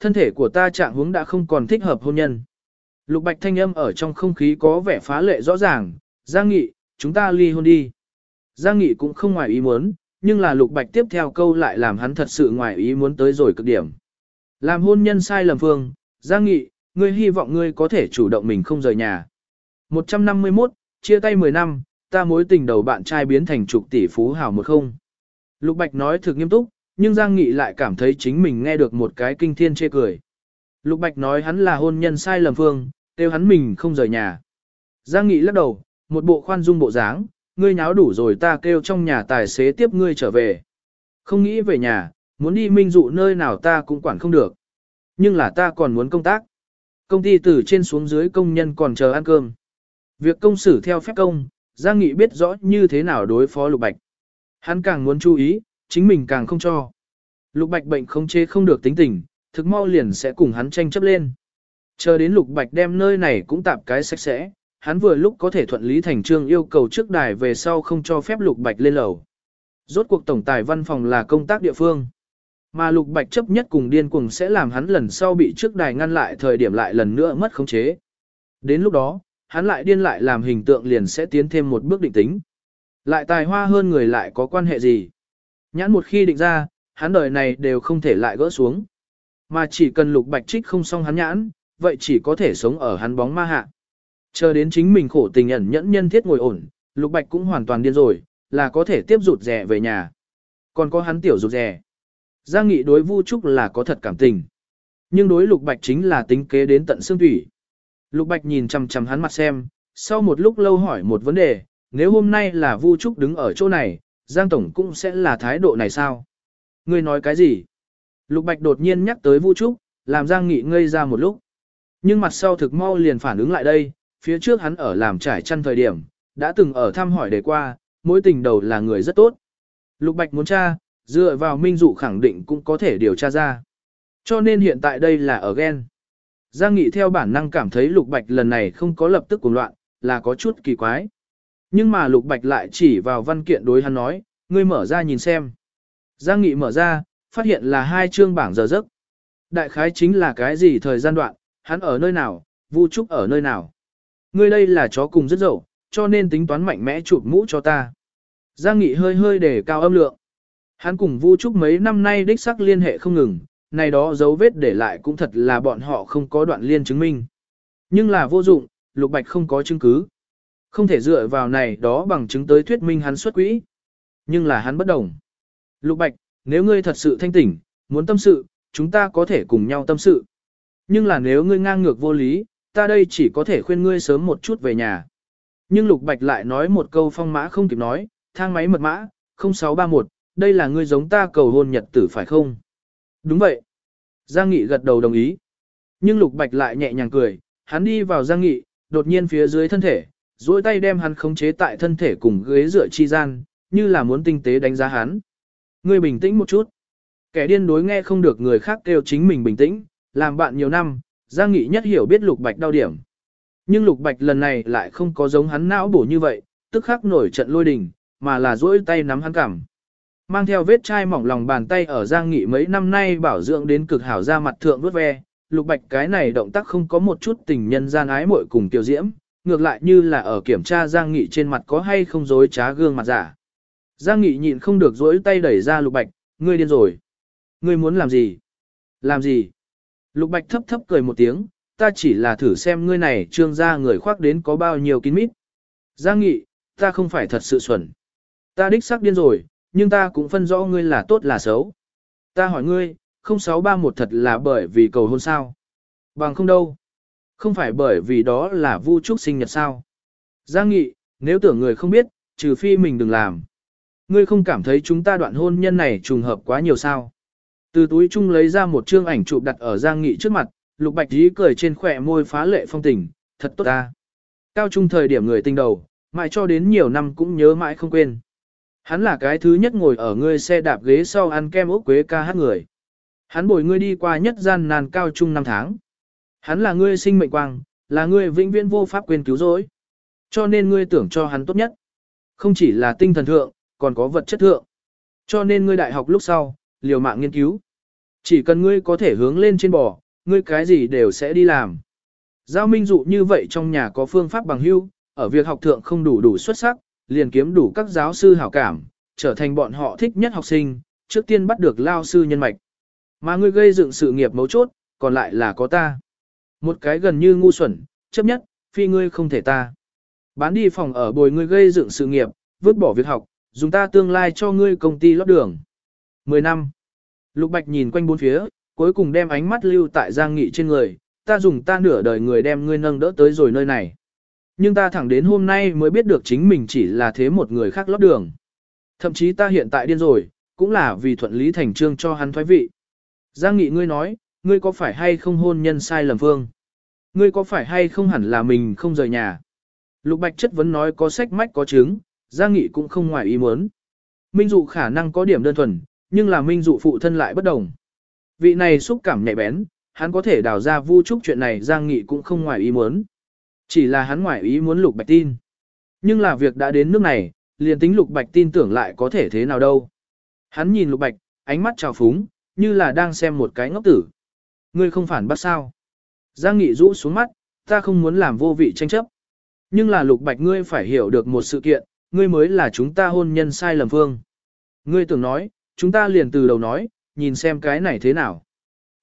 thân thể của ta trạng huống đã không còn thích hợp hôn nhân. Lục Bạch thanh âm ở trong không khí có vẻ phá lệ rõ ràng, Giang Nghị, chúng ta ly hôn đi. Giang Nghị cũng không ngoài ý muốn, nhưng là Lục Bạch tiếp theo câu lại làm hắn thật sự ngoài ý muốn tới rồi cực điểm. Làm hôn nhân sai lầm phương, Giang Nghị, ngươi hy vọng ngươi có thể chủ động mình không rời nhà. 151, chia tay 10 năm, ta mối tình đầu bạn trai biến thành trục tỷ phú hào một không. Lục Bạch nói thực nghiêm túc, nhưng Giang Nghị lại cảm thấy chính mình nghe được một cái kinh thiên chê cười. Lục Bạch nói hắn là hôn nhân sai lầm phương, kêu hắn mình không rời nhà. Giang Nghị lắc đầu, một bộ khoan dung bộ dáng, ngươi nháo đủ rồi ta kêu trong nhà tài xế tiếp ngươi trở về. Không nghĩ về nhà, muốn đi minh dụ nơi nào ta cũng quản không được. Nhưng là ta còn muốn công tác. Công ty từ trên xuống dưới công nhân còn chờ ăn cơm. Việc công xử theo phép công, Giang Nghị biết rõ như thế nào đối phó Lục Bạch. Hắn càng muốn chú ý, chính mình càng không cho. Lục Bạch bệnh không chế không được tính tình, thực mau liền sẽ cùng hắn tranh chấp lên. Chờ đến Lục Bạch đem nơi này cũng tạp cái sạch sẽ, hắn vừa lúc có thể thuận lý thành trương yêu cầu trước đài về sau không cho phép Lục Bạch lên lầu. Rốt cuộc tổng tài văn phòng là công tác địa phương. Mà Lục Bạch chấp nhất cùng điên cuồng sẽ làm hắn lần sau bị trước đài ngăn lại thời điểm lại lần nữa mất khống chế. Đến lúc đó, hắn lại điên lại làm hình tượng liền sẽ tiến thêm một bước định tính. Lại tài hoa hơn người lại có quan hệ gì? Nhãn một khi định ra, hắn đời này đều không thể lại gỡ xuống. Mà chỉ cần lục bạch trích không xong hắn nhãn, vậy chỉ có thể sống ở hắn bóng ma hạ. Chờ đến chính mình khổ tình ẩn nhẫn nhân thiết ngồi ổn, lục bạch cũng hoàn toàn điên rồi, là có thể tiếp rụt rẻ về nhà. Còn có hắn tiểu rụt rẻ. Giang nghị đối Vu Trúc là có thật cảm tình. Nhưng đối lục bạch chính là tính kế đến tận xương thủy. Lục bạch nhìn chằm chằm hắn mặt xem, sau một lúc lâu hỏi một vấn đề, nếu hôm nay là Vu Trúc đứng ở chỗ này, Giang Tổng cũng sẽ là thái độ này sao? Ngươi nói cái gì? Lục Bạch đột nhiên nhắc tới Vu Trúc, làm Giang Nghị ngây ra một lúc. Nhưng mặt sau thực mau liền phản ứng lại đây, phía trước hắn ở làm trải chăn thời điểm, đã từng ở thăm hỏi đề qua, mối tình đầu là người rất tốt. Lục Bạch muốn tra, dựa vào minh dụ khẳng định cũng có thể điều tra ra. Cho nên hiện tại đây là ở ghen. Giang Nghị theo bản năng cảm thấy Lục Bạch lần này không có lập tức cuồng loạn, là có chút kỳ quái. Nhưng mà Lục Bạch lại chỉ vào văn kiện đối hắn nói, ngươi mở ra nhìn xem. Giang Nghị mở ra, phát hiện là hai chương bảng giờ giấc. Đại khái chính là cái gì thời gian đoạn, hắn ở nơi nào, Vu Trúc ở nơi nào. Ngươi đây là chó cùng rất dậu, cho nên tính toán mạnh mẽ chụp mũ cho ta. Giang Nghị hơi hơi để cao âm lượng. Hắn cùng Vu Trúc mấy năm nay đích sắc liên hệ không ngừng, này đó dấu vết để lại cũng thật là bọn họ không có đoạn liên chứng minh. Nhưng là vô dụng, Lục Bạch không có chứng cứ. Không thể dựa vào này đó bằng chứng tới thuyết minh hắn xuất quỹ. Nhưng là hắn bất đồng. Lục Bạch, nếu ngươi thật sự thanh tỉnh, muốn tâm sự, chúng ta có thể cùng nhau tâm sự. Nhưng là nếu ngươi ngang ngược vô lý, ta đây chỉ có thể khuyên ngươi sớm một chút về nhà. Nhưng Lục Bạch lại nói một câu phong mã không kịp nói, thang máy mật mã, 0631, đây là ngươi giống ta cầu hôn nhật tử phải không? Đúng vậy. Giang Nghị gật đầu đồng ý. Nhưng Lục Bạch lại nhẹ nhàng cười, hắn đi vào Giang Nghị, đột nhiên phía dưới thân thể, duỗi tay đem hắn khống chế tại thân thể cùng ghế dựa chi gian, như là muốn tinh tế đánh giá hắn. Ngươi bình tĩnh một chút. Kẻ điên đối nghe không được người khác kêu chính mình bình tĩnh, làm bạn nhiều năm, Giang Nghị nhất hiểu biết Lục Bạch đau điểm. Nhưng Lục Bạch lần này lại không có giống hắn não bổ như vậy, tức khắc nổi trận lôi đình, mà là duỗi tay nắm hắn cằm. Mang theo vết chai mỏng lòng bàn tay ở Giang Nghị mấy năm nay bảo dưỡng đến cực hảo ra mặt thượng vuốt ve, Lục Bạch cái này động tác không có một chút tình nhân gian ái muội cùng tiểu diễm, ngược lại như là ở kiểm tra Giang Nghị trên mặt có hay không dối trá gương mặt giả. Giang Nghị nhịn không được dối tay đẩy ra Lục Bạch, ngươi điên rồi. Ngươi muốn làm gì? Làm gì? Lục Bạch thấp thấp cười một tiếng, ta chỉ là thử xem ngươi này trương ra người khoác đến có bao nhiêu kín mít. Giang Nghị, ta không phải thật sự xuẩn. Ta đích xác điên rồi, nhưng ta cũng phân rõ ngươi là tốt là xấu. Ta hỏi ngươi, 0631 thật là bởi vì cầu hôn sao? Bằng không đâu. Không phải bởi vì đó là Vu Trúc sinh nhật sao? Giang Nghị, nếu tưởng người không biết, trừ phi mình đừng làm. Ngươi không cảm thấy chúng ta đoạn hôn nhân này trùng hợp quá nhiều sao? Từ túi chung lấy ra một chương ảnh chụp đặt ở Giang Nghị trước mặt, Lục Bạch Dí cười trên khỏe môi phá lệ phong tình, thật tốt ta. Cao trung thời điểm người tinh đầu, mãi cho đến nhiều năm cũng nhớ mãi không quên. Hắn là cái thứ nhất ngồi ở ngươi xe đạp ghế sau ăn kem ốc quế ca hát người. Hắn bồi ngươi đi qua nhất gian nàn cao trung năm tháng. Hắn là ngươi sinh mệnh quang, là ngươi vĩnh viễn vô pháp quên cứu rỗi. Cho nên ngươi tưởng cho hắn tốt nhất. Không chỉ là tinh thần thượng, còn có vật chất thượng. Cho nên ngươi đại học lúc sau, liều mạng nghiên cứu. Chỉ cần ngươi có thể hướng lên trên bò, ngươi cái gì đều sẽ đi làm. Giao minh dụ như vậy trong nhà có phương pháp bằng hưu, ở việc học thượng không đủ đủ xuất sắc, liền kiếm đủ các giáo sư hảo cảm, trở thành bọn họ thích nhất học sinh, trước tiên bắt được lao sư nhân mạch. Mà ngươi gây dựng sự nghiệp mấu chốt, còn lại là có ta. Một cái gần như ngu xuẩn, chấp nhất, phi ngươi không thể ta. Bán đi phòng ở bồi ngươi gây dựng sự nghiệp, vứt bỏ việc học, dùng ta tương lai cho ngươi công ty lót đường. 10 năm. Lục Bạch nhìn quanh bốn phía, cuối cùng đem ánh mắt lưu tại Giang Nghị trên người, ta dùng ta nửa đời người đem ngươi nâng đỡ tới rồi nơi này. Nhưng ta thẳng đến hôm nay mới biết được chính mình chỉ là thế một người khác lót đường. Thậm chí ta hiện tại điên rồi, cũng là vì thuận lý thành trương cho hắn thoái vị. Giang Nghị ngươi nói, ngươi có phải hay không hôn nhân sai lầm phương? Ngươi có phải hay không hẳn là mình không rời nhà? Lục Bạch chất vấn nói có sách mách có chứng, Giang Nghị cũng không ngoài ý muốn. Minh dụ khả năng có điểm đơn thuần, nhưng là minh dụ phụ thân lại bất đồng. Vị này xúc cảm nhạy bén, hắn có thể đào ra vu trúc chuyện này Giang Nghị cũng không ngoài ý muốn. Chỉ là hắn ngoài ý muốn Lục Bạch tin. Nhưng là việc đã đến nước này, liền tính Lục Bạch tin tưởng lại có thể thế nào đâu. Hắn nhìn Lục Bạch, ánh mắt trào phúng, như là đang xem một cái ngốc tử. Ngươi không phản bác sao. Giang Nghị rũ xuống mắt, ta không muốn làm vô vị tranh chấp. Nhưng là Lục Bạch ngươi phải hiểu được một sự kiện, ngươi mới là chúng ta hôn nhân sai lầm phương. Ngươi tưởng nói, chúng ta liền từ đầu nói, nhìn xem cái này thế nào.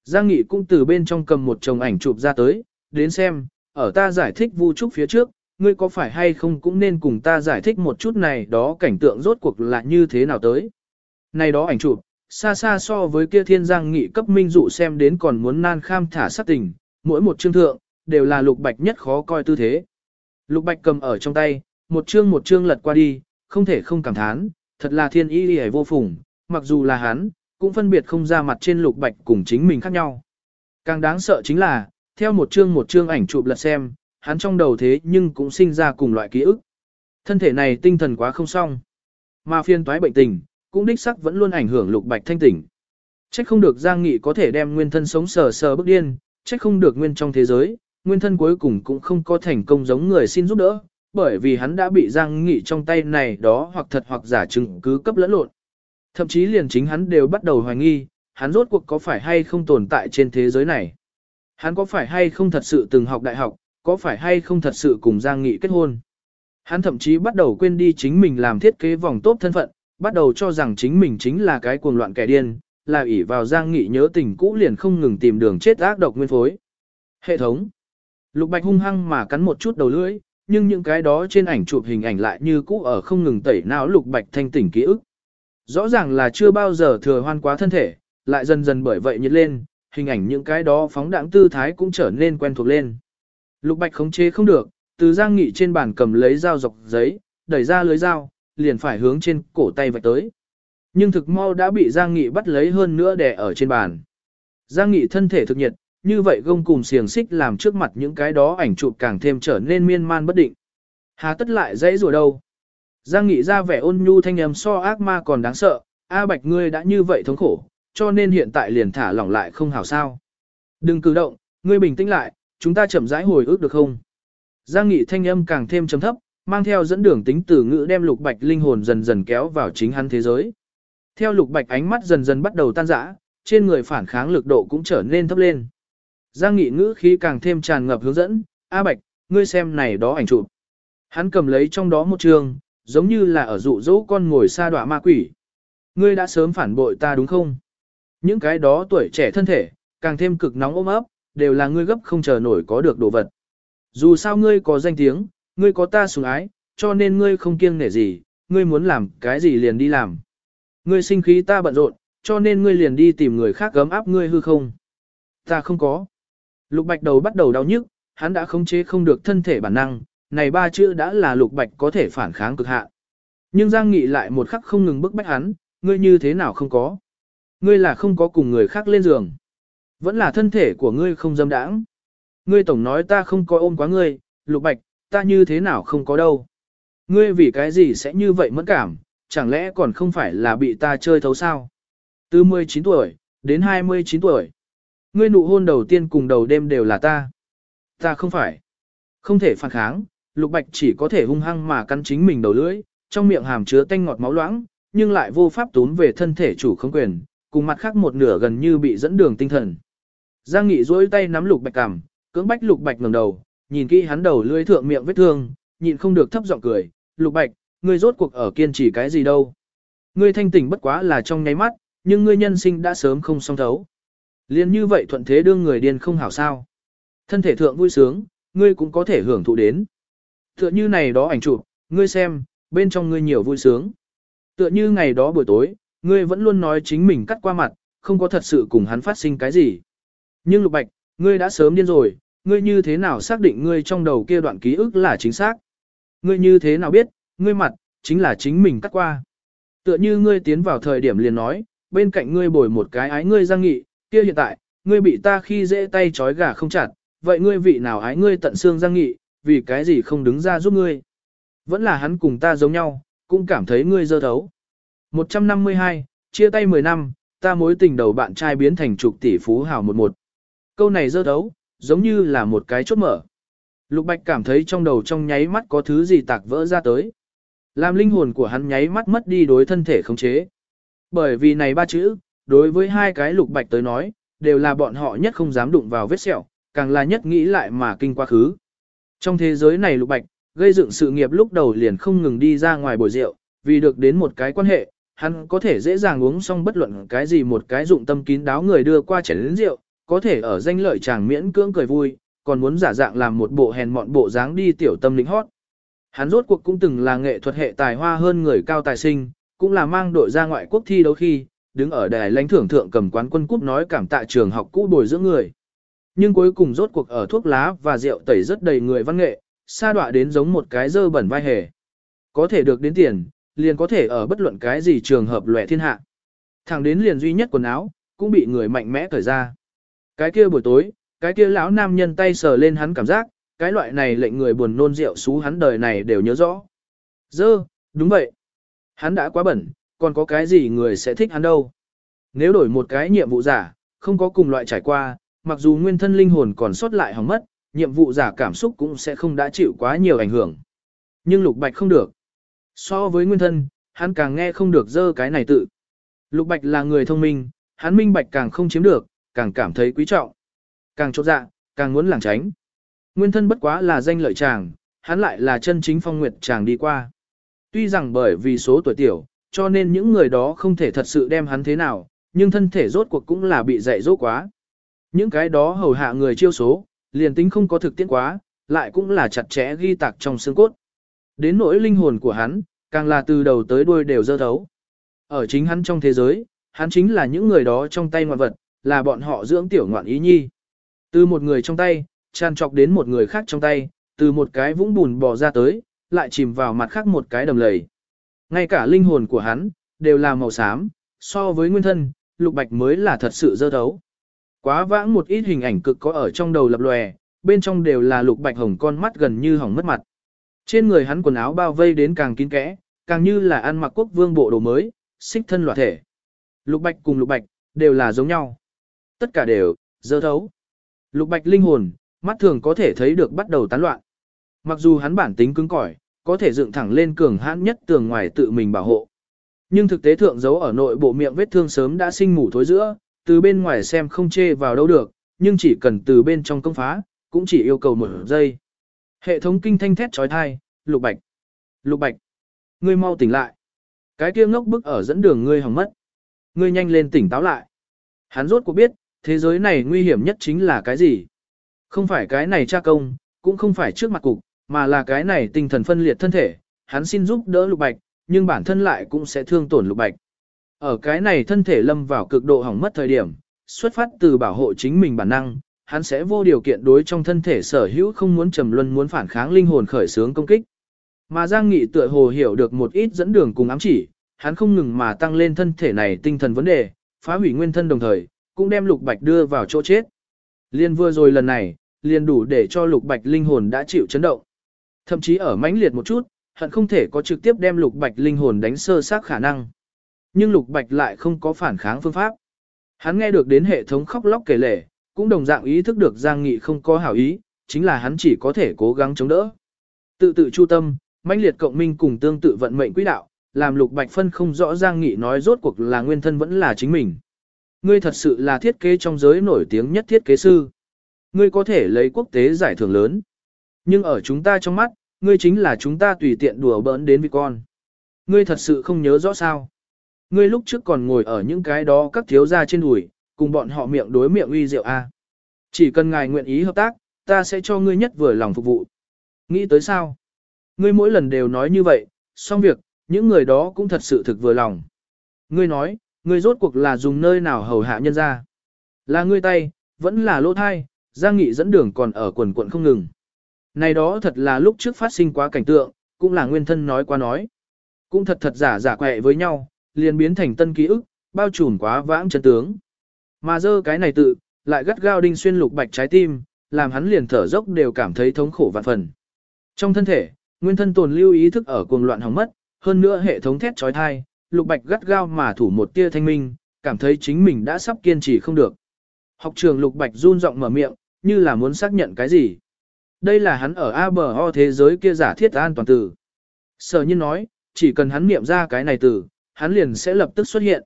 Giang Nghị cũng từ bên trong cầm một chồng ảnh chụp ra tới, đến xem, ở ta giải thích vu trúc phía trước, ngươi có phải hay không cũng nên cùng ta giải thích một chút này đó cảnh tượng rốt cuộc là như thế nào tới. Này đó ảnh chụp, xa xa so với kia thiên giang nghị cấp minh dụ xem đến còn muốn nan kham thả sát tình, mỗi một chương thượng, đều là lục bạch nhất khó coi tư thế. Lục bạch cầm ở trong tay, một chương một chương lật qua đi, không thể không cảm thán, thật là thiên ý hề vô phùng, mặc dù là hắn, cũng phân biệt không ra mặt trên lục bạch cùng chính mình khác nhau. Càng đáng sợ chính là, theo một chương một chương ảnh chụp lật xem, hắn trong đầu thế nhưng cũng sinh ra cùng loại ký ức. Thân thể này tinh thần quá không xong. Mà phiên toái bệnh tình, cũng đích sắc vẫn luôn ảnh hưởng lục bạch thanh tỉnh. Trách không được Giang Nghị có thể đem nguyên thân sống sờ sờ bức điên, trách không được nguyên trong thế giới, nguyên thân cuối cùng cũng không có thành công giống người xin giúp đỡ, bởi vì hắn đã bị Giang Nghị trong tay này đó hoặc thật hoặc giả chứng cứ cấp lẫn lộn. Thậm chí liền chính hắn đều bắt đầu hoài nghi, hắn rốt cuộc có phải hay không tồn tại trên thế giới này. Hắn có phải hay không thật sự từng học đại học, có phải hay không thật sự cùng Giang Nghị kết hôn. Hắn thậm chí bắt đầu quên đi chính mình làm thiết kế vòng tốt thân phận, bắt đầu cho rằng chính mình chính là cái cuồng loạn kẻ điên, là ỷ vào Giang Nghị nhớ tình cũ liền không ngừng tìm đường chết ác độc nguyên phối. Hệ thống. Lục Bạch hung hăng mà cắn một chút đầu lưỡi, nhưng những cái đó trên ảnh chụp hình ảnh lại như cũ ở không ngừng tẩy não Lục Bạch thanh tỉnh ký ức. Rõ ràng là chưa bao giờ thừa hoan quá thân thể, lại dần dần bởi vậy nhiệt lên, hình ảnh những cái đó phóng đãng tư thái cũng trở nên quen thuộc lên. Lục Bạch khống chế không được, từ Giang Nghị trên bàn cầm lấy dao dọc giấy, đẩy ra lưới dao, liền phải hướng trên cổ tay vạch tới. Nhưng thực mau đã bị Giang Nghị bắt lấy hơn nữa đè ở trên bàn. Giang Nghị thân thể thực nhiệt, như vậy gông cùng xiềng xích làm trước mặt những cái đó ảnh chụp càng thêm trở nên miên man bất định. Hà tất lại dãy rùa đâu. Giang Nghị ra vẻ ôn nhu thanh âm so ác ma còn đáng sợ, A Bạch ngươi đã như vậy thống khổ, cho nên hiện tại liền thả lỏng lại không hảo sao. Đừng cử động, ngươi bình tĩnh lại, chúng ta chậm rãi hồi ức được không? Giang Nghị thanh âm càng thêm trầm thấp, mang theo dẫn đường tính từ ngữ đem Lục Bạch linh hồn dần dần kéo vào chính hắn thế giới. Theo Lục Bạch ánh mắt dần dần bắt đầu tan rã, trên người phản kháng lực độ cũng trở nên thấp lên. Giang Nghị ngữ khí càng thêm tràn ngập hướng dẫn, A Bạch, ngươi xem này đó ảnh chụp. Hắn cầm lấy trong đó một trường, giống như là ở dụ dỗ con ngồi xa đọa ma quỷ. Ngươi đã sớm phản bội ta đúng không? Những cái đó tuổi trẻ thân thể, càng thêm cực nóng ôm ấp, đều là ngươi gấp không chờ nổi có được đồ vật. Dù sao ngươi có danh tiếng, ngươi có ta sủng ái, cho nên ngươi không kiêng nể gì, ngươi muốn làm cái gì liền đi làm. Ngươi sinh khí ta bận rộn, cho nên ngươi liền đi tìm người khác gấm áp ngươi hư không. Ta không có. Lục bạch đầu bắt đầu đau nhức, hắn đã khống chế không được thân thể bản năng, này ba chữ đã là lục bạch có thể phản kháng cực hạn. Nhưng Giang Nghị lại một khắc không ngừng bức bách hắn, ngươi như thế nào không có. Ngươi là không có cùng người khác lên giường. Vẫn là thân thể của ngươi không dâm đãng. Ngươi tổng nói ta không có ôm quá ngươi, lục bạch, ta như thế nào không có đâu. Ngươi vì cái gì sẽ như vậy mẫn cảm, chẳng lẽ còn không phải là bị ta chơi thấu sao? Từ 19 tuổi, đến 29 tuổi. Ngươi nụ hôn đầu tiên cùng đầu đêm đều là ta. Ta không phải. Không thể phản kháng, lục bạch chỉ có thể hung hăng mà cắn chính mình đầu lưỡi, trong miệng hàm chứa tanh ngọt máu loãng, nhưng lại vô pháp tốn về thân thể chủ không quyền, cùng mặt khác một nửa gần như bị dẫn đường tinh thần. Giang Nghị duỗi tay nắm Lục Bạch cằm, cưỡng bách Lục Bạch ngẩng đầu, nhìn kỹ hắn đầu lưỡi thượng miệng vết thương, nhịn không được thấp giọng cười, "Lục Bạch, ngươi rốt cuộc ở kiên trì cái gì đâu? Ngươi thanh tỉnh bất quá là trong nháy mắt, nhưng ngươi nhân sinh đã sớm không song thấu. Liên như vậy thuận thế đương người điên không hảo sao? Thân thể thượng vui sướng, ngươi cũng có thể hưởng thụ đến. Tựa như này đó ảnh chụp, ngươi xem, bên trong ngươi nhiều vui sướng. Tựa như ngày đó buổi tối, ngươi vẫn luôn nói chính mình cắt qua mặt, không có thật sự cùng hắn phát sinh cái gì. Nhưng Lục Bạch, ngươi đã sớm điên rồi, ngươi như thế nào xác định ngươi trong đầu kia đoạn ký ức là chính xác? Ngươi như thế nào biết, ngươi mặt, chính là chính mình cắt qua. Tựa như ngươi tiến vào thời điểm liền nói, bên cạnh ngươi bồi một cái ái ngươi giang nghị, kia hiện tại, ngươi bị ta khi dễ tay trói gà không chặt, vậy ngươi vị nào ái ngươi tận xương giang nghị, vì cái gì không đứng ra giúp ngươi. Vẫn là hắn cùng ta giống nhau, cũng cảm thấy ngươi dơ thấu. 152, chia tay 10 năm, ta mối tình đầu bạn trai biến thành trục tỷ phú hào một một. Câu này dơ thấu, giống như là một cái chốt mở. Lục Bạch cảm thấy trong đầu trong nháy mắt có thứ gì tạc vỡ ra tới. Làm linh hồn của hắn nháy mắt mất đi đối thân thể khống chế. Bởi vì này ba chữ, đối với hai cái Lục Bạch tới nói, đều là bọn họ nhất không dám đụng vào vết sẹo, càng là nhất nghĩ lại mà kinh quá khứ. Trong thế giới này Lục Bạch, gây dựng sự nghiệp lúc đầu liền không ngừng đi ra ngoài bồi rượu, vì được đến một cái quan hệ, hắn có thể dễ dàng uống xong bất luận cái gì một cái dụng tâm kín đáo người đưa qua chén rượu, có thể ở danh lợi chàng miễn cưỡng cười vui, còn muốn giả dạng làm một bộ hèn mọn bộ dáng đi tiểu tâm lính hót. Hắn rốt cuộc cũng từng là nghệ thuật hệ tài hoa hơn người cao tài sinh, cũng là mang đội ra ngoại quốc thi đấu khi, đứng ở đài lãnh thưởng thượng cầm quán quân cúp nói cảm tạ trường học cũ bồi dưỡng người. Nhưng cuối cùng rốt cuộc ở thuốc lá và rượu tẩy rất đầy người văn nghệ, sa đọa đến giống một cái dơ bẩn vai hề. Có thể được đến tiền, liền có thể ở bất luận cái gì trường hợp lệ thiên hạ. Thẳng đến liền duy nhất quần áo, cũng bị người mạnh mẽ cởi ra. Cái kia buổi tối, cái kia lão nam nhân tay sờ lên hắn cảm giác, cái loại này lệnh người buồn nôn rượu xú hắn đời này đều nhớ rõ. Dơ, đúng vậy. Hắn đã quá bẩn, còn có cái gì người sẽ thích hắn đâu. Nếu đổi một cái nhiệm vụ giả, không có cùng loại trải qua, mặc dù nguyên thân linh hồn còn sót lại hỏng mất, nhiệm vụ giả cảm xúc cũng sẽ không đã chịu quá nhiều ảnh hưởng. Nhưng Lục Bạch không được. So với nguyên thân, hắn càng nghe không được dơ cái này tự. Lục Bạch là người thông minh, hắn minh bạch càng không chiếm được, càng cảm thấy quý trọng. Càng chốt dạ, càng muốn lảng tránh. Nguyên thân bất quá là danh lợi chàng, hắn lại là chân chính phong nguyệt chàng đi qua. Tuy rằng bởi vì số tuổi tiểu, cho nên những người đó không thể thật sự đem hắn thế nào, nhưng thân thể rốt cuộc cũng là bị dạy dỗ quá. Những cái đó hầu hạ người chiêu số, liền tính không có thực tiễn quá, lại cũng là chặt chẽ ghi tạc trong xương cốt. Đến nỗi linh hồn của hắn, càng là từ đầu tới đuôi đều dơ thấu. Ở chính hắn trong thế giới, hắn chính là những người đó trong tay ngoạn vật, là bọn họ dưỡng tiểu ngoạn ý nhi. Từ một người trong tay, tràn trọc đến một người khác trong tay, từ một cái vũng bùn bò ra tới, lại chìm vào mặt khác một cái đầm lầy. Ngay cả linh hồn của hắn, đều là màu xám, so với nguyên thân, lục bạch mới là thật sự dơ thấu. Quá vãng một ít hình ảnh cực có ở trong đầu lập lòe, bên trong đều là lục bạch hồng con mắt gần như hỏng mất mặt. Trên người hắn quần áo bao vây đến càng kín kẽ, càng như là ăn mặc quốc vương bộ đồ mới, xích thân loạt thể. Lục bạch cùng lục bạch, đều là giống nhau. Tất cả đều, dơ thấu. Lục bạch linh hồn, mắt thường có thể thấy được bắt đầu tán loạn. Mặc dù hắn bản tính cứng cỏi, có thể dựng thẳng lên cường hãn nhất tường ngoài tự mình bảo hộ. Nhưng thực tế thượng giấu ở nội bộ miệng vết thương sớm đã sinh mủ thối giữa, từ bên ngoài xem không chê vào đâu được, nhưng chỉ cần từ bên trong công phá, cũng chỉ yêu cầu một giây. Hệ thống kinh thanh thét trói thai, lục bạch. Lục bạch. Ngươi mau tỉnh lại. Cái kia ngốc bức ở dẫn đường ngươi hỏng mất. Ngươi nhanh lên tỉnh táo lại. Hắn rốt cuộc biết, thế giới này nguy hiểm nhất chính là cái gì? Không phải cái này tra công, cũng không phải trước mặt cục, mà là cái này tinh thần phân liệt thân thể. Hắn xin giúp đỡ lục bạch, nhưng bản thân lại cũng sẽ thương tổn lục bạch. Ở cái này thân thể lâm vào cực độ hỏng mất thời điểm, xuất phát từ bảo hộ chính mình bản năng, hắn sẽ vô điều kiện đối trong thân thể sở hữu không muốn trầm luân muốn phản kháng linh hồn khởi sướng công kích. Mà Giang Nghị tựa hồ hiểu được một ít dẫn đường cùng ám chỉ, hắn không ngừng mà tăng lên thân thể này tinh thần vấn đề, phá hủy nguyên thân đồng thời, cũng đem Lục Bạch đưa vào chỗ chết. Liên vừa rồi lần này, liền đủ để cho Lục Bạch linh hồn đã chịu chấn động. Thậm chí ở mãnh liệt một chút, hận không thể có trực tiếp đem Lục Bạch linh hồn đánh sơ xác khả năng. Nhưng Lục Bạch lại không có phản kháng phương pháp. Hắn nghe được đến hệ thống khóc lóc kể lể, cũng đồng dạng ý thức được Giang Nghị không có hảo ý, chính là hắn chỉ có thể cố gắng chống đỡ. Tự tự chu tâm, mãnh liệt cộng minh cùng tương tự vận mệnh quỹ đạo, làm Lục Bạch phân không rõ Giang Nghị nói rốt cuộc là nguyên thân vẫn là chính mình ngươi thật sự là thiết kế trong giới nổi tiếng nhất thiết kế sư. Ngươi có thể lấy quốc tế giải thưởng lớn. Nhưng ở chúng ta trong mắt, ngươi chính là chúng ta tùy tiện đùa bỡn đến vì con. Ngươi thật sự không nhớ rõ sao. Ngươi lúc trước còn ngồi ở những cái đó các thiếu gia trên đùi, cùng bọn họ miệng đối miệng uy rượu A. Chỉ cần ngài nguyện ý hợp tác, ta sẽ cho ngươi nhất vừa lòng phục vụ. Nghĩ tới sao? Ngươi mỗi lần đều nói như vậy, xong việc, những người đó cũng thật sự thực vừa lòng. Ngươi nói, ngươi rốt cuộc là dùng nơi nào hầu hạ nhân ra. Là ngươi tay, vẫn là lỗ thai, Giang Nghị dẫn đường còn ở quần quận không ngừng. Này đó thật là lúc trước phát sinh quá cảnh tượng, cũng là nguyên thân nói qua nói. Cũng thật thật giả giả quẹ với nhau, liền biến thành tân ký ức, bao trùm quá vãng chân tướng. Mà dơ cái này tự, lại gắt gao đinh xuyên lục bạch trái tim, làm hắn liền thở dốc đều cảm thấy thống khổ vạn phần. Trong thân thể, nguyên thân tồn lưu ý thức ở cuồng loạn hỏng mất, hơn nữa hệ thống thét trói thai, lục bạch gắt gao mà thủ một tia thanh minh, cảm thấy chính mình đã sắp kiên trì không được. Học trường lục bạch run giọng mở miệng, như là muốn xác nhận cái gì. Đây là hắn ở A bờ ho thế giới kia giả thiết an toàn tử. Sở nhiên nói, chỉ cần hắn niệm ra cái này từ, hắn liền sẽ lập tức xuất hiện.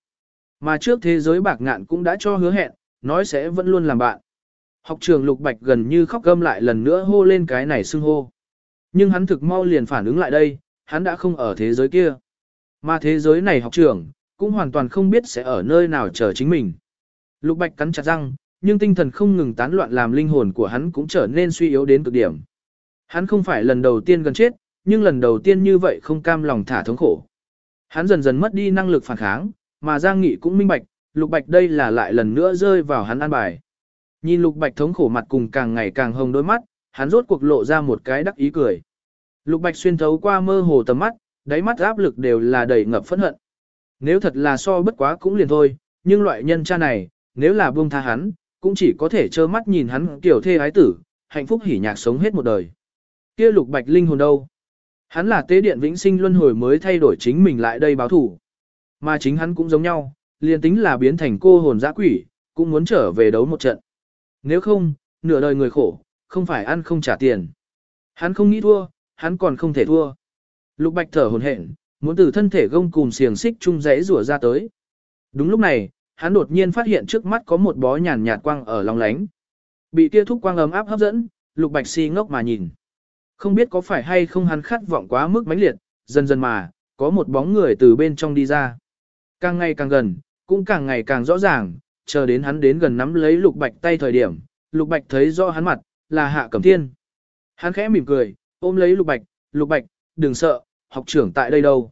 Mà trước thế giới bạc ngạn cũng đã cho hứa hẹn, nói sẽ vẫn luôn làm bạn. Học trường Lục Bạch gần như khóc gâm lại lần nữa hô lên cái này xưng hô. Nhưng hắn thực mau liền phản ứng lại đây, hắn đã không ở thế giới kia. Mà thế giới này học trưởng cũng hoàn toàn không biết sẽ ở nơi nào chờ chính mình. Lục Bạch cắn chặt răng, nhưng tinh thần không ngừng tán loạn làm linh hồn của hắn cũng trở nên suy yếu đến cực điểm. Hắn không phải lần đầu tiên gần chết, nhưng lần đầu tiên như vậy không cam lòng thả thống khổ. Hắn dần dần mất đi năng lực phản kháng, mà Giang Nghị cũng minh bạch, Lục Bạch đây là lại lần nữa rơi vào hắn an bài. Nhìn Lục Bạch thống khổ mặt cùng càng ngày càng hồng đôi mắt, hắn rốt cuộc lộ ra một cái đắc ý cười. Lục Bạch xuyên thấu qua mơ hồ tầm mắt, đáy mắt áp lực đều là đầy ngập phẫn hận. Nếu thật là so bất quá cũng liền thôi, nhưng loại nhân cha này, nếu là buông tha hắn, cũng chỉ có thể trơ mắt nhìn hắn kiểu thê ái tử, hạnh phúc hỉ nhạc sống hết một đời. Kia Lục Bạch linh hồn đâu? Hắn là tế điện vĩnh sinh luân hồi mới thay đổi chính mình lại đây báo thủ. Mà chính hắn cũng giống nhau, liền tính là biến thành cô hồn dã quỷ, cũng muốn trở về đấu một trận. Nếu không, nửa đời người khổ, không phải ăn không trả tiền. Hắn không nghĩ thua, hắn còn không thể thua. Lục Bạch thở hồn hển, muốn từ thân thể gông cùm xiềng xích chung rẽ rủa ra tới. Đúng lúc này, hắn đột nhiên phát hiện trước mắt có một bó nhàn nhạt quang ở lòng lánh. Bị kia thúc quang ấm áp hấp dẫn, Lục Bạch si ngốc mà nhìn. Không biết có phải hay không hắn khát vọng quá mức mãnh liệt, dần dần mà, có một bóng người từ bên trong đi ra. Càng ngày càng gần, cũng càng ngày càng rõ ràng, chờ đến hắn đến gần nắm lấy lục bạch tay thời điểm, lục bạch thấy rõ hắn mặt, là hạ cẩm thiên. Hắn khẽ mỉm cười, ôm lấy lục bạch, lục bạch, đừng sợ, học trưởng tại đây đâu.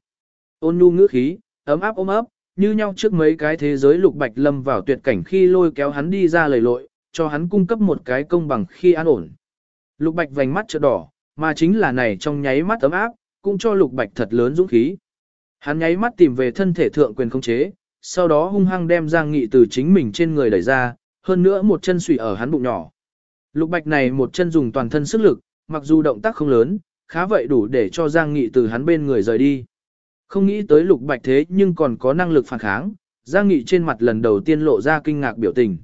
Ôn nhu ngữ khí, ấm áp ôm ấp, như nhau trước mấy cái thế giới lục bạch lâm vào tuyệt cảnh khi lôi kéo hắn đi ra lầy lội, cho hắn cung cấp một cái công bằng khi an ổn. Lục bạch vành mắt trợ đỏ, mà chính là này trong nháy mắt ấm áp, cũng cho lục bạch thật lớn dũng khí. Hắn nháy mắt tìm về thân thể thượng quyền không chế, sau đó hung hăng đem Giang Nghị từ chính mình trên người đẩy ra, hơn nữa một chân sủy ở hắn bụng nhỏ. Lục bạch này một chân dùng toàn thân sức lực, mặc dù động tác không lớn, khá vậy đủ để cho Giang Nghị từ hắn bên người rời đi. Không nghĩ tới lục bạch thế nhưng còn có năng lực phản kháng, Giang Nghị trên mặt lần đầu tiên lộ ra kinh ngạc biểu tình.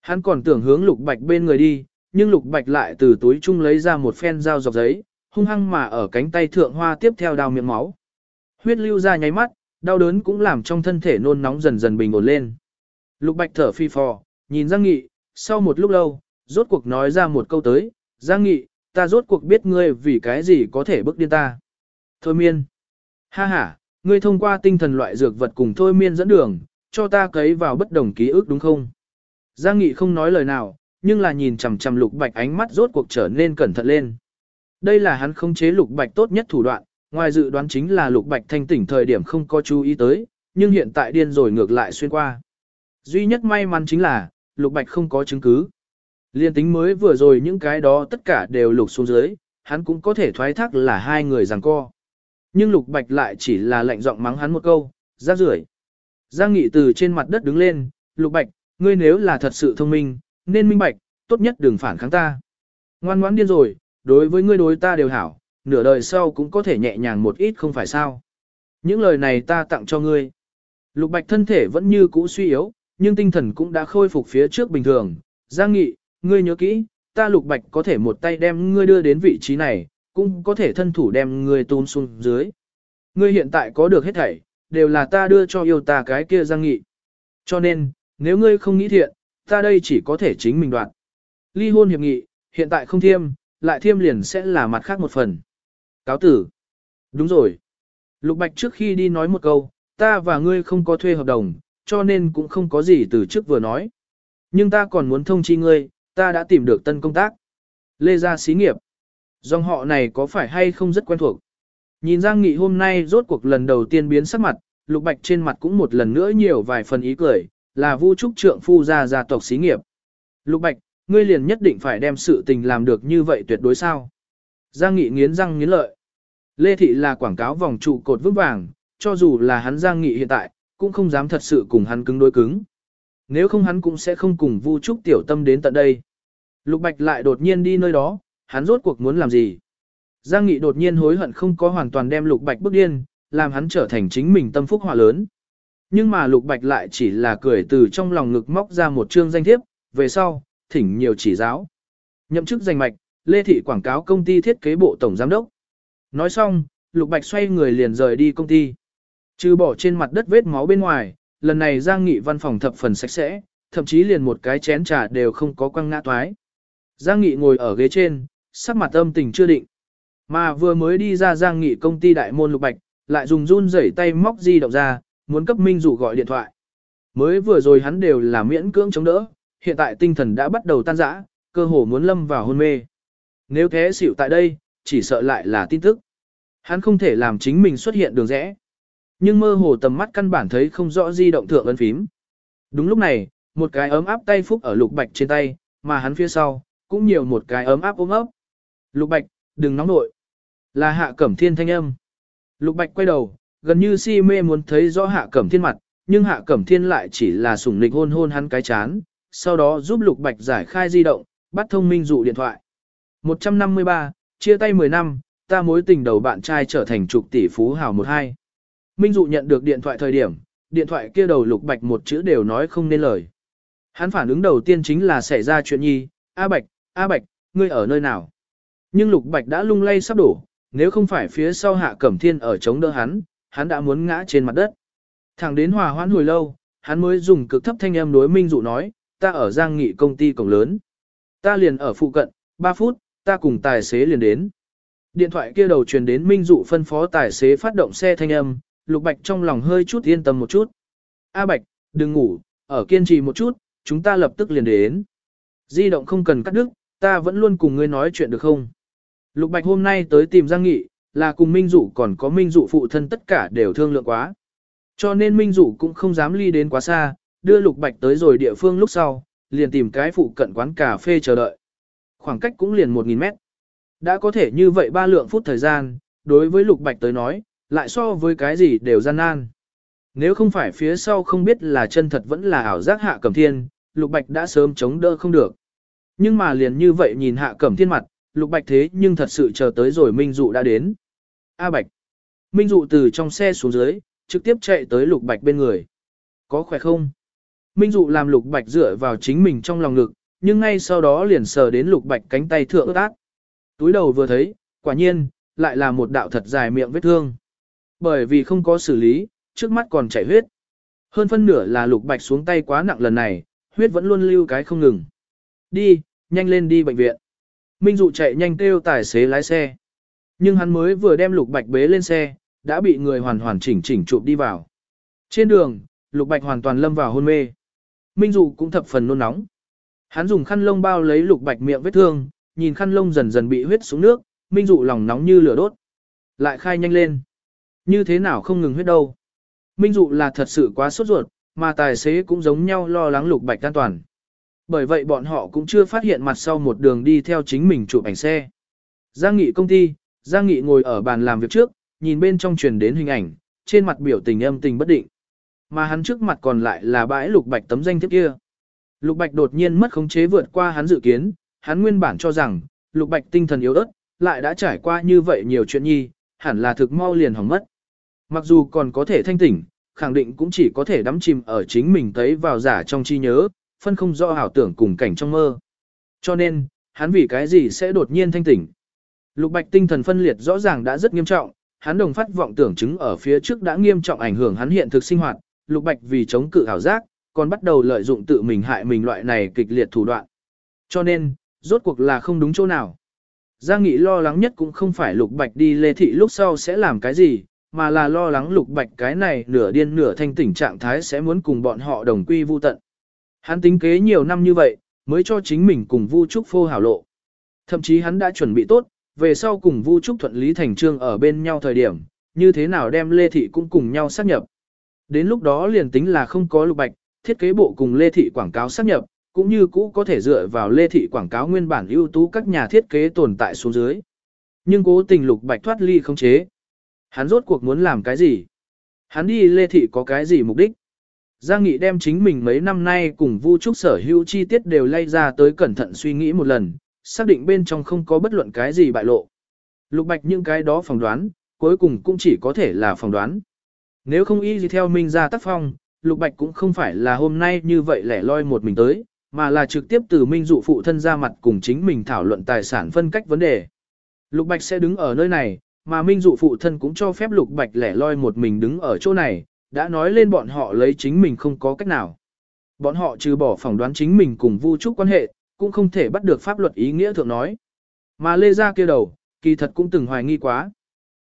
Hắn còn tưởng hướng lục bạch bên người đi, nhưng lục bạch lại từ túi chung lấy ra một phen dao dọc giấy, hung hăng mà ở cánh tay thượng hoa tiếp theo đào miệng máu. Huyết lưu ra nháy mắt, đau đớn cũng làm trong thân thể nôn nóng dần dần bình ổn lên. Lục bạch thở phi phò, nhìn Giang Nghị, sau một lúc lâu, rốt cuộc nói ra một câu tới, Giang Nghị, ta rốt cuộc biết ngươi vì cái gì có thể bức điên ta. Thôi miên. Ha ha, ngươi thông qua tinh thần loại dược vật cùng thôi miên dẫn đường, cho ta cấy vào bất đồng ký ức đúng không? Giang Nghị không nói lời nào, nhưng là nhìn chằm chằm lục bạch ánh mắt rốt cuộc trở nên cẩn thận lên. Đây là hắn khống chế lục bạch tốt nhất thủ đoạn, ngoài dự đoán chính là lục bạch thanh tỉnh thời điểm không có chú ý tới, nhưng hiện tại điên rồi ngược lại xuyên qua. Duy nhất may mắn chính là, lục bạch không có chứng cứ. Liên tính mới vừa rồi những cái đó tất cả đều lục xuống dưới, hắn cũng có thể thoái thác là hai người giằng co. Nhưng lục bạch lại chỉ là lạnh giọng mắng hắn một câu, rác rưởi. Giang Nghị từ trên mặt đất đứng lên, lục bạch, ngươi nếu là thật sự thông minh, nên minh bạch, tốt nhất đừng phản kháng ta. Ngoan ngoãn điên rồi, đối với ngươi đối ta đều hảo, nửa đời sau cũng có thể nhẹ nhàng một ít không phải sao. Những lời này ta tặng cho ngươi. Lục Bạch thân thể vẫn như cũ suy yếu, nhưng tinh thần cũng đã khôi phục phía trước bình thường. Giang Nghị, ngươi nhớ kỹ, ta Lục Bạch có thể một tay đem ngươi đưa đến vị trí này, cũng có thể thân thủ đem ngươi tún xuống dưới. Ngươi hiện tại có được hết thảy, đều là ta đưa cho yêu ta cái kia Giang Nghị. Cho nên, nếu ngươi không nghĩ thiện, ta đây chỉ có thể chính mình đoạn Ly hôn hiệp nghị, hiện tại không thiêm, lại thiêm liền sẽ là mặt khác một phần. Cáo tử. Đúng rồi. Lục Bạch trước khi đi nói một câu, ta và ngươi không có thuê hợp đồng, cho nên cũng không có gì từ trước vừa nói. Nhưng ta còn muốn thông chi ngươi, ta đã tìm được tân công tác. Lê Gia Xí Nghiệp. Dòng họ này có phải hay không rất quen thuộc. Nhìn Giang Nghị hôm nay rốt cuộc lần đầu tiên biến sắc mặt, Lục Bạch trên mặt cũng một lần nữa nhiều vài phần ý cười, là Vu Trúc trượng phu gia gia tộc xí nghiệp. Lục Bạch, ngươi liền nhất định phải đem sự tình làm được như vậy tuyệt đối sao? Giang Nghị nghiến răng nghiến lợi. Lê Thị là quảng cáo vòng trụ cột vững vàng, cho dù là hắn Giang Nghị hiện tại, cũng không dám thật sự cùng hắn cứng đối cứng. Nếu không hắn cũng sẽ không cùng Vu Trúc tiểu tâm đến tận đây. Lục Bạch lại đột nhiên đi nơi đó, hắn rốt cuộc muốn làm gì? Giang Nghị đột nhiên hối hận không có hoàn toàn đem Lục Bạch bức điên, làm hắn trở thành chính mình tâm phúc hỏa lớn. Nhưng mà Lục Bạch lại chỉ là cười từ trong lòng ngực móc ra một chương danh thiếp, về sau, thỉnh nhiều chỉ giáo. Nhậm chức danh mạch, Lê Thị quảng cáo công ty thiết kế bộ tổng giám đốc. Nói xong, Lục Bạch xoay người liền rời đi công ty. Trừ bỏ trên mặt đất vết máu bên ngoài, lần này Giang Nghị văn phòng thập phần sạch sẽ, thậm chí liền một cái chén trà đều không có quăng ngã toái. Giang Nghị ngồi ở ghế trên, sắc mặt âm tình chưa định. Mà vừa mới đi ra Giang Nghị công ty đại môn Lục Bạch, lại dùng run rẩy tay móc di động ra, muốn cấp Minh Dụ gọi điện thoại. Mới vừa rồi hắn đều là miễn cưỡng chống đỡ, hiện tại tinh thần đã bắt đầu tan rã, cơ hồ muốn lâm vào hôn mê. Nếu thế xỉu tại đây, chỉ sợ lại là tin tức. Hắn không thể làm chính mình xuất hiện đường rẽ. Nhưng mơ hồ tầm mắt căn bản thấy không rõ di động thượng ấn phím. Đúng lúc này, một cái ấm áp tay phúc ở lục bạch trên tay, mà hắn phía sau, cũng nhiều một cái ấm áp ôm ấp. Lục bạch, đừng nóng nội. Là hạ cẩm thiên thanh âm. Lục bạch quay đầu, gần như si mê muốn thấy rõ hạ cẩm thiên mặt, nhưng hạ cẩm thiên lại chỉ là sủng nịch hôn hôn hắn cái chán, sau đó giúp lục bạch giải khai di động, bắt thông minh dụ điện thoại. 153, chia tay 10 năm, ta mối tình đầu bạn trai trở thành trục tỷ phú hào 12. Minh dụ nhận được điện thoại thời điểm, điện thoại kia đầu lục bạch một chữ đều nói không nên lời. Hắn phản ứng đầu tiên chính là xảy ra chuyện nhi, A Bạch, A Bạch, ngươi ở nơi nào? Nhưng lục bạch đã lung lay sắp đổ, nếu không phải phía sau hạ cẩm thiên ở chống đỡ hắn, hắn đã muốn ngã trên mặt đất. Thẳng đến hòa hoãn hồi lâu, hắn mới dùng cực thấp thanh âm đối Minh Dụ nói, ta ở Giang Nghị công ty cổng lớn. Ta liền ở phụ cận, 3 phút, ta cùng tài xế liền đến. Điện thoại kia đầu truyền đến Minh Dụ phân phó tài xế phát động xe thanh âm, Lục Bạch trong lòng hơi chút yên tâm một chút. A Bạch, đừng ngủ, ở kiên trì một chút, chúng ta lập tức liền đến. Di động không cần cắt đứt, ta vẫn luôn cùng ngươi nói chuyện được không? Lục Bạch hôm nay tới tìm Giang Nghị, là cùng Minh Dụ còn có Minh Dụ phụ thân tất cả đều thương lượng quá. Cho nên Minh Dụ cũng không dám ly đến quá xa, đưa Lục Bạch tới rồi địa phương lúc sau, liền tìm cái phụ cận quán cà phê chờ đợi. Khoảng cách cũng liền 1.000 mét. Đã có thể như vậy ba lượng phút thời gian, đối với Lục Bạch tới nói, lại so với cái gì đều gian nan. Nếu không phải phía sau không biết là chân thật vẫn là ảo giác hạ cẩm thiên, Lục Bạch đã sớm chống đỡ không được. Nhưng mà liền như vậy nhìn hạ cẩm thiên mặt, Lục Bạch thế nhưng thật sự chờ tới rồi Minh Dụ đã đến. A Bạch. Minh Dụ từ trong xe xuống dưới, trực tiếp chạy tới Lục Bạch bên người. Có khỏe không? Minh Dụ làm Lục Bạch dựa vào chính mình trong lòng ngực, nhưng ngay sau đó liền sờ đến Lục Bạch cánh tay thượng ướt át. Túi đầu vừa thấy, quả nhiên, lại là một đạo thật dài miệng vết thương. Bởi vì không có xử lý, trước mắt còn chảy huyết. Hơn phân nửa là Lục Bạch xuống tay quá nặng lần này, huyết vẫn luôn lưu cái không ngừng. Đi, nhanh lên đi bệnh viện. Minh Dụ chạy nhanh kêu tài xế lái xe. Nhưng hắn mới vừa đem Lục Bạch bế lên xe, đã bị người hoàn hoàn chỉnh chỉnh chụp đi vào. Trên đường, Lục Bạch hoàn toàn lâm vào hôn mê. Minh Dụ cũng thập phần nôn nóng. Hắn dùng khăn lông bao lấy Lục Bạch miệng vết thương, nhìn khăn lông dần dần bị huyết xuống nước, Minh Dụ lòng nóng như lửa đốt. Lại khai nhanh lên. Như thế nào không ngừng huyết đâu. Minh Dụ là thật sự quá sốt ruột, mà tài xế cũng giống nhau lo lắng Lục Bạch an toàn. Bởi vậy bọn họ cũng chưa phát hiện mặt sau một đường đi theo chính mình chụp ảnh xe. Giang Nghị công ty, Giang Nghị ngồi ở bàn làm việc trước, nhìn bên trong truyền đến hình ảnh, trên mặt biểu tình âm tình bất định. Mà hắn trước mặt còn lại là bãi lục bạch tấm danh thiếp kia. Lục bạch đột nhiên mất khống chế vượt qua hắn dự kiến, hắn nguyên bản cho rằng, lục bạch tinh thần yếu ớt, lại đã trải qua như vậy nhiều chuyện nhi, hẳn là thực mau liền hỏng mất. Mặc dù còn có thể thanh tỉnh, khẳng định cũng chỉ có thể đắm chìm ở chính mình thấy vào giả trong chi nhớ, phân không rõ ảo tưởng cùng cảnh trong mơ. Cho nên, hắn vì cái gì sẽ đột nhiên thanh tỉnh. Lục Bạch tinh thần phân liệt rõ ràng đã rất nghiêm trọng, hắn đồng phát vọng tưởng chứng ở phía trước đã nghiêm trọng ảnh hưởng hắn hiện thực sinh hoạt, Lục Bạch vì chống cự ảo giác, còn bắt đầu lợi dụng tự mình hại mình loại này kịch liệt thủ đoạn. Cho nên, rốt cuộc là không đúng chỗ nào. Giang Nghị lo lắng nhất cũng không phải Lục Bạch đi Lê Thị lúc sau sẽ làm cái gì, mà là lo lắng Lục Bạch cái này nửa điên nửa thanh tỉnh trạng thái sẽ muốn cùng bọn họ đồng quy vu tận. Hắn tính kế nhiều năm như vậy, mới cho chính mình cùng Vu Trúc phô hảo lộ. Thậm chí hắn đã chuẩn bị tốt, về sau cùng Vu Trúc thuận lý thành trương ở bên nhau thời điểm, như thế nào đem Lê Thị cũng cùng nhau sát nhập. Đến lúc đó liền tính là không có Lục Bạch, thiết kế bộ cùng Lê Thị quảng cáo sát nhập, cũng như cũ có thể dựa vào Lê Thị quảng cáo nguyên bản ưu tú các nhà thiết kế tồn tại xuống dưới. Nhưng cố tình Lục Bạch thoát ly không chế. Hắn rốt cuộc muốn làm cái gì? Hắn đi Lê Thị có cái gì mục đích? Giang Nghị đem chính mình mấy năm nay cùng Vu Trúc sở hữu chi tiết đều lay ra tới cẩn thận suy nghĩ một lần, xác định bên trong không có bất luận cái gì bại lộ. Lục Bạch những cái đó phỏng đoán, cuối cùng cũng chỉ có thể là phỏng đoán. Nếu không y gì theo Minh ra tác phong, Lục Bạch cũng không phải là hôm nay như vậy lẻ loi một mình tới, mà là trực tiếp từ Minh dụ phụ thân ra mặt cùng chính mình thảo luận tài sản phân cách vấn đề. Lục Bạch sẽ đứng ở nơi này, mà Minh dụ phụ thân cũng cho phép Lục Bạch lẻ loi một mình đứng ở chỗ này, đã nói lên bọn họ lấy chính mình không có cách nào. Bọn họ trừ bỏ phỏng đoán chính mình cùng Vu Trúc quan hệ, cũng không thể bắt được pháp luật ý nghĩa thượng nói. Mà Lê Gia kia đầu, kỳ thật cũng từng hoài nghi quá.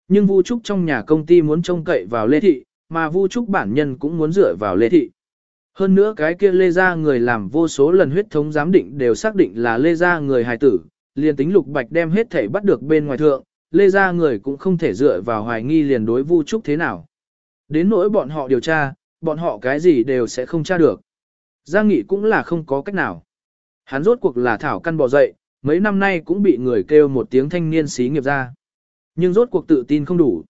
Nhưng Vu Trúc trong nhà công ty muốn trông cậy vào Lê Thị, mà Vu Trúc bản nhân cũng muốn dựa vào Lê Thị. Hơn nữa cái kia Lê Gia người làm vô số lần huyết thống giám định đều xác định là Lê Gia người hài tử, liền tính Lục Bạch đem hết thể bắt được bên ngoài thượng, Lê Gia người cũng không thể dựa vào hoài nghi liền đối Vu Trúc thế nào. Đến nỗi bọn họ điều tra, bọn họ cái gì đều sẽ không tra được. Giang Nghị cũng là không có cách nào. Hắn rốt cuộc là thảo căn bò dậy, mấy năm nay cũng bị người kêu một tiếng thanh niên xí nghiệp ra. Nhưng rốt cuộc tự tin không đủ.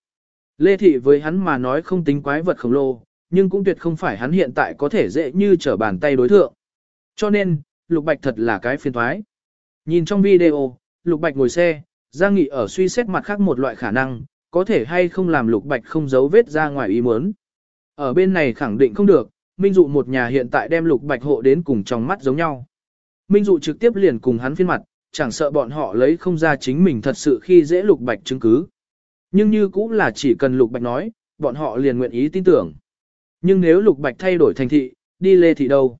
Lê Thị với hắn mà nói không tính quái vật khổng lồ, nhưng cũng tuyệt không phải hắn hiện tại có thể dễ như trở bàn tay đối thượng. Cho nên, Lục Bạch thật là cái phiền thoái. Nhìn trong video, Lục Bạch ngồi xe, Giang Nghị ở suy xét mặt khác một loại khả năng, có thể hay không làm Lục Bạch không giấu vết ra ngoài ý muốn. Ở bên này khẳng định không được, Minh Dụ một nhà hiện tại đem Lục Bạch hộ đến cùng trong mắt giống nhau. Minh Dụ trực tiếp liền cùng hắn phiên mặt, chẳng sợ bọn họ lấy không ra chính mình thật sự khi dễ Lục Bạch chứng cứ. Nhưng như cũng là chỉ cần Lục Bạch nói, bọn họ liền nguyện ý tin tưởng. Nhưng nếu Lục Bạch thay đổi thành thị, đi lê thị đâu?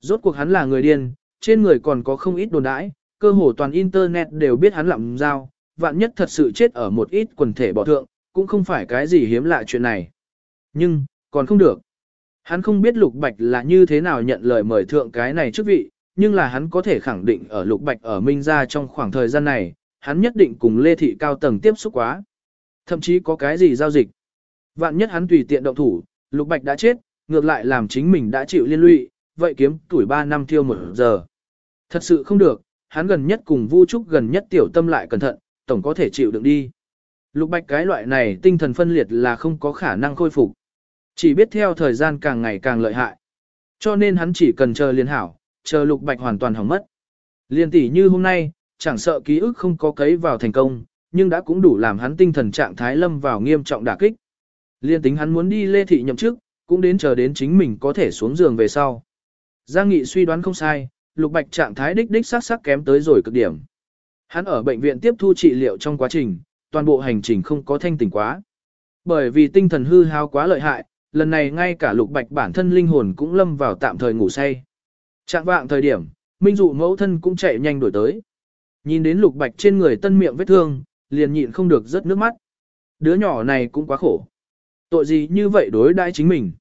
Rốt cuộc hắn là người điên, trên người còn có không ít đồn đãi, cơ hồ toàn internet đều biết hắn lạm giao, vạn nhất thật sự chết ở một ít quần thể bỏ thượng, cũng không phải cái gì hiếm lạ chuyện này. Nhưng, còn không được. Hắn không biết Lục Bạch là như thế nào nhận lời mời thượng cái này chức vị, nhưng là hắn có thể khẳng định ở Lục Bạch ở Minh Gia trong khoảng thời gian này, hắn nhất định cùng Lê Thị cao tầng tiếp xúc quá. Thậm chí có cái gì giao dịch. Vạn nhất hắn tùy tiện động thủ, Lục Bạch đã chết, ngược lại làm chính mình đã chịu liên lụy, vậy kiếm tuổi 3 năm thiêu một giờ. Thật sự không được, hắn gần nhất cùng Vu Trúc gần nhất tiểu tâm lại cẩn thận, tổng có thể chịu đựng đi. Lục Bạch cái loại này tinh thần phân liệt là không có khả năng khôi phục. Chỉ biết theo thời gian càng ngày càng lợi hại. Cho nên hắn chỉ cần chờ liên hảo, chờ Lục Bạch hoàn toàn hỏng mất. Liên tỷ như hôm nay, chẳng sợ ký ức không có cấy vào thành công, nhưng đã cũng đủ làm hắn tinh thần trạng thái lâm vào nghiêm trọng đả kích. Liên tính hắn muốn đi lê thị nhậm chức, cũng đến chờ đến chính mình có thể xuống giường về sau. Giang Nghị suy đoán không sai, Lục Bạch trạng thái đích đích sắc sắc kém tới rồi cực điểm. Hắn ở bệnh viện tiếp thu trị liệu trong quá trình, toàn bộ hành trình không có thanh tỉnh quá. Bởi vì tinh thần hư hao quá lợi hại, lần này ngay cả Lục Bạch bản thân linh hồn cũng lâm vào tạm thời ngủ say. Trạng vạng thời điểm, Minh Dụ mẫu thân cũng chạy nhanh đuổi tới. Nhìn đến Lục Bạch trên người tân miệng vết thương, liền nhịn không được rớt nước mắt. Đứa nhỏ này cũng quá khổ. Tội gì như vậy đối đãi chính mình.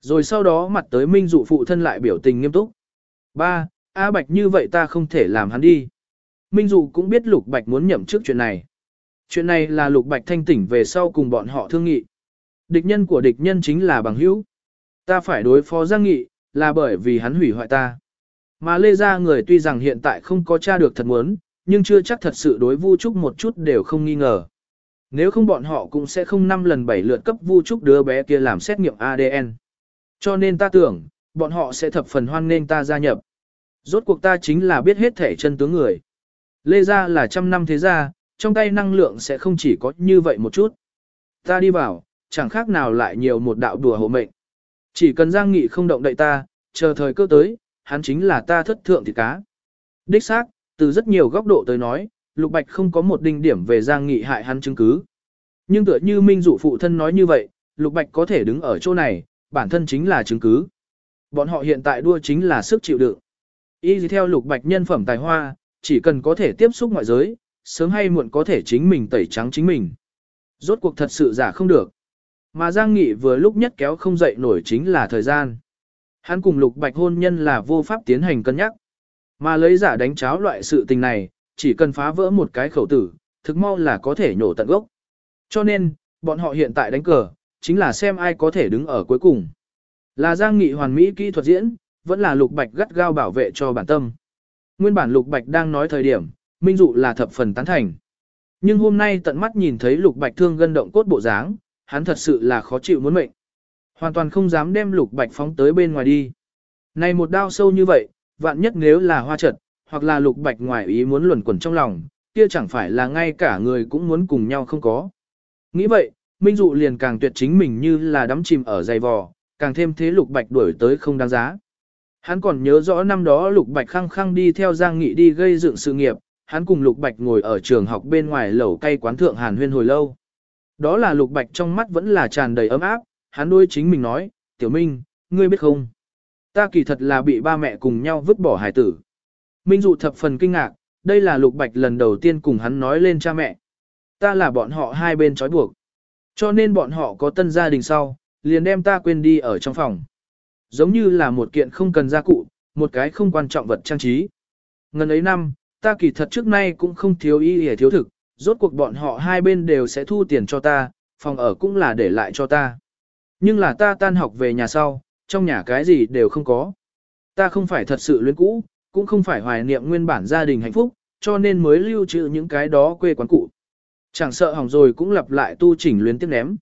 Rồi sau đó mặt tới Minh Dụ phụ thân lại biểu tình nghiêm túc. Ba, A Bạch như vậy ta không thể làm hắn đi. Minh Dụ cũng biết Lục Bạch muốn nhậm trước chuyện này. Chuyện này là Lục Bạch thanh tỉnh về sau cùng bọn họ thương nghị. Địch nhân của địch nhân chính là bằng hữu. Ta phải đối phó Giang Nghị, là bởi vì hắn hủy hoại ta. Mà Lê Gia người tuy rằng hiện tại không có tra được thật muốn, nhưng chưa chắc thật sự đối Vu Trúc một chút đều không nghi ngờ. Nếu không bọn họ cũng sẽ không năm lần bảy lượt cấp Vu Trúc đứa bé kia làm xét nghiệm ADN. Cho nên ta tưởng, bọn họ sẽ thập phần hoan nghênh ta gia nhập. Rốt cuộc ta chính là biết hết thể chân tướng người. Lê Gia là trăm năm thế gia, trong tay năng lượng sẽ không chỉ có như vậy một chút. Ta đi vào, chẳng khác nào lại nhiều một đạo đùa hộ mệnh. Chỉ cần Giang Nghị không động đậy ta, chờ thời cơ tới, hắn chính là ta thất thượng thịt cá. Đích xác, từ rất nhiều góc độ tới nói, Lục Bạch không có một đinh điểm về Giang Nghị hại hắn chứng cứ. Nhưng tựa như Minh Dụ phụ thân nói như vậy, Lục Bạch có thể đứng ở chỗ này, bản thân chính là chứng cứ. Bọn họ hiện tại đua chính là sức chịu đựng. Y theo lục bạch nhân phẩm tài hoa, chỉ cần có thể tiếp xúc ngoại giới, sớm hay muộn có thể chính mình tẩy trắng chính mình. Rốt cuộc thật sự giả không được. Mà Giang Nghị vừa lúc nhất kéo không dậy nổi chính là thời gian. Hắn cùng lục bạch hôn nhân là vô pháp tiến hành cân nhắc. Mà lấy giả đánh cháo loại sự tình này, chỉ cần phá vỡ một cái khẩu tử, thực mau là có thể nhổ tận gốc. Cho nên, bọn họ hiện tại đánh cờ, chính là xem ai có thể đứng ở cuối cùng. Là Giang Nghị hoàn mỹ kỹ thuật diễn, vẫn là Lục Bạch gắt gao bảo vệ cho bản tâm. Nguyên bản Lục Bạch đang nói thời điểm, Minh Dụ là thập phần tán thành. Nhưng hôm nay tận mắt nhìn thấy Lục Bạch thương gân động cốt bộ dáng, hắn thật sự là khó chịu muốn mệnh. Hoàn toàn không dám đem Lục Bạch phóng tới bên ngoài đi. Này một đao sâu như vậy, vạn nhất nếu là hoa trật, hoặc là Lục Bạch ngoài ý muốn luẩn quẩn trong lòng, kia chẳng phải là ngay cả người cũng muốn cùng nhau không có. Nghĩ vậy, Minh Dụ liền càng tuyệt chính mình như là đắm chìm ở dày vò, càng thêm thế Lục Bạch đuổi tới không đáng giá. Hắn còn nhớ rõ năm đó Lục Bạch khăng khăng đi theo Giang Nghị đi gây dựng sự nghiệp, hắn cùng Lục Bạch ngồi ở trường học bên ngoài lẩu cây quán thượng Hàn Huyên hồi lâu. Đó là Lục Bạch trong mắt vẫn là tràn đầy ấm áp, hắn đôi chính mình nói, Tiểu Minh, ngươi biết không? Ta kỳ thật là bị ba mẹ cùng nhau vứt bỏ hải tử. Minh Dụ thập phần kinh ngạc, đây là Lục Bạch lần đầu tiên cùng hắn nói lên cha mẹ. Ta là bọn họ hai bên trói buộc. Cho nên bọn họ có tân gia đình sau, liền đem ta quên đi ở trong phòng. Giống như là một kiện không cần gia cụ, một cái không quan trọng vật trang trí. Ngần ấy năm, ta kỳ thật trước nay cũng không thiếu y hề thiếu thực, rốt cuộc bọn họ hai bên đều sẽ thu tiền cho ta, phòng ở cũng là để lại cho ta. Nhưng là ta tan học về nhà sau, trong nhà cái gì đều không có. Ta không phải thật sự luyến cũ, cũng không phải hoài niệm nguyên bản gia đình hạnh phúc, cho nên mới lưu trữ những cái đó quê quán cụ. Chẳng sợ hỏng rồi cũng lặp lại tu chỉnh luyến tiếp ném.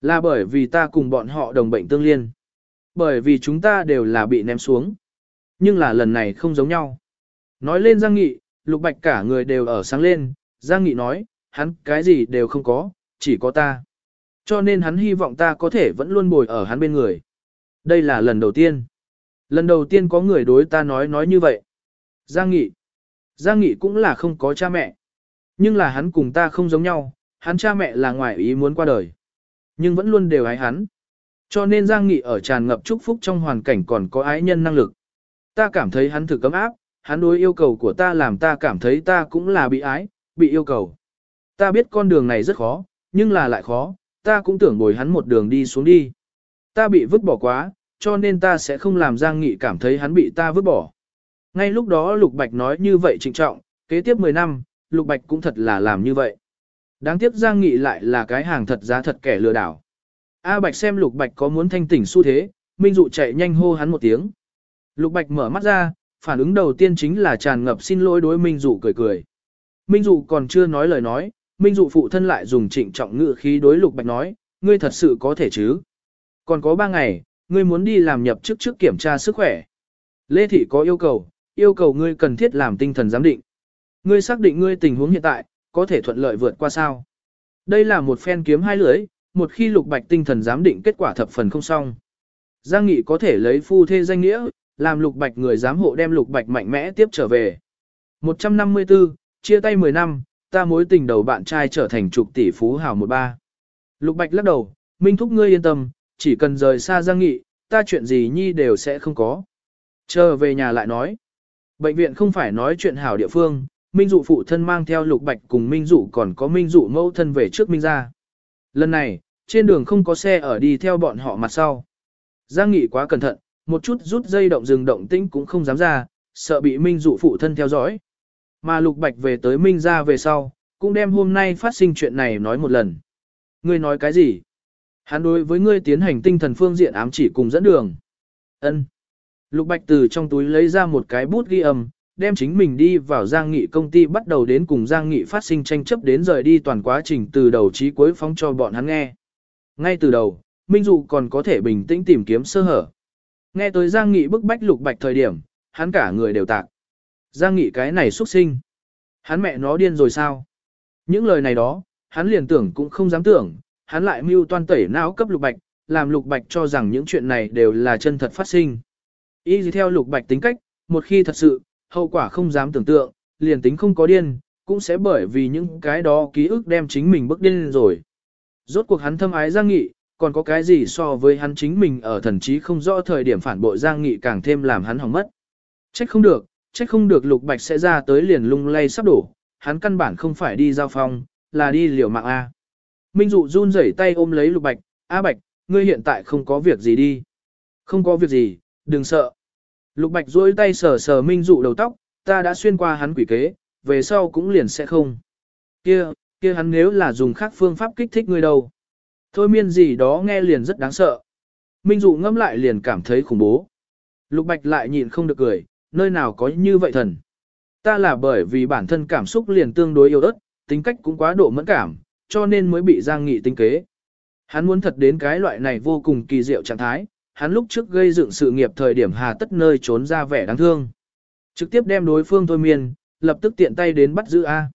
Là bởi vì ta cùng bọn họ đồng bệnh tương liên. Bởi vì chúng ta đều là bị ném xuống. Nhưng là lần này không giống nhau. Nói lên Giang Nghị, Lục Bạch cả người đều ở sáng lên, Giang Nghị nói, hắn cái gì đều không có, chỉ có ta. Cho nên hắn hy vọng ta có thể vẫn luôn bồi ở hắn bên người. Đây là lần đầu tiên. Lần đầu tiên có người đối ta nói nói như vậy. Giang Nghị. Giang Nghị cũng là không có cha mẹ. Nhưng là hắn cùng ta không giống nhau, hắn cha mẹ là ngoài ý muốn qua đời. Nhưng vẫn luôn đều ái hắn. Cho nên Giang Nghị ở tràn ngập chúc phúc trong hoàn cảnh còn có ái nhân năng lực. Ta cảm thấy hắn thử cấm áp, hắn đối yêu cầu của ta làm ta cảm thấy ta cũng là bị ái, bị yêu cầu. Ta biết con đường này rất khó, nhưng là lại khó, ta cũng tưởng bồi hắn một đường đi xuống đi. Ta bị vứt bỏ quá, cho nên ta sẽ không làm Giang Nghị cảm thấy hắn bị ta vứt bỏ. Ngay lúc đó Lục Bạch nói như vậy trịnh trọng, kế tiếp 10 năm, Lục Bạch cũng thật là làm như vậy. Đáng tiếc Giang Nghị lại là cái hàng thật giá thật kẻ lừa đảo. A Bạch xem Lục Bạch có muốn thanh tỉnh xu thế, Minh Dụ chạy nhanh hô hắn một tiếng. Lục Bạch mở mắt ra, phản ứng đầu tiên chính là tràn ngập xin lỗi đối Minh Dụ cười cười. Minh Dụ còn chưa nói lời nói, Minh Dụ phụ thân lại dùng trịnh trọng ngữ khí đối Lục Bạch nói, ngươi thật sự có thể chứ. Còn có ba ngày, ngươi muốn đi làm nhập chức trước kiểm tra sức khỏe. Lê Thị có yêu cầu, yêu cầu ngươi cần thiết làm tinh thần giám định. Ngươi xác định ngươi tình huống hiện tại, có thể thuận lợi vượt qua sao. Đây là một phen kiếm hai lưỡi, một khi lục bạch tinh thần giám định kết quả thập phần không xong. Giang Nghị có thể lấy phu thê danh nghĩa, làm lục bạch người giám hộ đem lục bạch mạnh mẽ tiếp trở về. 154, chia tay 10 năm, ta mối tình đầu bạn trai trở thành trục tỷ phú hào một ba. Lục bạch lắc đầu, Minh Thúc ngươi yên tâm, chỉ cần rời xa Giang Nghị, ta chuyện gì nhi đều sẽ không có. Chờ về nhà lại nói. Bệnh viện không phải nói chuyện hảo địa phương, Minh Dụ phụ thân mang theo Lục Bạch cùng Minh Dụ còn có Minh Dụ mẫu thân về trước Minh ra. Lần này, trên đường không có xe ở đi theo bọn họ mặt sau. Giang Nghị quá cẩn thận, một chút rút dây động dừng động tĩnh cũng không dám ra, sợ bị Minh Dụ phụ thân theo dõi. Mà Lục Bạch về tới Minh ra về sau, cũng đem hôm nay phát sinh chuyện này nói một lần. Ngươi nói cái gì? Hắn đối với ngươi tiến hành tinh thần phương diện ám chỉ cùng dẫn đường. Ân. Lục Bạch từ trong túi lấy ra một cái bút ghi âm, đem chính mình đi vào Giang Nghị công ty bắt đầu đến cùng Giang Nghị phát sinh tranh chấp đến rời đi toàn quá trình từ đầu chí cuối phóng cho bọn hắn nghe. Ngay từ đầu, Minh Dụ còn có thể bình tĩnh tìm kiếm sơ hở. Nghe tới Giang Nghị bức bách Lục Bạch thời điểm, hắn cả người đều tạc. Giang Nghị cái này xuất sinh. Hắn mẹ nó điên rồi sao? Những lời này đó, hắn liền tưởng cũng không dám tưởng, hắn lại mưu toan tẩy não cấp Lục Bạch, làm Lục Bạch cho rằng những chuyện này đều là chân thật phát sinh. Y gì theo Lục Bạch tính cách, một khi thật sự, hậu quả không dám tưởng tượng, liền tính không có điên, cũng sẽ bởi vì những cái đó ký ức đem chính mình bức điên rồi. Rốt cuộc hắn thâm ái Giang Nghị, còn có cái gì so với hắn chính mình ở thần trí không rõ thời điểm phản bội Giang Nghị càng thêm làm hắn hỏng mất. Trách không được, trách không được Lục Bạch sẽ ra tới liền lung lay sắp đổ, hắn căn bản không phải đi giao phong, là đi liều mạng A. Minh Dụ run rẩy tay ôm lấy Lục Bạch, A Bạch, ngươi hiện tại không có việc gì đi. Không có việc gì, đừng sợ. Lục Bạch duỗi tay sờ sờ Minh Dụ đầu tóc, ta đã xuyên qua hắn quỷ kế, về sau cũng liền sẽ không. Kia, kia hắn nếu là dùng khác phương pháp kích thích ngươi đâu. Thôi miên gì đó nghe liền rất đáng sợ. Minh Dụ ngâm lại liền cảm thấy khủng bố. Lục Bạch lại nhịn không được cười, nơi nào có như vậy thần. Ta là bởi vì bản thân cảm xúc liền tương đối yếu ớt, tính cách cũng quá độ mẫn cảm, cho nên mới bị Giang Nghị tinh kế. Hắn muốn thật đến cái loại này vô cùng kỳ diệu trạng thái, hắn lúc trước gây dựng sự nghiệp thời điểm hà tất nơi trốn ra vẻ đáng thương. Trực tiếp đem đối phương thôi miên, lập tức tiện tay đến bắt giữ A.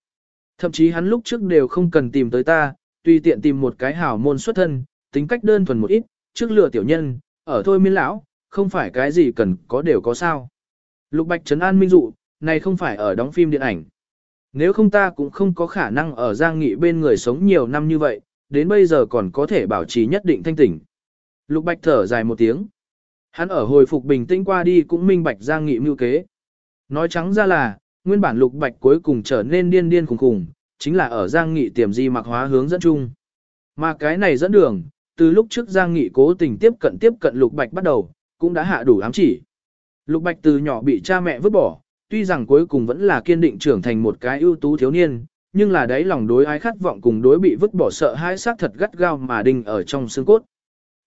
Thậm chí hắn lúc trước đều không cần tìm tới ta, tùy tiện tìm một cái hảo môn xuất thân, tính cách đơn thuần một ít, trước lừa tiểu nhân, ở thôi miên lão, không phải cái gì cần có đều có sao. Lục Bạch Trấn An Minh Dụ, này không phải ở đóng phim điện ảnh. Nếu không ta cũng không có khả năng ở Giang Nghị bên người sống nhiều năm như vậy, đến bây giờ còn có thể bảo trì nhất định thanh tỉnh. Lục Bạch thở dài một tiếng. Hắn ở hồi phục bình tĩnh qua đi cũng minh bạch Giang Nghị mưu kế. Nói trắng ra là, nguyên bản Lục Bạch cuối cùng trở nên điên điên khùng khùng, chính là ở Giang Nghị tiềm di mặc hóa hướng dẫn chung. Mà cái này dẫn đường, từ lúc trước Giang Nghị cố tình tiếp cận tiếp cận Lục Bạch bắt đầu, cũng đã hạ đủ ám chỉ. Lục Bạch từ nhỏ bị cha mẹ vứt bỏ, tuy rằng cuối cùng vẫn là kiên định trưởng thành một cái ưu tú thiếu niên, nhưng là đấy lòng đối ái khát vọng cùng đối bị vứt bỏ sợ hãi xác thật gắt gao mà đinh ở trong xương cốt.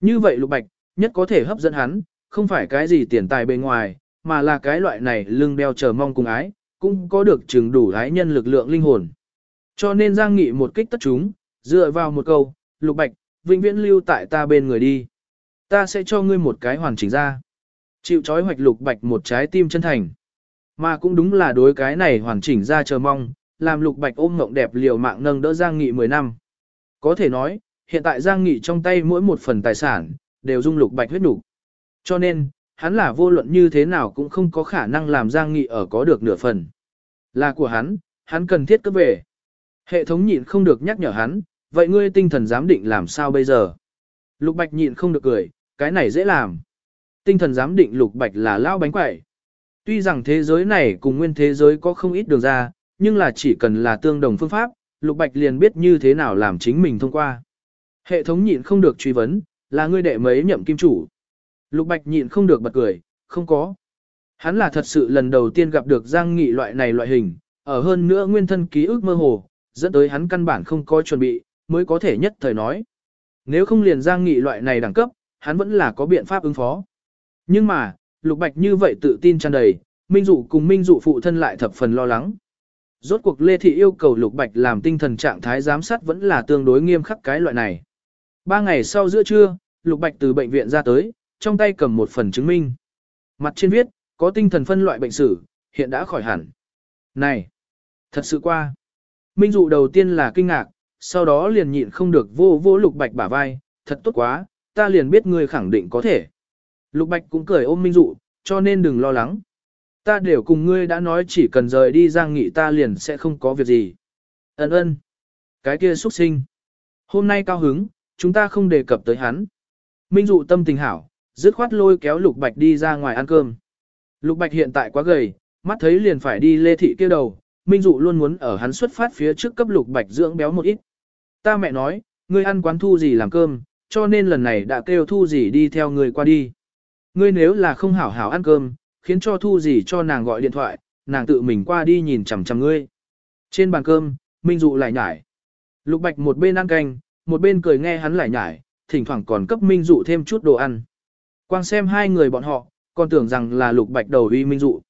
Như vậy Lục Bạch, nhất có thể hấp dẫn hắn, không phải cái gì tiền tài bên ngoài, mà là cái loại này lưng đeo chờ mong cùng ái, cũng có được chừng đủ hái nhân lực lượng linh hồn. Cho nên Giang Nghị một kích tất chúng, dựa vào một câu, Lục Bạch, vĩnh viễn lưu tại ta bên người đi. Ta sẽ cho ngươi một cái hoàn chỉnh ra. Chịu trói hoạch Lục Bạch một trái tim chân thành. Mà cũng đúng là đối cái này hoàn chỉnh ra chờ mong, làm Lục Bạch ôm mộng đẹp liều mạng nâng đỡ Giang Nghị 10 năm. Có thể nói, hiện tại Giang Nghị trong tay mỗi một phần tài sản, đều dung Lục Bạch huyết đủ. Cho nên, hắn là vô luận như thế nào cũng không có khả năng làm Giang Nghị ở có được nửa phần. Là của hắn, hắn cần thiết cấp về. Hệ thống nhịn không được nhắc nhở hắn, vậy ngươi tinh thần giám định làm sao bây giờ? Lục Bạch nhịn không được cười, cái này dễ làm. Tinh thần giám định Lục Bạch là lao bánh quẩy. Tuy rằng thế giới này cùng nguyên thế giới có không ít đường ra, nhưng là chỉ cần là tương đồng phương pháp, Lục Bạch liền biết như thế nào làm chính mình thông qua. Hệ thống nhịn không được truy vấn, là ngươi đệ mấy nhậm kim chủ. Lục Bạch nhịn không được bật cười, không có. Hắn là thật sự lần đầu tiên gặp được Giang Nghị loại này loại hình, ở hơn nữa nguyên thân ký ức mơ hồ, dẫn tới hắn căn bản không có chuẩn bị, mới có thể nhất thời nói. Nếu không liền Giang Nghị loại này đẳng cấp, hắn vẫn là có biện pháp ứng phó. Nhưng mà, Lục Bạch như vậy tự tin tràn đầy, Minh Dụ cùng Minh Dụ phụ thân lại thập phần lo lắng. Rốt cuộc Lê Thị yêu cầu Lục Bạch làm tinh thần trạng thái giám sát vẫn là tương đối nghiêm khắc cái loại này. Ba ngày sau giữa trưa, Lục Bạch từ bệnh viện ra tới, trong tay cầm một phần chứng minh. Mặt trên viết, có tinh thần phân loại bệnh sử, hiện đã khỏi hẳn. Này, thật sự qua. Minh dụ đầu tiên là kinh ngạc, sau đó liền nhịn không được vô vô lục bạch bả vai, thật tốt quá, ta liền biết ngươi khẳng định có thể. Lục bạch cũng cười ôm Minh dụ, cho nên đừng lo lắng. Ta đều cùng ngươi đã nói chỉ cần rời đi giang nghị ta liền sẽ không có việc gì. Ấn ơn. Cái kia xuất sinh. Hôm nay cao hứng, chúng ta không đề cập tới hắn. Minh dụ tâm tình hảo, dứt khoát lôi kéo lục bạch đi ra ngoài ăn cơm. Lục bạch hiện tại quá gầy, mắt thấy liền phải đi lê thị kia đầu, Minh Dụ luôn muốn ở hắn xuất phát phía trước cấp lục bạch dưỡng béo một ít. Ta mẹ nói, ngươi ăn quán thu gì làm cơm, cho nên lần này đã kêu thu gì đi theo người qua đi. Ngươi nếu là không hảo hảo ăn cơm, khiến cho thu gì cho nàng gọi điện thoại, nàng tự mình qua đi nhìn chằm chằm ngươi. Trên bàn cơm, Minh Dụ lại nhải. Lục Bạch một bên ăn canh, một bên cười nghe hắn lại nhải, thỉnh thoảng còn cấp Minh Dụ thêm chút đồ ăn. Quang xem hai người bọn họ, còn tưởng rằng là Lục Bạch đầu uy Minh Dụ.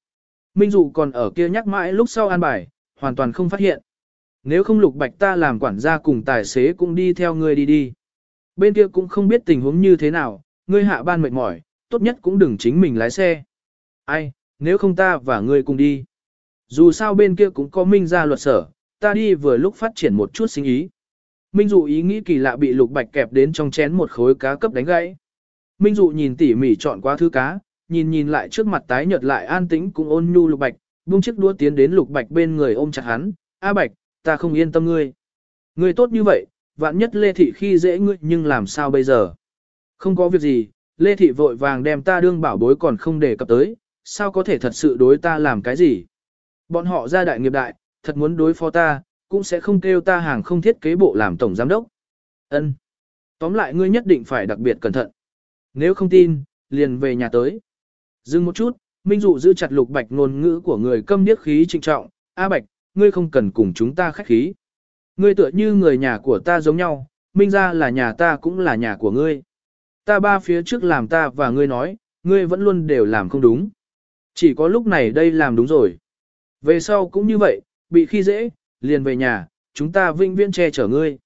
Minh Dụ còn ở kia nhắc mãi lúc sau an bài, hoàn toàn không phát hiện. Nếu không lục bạch ta làm quản gia cùng tài xế cũng đi theo ngươi đi đi. Bên kia cũng không biết tình huống như thế nào, ngươi hạ ban mệt mỏi, tốt nhất cũng đừng chính mình lái xe. Ai, nếu không ta và ngươi cùng đi. Dù sao bên kia cũng có minh ra luật sở, ta đi vừa lúc phát triển một chút sinh ý. Minh dụ ý nghĩ kỳ lạ bị lục bạch kẹp đến trong chén một khối cá cấp đánh gãy. Minh dụ nhìn tỉ mỉ chọn qua thứ cá, nhìn nhìn lại trước mặt tái nhợt lại an tĩnh cũng ôn nhu lục bạch, buông chiếc đũa tiến đến lục bạch bên người ôm chặt hắn, A bạch, ta không yên tâm ngươi. Ngươi tốt như vậy, vạn nhất Lê Thị khi dễ ngươi nhưng làm sao bây giờ? Không có việc gì, Lê Thị vội vàng đem ta đương bảo bối còn không để cập tới, sao có thể thật sự đối ta làm cái gì? Bọn họ ra đại nghiệp đại, thật muốn đối phó ta, cũng sẽ không kêu ta hàng không thiết kế bộ làm tổng giám đốc. Ân. Tóm lại ngươi nhất định phải đặc biệt cẩn thận. Nếu không tin, liền về nhà tới. Dừng một chút, Minh Dụ giữ chặt Lục Bạch ngôn ngữ của người câm điếc khí trịnh trọng, "A Bạch, ngươi không cần cùng chúng ta khách khí. Ngươi tựa như người nhà của ta giống nhau, Minh gia là nhà ta cũng là nhà của ngươi. Ta ba phía trước làm ta và ngươi nói, ngươi vẫn luôn đều làm không đúng. Chỉ có lúc này đây làm đúng rồi. Về sau cũng như vậy, bị khi dễ, liền về nhà, chúng ta vinh viễn che chở ngươi."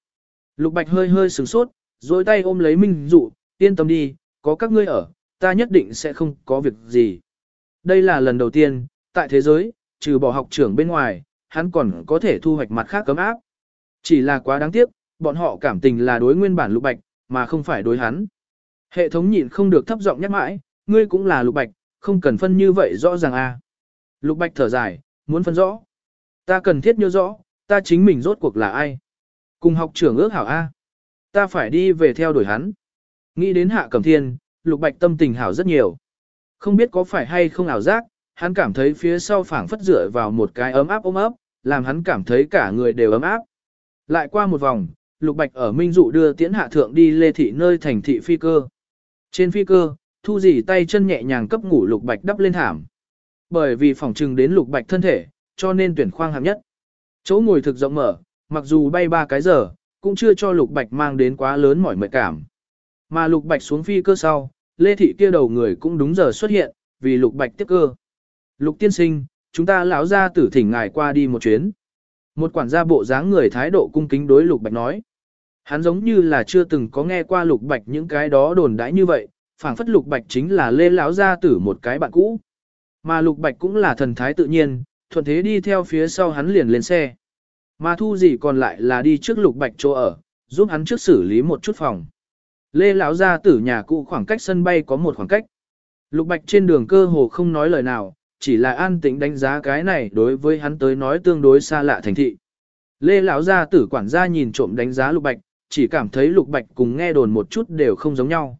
Lục Bạch hơi hơi sửng sốt, rồi tay ôm lấy Minh Dụ, yên tâm đi, có các ngươi ở, ta nhất định sẽ không có việc gì. Đây là lần đầu tiên, tại thế giới, trừ bỏ học trưởng bên ngoài, hắn còn có thể thu hoạch mặt khác cấm áp. Chỉ là quá đáng tiếc, bọn họ cảm tình là đối nguyên bản lục bạch, mà không phải đối hắn. Hệ thống nhịn không được thấp giọng nhắc mãi, ngươi cũng là lục bạch, không cần phân như vậy rõ ràng a. Lục bạch thở dài, muốn phân rõ. Ta cần thiết nhớ rõ, ta chính mình rốt cuộc là ai. Cùng học trưởng ước hảo a. Ta phải đi về theo đuổi hắn. Nghĩ đến hạ cẩm thiên, lục bạch tâm tình hảo rất nhiều. Không biết có phải hay không ảo giác, hắn cảm thấy phía sau phảng phất dựa vào một cái ấm áp ôm ấp, làm hắn cảm thấy cả người đều ấm áp. Lại qua một vòng, lục bạch ở Minh Dụ đưa tiễn hạ thượng đi lê thị nơi thành thị phi cơ. Trên phi cơ, thu dì tay chân nhẹ nhàng cấp ngủ lục bạch đắp lên thảm. Bởi vì phòng trừng đến lục bạch thân thể, cho nên tuyển khoang hạng nhất. Chỗ ngồi thực rộng mở, mặc dù bay ba cái giờ, cũng chưa cho lục bạch mang đến quá lớn mỏi mệt cảm. Mà lục bạch xuống phi cơ sau, lê thị kia đầu người cũng đúng giờ xuất hiện, vì lục bạch tiếp cơ. Lục tiên sinh, chúng ta lão ra tử thỉnh ngài qua đi một chuyến. Một quản gia bộ dáng người thái độ cung kính đối lục bạch nói. Hắn giống như là chưa từng có nghe qua lục bạch những cái đó đồn đãi như vậy, phảng phất lục bạch chính là lê lão gia tử một cái bạn cũ. Mà lục bạch cũng là thần thái tự nhiên, thuận thế đi theo phía sau hắn liền lên xe. Mà thu gì còn lại là đi trước lục bạch chỗ ở, giúp hắn trước xử lý một chút phòng. Lê lão gia tử nhà cũ khoảng cách sân bay có một khoảng cách. Lục bạch trên đường cơ hồ không nói lời nào, chỉ là an tĩnh đánh giá cái này đối với hắn tới nói tương đối xa lạ thành thị. Lê lão gia tử quản gia nhìn trộm đánh giá lục bạch, chỉ cảm thấy lục bạch cùng nghe đồn một chút đều không giống nhau.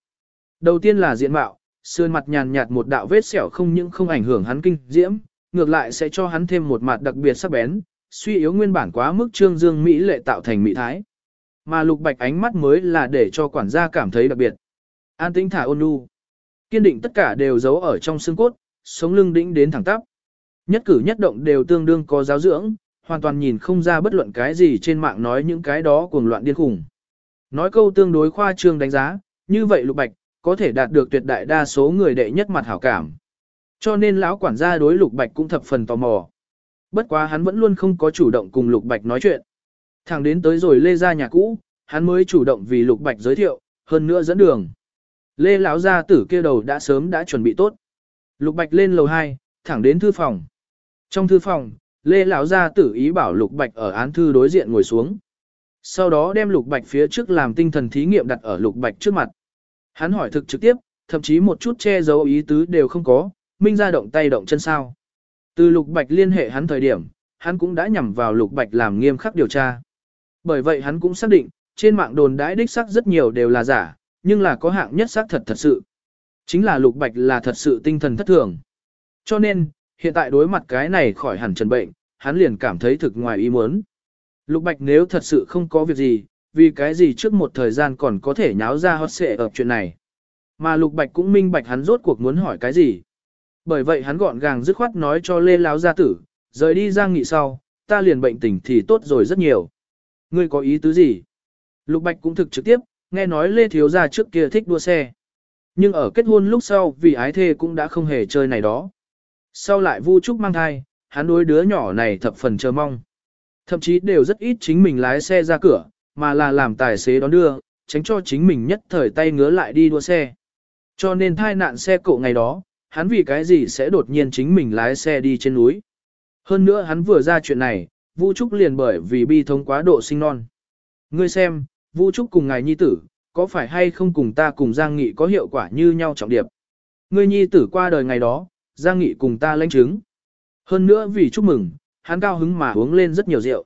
Đầu tiên là diện mạo, sườn mặt nhàn nhạt một đạo vết sẹo không những không ảnh hưởng hắn kinh diễm, ngược lại sẽ cho hắn thêm một mặt đặc biệt sắc bén, suy yếu nguyên bản quá mức trương dương mỹ lệ tạo thành mỹ thái. Mà lục bạch ánh mắt mới là để cho quản gia cảm thấy đặc biệt. An tĩnh thả ôn nhu. Kiên định tất cả đều giấu ở trong xương cốt, sống lưng đĩnh đến thẳng tắp. Nhất cử nhất động đều tương đương có giáo dưỡng, hoàn toàn nhìn không ra bất luận cái gì trên mạng nói những cái đó cuồng loạn điên khủng. Nói câu tương đối khoa trương đánh giá, như vậy lục bạch, có thể đạt được tuyệt đại đa số người đệ nhất mặt hảo cảm. Cho nên lão quản gia đối lục bạch cũng thập phần tò mò. Bất quá hắn vẫn luôn không có chủ động cùng lục bạch nói chuyện. Thẳng đến tới rồi lê ra nhà cũ, hắn mới chủ động vì lục bạch giới thiệu, hơn nữa dẫn đường. Lê lão gia tử kia đầu đã sớm đã chuẩn bị tốt. Lục Bạch lên lầu 2, thẳng đến thư phòng. Trong thư phòng, Lê lão gia tử ý bảo Lục Bạch ở án thư đối diện ngồi xuống. Sau đó đem Lục Bạch phía trước làm tinh thần thí nghiệm đặt ở Lục Bạch trước mặt. Hắn hỏi thực trực tiếp, thậm chí một chút che giấu ý tứ đều không có, minh ra động tay động chân sao. Từ Lục Bạch liên hệ hắn thời điểm, hắn cũng đã nhằm vào Lục Bạch làm nghiêm khắc điều tra. Bởi vậy hắn cũng xác định, trên mạng đồn đãi đích xác rất nhiều đều là giả, nhưng là có hạng nhất xác thật thật sự. Chính là lục bạch là thật sự tinh thần thất thường. Cho nên, hiện tại đối mặt cái này khỏi hẳn trần bệnh, hắn liền cảm thấy thực ngoài ý muốn. Lục bạch nếu thật sự không có việc gì, vì cái gì trước một thời gian còn có thể nháo ra hót xệ ở chuyện này. Mà lục bạch cũng minh bạch hắn rốt cuộc muốn hỏi cái gì. Bởi vậy hắn gọn gàng dứt khoát nói cho Lê Láo gia tử, rời đi ra nghị sau, ta liền bệnh tình thì tốt rồi rất nhiều. Ngươi có ý tứ gì? Lục Bạch cũng thực trực tiếp, nghe nói Lê Thiếu Gia trước kia thích đua xe. Nhưng ở kết hôn lúc sau vì ái thê cũng đã không hề chơi này đó. Sau lại Vu Trúc mang thai, hắn đối đứa nhỏ này thập phần chờ mong. Thậm chí đều rất ít chính mình lái xe ra cửa, mà là làm tài xế đón đưa, tránh cho chính mình nhất thời tay ngứa lại đi đua xe. Cho nên thai nạn xe cộ ngày đó, hắn vì cái gì sẽ đột nhiên chính mình lái xe đi trên núi. Hơn nữa hắn vừa ra chuyện này, Vu Trúc liền bởi vì bi thống quá độ sinh non. Ngươi xem, Vu Trúc cùng ngài nhi tử, có phải hay không cùng ta cùng Giang Nghị có hiệu quả như nhau trọng điệp. Ngươi nhi tử qua đời ngày đó, Giang Nghị cùng ta lãnh chứng. Hơn nữa vì chúc mừng, hắn cao hứng mà uống lên rất nhiều rượu.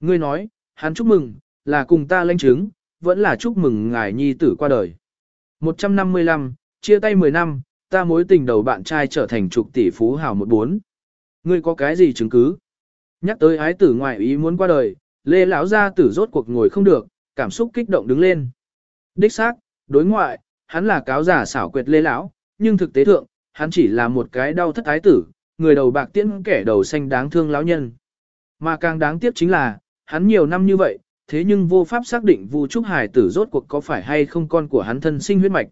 Ngươi nói, hắn chúc mừng, là cùng ta lãnh chứng, vẫn là chúc mừng ngài nhi tử qua đời. 155, chia tay 10 năm, ta mối tình đầu bạn trai trở thành trục tỷ phú hào một bốn. Ngươi có cái gì chứng cứ? Nhắc tới ái tử ngoại ý muốn qua đời, Lê lão gia tử rốt cuộc ngồi không được, cảm xúc kích động đứng lên. Đích xác, đối ngoại, hắn là cáo giả xảo quyệt Lê lão, nhưng thực tế thượng, hắn chỉ là một cái đau thất ái tử, người đầu bạc tiễn kẻ đầu xanh đáng thương lão nhân. Mà càng đáng tiếc chính là, hắn nhiều năm như vậy, thế nhưng vô pháp xác định Vu Trúc Hải tử rốt cuộc có phải hay không con của hắn thân sinh huyết mạch.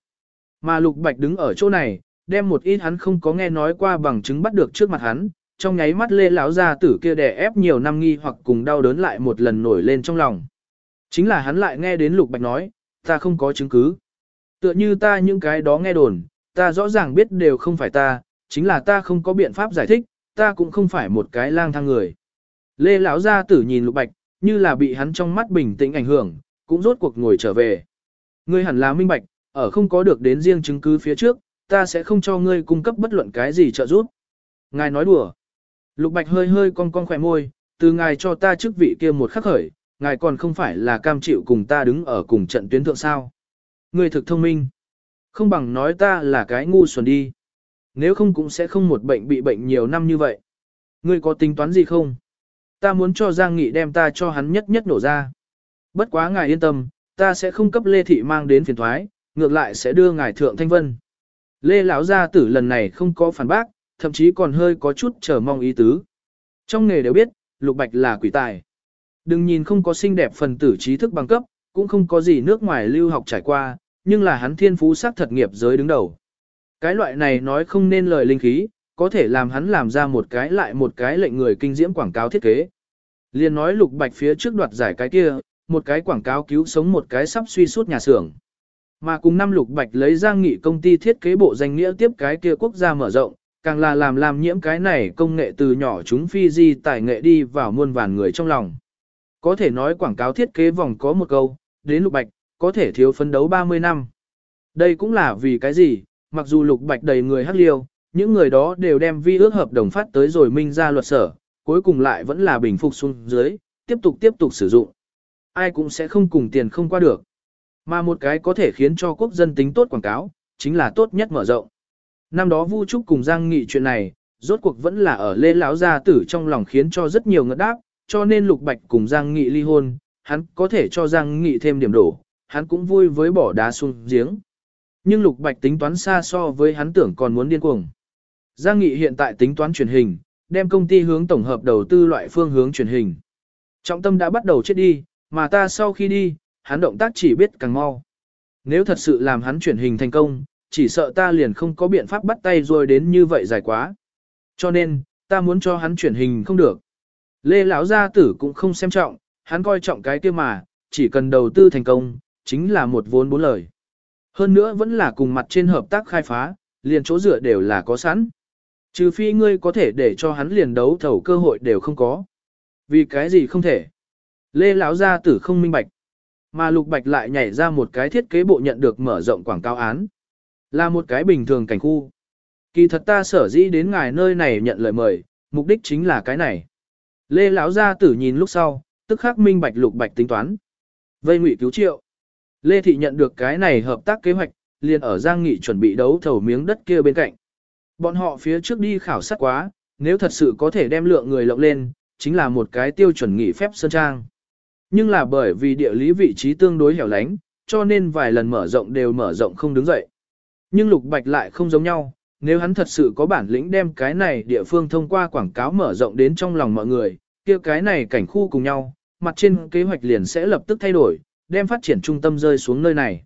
Mà Lục Bạch đứng ở chỗ này, đem một ít hắn không có nghe nói qua bằng chứng bắt được trước mặt hắn, trong nháy mắt lê lão gia tử kia đè ép nhiều năm nghi hoặc cùng đau đớn lại một lần nổi lên trong lòng. Chính là hắn lại nghe đến Lục Bạch nói, ta không có chứng cứ. Tựa như ta những cái đó nghe đồn, ta rõ ràng biết đều không phải ta, chính là ta không có biện pháp giải thích, ta cũng không phải một cái lang thang người. Lê lão gia tử nhìn Lục Bạch, như là bị hắn trong mắt bình tĩnh ảnh hưởng, cũng rốt cuộc ngồi trở về. Ngươi hẳn là minh bạch, ở không có được đến riêng chứng cứ phía trước, ta sẽ không cho ngươi cung cấp bất luận cái gì trợ giúp. Ngài nói đùa. Lục Bạch hơi hơi cong cong khỏe môi, từ ngài cho ta chức vị kia một khắc khởi, ngài còn không phải là cam chịu cùng ta đứng ở cùng trận tuyến thượng sao. Ngươi thực thông minh. Không bằng nói ta là cái ngu xuẩn đi. Nếu không cũng sẽ không một bệnh bị bệnh nhiều năm như vậy. Ngươi có tính toán gì không? Ta muốn cho Giang Nghị đem ta cho hắn nhất nhất nổ ra. Bất quá ngài yên tâm, ta sẽ không cấp Lê Thị mang đến phiền thoái, ngược lại sẽ đưa ngài thượng thanh vân. Lê lão gia tử lần này không có phản bác, thậm chí còn hơi có chút chờ mong ý tứ. Trong nghề đều biết, Lục Bạch là quỷ tài. Đừng nhìn không có xinh đẹp phần tử trí thức bằng cấp, cũng không có gì nước ngoài lưu học trải qua, nhưng là hắn thiên phú sắc thật nghiệp giới đứng đầu. Cái loại này nói không nên lời linh khí, có thể làm hắn làm ra một cái lại một cái lệnh người kinh diễm quảng cáo thiết kế. Liên nói Lục Bạch phía trước đoạt giải cái kia, một cái quảng cáo cứu sống một cái sắp suy suốt nhà xưởng. Mà cùng năm Lục Bạch lấy ra Nghị công ty thiết kế bộ danh nghĩa tiếp cái kia quốc gia mở rộng, càng là làm làm nhiễm cái này công nghệ từ nhỏ chúng phi di tài nghệ đi vào muôn vàn người trong lòng. Có thể nói quảng cáo thiết kế vòng có một câu, đến Lục Bạch, có thể thiếu phấn đấu 30 năm. Đây cũng là vì cái gì, mặc dù Lục Bạch đầy người hắc liêu, những người đó đều đem vi ước hợp đồng phát tới rồi minh ra luật sở, cuối cùng lại vẫn là bình phục xuống dưới, tiếp tục tiếp tục sử dụng. Ai cũng sẽ không cùng tiền không qua được. Mà một cái có thể khiến cho quốc dân tính tốt quảng cáo, chính là tốt nhất mở rộng. Năm đó Vu Trúc cùng Giang Nghị chuyện này, rốt cuộc vẫn là ở Lê lão gia tử trong lòng khiến cho rất nhiều ngất đáp, cho nên Lục Bạch cùng Giang Nghị ly hôn, hắn có thể cho Giang Nghị thêm điểm đổ, hắn cũng vui với bỏ đá xuống giếng. Nhưng Lục Bạch tính toán xa so với hắn tưởng còn muốn điên cuồng. Giang Nghị hiện tại tính toán truyền hình, đem công ty hướng tổng hợp đầu tư loại phương hướng truyền hình. Trọng tâm đã bắt đầu chết đi, mà ta sau khi đi, hắn động tác chỉ biết càng mau. Nếu thật sự làm hắn truyền hình thành công, chỉ sợ ta liền không có biện pháp bắt tay rồi đến như vậy dài quá. Cho nên, ta muốn cho hắn chuyển hình không được. Lê lão gia tử cũng không xem trọng, hắn coi trọng cái kia mà, chỉ cần đầu tư thành công, chính là một vốn bốn lời. Hơn nữa vẫn là cùng mặt trên hợp tác khai phá, liền chỗ dựa đều là có sẵn. Trừ phi ngươi có thể để cho hắn liền đấu thầu cơ hội đều không có. Vì cái gì không thể? Lê lão gia tử không minh bạch. Mà Lục Bạch lại nhảy ra một cái thiết kế bộ nhận được mở rộng quảng cáo án. Là một cái bình thường cảnh khu. Kỳ thật ta sở dĩ đến ngài nơi này nhận lời mời, mục đích chính là cái này. Lê lão gia tử nhìn lúc sau, tức khắc minh bạch Lục Bạch tính toán. Vây ngụy cứu triệu. Lê Thị nhận được cái này hợp tác kế hoạch, liền ở Giang Nghị chuẩn bị đấu thầu miếng đất kia bên cạnh. Bọn họ phía trước đi khảo sát quá, nếu thật sự có thể đem lượng người lộng lên, chính là một cái tiêu chuẩn nghỉ phép sơn trang. Nhưng là bởi vì địa lý vị trí tương đối hẻo lánh, cho nên vài lần mở rộng đều mở rộng không đứng dậy. Nhưng Lục Bạch lại không giống nhau, nếu hắn thật sự có bản lĩnh đem cái này địa phương thông qua quảng cáo mở rộng đến trong lòng mọi người, kia cái này cảnh khu cùng nhau, mặt trên kế hoạch liền sẽ lập tức thay đổi, đem phát triển trung tâm rơi xuống nơi này.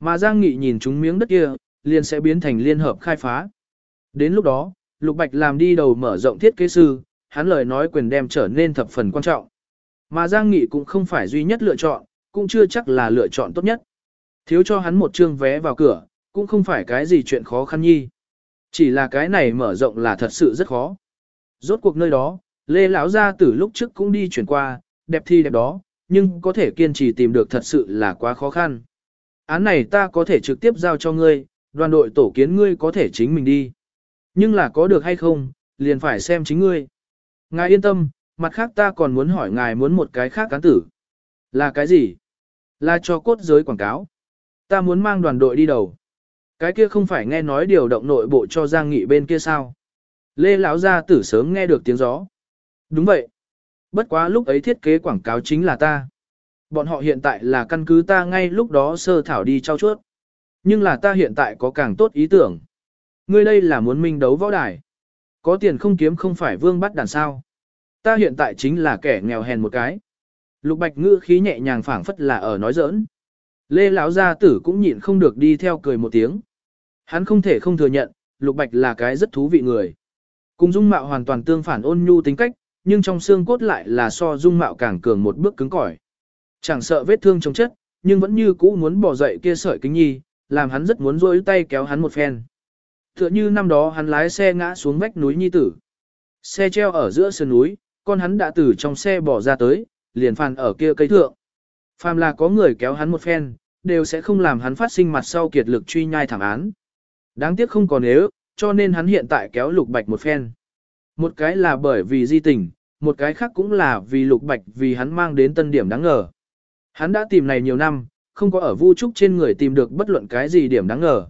Mà Giang Nghị nhìn chúng miếng đất kia, liền sẽ biến thành liên hợp khai phá. Đến lúc đó, Lục Bạch làm đi đầu mở rộng thiết kế sư, hắn lời nói quyền đem trở nên thập phần quan trọng. Mà Giang Nghị cũng không phải duy nhất lựa chọn, cũng chưa chắc là lựa chọn tốt nhất. Thiếu cho hắn một chương vé vào cửa, cũng không phải cái gì chuyện khó khăn nhi. Chỉ là cái này mở rộng là thật sự rất khó. Rốt cuộc nơi đó, Lê lão gia tử lúc trước cũng đi chuyển qua, đẹp thi đẹp đó, nhưng có thể kiên trì tìm được thật sự là quá khó khăn. Án này ta có thể trực tiếp giao cho ngươi, đoàn đội tổ kiến ngươi có thể chính mình đi. Nhưng là có được hay không, liền phải xem chính ngươi. Ngài yên tâm, mặt khác ta còn muốn hỏi ngài muốn một cái khác cán tử. Là cái gì? Là cho cốt giới quảng cáo. Ta muốn mang đoàn đội đi đầu. Cái kia không phải nghe nói điều động nội bộ cho Giang Nghị bên kia sao? Lê lão gia tử sớm nghe được tiếng gió. Đúng vậy. Bất quá lúc ấy thiết kế quảng cáo chính là ta. Bọn họ hiện tại là căn cứ ta ngay lúc đó sơ thảo đi trao chuốt. Nhưng là ta hiện tại có càng tốt ý tưởng. Ngươi đây là muốn minh đấu võ đài. Có tiền không kiếm không phải vương bắt đàn sao. Ta hiện tại chính là kẻ nghèo hèn một cái. Lục bạch ngữ khí nhẹ nhàng phảng phất là ở nói giỡn. Lê lão gia tử cũng nhịn không được đi theo cười một tiếng. Hắn không thể không thừa nhận, lục bạch là cái rất thú vị người. Cùng dung mạo hoàn toàn tương phản ôn nhu tính cách, nhưng trong xương cốt lại là so dung mạo càng cường một bước cứng cỏi. Chẳng sợ vết thương trong chất, nhưng vẫn như cũ muốn bỏ dậy kia sợi kính nhi, làm hắn rất muốn rôi tay kéo hắn một phen. Tựa như năm đó hắn lái xe ngã xuống vách núi nhi tử. Xe treo ở giữa sườn núi, con hắn đã từ trong xe bỏ ra tới, liền phàn ở kia cây thượng. Phàm là có người kéo hắn một phen, đều sẽ không làm hắn phát sinh mặt sau kiệt lực truy nhai thảm án. Đáng tiếc không còn nếu, cho nên hắn hiện tại kéo lục bạch một phen. Một cái là bởi vì di tình, một cái khác cũng là vì lục bạch vì hắn mang đến tân điểm đáng ngờ. Hắn đã tìm này nhiều năm, không có ở vu trúc trên người tìm được bất luận cái gì điểm đáng ngờ.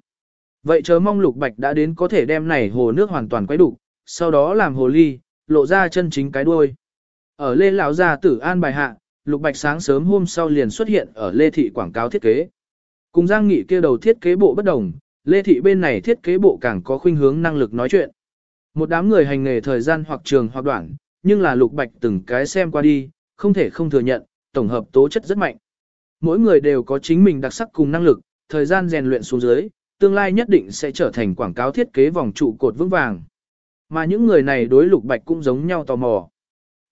Vậy chớ mong lục bạch đã đến có thể đem này hồ nước hoàn toàn quấy đủ, sau đó làm hồ ly, lộ ra chân chính cái đuôi. Ở Lê lão gia tử an bài hạ, lục bạch sáng sớm hôm sau liền xuất hiện ở Lê thị quảng cáo thiết kế. Cùng Giang Nghị kia đầu thiết kế bộ bất đồng, Lê thị bên này thiết kế bộ càng có khuynh hướng năng lực nói chuyện. Một đám người hành nghề thời gian hoặc trường hoặc đoạn, nhưng là lục bạch từng cái xem qua đi, không thể không thừa nhận, tổng hợp tố chất rất mạnh. Mỗi người đều có chính mình đặc sắc cùng năng lực, thời gian rèn luyện xuống dưới, tương lai nhất định sẽ trở thành quảng cáo thiết kế vòng trụ cột vững vàng. Mà những người này đối lục bạch cũng giống nhau tò mò.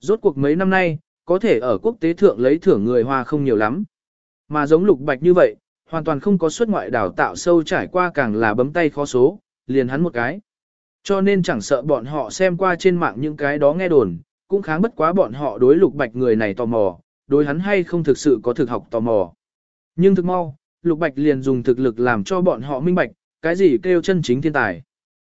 Rốt cuộc mấy năm nay, có thể ở quốc tế thượng lấy thưởng người hoa không nhiều lắm. Mà giống lục bạch như vậy, hoàn toàn không có xuất ngoại đào tạo sâu trải qua càng là bấm tay khó số, liền hắn một cái. Cho nên chẳng sợ bọn họ xem qua trên mạng những cái đó nghe đồn, cũng kháng bất quá bọn họ đối lục bạch người này tò mò, đối hắn hay không thực sự có thực học tò mò. Nhưng thực mau, lục bạch liền dùng thực lực làm cho bọn họ minh bạch, cái gì kêu chân chính thiên tài.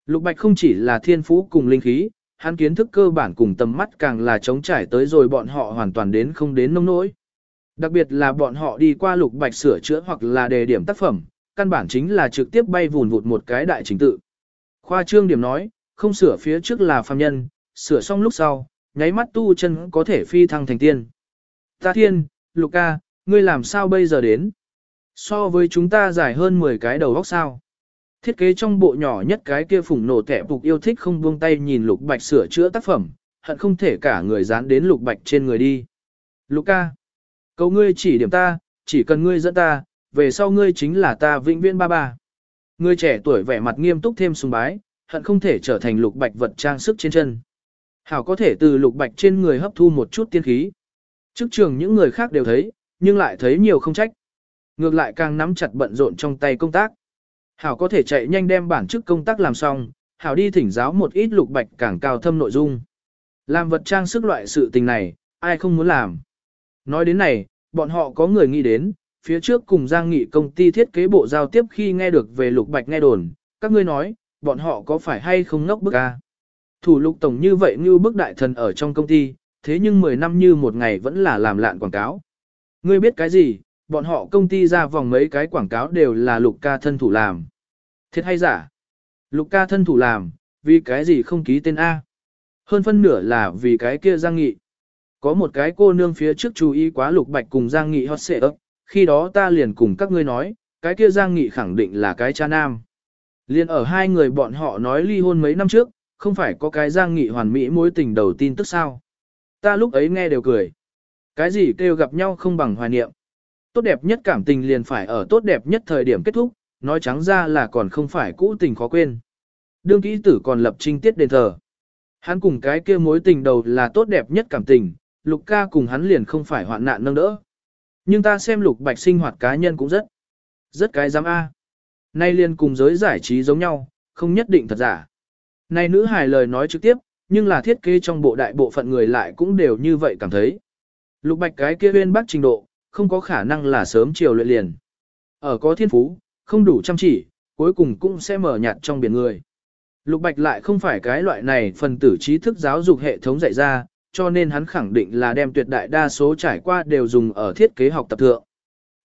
Lục bạch không chỉ là thiên phú cùng linh khí, hắn kiến thức cơ bản cùng tầm mắt càng là chống trải tới rồi bọn họ hoàn toàn đến không đến nông nỗi. Đặc biệt là bọn họ đi qua lục bạch sửa chữa hoặc là đề điểm tác phẩm, căn bản chính là trực tiếp bay vùn vụt một cái đại chính tự. Khoa trương điểm nói, không sửa phía trước là phàm nhân, sửa xong lúc sau, nháy mắt tu chân có thể phi thăng thành tiên. Ta thiên, lục ca, ngươi làm sao bây giờ đến? So với chúng ta dài hơn 10 cái đầu góc sao? Thiết kế trong bộ nhỏ nhất cái kia phủng nổ tẻ phục yêu thích không buông tay nhìn lục bạch sửa chữa tác phẩm, hận không thể cả người dán đến lục bạch trên người đi. Lục ca, cầu ngươi chỉ điểm ta, chỉ cần ngươi dẫn ta, về sau ngươi chính là ta vĩnh viễn ba ba. Người trẻ tuổi vẻ mặt nghiêm túc thêm sùng bái, hận không thể trở thành lục bạch vật trang sức trên chân. Hảo có thể từ lục bạch trên người hấp thu một chút tiên khí. Trước trường những người khác đều thấy, nhưng lại thấy nhiều không trách. Ngược lại càng nắm chặt bận rộn trong tay công tác. Hảo có thể chạy nhanh đem bản chức công tác làm xong, Hảo đi thỉnh giáo một ít lục bạch càng cao thâm nội dung. Làm vật trang sức loại sự tình này, ai không muốn làm. Nói đến này, bọn họ có người nghĩ đến, phía trước cùng Giang Nghị công ty thiết kế bộ giao tiếp khi nghe được về lục bạch nghe đồn, các ngươi nói, bọn họ có phải hay không ngốc bức a? Thủ lục tổng như vậy như bức đại thần ở trong công ty, thế nhưng 10 năm như một ngày vẫn là làm lạn quảng cáo. Ngươi biết cái gì, bọn họ công ty ra vòng mấy cái quảng cáo đều là lục ca thân thủ làm. Thiệt hay giả? Lục ca thân thủ làm, vì cái gì không ký tên A? Hơn phân nửa là vì cái kia Giang Nghị. Có một cái cô nương phía trước chú ý quá lục bạch cùng Giang Nghị hot xệ ấp, khi đó ta liền cùng các ngươi nói, cái kia Giang Nghị khẳng định là cái cha nam. Liên ở hai người bọn họ nói ly hôn mấy năm trước, không phải có cái Giang Nghị hoàn mỹ mối tình đầu tin tức sao. Ta lúc ấy nghe đều cười. Cái gì kêu gặp nhau không bằng hoài niệm. Tốt đẹp nhất cảm tình liền phải ở tốt đẹp nhất thời điểm kết thúc, nói trắng ra là còn không phải cũ tình khó quên. Đương kỹ tử còn lập trinh tiết đền thờ. Hắn cùng cái kia mối tình đầu là tốt đẹp nhất cảm tình, lục ca cùng hắn liền không phải hoạn nạn nâng đỡ. Nhưng ta xem lục bạch sinh hoạt cá nhân cũng rất, rất cái dám A. Nay liền cùng giới giải trí giống nhau, không nhất định thật giả. Này nữ hài lời nói trực tiếp, nhưng là thiết kế trong bộ đại bộ phận người lại cũng đều như vậy cảm thấy. Lục bạch cái kia uyên bác trình độ, không có khả năng là sớm chiều luyện liền. Ở có thiên phú, không đủ chăm chỉ, cuối cùng cũng sẽ mở nhạt trong biển người. Lục bạch lại không phải cái loại này phần tử trí thức giáo dục hệ thống dạy ra, cho nên hắn khẳng định là đem tuyệt đại đa số trải qua đều dùng ở thiết kế học tập thượng.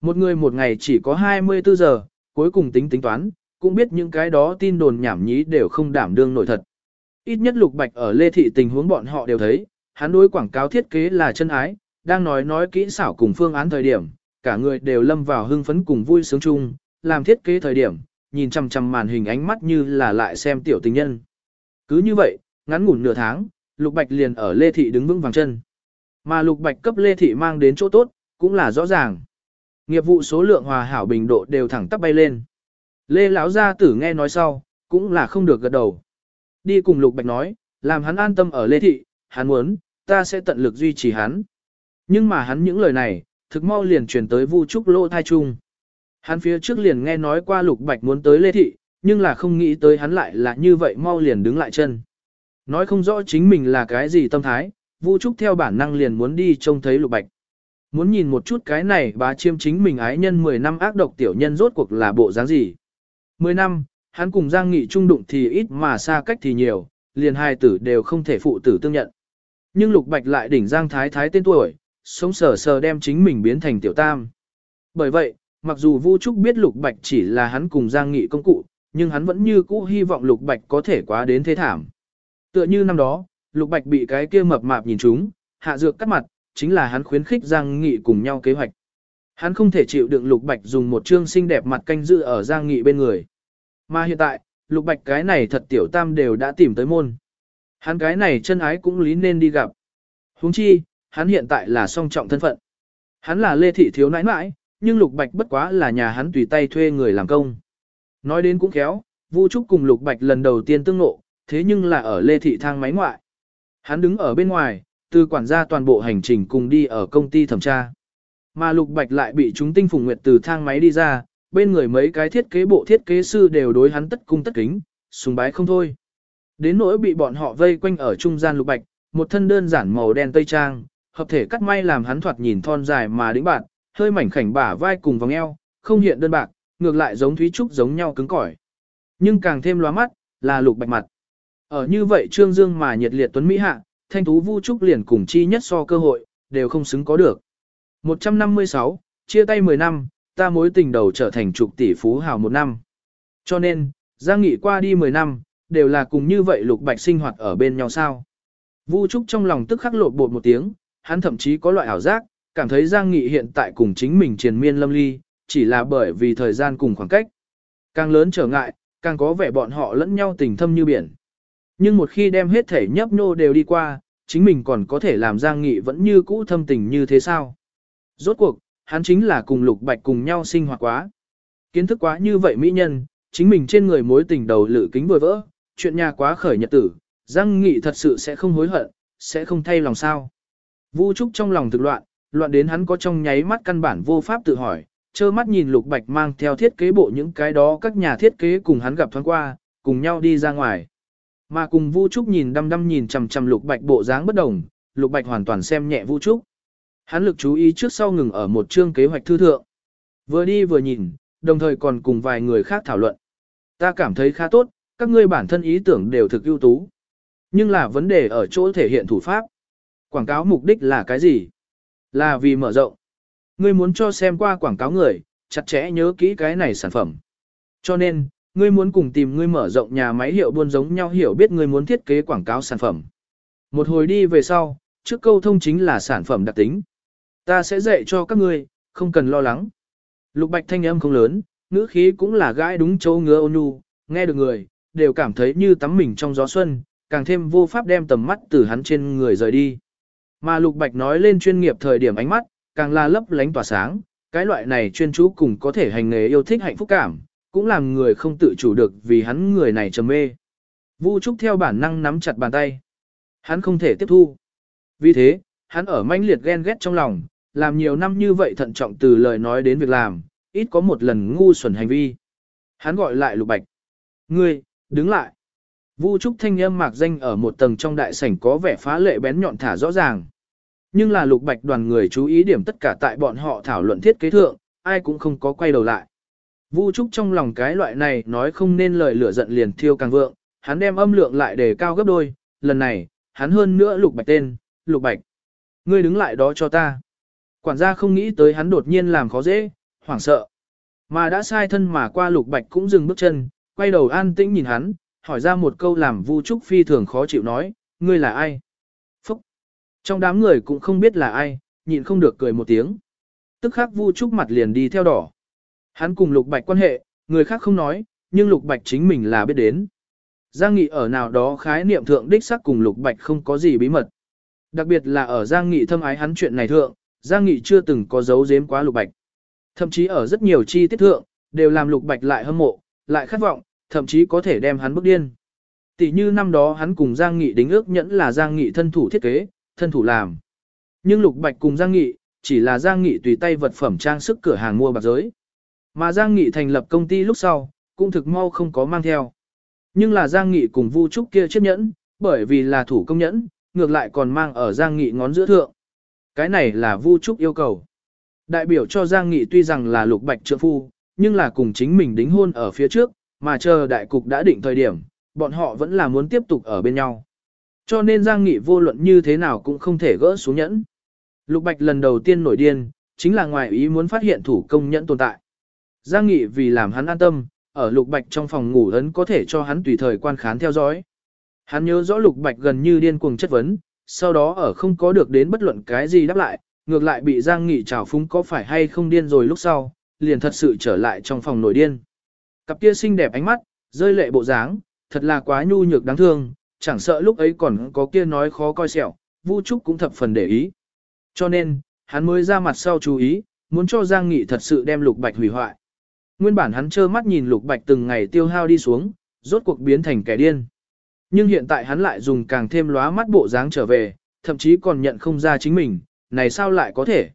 Một người một ngày chỉ có 24 giờ, cuối cùng tính tính toán, cũng biết những cái đó tin đồn nhảm nhí đều không đảm đương nổi thật. Ít nhất Lục Bạch ở Lê Thị tình huống bọn họ đều thấy, hắn đối quảng cáo thiết kế là chân ái, đang nói nói kỹ xảo cùng phương án thời điểm, cả người đều lâm vào hưng phấn cùng vui sướng chung, làm thiết kế thời điểm, nhìn chằm chằm màn hình ánh mắt như là lại xem tiểu tình nhân. Cứ như vậy, ngắn ngủn nửa tháng, Lục Bạch liền ở Lê Thị đứng vững vàng chân. Mà Lục Bạch cấp Lê Thị mang đến chỗ tốt, cũng là rõ ràng. Nghiệp vụ số lượng hòa hảo bình độ đều thẳng tắp bay lên. Lê lão gia tử nghe nói sau, cũng là không được gật đầu. Đi cùng Lục Bạch nói, làm hắn an tâm ở Lê Thị, hắn muốn, ta sẽ tận lực duy trì hắn. Nhưng mà hắn những lời này, thực mau liền truyền tới Vu Trúc Lô thai trung. Hắn phía trước liền nghe nói qua Lục Bạch muốn tới Lê Thị, nhưng là không nghĩ tới hắn lại là như vậy mau liền đứng lại chân. Nói không rõ chính mình là cái gì tâm thái, Vu Trúc theo bản năng liền muốn đi trông thấy Lục Bạch. Muốn nhìn một chút cái này bá chiêm chính mình ái nhân 10 năm ác độc tiểu nhân rốt cuộc là bộ dáng gì. 10 năm, hắn cùng Giang Nghị trung đụng thì ít mà xa cách thì nhiều, liền hai tử đều không thể phụ tử tương nhận. Nhưng Lục Bạch lại đỉnh Giang Thái Thái tên tuổi, sống sờ sờ đem chính mình biến thành tiểu tam. Bởi vậy, mặc dù Vu Trúc biết Lục Bạch chỉ là hắn cùng Giang Nghị công cụ, nhưng hắn vẫn như cũ hy vọng Lục Bạch có thể quá đến thế thảm. Tựa như năm đó, Lục Bạch bị cái kia mập mạp nhìn trúng, hạ dược cắt mặt, chính là hắn khuyến khích Giang Nghị cùng nhau kế hoạch. Hắn không thể chịu đựng Lục Bạch dùng một trương xinh đẹp mặt canh giữ ở Giang Nghị bên người. Mà hiện tại, Lục Bạch cái này thật tiểu tam đều đã tìm tới môn. Hắn cái này chân ái cũng lý nên đi gặp. Huống chi, hắn hiện tại là song trọng thân phận. Hắn là Lê Thị thiếu nãi nãi, nhưng Lục Bạch bất quá là nhà hắn tùy tay thuê người làm công. Nói đến cũng khéo, Vu Trúc cùng Lục Bạch lần đầu tiên tương ngộ, thế nhưng là ở Lê Thị thang máy ngoại. Hắn đứng ở bên ngoài, từ quản gia toàn bộ hành trình cùng đi ở công ty thẩm tra. Mà Lục Bạch lại bị chúng tinh phùng nguyệt từ thang máy đi ra, bên người mấy cái thiết kế bộ thiết kế sư đều đối hắn tất cung tất kính, sùng bái không thôi. Đến nỗi bị bọn họ vây quanh ở trung gian Lục Bạch, một thân đơn giản màu đen tây trang, hợp thể cắt may làm hắn thoạt nhìn thon dài mà đĩnh bạn, hơi mảnh khảnh bả vai cùng vòng eo, không hiện đơn bạc, ngược lại giống thúy trúc giống nhau cứng cỏi. Nhưng càng thêm lóa mắt, là lục bạch mặt. Ở như vậy trương dương mà nhiệt liệt tuấn mỹ hạ, thanh tú vu trúc liền cùng chi nhất so cơ hội, đều không xứng có được. 156, chia tay 10 năm, ta mối tình đầu trở thành trục tỷ phú hào một năm. Cho nên, Giang Nghị qua đi 10 năm, đều là cùng như vậy lục bạch sinh hoạt ở bên nhau sao. Vu Trúc trong lòng tức khắc lột bột một tiếng, hắn thậm chí có loại ảo giác, cảm thấy Giang Nghị hiện tại cùng chính mình triền miên lâm ly, chỉ là bởi vì thời gian cùng khoảng cách. Càng lớn trở ngại, càng có vẻ bọn họ lẫn nhau tình thâm như biển. Nhưng một khi đem hết thể nhấp nhô đều đi qua, chính mình còn có thể làm Giang Nghị vẫn như cũ thâm tình như thế sao? Rốt cuộc, hắn chính là cùng Lục Bạch cùng nhau sinh hoạt quá. Kiến thức quá như vậy mỹ nhân, chính mình trên người mối tình đầu lự kính vừa vỡ, chuyện nhà quá khởi nhật tử, Giang Nghị thật sự sẽ không hối hận, sẽ không thay lòng sao. Vu Trúc trong lòng thực loạn, loạn đến hắn có trong nháy mắt căn bản vô pháp tự hỏi, trơ mắt nhìn Lục Bạch mang theo thiết kế bộ những cái đó các nhà thiết kế cùng hắn gặp thoáng qua, cùng nhau đi ra ngoài. Mà cùng Vu Trúc nhìn đăm đăm nhìn chằm chằm Lục Bạch bộ dáng bất đồng, Lục Bạch hoàn toàn xem nhẹ Vu Trúc. Hắn lực chú ý trước sau ngừng ở một chương kế hoạch thư thượng. Vừa đi vừa nhìn, đồng thời còn cùng vài người khác thảo luận. Ta cảm thấy khá tốt, các ngươi bản thân ý tưởng đều thực ưu tú. Nhưng là vấn đề ở chỗ thể hiện thủ pháp. Quảng cáo mục đích là cái gì? Là vì mở rộng. Ngươi muốn cho xem qua quảng cáo người, chặt chẽ nhớ kỹ cái này sản phẩm. Cho nên, ngươi muốn cùng tìm ngươi mở rộng nhà máy hiệu buôn giống nhau hiểu biết ngươi muốn thiết kế quảng cáo sản phẩm. Một hồi đi về sau, trước câu thông chính là sản phẩm đặc tính. Ta sẽ dạy cho các ngươi, không cần lo lắng. Lục bạch thanh âm không lớn, ngữ khí cũng là gãi đúng chỗ ngứa ôn nhu, nghe được người, đều cảm thấy như tắm mình trong gió xuân, càng thêm vô pháp đem tầm mắt từ hắn trên người rời đi. Mà Lục Bạch nói lên chuyên nghiệp thời điểm ánh mắt, càng là lấp lánh tỏa sáng, cái loại này chuyên chú cùng có thể hành nghề yêu thích hạnh phúc cảm, cũng làm người không tự chủ được vì hắn người này trầm mê. Vu Trúc theo bản năng nắm chặt bàn tay. Hắn không thể tiếp thu. Vì thế, hắn ở manh liệt ghen ghét trong lòng, làm nhiều năm như vậy thận trọng từ lời nói đến việc làm, ít có một lần ngu xuẩn hành vi. Hắn gọi lại Lục Bạch. Ngươi, đứng lại. Vu trúc thanh âm mạc danh ở một tầng trong đại sảnh có vẻ phá lệ bén nhọn thả rõ ràng. Nhưng là lục bạch đoàn người chú ý điểm tất cả tại bọn họ thảo luận thiết kế thượng, ai cũng không có quay đầu lại. Vu trúc trong lòng cái loại này nói không nên lời lửa giận liền thiêu càng vượng, hắn đem âm lượng lại để cao gấp đôi, lần này, hắn hơn nữa lục bạch tên, Lục Bạch. Ngươi đứng lại đó cho ta. Quản gia không nghĩ tới hắn đột nhiên làm khó dễ, hoảng sợ. Mà đã sai thân mà qua Lục Bạch cũng dừng bước chân, quay đầu an tĩnh nhìn hắn, hỏi ra một câu làm Vu Trúc phi thường khó chịu nói, ngươi là ai? Phúc! Trong đám người cũng không biết là ai, nhịn không được cười một tiếng. Tức khắc Vu Trúc mặt liền đi theo đỏ. Hắn cùng Lục Bạch quan hệ, người khác không nói, nhưng Lục Bạch chính mình là biết đến. Giang Nghị ở nào đó khái niệm thượng đích sắc cùng Lục Bạch không có gì bí mật. Đặc biệt là ở Giang Nghị thâm ái hắn chuyện này thượng, Giang Nghị chưa từng có giấu giếm quá Lục Bạch. Thậm chí ở rất nhiều chi tiết thượng, đều làm Lục Bạch lại hâm mộ, lại khát vọng, thậm chí có thể đem hắn bức điên. Tỷ như năm đó hắn cùng Giang Nghị đính ước nhẫn là Giang Nghị thân thủ thiết kế, thân thủ làm. Nhưng Lục Bạch cùng Giang Nghị, chỉ là Giang Nghị tùy tay vật phẩm trang sức cửa hàng mua bạc giới. Mà Giang Nghị thành lập công ty lúc sau, cũng thực mau không có mang theo. Nhưng là Giang Nghị cùng Vu Trúc kia chiếc nhẫn, bởi vì là thủ công nhẫn, ngược lại còn mang ở Giang Nghị ngón giữa thượng. Cái này là Vu Trúc yêu cầu. Đại biểu cho Giang Nghị tuy rằng là lục bạch trượng phu, nhưng là cùng chính mình đính hôn ở phía trước, mà chờ đại cục đã định thời điểm, bọn họ vẫn là muốn tiếp tục ở bên nhau. Cho nên Giang Nghị vô luận như thế nào cũng không thể gỡ xuống nhẫn. Lục Bạch lần đầu tiên nổi điên, chính là ngoài ý muốn phát hiện thủ công nhẫn tồn tại. Giang Nghị vì làm hắn an tâm, ở Lục Bạch trong phòng ngủ ấn có thể cho hắn tùy thời quan khán theo dõi. Hắn nhớ rõ Lục Bạch gần như điên cuồng chất vấn, sau đó ở không có được đến bất luận cái gì đáp lại, ngược lại bị Giang Nghị trào phúng có phải hay không điên rồi lúc sau, liền thật sự trở lại trong phòng nổi điên. Cặp kia xinh đẹp ánh mắt, rơi lệ bộ dáng, thật là quá nhu nhược đáng thương, chẳng sợ lúc ấy còn có kia nói khó coi sẹo, Vu Trúc cũng thập phần để ý. Cho nên, hắn mới ra mặt sau chú ý, muốn cho Giang Nghị thật sự đem Lục Bạch hủy hoại. Nguyên bản hắn trơ mắt nhìn Lục Bạch từng ngày tiêu hao đi xuống, rốt cuộc biến thành kẻ điên. Nhưng hiện tại hắn lại dùng càng thêm lóa mắt bộ dáng trở về, thậm chí còn nhận không ra chính mình, này sao lại có thể?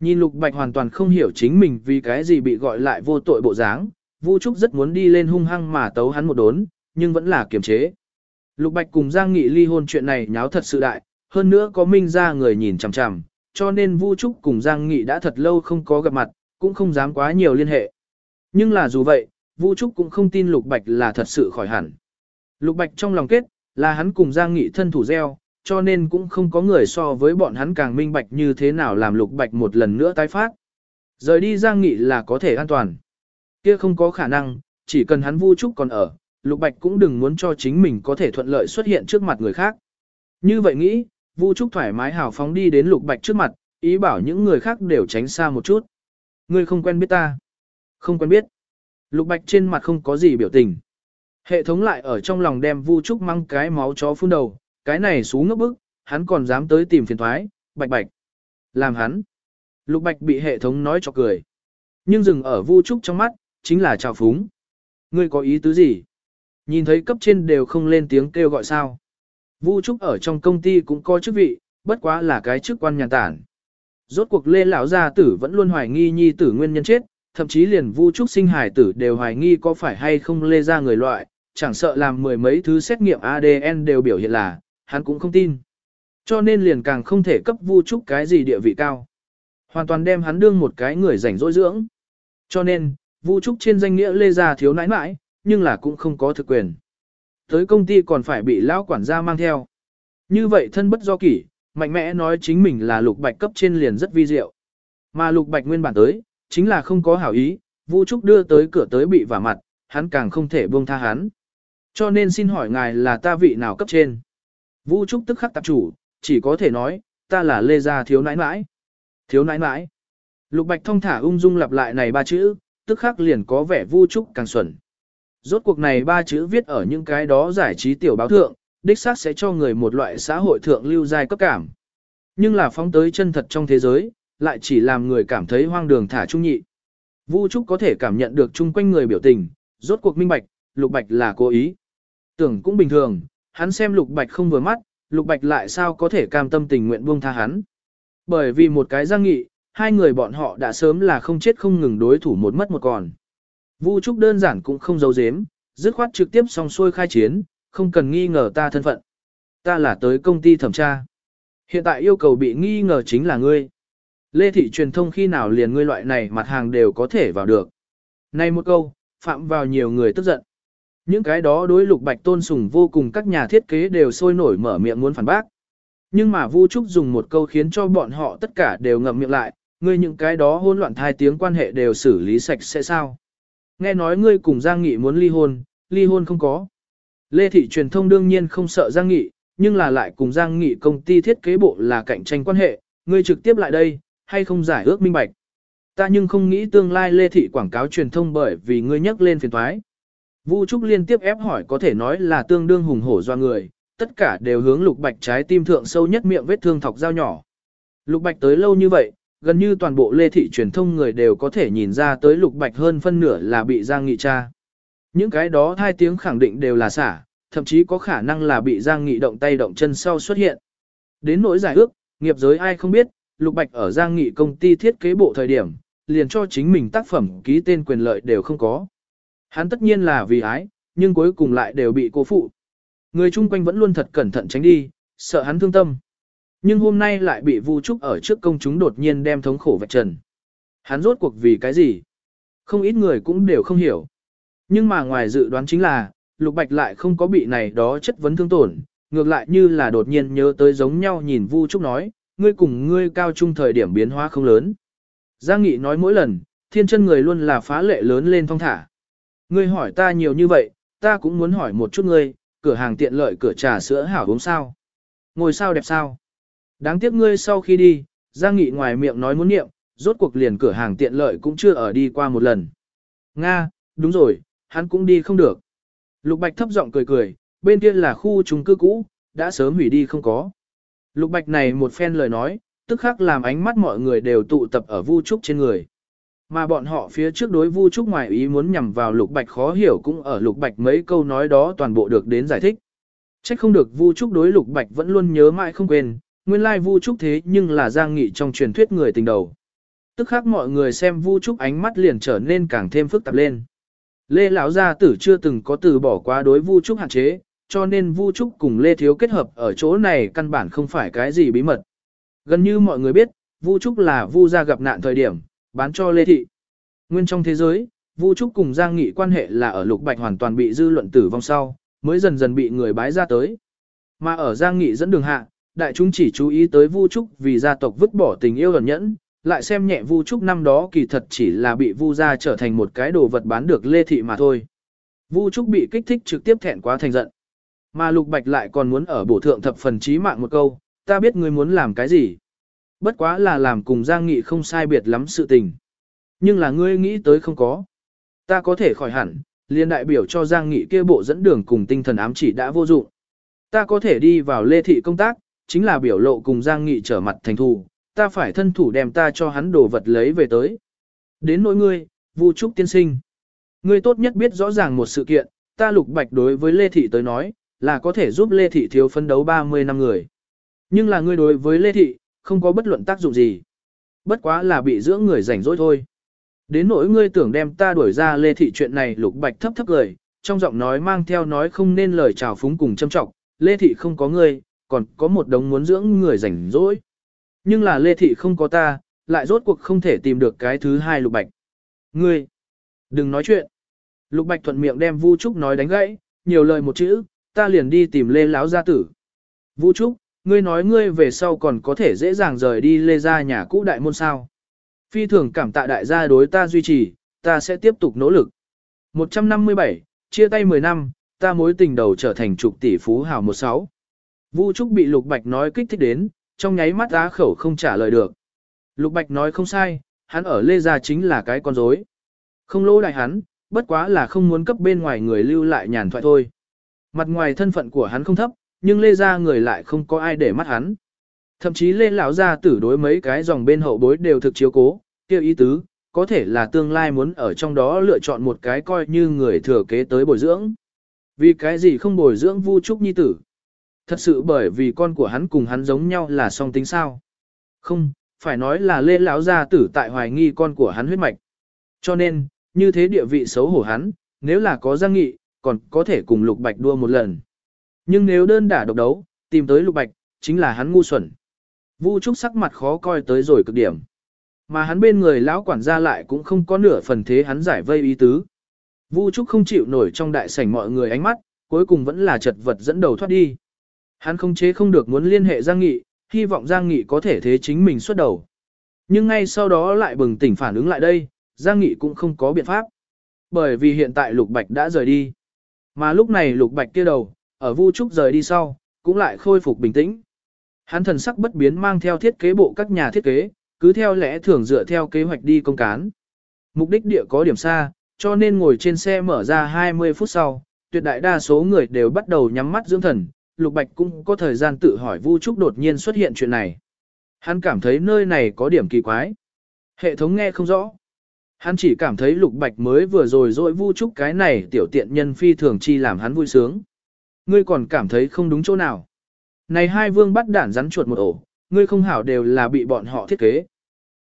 Nhìn Lục Bạch hoàn toàn không hiểu chính mình vì cái gì bị gọi lại vô tội bộ dáng, Vu Trúc rất muốn đi lên hung hăng mà tấu hắn một đốn, nhưng vẫn là kiềm chế. Lục Bạch cùng Giang Nghị ly hôn chuyện này nháo thật sự đại, hơn nữa có minh ra người nhìn chằm chằm, cho nên Vu Trúc cùng Giang Nghị đã thật lâu không có gặp mặt, cũng không dám quá nhiều liên hệ. Nhưng là dù vậy, Vu Trúc cũng không tin Lục Bạch là thật sự khỏi hẳn. Lục Bạch trong lòng kết, là hắn cùng Giang Nghị thân thủ gieo, cho nên cũng không có người so với bọn hắn càng minh bạch như thế nào làm Lục Bạch một lần nữa tái phát. Rời đi Giang Nghị là có thể an toàn. Kia không có khả năng, chỉ cần hắn Vu Trúc còn ở, Lục Bạch cũng đừng muốn cho chính mình có thể thuận lợi xuất hiện trước mặt người khác. Như vậy nghĩ, Vu Trúc thoải mái hào phóng đi đến Lục Bạch trước mặt, ý bảo những người khác đều tránh xa một chút. Ngươi không quen biết ta. Không quen biết. Lục Bạch trên mặt không có gì biểu tình. Hệ thống lại ở trong lòng đem Vu Trúc mang cái máu chó phun đầu, cái này xú ngốc bức, hắn còn dám tới tìm phiền thoái, bạch bạch. Làm hắn. Lục Bạch bị hệ thống nói cho cười. Nhưng dừng ở Vu Trúc trong mắt, chính là trào phúng. Ngươi có ý tứ gì? Nhìn thấy cấp trên đều không lên tiếng kêu gọi sao. Vu Trúc ở trong công ty cũng có chức vị, bất quá là cái chức quan nhàn tản. Rốt cuộc Lê lão gia tử vẫn luôn hoài nghi nhi tử nguyên nhân chết, thậm chí liền Vu Trúc sinh hải tử đều hoài nghi có phải hay không Lê ra người loại, chẳng sợ làm mười mấy thứ xét nghiệm ADN đều biểu hiện là, hắn cũng không tin. Cho nên liền càng không thể cấp Vu Trúc cái gì địa vị cao. Hoàn toàn đem hắn đương một cái người rảnh rỗi dưỡng. Cho nên, Vu Trúc trên danh nghĩa Lê Gia thiếu nãi nãi, nhưng là cũng không có thực quyền. Tới công ty còn phải bị lão quản gia mang theo. Như vậy thân bất do kỷ, mạnh mẽ nói chính mình là lục bạch cấp trên liền rất vi diệu. Mà lục bạch nguyên bản tới, chính là không có hảo ý, Vu Trúc đưa tới cửa tới bị vả mặt, hắn càng không thể buông tha hắn. Cho nên xin hỏi ngài là ta vị nào cấp trên? Vu Trúc tức khắc tạp chủ, chỉ có thể nói, ta là Lê Gia thiếu nãi nãi. Thiếu nãi nãi. Lục Bạch thông thả ung dung lặp lại này ba chữ, tức khắc liền có vẻ Vu Trúc càng xuẩn. Rốt cuộc này ba chữ viết ở những cái đó giải trí tiểu báo thượng, đích xác sẽ cho người một loại xã hội thượng lưu giai cấp cảm. Nhưng là phóng tới chân thật trong thế giới, lại chỉ làm người cảm thấy hoang đường thả trung nhị. Vu Trúc có thể cảm nhận được chung quanh người biểu tình, rốt cuộc minh bạch, Lục Bạch là cố ý. Tưởng cũng bình thường, hắn xem Lục Bạch không vừa mắt, Lục Bạch lại sao có thể cam tâm tình nguyện buông tha hắn. Bởi vì một cái giang nghị, hai người bọn họ đã sớm là không chết không ngừng đối thủ một mất một còn. Vu Trúc đơn giản cũng không giấu giếm, dứt khoát trực tiếp song xuôi khai chiến, không cần nghi ngờ ta thân phận. Ta là tới công ty thẩm tra. Hiện tại yêu cầu bị nghi ngờ chính là ngươi. Lê thị truyền thông khi nào liền ngươi loại này mặt hàng đều có thể vào được. Này một câu, phạm vào nhiều người tức giận. Những cái đó đối lục bạch tôn sùng vô cùng các nhà thiết kế đều sôi nổi mở miệng muốn phản bác. Nhưng mà Vu Trúc dùng một câu khiến cho bọn họ tất cả đều ngậm miệng lại, ngươi những cái đó hôn loạn thai tiếng quan hệ đều xử lý sạch sẽ sao. Nghe nói ngươi cùng Giang Nghị muốn ly hôn, ly hôn không có. Lê Thị truyền thông đương nhiên không sợ Giang Nghị, nhưng là lại cùng Giang Nghị công ty thiết kế bộ là cạnh tranh quan hệ, ngươi trực tiếp lại đây, hay không giải ước minh bạch. Ta nhưng không nghĩ tương lai Lê Thị quảng cáo truyền thông bởi vì ngươi nhắc lên phiền thoái. Vu Trúc liên tiếp ép hỏi có thể nói là tương đương hùng hổ do người, tất cả đều hướng Lục Bạch trái tim thượng sâu nhất miệng vết thương thọc dao nhỏ. Lục Bạch tới lâu như vậy, gần như toàn bộ Lê Thị truyền thông người đều có thể nhìn ra tới Lục Bạch hơn phân nửa là bị Giang Nghị tra. Những cái đó hai tiếng khẳng định đều là xả, thậm chí có khả năng là bị Giang Nghị động tay động chân sau xuất hiện. Đến nỗi giải ước, nghiệp giới ai không biết, Lục Bạch ở Giang Nghị công ty thiết kế bộ thời điểm, liền cho chính mình tác phẩm ký tên quyền lợi đều không có. Hắn tất nhiên là vì ái, nhưng cuối cùng lại đều bị cô phụ. Người chung quanh vẫn luôn thật cẩn thận tránh đi, sợ hắn thương tâm. Nhưng hôm nay lại bị Vu Trúc ở trước công chúng đột nhiên đem thống khổ vạch trần. Hắn rốt cuộc vì cái gì? Không ít người cũng đều không hiểu. Nhưng mà ngoài dự đoán chính là, Lục Bạch lại không có bị này đó chất vấn thương tổn, ngược lại như là đột nhiên nhớ tới giống nhau nhìn Vu Trúc nói, ngươi cùng ngươi cao trung thời điểm biến hóa không lớn. Giang Nghị nói mỗi lần, thiên chân người luôn là phá lệ lớn lên thong thả. Ngươi hỏi ta nhiều như vậy, ta cũng muốn hỏi một chút ngươi, cửa hàng tiện lợi cửa trà sữa hảo uống sao? Ngồi sao đẹp sao? Đáng tiếc ngươi sau khi đi, Giang Nghị ngoài miệng nói muốn niệm, rốt cuộc liền cửa hàng tiện lợi cũng chưa ở đi qua một lần. Nga, đúng rồi, hắn cũng đi không được. Lục Bạch thấp giọng cười cười, bên kia là khu chung cư cũ, đã sớm hủy đi không có. Lục Bạch này một phen lời nói, tức khắc làm ánh mắt mọi người đều tụ tập ở Vu Trúc trên người. Mà bọn họ phía trước đối Vu Trúc ngoài ý muốn nhằm vào Lục Bạch khó hiểu cũng ở Lục Bạch mấy câu nói đó toàn bộ được đến giải thích. Trách không được Vu Trúc đối Lục Bạch vẫn luôn nhớ mãi không quên, nguyên lai Vu Trúc thế nhưng là Giang Nghị trong truyền thuyết người tình đầu. Tức khắc mọi người xem Vu Trúc ánh mắt liền trở nên càng thêm phức tạp lên. Lê lão gia tử chưa từng có từ bỏ quá đối Vu Trúc hạn chế, cho nên Vu Trúc cùng Lê Thiếu kết hợp ở chỗ này căn bản không phải cái gì bí mật. Gần như mọi người biết, Vu Trúc là Vu gia gặp nạn thời điểm, bán cho Lê Thị. Nguyên trong thế giới, Vu Trúc cùng Giang Nghị quan hệ là ở Lục Bạch hoàn toàn bị dư luận tử vong sau, mới dần dần bị người bái ra tới. Mà ở Giang Nghị dẫn đường hạ, đại chúng chỉ chú ý tới Vu Trúc vì gia tộc vứt bỏ tình yêu ẩn nhẫn, lại xem nhẹ Vu Trúc năm đó kỳ thật chỉ là bị Vu gia trở thành một cái đồ vật bán được Lê Thị mà thôi. Vu Trúc bị kích thích trực tiếp thẹn quá thành giận. Mà Lục Bạch lại còn muốn ở bổ thượng thập phần trí mạng một câu, ta biết ngươi muốn làm cái gì. Bất quá là làm cùng Giang Nghị không sai biệt lắm sự tình. Nhưng là ngươi nghĩ tới không có. Ta có thể khỏi hẳn, liên đại biểu cho Giang Nghị kia bộ dẫn đường cùng tinh thần ám chỉ đã vô dụng. Ta có thể đi vào lê thị công tác, chính là biểu lộ cùng Giang Nghị trở mặt thành thù, ta phải thân thủ đem ta cho hắn đồ vật lấy về tới. Đến nỗi ngươi, Vu Trúc tiên sinh. Ngươi tốt nhất biết rõ ràng một sự kiện, ta lục bạch đối với Lê Thị tới nói, là có thể giúp Lê Thị thiếu phấn đấu 30 năm người. Nhưng là ngươi đối với Lê Thị, không có bất luận tác dụng gì. Bất quá là bị dưỡng người rảnh rỗi thôi. Đến nỗi ngươi tưởng đem ta đuổi ra Lê Thị chuyện này lục bạch thấp thấp lời, trong giọng nói mang theo nói không nên lời chào phúng cùng châm trọng, Lê Thị không có ngươi, còn có một đống muốn dưỡng người rảnh rỗi. Nhưng là Lê Thị không có ta, lại rốt cuộc không thể tìm được cái thứ hai lục bạch. Ngươi, đừng nói chuyện. Lục bạch thuận miệng đem Vu Trúc nói đánh gãy, nhiều lời một chữ, ta liền đi tìm Lê Láo gia tử. Vu Trúc, ngươi nói ngươi về sau còn có thể dễ dàng rời đi Lê gia nhà cũ đại môn sao. Phi thường cảm tạ đại gia đối ta duy trì, ta sẽ tiếp tục nỗ lực. 157, chia tay 10 năm, ta mối tình đầu trở thành trục tỷ phú hào 16. Vu Trúc bị Lục Bạch nói kích thích đến, trong nháy mắt á khẩu không trả lời được. Lục Bạch nói không sai, hắn ở Lê Gia chính là cái con rối. Không lỗ đại hắn, bất quá là không muốn cấp bên ngoài người lưu lại nhàn thoại thôi. Mặt ngoài thân phận của hắn không thấp, nhưng Lê Gia người lại không có ai để mắt hắn. Thậm chí Lê Lão Gia tử đối mấy cái dòng bên hậu bối đều thực chiếu cố, kêu ý tứ, có thể là tương lai muốn ở trong đó lựa chọn một cái coi như người thừa kế tới bồi dưỡng. Vì cái gì không bồi dưỡng Vu Trúc Nhi tử? Thật sự bởi vì con của hắn cùng hắn giống nhau là song tính sao? Không, phải nói là Lê lão gia tử tại hoài nghi con của hắn huyết mạch. Cho nên, như thế địa vị xấu hổ hắn, nếu là có giang nghị, còn có thể cùng Lục Bạch đua một lần. Nhưng nếu đơn đả độc đấu, tìm tới Lục Bạch, chính là hắn ngu xuẩn. Vu Trúc sắc mặt khó coi tới rồi cực điểm. Mà hắn bên người lão quản gia lại cũng không có nửa phần thế hắn giải vây ý tứ. Vu Trúc không chịu nổi trong đại sảnh mọi người ánh mắt, cuối cùng vẫn là chật vật dẫn đầu thoát đi. Hắn không chế không được muốn liên hệ Giang Nghị, hy vọng Giang Nghị có thể thế chính mình xuất đầu. Nhưng ngay sau đó lại bừng tỉnh phản ứng lại đây, Giang Nghị cũng không có biện pháp. Bởi vì hiện tại Lục Bạch đã rời đi. Mà lúc này Lục Bạch kia đầu, ở Vu Trúc rời đi sau, cũng lại khôi phục bình tĩnh. Hắn thần sắc bất biến mang theo thiết kế bộ các nhà thiết kế, cứ theo lẽ thường dựa theo kế hoạch đi công cán. Mục đích địa có điểm xa, cho nên ngồi trên xe mở ra 20 phút sau, tuyệt đại đa số người đều bắt đầu nhắm mắt dưỡng thần, Lục Bạch cũng có thời gian tự hỏi Vu Trúc đột nhiên xuất hiện chuyện này. Hắn cảm thấy nơi này có điểm kỳ quái. Hệ thống nghe không rõ. Hắn chỉ cảm thấy Lục Bạch mới vừa rồi dội Vu Trúc cái này tiểu tiện nhân phi thường chi làm hắn vui sướng. Ngươi còn cảm thấy không đúng chỗ nào. Này hai vương bắt đản rắn chuột một ổ, ngươi không hảo đều là bị bọn họ thiết kế.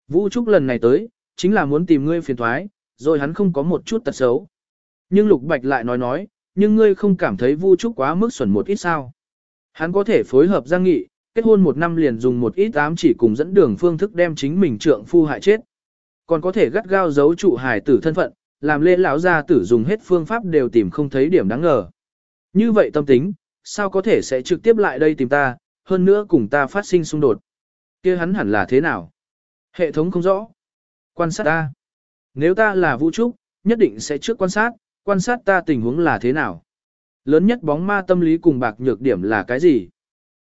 Vu Trúc lần này tới, chính là muốn tìm ngươi phiền thoái, rồi hắn không có một chút tật xấu. Nhưng Lục Bạch lại nói nói, nhưng ngươi không cảm thấy Vu Trúc quá mức xuẩn một ít sao. Hắn có thể phối hợp Giang Nghị, kết hôn một năm liền dùng một ít ám chỉ cùng dẫn đường phương thức đem chính mình trượng phu hại chết. Còn có thể gắt gao giấu trụ hài tử thân phận, làm lê lão gia tử dùng hết phương pháp đều tìm không thấy điểm đáng ngờ. Như vậy tâm tính, sao có thể sẽ trực tiếp lại đây tìm ta, hơn nữa cùng ta phát sinh xung đột. kia hắn hẳn là thế nào? Hệ thống không rõ. Quan sát ta. Nếu ta là vũ trúc, nhất định sẽ trước quan sát, quan sát ta tình huống là thế nào. Lớn nhất bóng ma tâm lý cùng bạc nhược điểm là cái gì?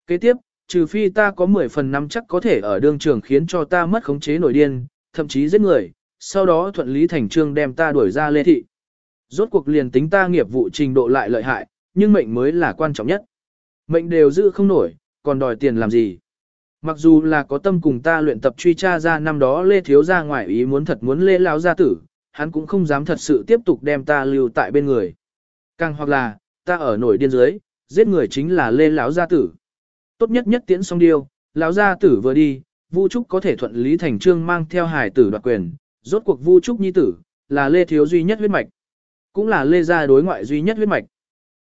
Kế tiếp, trừ phi ta có 10 phần năm chắc có thể ở đương trường khiến cho ta mất khống chế nổi điên, thậm chí giết người, sau đó thuận lý thành trương đem ta đuổi ra lê thị. Rốt cuộc liền tính ta nghiệp vụ trình độ lại lợi hại, nhưng mệnh mới là quan trọng nhất. Mệnh đều giữ không nổi, còn đòi tiền làm gì? Mặc dù là có tâm cùng ta luyện tập truy tra ra năm đó Lê Thiếu ra ngoài ý muốn thật muốn Lê Lão gia tử, hắn cũng không dám thật sự tiếp tục đem ta lưu tại bên người. Càng hoặc là, ta ở nổi điên dưới, giết người chính là Lê Lão gia tử. Tốt nhất nhất tiễn xong điêu, Lão gia tử vừa đi, Vu Trúc có thể thuận lý thành trương mang theo hải tử đoạt quyền, rốt cuộc Vu Trúc nhi tử, là Lê Thiếu duy nhất huyết mạch. Cũng là Lê gia đối ngoại duy nhất huyết mạch.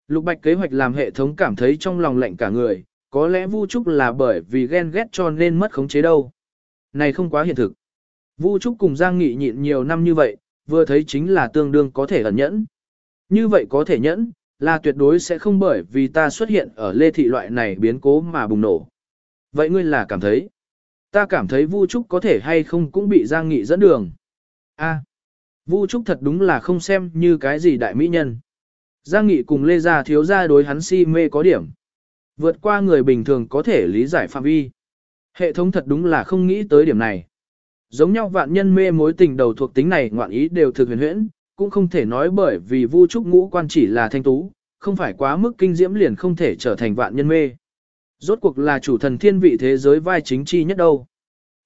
Lục Bạch kế hoạch làm hệ thống cảm thấy trong lòng lạnh cả người, có lẽ Vu Trúc là bởi vì ghen ghét cho nên mất khống chế đâu. Này không quá hiện thực. Vu Trúc cùng Giang Nghị nhịn nhiều năm như vậy, vừa thấy chính là tương đương có thể ẩn nhẫn. Như vậy có thể nhẫn, là tuyệt đối sẽ không bởi vì ta xuất hiện ở lê thị loại này biến cố mà bùng nổ. Vậy ngươi là cảm thấy, ta cảm thấy Vu Trúc có thể hay không cũng bị Giang Nghị dẫn đường. A, Vu Trúc thật đúng là không xem như cái gì đại mỹ nhân. Giang Nghị cùng Lê Gia thiếu gia đối hắn si mê có điểm. Vượt qua người bình thường có thể lý giải phạm vi. Hệ thống thật đúng là không nghĩ tới điểm này. Giống nhau vạn nhân mê mối tình đầu thuộc tính này ngoạn ý đều thực huyền huyễn, cũng không thể nói bởi vì Vu Trúc ngũ quan chỉ là thanh tú, không phải quá mức kinh diễm liền không thể trở thành vạn nhân mê. Rốt cuộc là chủ thần thiên vị thế giới vai chính chi nhất đâu.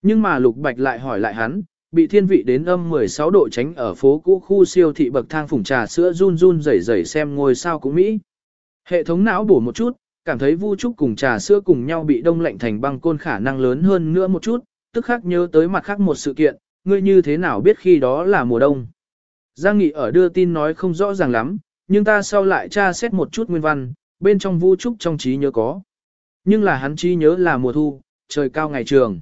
Nhưng mà Lục Bạch lại hỏi lại hắn, bị thiên vị đến âm 16 độ tránh ở phố cũ khu siêu thị bậc thang phủng trà sữa run run rẩy rẩy xem ngôi sao cũng Mỹ. Hệ thống não bổ một chút, cảm thấy Vu Trúc cùng trà sữa cùng nhau bị đông lạnh thành băng côn khả năng lớn hơn nữa một chút, tức khắc nhớ tới mặt khác một sự kiện, ngươi như thế nào biết khi đó là mùa đông. Giang Nghị ở đưa tin nói không rõ ràng lắm, nhưng ta sau lại tra xét một chút nguyên văn, bên trong Vu Trúc trong trí nhớ có. Nhưng là hắn chi nhớ là mùa thu, trời cao ngày trường.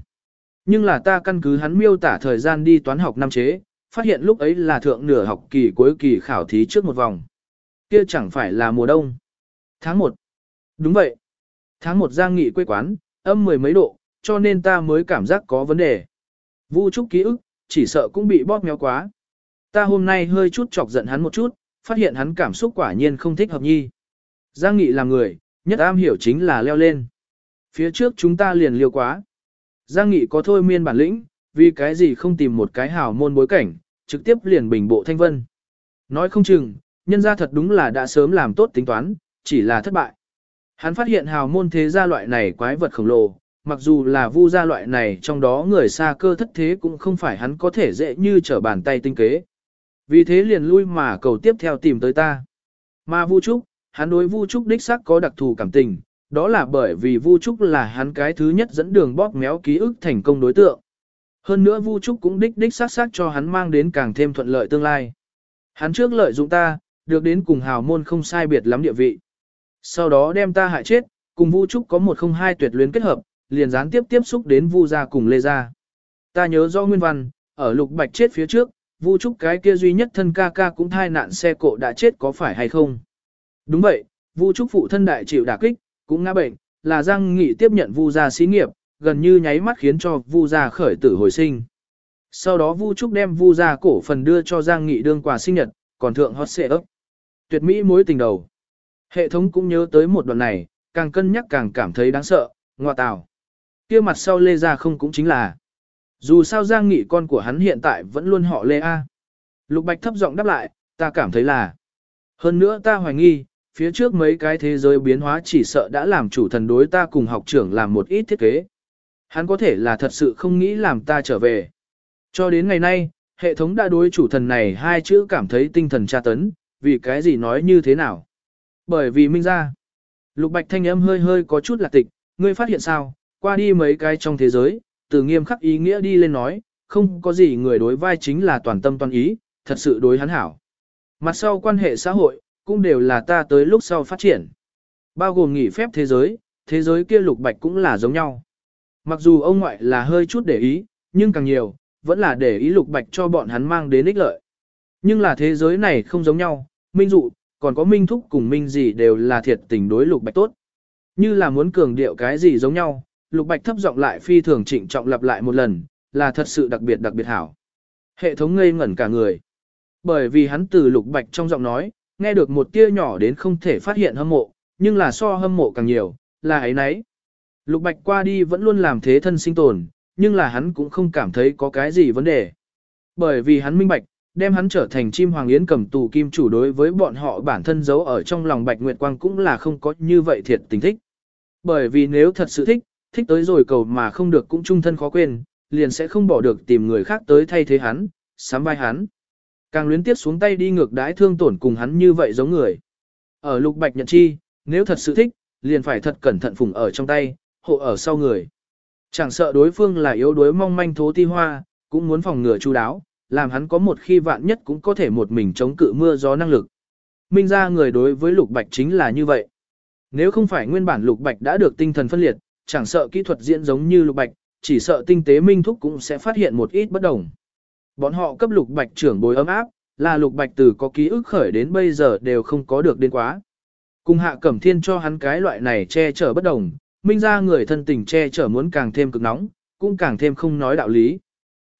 Nhưng là ta căn cứ hắn miêu tả thời gian đi toán học năm chế, phát hiện lúc ấy là thượng nửa học kỳ cuối kỳ khảo thí trước một vòng. Kia chẳng phải là mùa đông. Tháng 1. Đúng vậy. Tháng 1 Giang Nghị quê quán, âm mười mấy độ, cho nên ta mới cảm giác có vấn đề. Vu Trúc ký ức, chỉ sợ cũng bị bóp méo quá. Ta hôm nay hơi chút chọc giận hắn một chút, phát hiện hắn cảm xúc quả nhiên không thích hợp nhi. Giang Nghị là người, nhất am hiểu chính là leo lên. Phía trước chúng ta liền liêu quá. Giang Nghị có thôi miên bản lĩnh, vì cái gì không tìm một cái hào môn bối cảnh, trực tiếp liền bình bộ thanh vân. Nói không chừng, nhân ra thật đúng là đã sớm làm tốt tính toán, chỉ là thất bại. Hắn phát hiện hào môn thế gia loại này quái vật khổng lồ, mặc dù là vu gia loại này trong đó người xa cơ thất thế cũng không phải hắn có thể dễ như trở bàn tay tinh kế. Vì thế liền lui mà cầu tiếp theo tìm tới ta. Mà Vu Trúc, hắn đối Vu Trúc đích xác có đặc thù cảm tình, đó là bởi vì Vu Trúc là hắn cái thứ nhất dẫn đường bóp méo ký ức thành công đối tượng. Hơn nữa Vu Trúc cũng đích đích sát sát cho hắn mang đến càng thêm thuận lợi tương lai. Hắn trước lợi dụng ta, được đến cùng hào môn không sai biệt lắm địa vị. Sau đó đem ta hại chết, cùng Vu Trúc có một không hai tuyệt luyến kết hợp, liền gián tiếp tiếp xúc đến Vu gia cùng Lê gia. Ta nhớ do nguyên văn, ở Lục Bạch chết phía trước, Vu Trúc cái kia duy nhất thân ca ca cũng thai nạn xe cộ đã chết có phải hay không? Đúng vậy, Vu Trúc phụ thân đại chịu đả kích, cũng ngã bệnh, là Giang Nghị tiếp nhận Vu gia xí nghiệp, gần như nháy mắt khiến cho Vu gia khởi tử hồi sinh. Sau đó Vu Trúc đem Vu gia cổ phần đưa cho Giang Nghị đương quà sinh nhật, còn thượng hot xệ ấp. Tuyệt mỹ mối tình đầu. Hệ thống cũng nhớ tới một đoạn này, càng cân nhắc càng cảm thấy đáng sợ, ngoa tào. kia mặt sau Lê Gia không cũng chính là. Dù sao Giang Nghị con của hắn hiện tại vẫn luôn họ Lê A. Lục Bạch thấp giọng đáp lại, ta cảm thấy là. Hơn nữa ta hoài nghi, phía trước mấy cái thế giới biến hóa chỉ sợ đã làm chủ thần đối ta cùng học trưởng làm một ít thiết kế. Hắn có thể là thật sự không nghĩ làm ta trở về. Cho đến ngày nay, hệ thống đã đối chủ thần này hai chữ cảm thấy tinh thần tra tấn, vì cái gì nói như thế nào. Bởi vì minh ra. Lục bạch thanh âm hơi hơi có chút lạc tịch, ngươi phát hiện sao, qua đi mấy cái trong thế giới, từ nghiêm khắc ý nghĩa đi lên nói, không có gì người đối vai chính là toàn tâm toàn ý, thật sự đối hắn hảo. Mặt sau quan hệ xã hội, cũng đều là ta tới lúc sau phát triển. Bao gồm nghỉ phép thế giới, thế giới kia lục bạch cũng là giống nhau. Mặc dù ông ngoại là hơi chút để ý, nhưng càng nhiều, vẫn là để ý lục bạch cho bọn hắn mang đến ích lợi. Nhưng là thế giới này không giống nhau, minh dụ, còn có minh thúc cùng minh gì đều là thiệt tình đối lục bạch tốt. Như là muốn cường điệu cái gì giống nhau, lục bạch thấp giọng lại phi thường trịnh trọng lặp lại một lần, là thật sự đặc biệt đặc biệt hảo. Hệ thống ngây ngẩn cả người. Bởi vì hắn từ lục bạch trong giọng nói, nghe được một tia nhỏ đến không thể phát hiện hâm mộ, nhưng là so hâm mộ càng nhiều, là ấy nấy. Lục bạch qua đi vẫn luôn làm thế thân sinh tồn, nhưng là hắn cũng không cảm thấy có cái gì vấn đề. Bởi vì hắn minh bạch, đem hắn trở thành chim hoàng yến cầm tù kim chủ đối với bọn họ bản thân giấu ở trong lòng bạch nguyệt quang cũng là không có như vậy thiệt tình thích. Bởi vì nếu thật sự thích, thích tới rồi cầu mà không được cũng trung thân khó quên, liền sẽ không bỏ được tìm người khác tới thay thế hắn, sám vai hắn. Càng luyến tiếp xuống tay đi ngược đãi thương tổn cùng hắn như vậy giống người. Ở lục bạch nhận chi, nếu thật sự thích, liền phải thật cẩn thận phùng ở trong tay, hộ ở sau người. Chẳng sợ đối phương là yếu đuối mong manh thố ti hoa, cũng muốn phòng ngừa chu đáo, làm hắn có một khi vạn nhất cũng có thể một mình chống cự mưa gió năng lực. Minh ra người đối với lục bạch chính là như vậy. Nếu không phải nguyên bản lục bạch đã được tinh thần phân liệt, chẳng sợ kỹ thuật diễn giống như lục bạch, chỉ sợ tinh tế minh thúc cũng sẽ phát hiện một ít bất đồng. Bọn họ cấp lục bạch trưởng bối ấm áp, là lục bạch từ có ký ức khởi đến bây giờ đều không có được đến quá. Cùng hạ cẩm thiên cho hắn cái loại này che chở bất đồng, minh ra người thân tình che chở muốn càng thêm cực nóng, cũng càng thêm không nói đạo lý.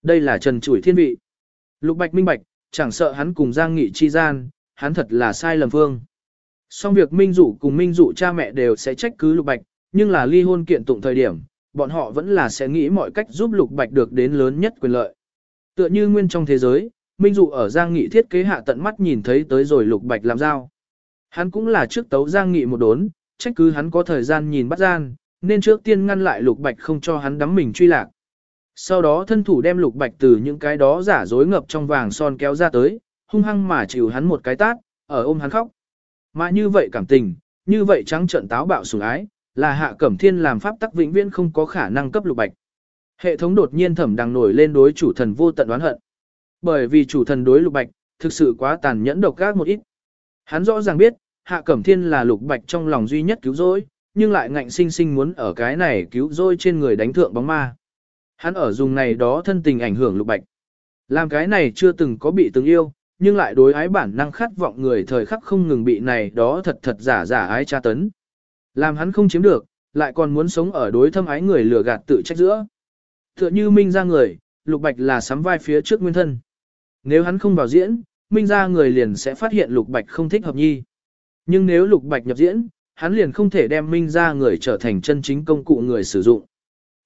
Đây là trần chủi thiên vị. Lục bạch minh bạch, chẳng sợ hắn cùng Giang Nghị chi gian, hắn thật là sai lầm phương. Song việc minh dụ cùng minh dụ cha mẹ đều sẽ trách cứ lục bạch, nhưng là ly hôn kiện tụng thời điểm, bọn họ vẫn là sẽ nghĩ mọi cách giúp lục bạch được đến lớn nhất quyền lợi. Tựa như nguyên trong thế giới, minh dụ ở Giang Nghị thiết kế hạ tận mắt nhìn thấy tới rồi lục bạch làm giao. Hắn cũng là trước tấu Giang Nghị một đốn, trách cứ hắn có thời gian nhìn bắt gian, nên trước tiên ngăn lại lục bạch không cho hắn đắm mình truy lạc. Sau đó thân thủ đem lục bạch từ những cái đó giả dối ngập trong vàng son kéo ra tới, hung hăng mà chịu hắn một cái tát, ở ôm hắn khóc. Mà như vậy cảm tình, như vậy trắng trận táo bạo sủng ái, là hạ cẩm thiên làm pháp tắc vĩnh viễn không có khả năng cấp lục bạch. Hệ thống đột nhiên thẩm đằng nổi lên đối chủ thần vô tận oán hận. Bởi vì chủ thần đối lục bạch, thực sự quá tàn nhẫn độc ác một ít. Hắn rõ ràng biết, hạ cẩm thiên là lục bạch trong lòng duy nhất cứu rỗi, nhưng lại ngạnh sinh sinh muốn ở cái này cứu rỗi trên người đánh thượng bóng ma. Hắn ở dùng này đó thân tình ảnh hưởng lục bạch. Làm cái này chưa từng có bị từng yêu, nhưng lại đối ái bản năng khát vọng người thời khắc không ngừng bị này đó thật thật giả giả ái tra tấn. Làm hắn không chiếm được, lại còn muốn sống ở đối thâm ái người lừa gạt tự trách giữa. Tựa như Minh ra người, lục bạch là sắm vai phía trước nguyên thân. Nếu hắn không vào diễn, Minh ra người liền sẽ phát hiện lục bạch không thích hợp nhi. Nhưng nếu lục bạch nhập diễn, hắn liền không thể đem Minh ra người trở thành chân chính công cụ người sử dụng.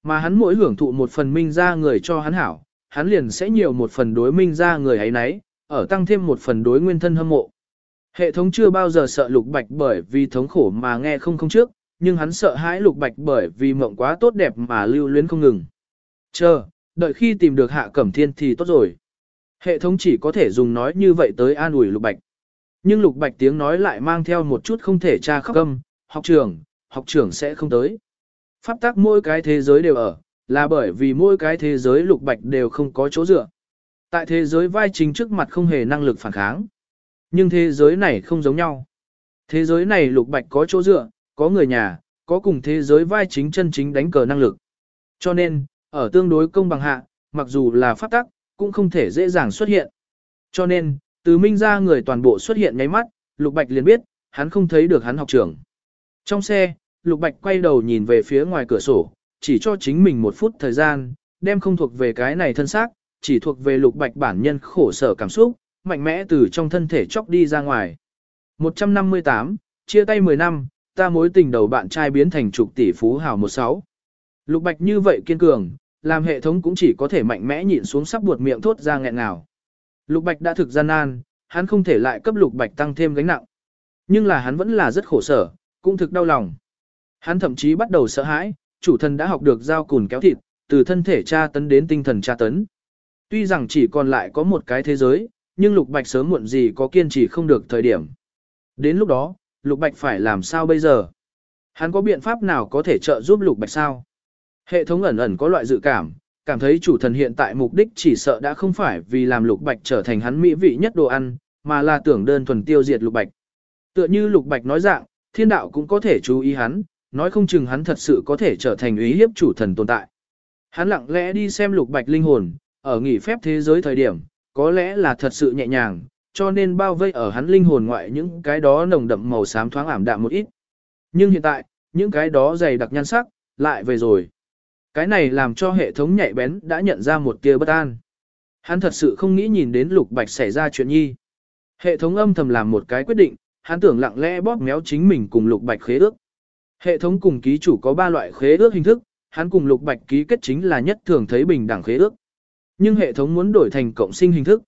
Mà hắn mỗi hưởng thụ một phần minh ra người cho hắn hảo, hắn liền sẽ nhiều một phần đối minh ra người ấy nấy, ở tăng thêm một phần đối nguyên thân hâm mộ. Hệ thống chưa bao giờ sợ lục bạch bởi vì thống khổ mà nghe không không trước, nhưng hắn sợ hãi lục bạch bởi vì mộng quá tốt đẹp mà lưu luyến không ngừng. Chờ, đợi khi tìm được hạ cẩm thiên thì tốt rồi. Hệ thống chỉ có thể dùng nói như vậy tới an ủi lục bạch. Nhưng lục bạch tiếng nói lại mang theo một chút không thể tra khóc âm, học trưởng, học trưởng sẽ không tới. Pháp tắc mỗi cái thế giới đều ở, là bởi vì mỗi cái thế giới lục bạch đều không có chỗ dựa. Tại thế giới vai chính trước mặt không hề năng lực phản kháng. Nhưng thế giới này không giống nhau. Thế giới này lục bạch có chỗ dựa, có người nhà, có cùng thế giới vai chính chân chính đánh cờ năng lực. Cho nên, ở tương đối công bằng hạ, mặc dù là pháp tắc, cũng không thể dễ dàng xuất hiện. Cho nên, từ minh ra người toàn bộ xuất hiện nháy mắt, lục bạch liền biết, hắn không thấy được hắn học trưởng. Trong xe, Lục Bạch quay đầu nhìn về phía ngoài cửa sổ, chỉ cho chính mình một phút thời gian, đem không thuộc về cái này thân xác, chỉ thuộc về Lục Bạch bản nhân khổ sở cảm xúc, mạnh mẽ từ trong thân thể chóc đi ra ngoài. 158, chia tay 10 năm, ta mối tình đầu bạn trai biến thành trục tỷ phú hào 16. Lục Bạch như vậy kiên cường, làm hệ thống cũng chỉ có thể mạnh mẽ nhịn xuống sắp buột miệng thốt ra nghẹn nào. Lục Bạch đã thực gian nan, hắn không thể lại cấp Lục Bạch tăng thêm gánh nặng. Nhưng là hắn vẫn là rất khổ sở, cũng thực đau lòng. Hắn thậm chí bắt đầu sợ hãi, chủ thần đã học được giao cùn kéo thịt, từ thân thể tra tấn đến tinh thần tra tấn. Tuy rằng chỉ còn lại có một cái thế giới, nhưng Lục Bạch sớm muộn gì có kiên trì không được thời điểm. Đến lúc đó, Lục Bạch phải làm sao bây giờ? Hắn có biện pháp nào có thể trợ giúp Lục Bạch sao? Hệ thống ẩn ẩn có loại dự cảm, cảm thấy chủ thần hiện tại mục đích chỉ sợ đã không phải vì làm Lục Bạch trở thành hắn mỹ vị nhất đồ ăn, mà là tưởng đơn thuần tiêu diệt Lục Bạch. Tựa như Lục Bạch nói dạng, thiên đạo cũng có thể chú ý hắn, nói không chừng hắn thật sự có thể trở thành ý hiếp chủ thần tồn tại. Hắn lặng lẽ đi xem Lục Bạch linh hồn, ở nghỉ phép thế giới thời điểm, có lẽ là thật sự nhẹ nhàng, cho nên bao vây ở hắn linh hồn ngoại những cái đó nồng đậm màu xám thoáng ảm đạm một ít. Nhưng hiện tại, những cái đó dày đặc nhan sắc, lại về rồi. Cái này làm cho hệ thống nhạy bén đã nhận ra một tia bất an. Hắn thật sự không nghĩ nhìn đến lục bạch xảy ra chuyện nhi. Hệ thống âm thầm làm một cái quyết định, hắn tưởng lặng lẽ bóp méo chính mình cùng lục bạch khế ước. Hệ thống cùng ký chủ có ba loại khế ước hình thức, hắn cùng lục bạch ký kết chính là nhất thường thấy bình đẳng khế ước. Nhưng hệ thống muốn đổi thành cộng sinh hình thức.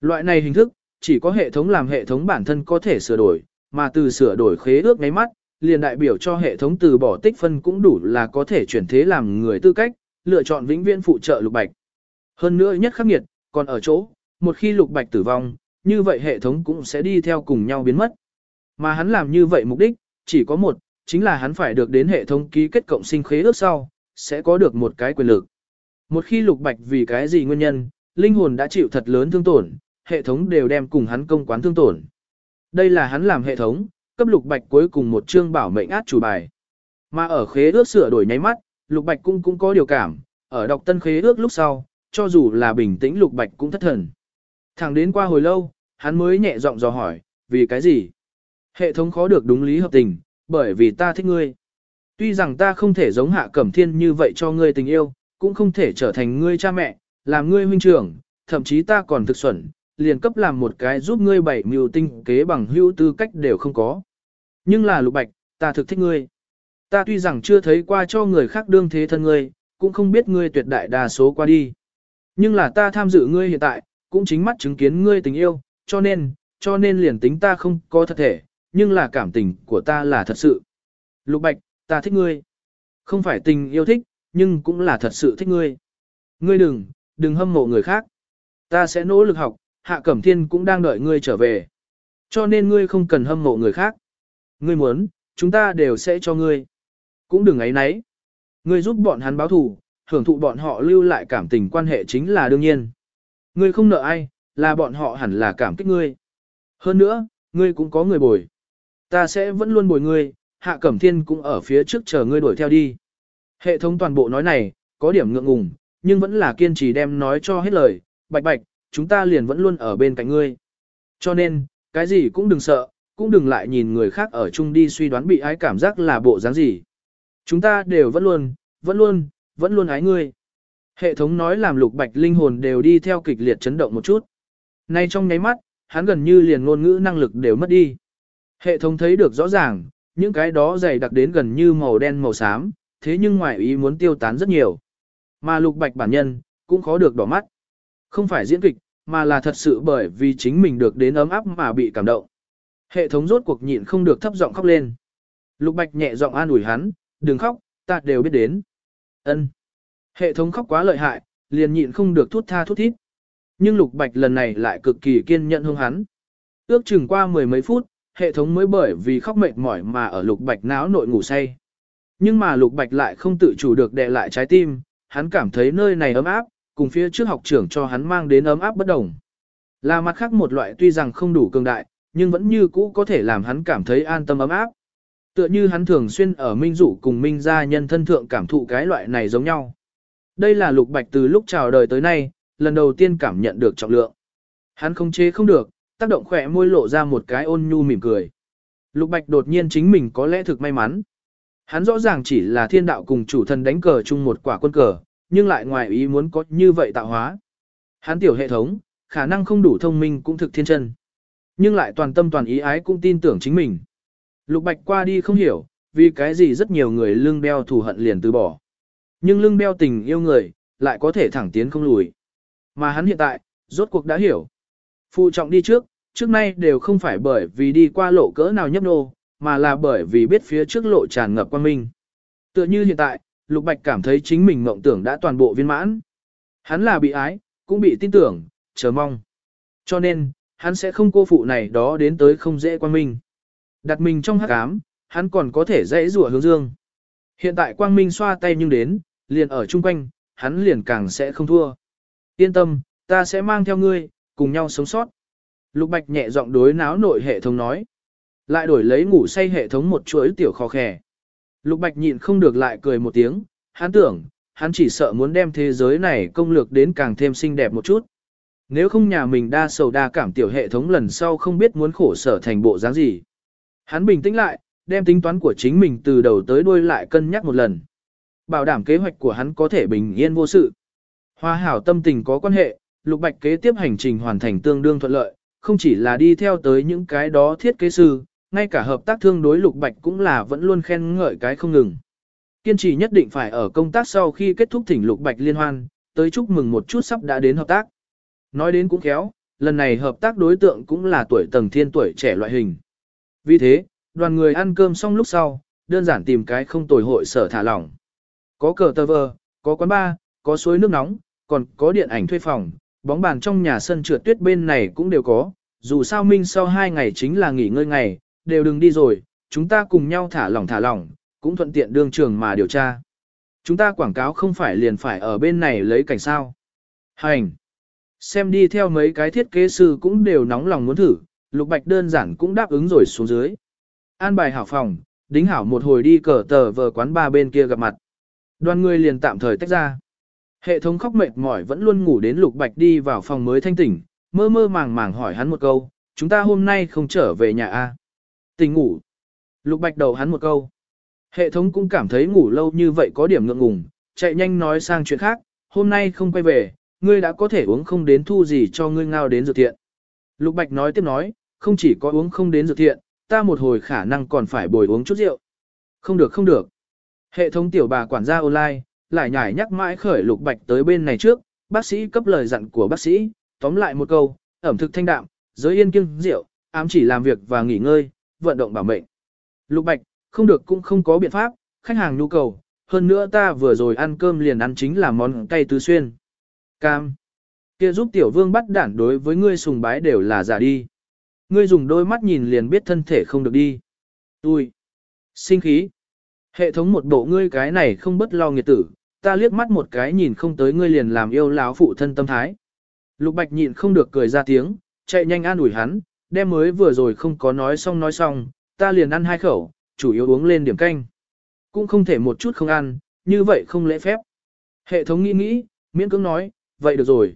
Loại này hình thức, chỉ có hệ thống làm hệ thống bản thân có thể sửa đổi, mà từ sửa đổi khế ước ngay mắt, liền đại biểu cho hệ thống từ bỏ tích phân cũng đủ là có thể chuyển thế làm người tư cách, lựa chọn vĩnh viễn phụ trợ lục bạch. Hơn nữa nhất khắc nghiệt, còn ở chỗ, một khi lục bạch tử vong, như vậy hệ thống cũng sẽ đi theo cùng nhau biến mất. Mà hắn làm như vậy mục đích, chỉ có một, chính là hắn phải được đến hệ thống ký kết cộng sinh khế ước sau, sẽ có được một cái quyền lực. Một khi lục bạch vì cái gì nguyên nhân, linh hồn đã chịu thật lớn thương tổn, hệ thống đều đem cùng hắn công quán thương tổn. Đây là hắn làm hệ thống, cấp lục bạch cuối cùng một chương bảo mệnh át chủ bài. Mà ở khế ước sửa đổi nháy mắt, lục bạch cũng cũng có điều cảm, ở đọc tân khế ước lúc sau, cho dù là bình tĩnh lục bạch cũng thất thần. Thẳng đến qua hồi lâu, hắn mới nhẹ giọng dò hỏi, vì cái gì? Hệ thống khó được đúng lý hợp tình, bởi vì ta thích ngươi. Tuy rằng ta không thể giống hạ cẩm thiên như vậy cho ngươi tình yêu, cũng không thể trở thành ngươi cha mẹ, làm ngươi huynh trưởng, thậm chí ta còn thực xuẩn, liền cấp làm một cái giúp ngươi bảy mưu tinh kế bằng hữu tư cách đều không có. Nhưng là lục bạch, ta thực thích ngươi. Ta tuy rằng chưa thấy qua cho người khác đương thế thân ngươi, cũng không biết ngươi tuyệt đại đa số qua đi. Nhưng là ta tham dự ngươi hiện tại, cũng chính mắt chứng kiến ngươi tình yêu, cho nên, cho nên liền tính ta không có thật thể, nhưng là cảm tình của ta là thật sự. Lục bạch, ta thích ngươi. Không phải tình yêu thích, nhưng cũng là thật sự thích ngươi. Ngươi đừng, đừng hâm mộ người khác. Ta sẽ nỗ lực học, Hạ Cẩm Thiên cũng đang đợi ngươi trở về. Cho nên ngươi không cần hâm mộ người khác. Ngươi muốn, chúng ta đều sẽ cho ngươi. Cũng đừng ấy nấy. Ngươi giúp bọn hắn báo thù, hưởng thụ bọn họ lưu lại cảm tình quan hệ chính là đương nhiên. Ngươi không nợ ai, là bọn họ hẳn là cảm kích ngươi. Hơn nữa, ngươi cũng có người bồi. Ta sẽ vẫn luôn bồi ngươi, Hạ Cẩm Thiên cũng ở phía trước chờ ngươi đuổi theo đi. Hệ thống toàn bộ nói này, có điểm ngượng ngùng, nhưng vẫn là kiên trì đem nói cho hết lời. Bạch bạch, chúng ta liền vẫn luôn ở bên cạnh ngươi. Cho nên, cái gì cũng đừng sợ, cũng đừng lại nhìn người khác ở chung đi suy đoán bị ái cảm giác là bộ dáng gì. Chúng ta đều vẫn luôn, vẫn luôn, vẫn luôn ái ngươi. Hệ thống nói làm lục bạch linh hồn đều đi theo kịch liệt chấn động một chút. Nay trong nháy mắt, hắn gần như liền ngôn ngữ năng lực đều mất đi. Hệ thống thấy được rõ ràng, những cái đó dày đặc đến gần như màu đen màu xám, thế nhưng ngoài ý muốn tiêu tán rất nhiều. Mà lục bạch bản nhân, cũng khó được đỏ mắt. Không phải diễn kịch, mà là thật sự bởi vì chính mình được đến ấm áp mà bị cảm động. Hệ thống rốt cuộc nhịn không được thấp giọng khóc lên. Lục Bạch nhẹ giọng an ủi hắn, đừng khóc, ta đều biết đến. Ân. Hệ thống khóc quá lợi hại, liền nhịn không được thút tha thút thít. Nhưng Lục Bạch lần này lại cực kỳ kiên nhẫn hương hắn. Ước chừng qua mười mấy phút, hệ thống mới bởi vì khóc mệt mỏi mà ở Lục Bạch náo nội ngủ say. Nhưng mà Lục Bạch lại không tự chủ được đè lại trái tim, hắn cảm thấy nơi này ấm áp, cùng phía trước học trưởng cho hắn mang đến ấm áp bất đồng. Là mặt khác một loại tuy rằng không đủ cường đại, nhưng vẫn như cũ có thể làm hắn cảm thấy an tâm ấm áp. Tựa như hắn thường xuyên ở minh dụ cùng minh gia nhân thân thượng cảm thụ cái loại này giống nhau. Đây là lục bạch từ lúc chào đời tới nay, lần đầu tiên cảm nhận được trọng lượng. Hắn không chế không được, tác động khỏe môi lộ ra một cái ôn nhu mỉm cười. Lục bạch đột nhiên chính mình có lẽ thực may mắn. Hắn rõ ràng chỉ là thiên đạo cùng chủ thần đánh cờ chung một quả quân cờ, nhưng lại ngoài ý muốn có như vậy tạo hóa. Hắn tiểu hệ thống, khả năng không đủ thông minh cũng thực thiên chân. Nhưng lại toàn tâm toàn ý ái cũng tin tưởng chính mình. Lục Bạch qua đi không hiểu, vì cái gì rất nhiều người lưng đeo thù hận liền từ bỏ. Nhưng lưng đeo tình yêu người, lại có thể thẳng tiến không lùi. Mà hắn hiện tại, rốt cuộc đã hiểu. Phụ trọng đi trước, trước nay đều không phải bởi vì đi qua lộ cỡ nào nhấp nô, mà là bởi vì biết phía trước lộ tràn ngập quan minh. Tựa như hiện tại, Lục Bạch cảm thấy chính mình mộng tưởng đã toàn bộ viên mãn. Hắn là bị ái, cũng bị tin tưởng, chờ mong. Cho nên, hắn sẽ không cô phụ này đó đến tới không dễ quang minh. Đặt mình trong hắc ám, hắn còn có thể dễ rủa hướng dương. Hiện tại quang minh xoa tay nhưng đến, liền ở chung quanh, hắn liền càng sẽ không thua. Yên tâm, ta sẽ mang theo ngươi, cùng nhau sống sót. Lục Bạch nhẹ giọng đối náo nội hệ thống nói. Lại đổi lấy ngủ say hệ thống một chuỗi tiểu khó khẻ. Lục Bạch nhịn không được lại cười một tiếng, hắn tưởng, hắn chỉ sợ muốn đem thế giới này công lược đến càng thêm xinh đẹp một chút. Nếu không nhà mình đa sầu đa cảm tiểu hệ thống lần sau không biết muốn khổ sở thành bộ dáng gì. Hắn bình tĩnh lại, đem tính toán của chính mình từ đầu tới đuôi lại cân nhắc một lần. Bảo đảm kế hoạch của hắn có thể bình yên vô sự. Hoa hảo tâm tình có quan hệ, Lục Bạch kế tiếp hành trình hoàn thành tương đương thuận lợi, không chỉ là đi theo tới những cái đó thiết kế sư, ngay cả hợp tác thương đối Lục Bạch cũng là vẫn luôn khen ngợi cái không ngừng. Kiên trì nhất định phải ở công tác sau khi kết thúc thỉnh Lục Bạch liên hoan, tới chúc mừng một chút sắp đã đến hợp tác. Nói đến cũng khéo, lần này hợp tác đối tượng cũng là tuổi tầng thiên tuổi trẻ loại hình. Vì thế, đoàn người ăn cơm xong lúc sau, đơn giản tìm cái không tồi hội sở thả lỏng. Có cờ tơ vơ, có quán bar, có suối nước nóng, còn có điện ảnh thuê phòng, bóng bàn trong nhà sân trượt tuyết bên này cũng đều có. Dù sao Minh sau hai ngày chính là nghỉ ngơi ngày, đều đừng đi rồi, chúng ta cùng nhau thả lỏng thả lỏng, cũng thuận tiện đương trường mà điều tra. Chúng ta quảng cáo không phải liền phải ở bên này lấy cảnh sao. Hành! Xem đi theo mấy cái thiết kế sư cũng đều nóng lòng muốn thử, Lục Bạch đơn giản cũng đáp ứng rồi xuống dưới. An bài hảo phòng, đính hảo một hồi đi cờ tờ vờ quán ba bên kia gặp mặt. Đoàn người liền tạm thời tách ra. Hệ thống khóc mệt mỏi vẫn luôn ngủ đến Lục Bạch đi vào phòng mới thanh tỉnh, mơ mơ màng màng hỏi hắn một câu, chúng ta hôm nay không trở về nhà a? Tình ngủ. Lục Bạch đầu hắn một câu. Hệ thống cũng cảm thấy ngủ lâu như vậy có điểm ngượng ngùng, chạy nhanh nói sang chuyện khác, hôm nay không quay về, ngươi đã có thể uống không đến thu gì cho ngươi ngao đến dược thiện. Lục Bạch nói tiếp nói, không chỉ có uống không đến dược thiện, ta một hồi khả năng còn phải bồi uống chút rượu. Không được không được. Hệ thống tiểu bà quản gia online, lại nhải nhắc mãi khởi Lục Bạch tới bên này trước, bác sĩ cấp lời dặn của bác sĩ, tóm lại một câu, ẩm thực thanh đạm, giới yên kiêng rượu, ám chỉ làm việc và nghỉ ngơi, vận động bảo mệnh. Lục Bạch, không được cũng không có biện pháp, khách hàng nhu cầu, hơn nữa ta vừa rồi ăn cơm liền ăn chính là món cay tứ xuyên. Cam. Kia giúp tiểu vương bắt đản đối với ngươi sùng bái đều là giả đi. Ngươi dùng đôi mắt nhìn liền biết thân thể không được đi. tôi, Sinh khí. Hệ thống một bộ ngươi cái này không bất lo nghiệt tử, ta liếc mắt một cái nhìn không tới ngươi liền làm yêu láo phụ thân tâm thái. Lục bạch nhịn không được cười ra tiếng, chạy nhanh an ủi hắn, đem mới vừa rồi không có nói xong nói xong, ta liền ăn hai khẩu, chủ yếu uống lên điểm canh. Cũng không thể một chút không ăn, như vậy không lễ phép. Hệ thống nghĩ nghĩ, miễn cưỡng nói, vậy được rồi.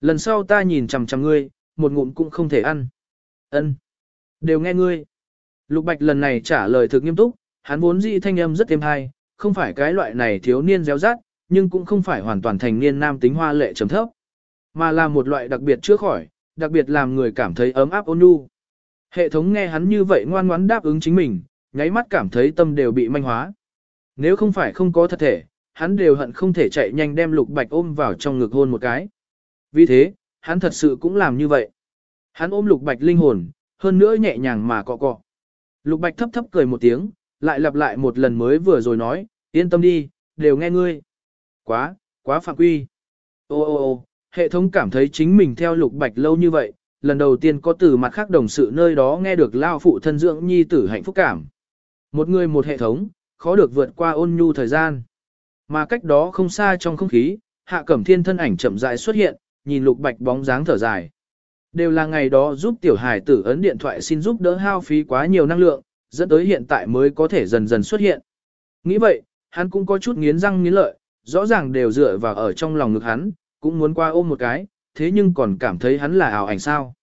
Lần sau ta nhìn chằm chằm ngươi, một ngụm cũng không thể ăn. Ân, Đều nghe ngươi. Lục Bạch lần này trả lời thực nghiêm túc, hắn vốn dĩ thanh âm rất êm hay, không phải cái loại này thiếu niên réo rát, nhưng cũng không phải hoàn toàn thành niên nam tính hoa lệ trầm thấp, mà là một loại đặc biệt chưa khỏi, đặc biệt làm người cảm thấy ấm áp ôn nhu. Hệ thống nghe hắn như vậy ngoan ngoãn đáp ứng chính mình, nháy mắt cảm thấy tâm đều bị manh hóa. Nếu không phải không có thật thể, hắn đều hận không thể chạy nhanh đem Lục Bạch ôm vào trong ngực hôn một cái. Vì thế, hắn thật sự cũng làm như vậy. Hắn ôm Lục Bạch linh hồn, hơn nữa nhẹ nhàng mà cọ cọ. Lục Bạch thấp thấp cười một tiếng, lại lặp lại một lần mới vừa rồi nói, yên tâm đi, đều nghe ngươi. Quá, quá phạm quy. Ô ô ô, hệ thống cảm thấy chính mình theo Lục Bạch lâu như vậy, lần đầu tiên có từ mặt khác đồng sự nơi đó nghe được lao phụ thân dưỡng nhi tử hạnh phúc cảm. Một người một hệ thống, khó được vượt qua ôn nhu thời gian. Mà cách đó không xa trong không khí, hạ cẩm thiên thân ảnh chậm rãi xuất hiện, nhìn lục bạch bóng dáng thở dài. Đều là ngày đó giúp tiểu hải tử ấn điện thoại xin giúp đỡ hao phí quá nhiều năng lượng, dẫn tới hiện tại mới có thể dần dần xuất hiện. Nghĩ vậy, hắn cũng có chút nghiến răng nghiến lợi, rõ ràng đều dựa vào ở trong lòng ngực hắn, cũng muốn qua ôm một cái, thế nhưng còn cảm thấy hắn là ảo ảnh sao.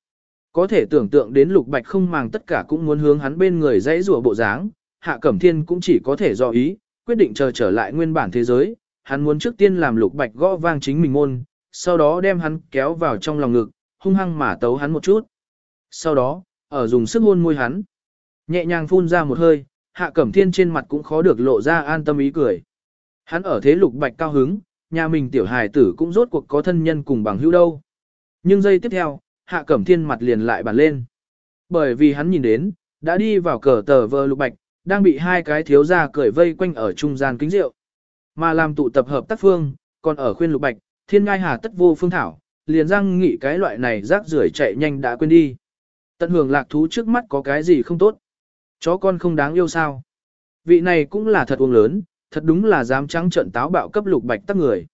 Có thể tưởng tượng đến lục bạch không màng tất cả cũng muốn hướng hắn bên người dãy rùa bộ dáng, Hạ Cẩm Thiên cũng chỉ có thể do ý, quyết định chờ trở lại nguyên bản thế giới, hắn muốn trước tiên làm lục bạch gõ vang chính mình môn, sau đó đem hắn kéo vào trong lòng ngực, hung hăng mà tấu hắn một chút. Sau đó, ở dùng sức hôn môi hắn, nhẹ nhàng phun ra một hơi, Hạ Cẩm Thiên trên mặt cũng khó được lộ ra an tâm ý cười. Hắn ở thế lục bạch cao hứng, nhà mình tiểu hài tử cũng rốt cuộc có thân nhân cùng bằng hữu đâu. Nhưng giây tiếp theo, Hạ Cẩm Thiên mặt liền lại bàn lên. Bởi vì hắn nhìn đến, đã đi vào cờ tờ vơ lục bạch, đang bị hai cái thiếu gia cởi vây quanh ở trung gian kính rượu. Mà làm tụ tập hợp tác phương, còn ở khuyên lục bạch, thiên ngai hà tất vô phương thảo, liền răng nghĩ cái loại này rác rưởi chạy nhanh đã quên đi. Tận hưởng lạc thú trước mắt có cái gì không tốt. Chó con không đáng yêu sao. Vị này cũng là thật uống lớn, thật đúng là dám trắng trận táo bạo cấp lục bạch tắc người.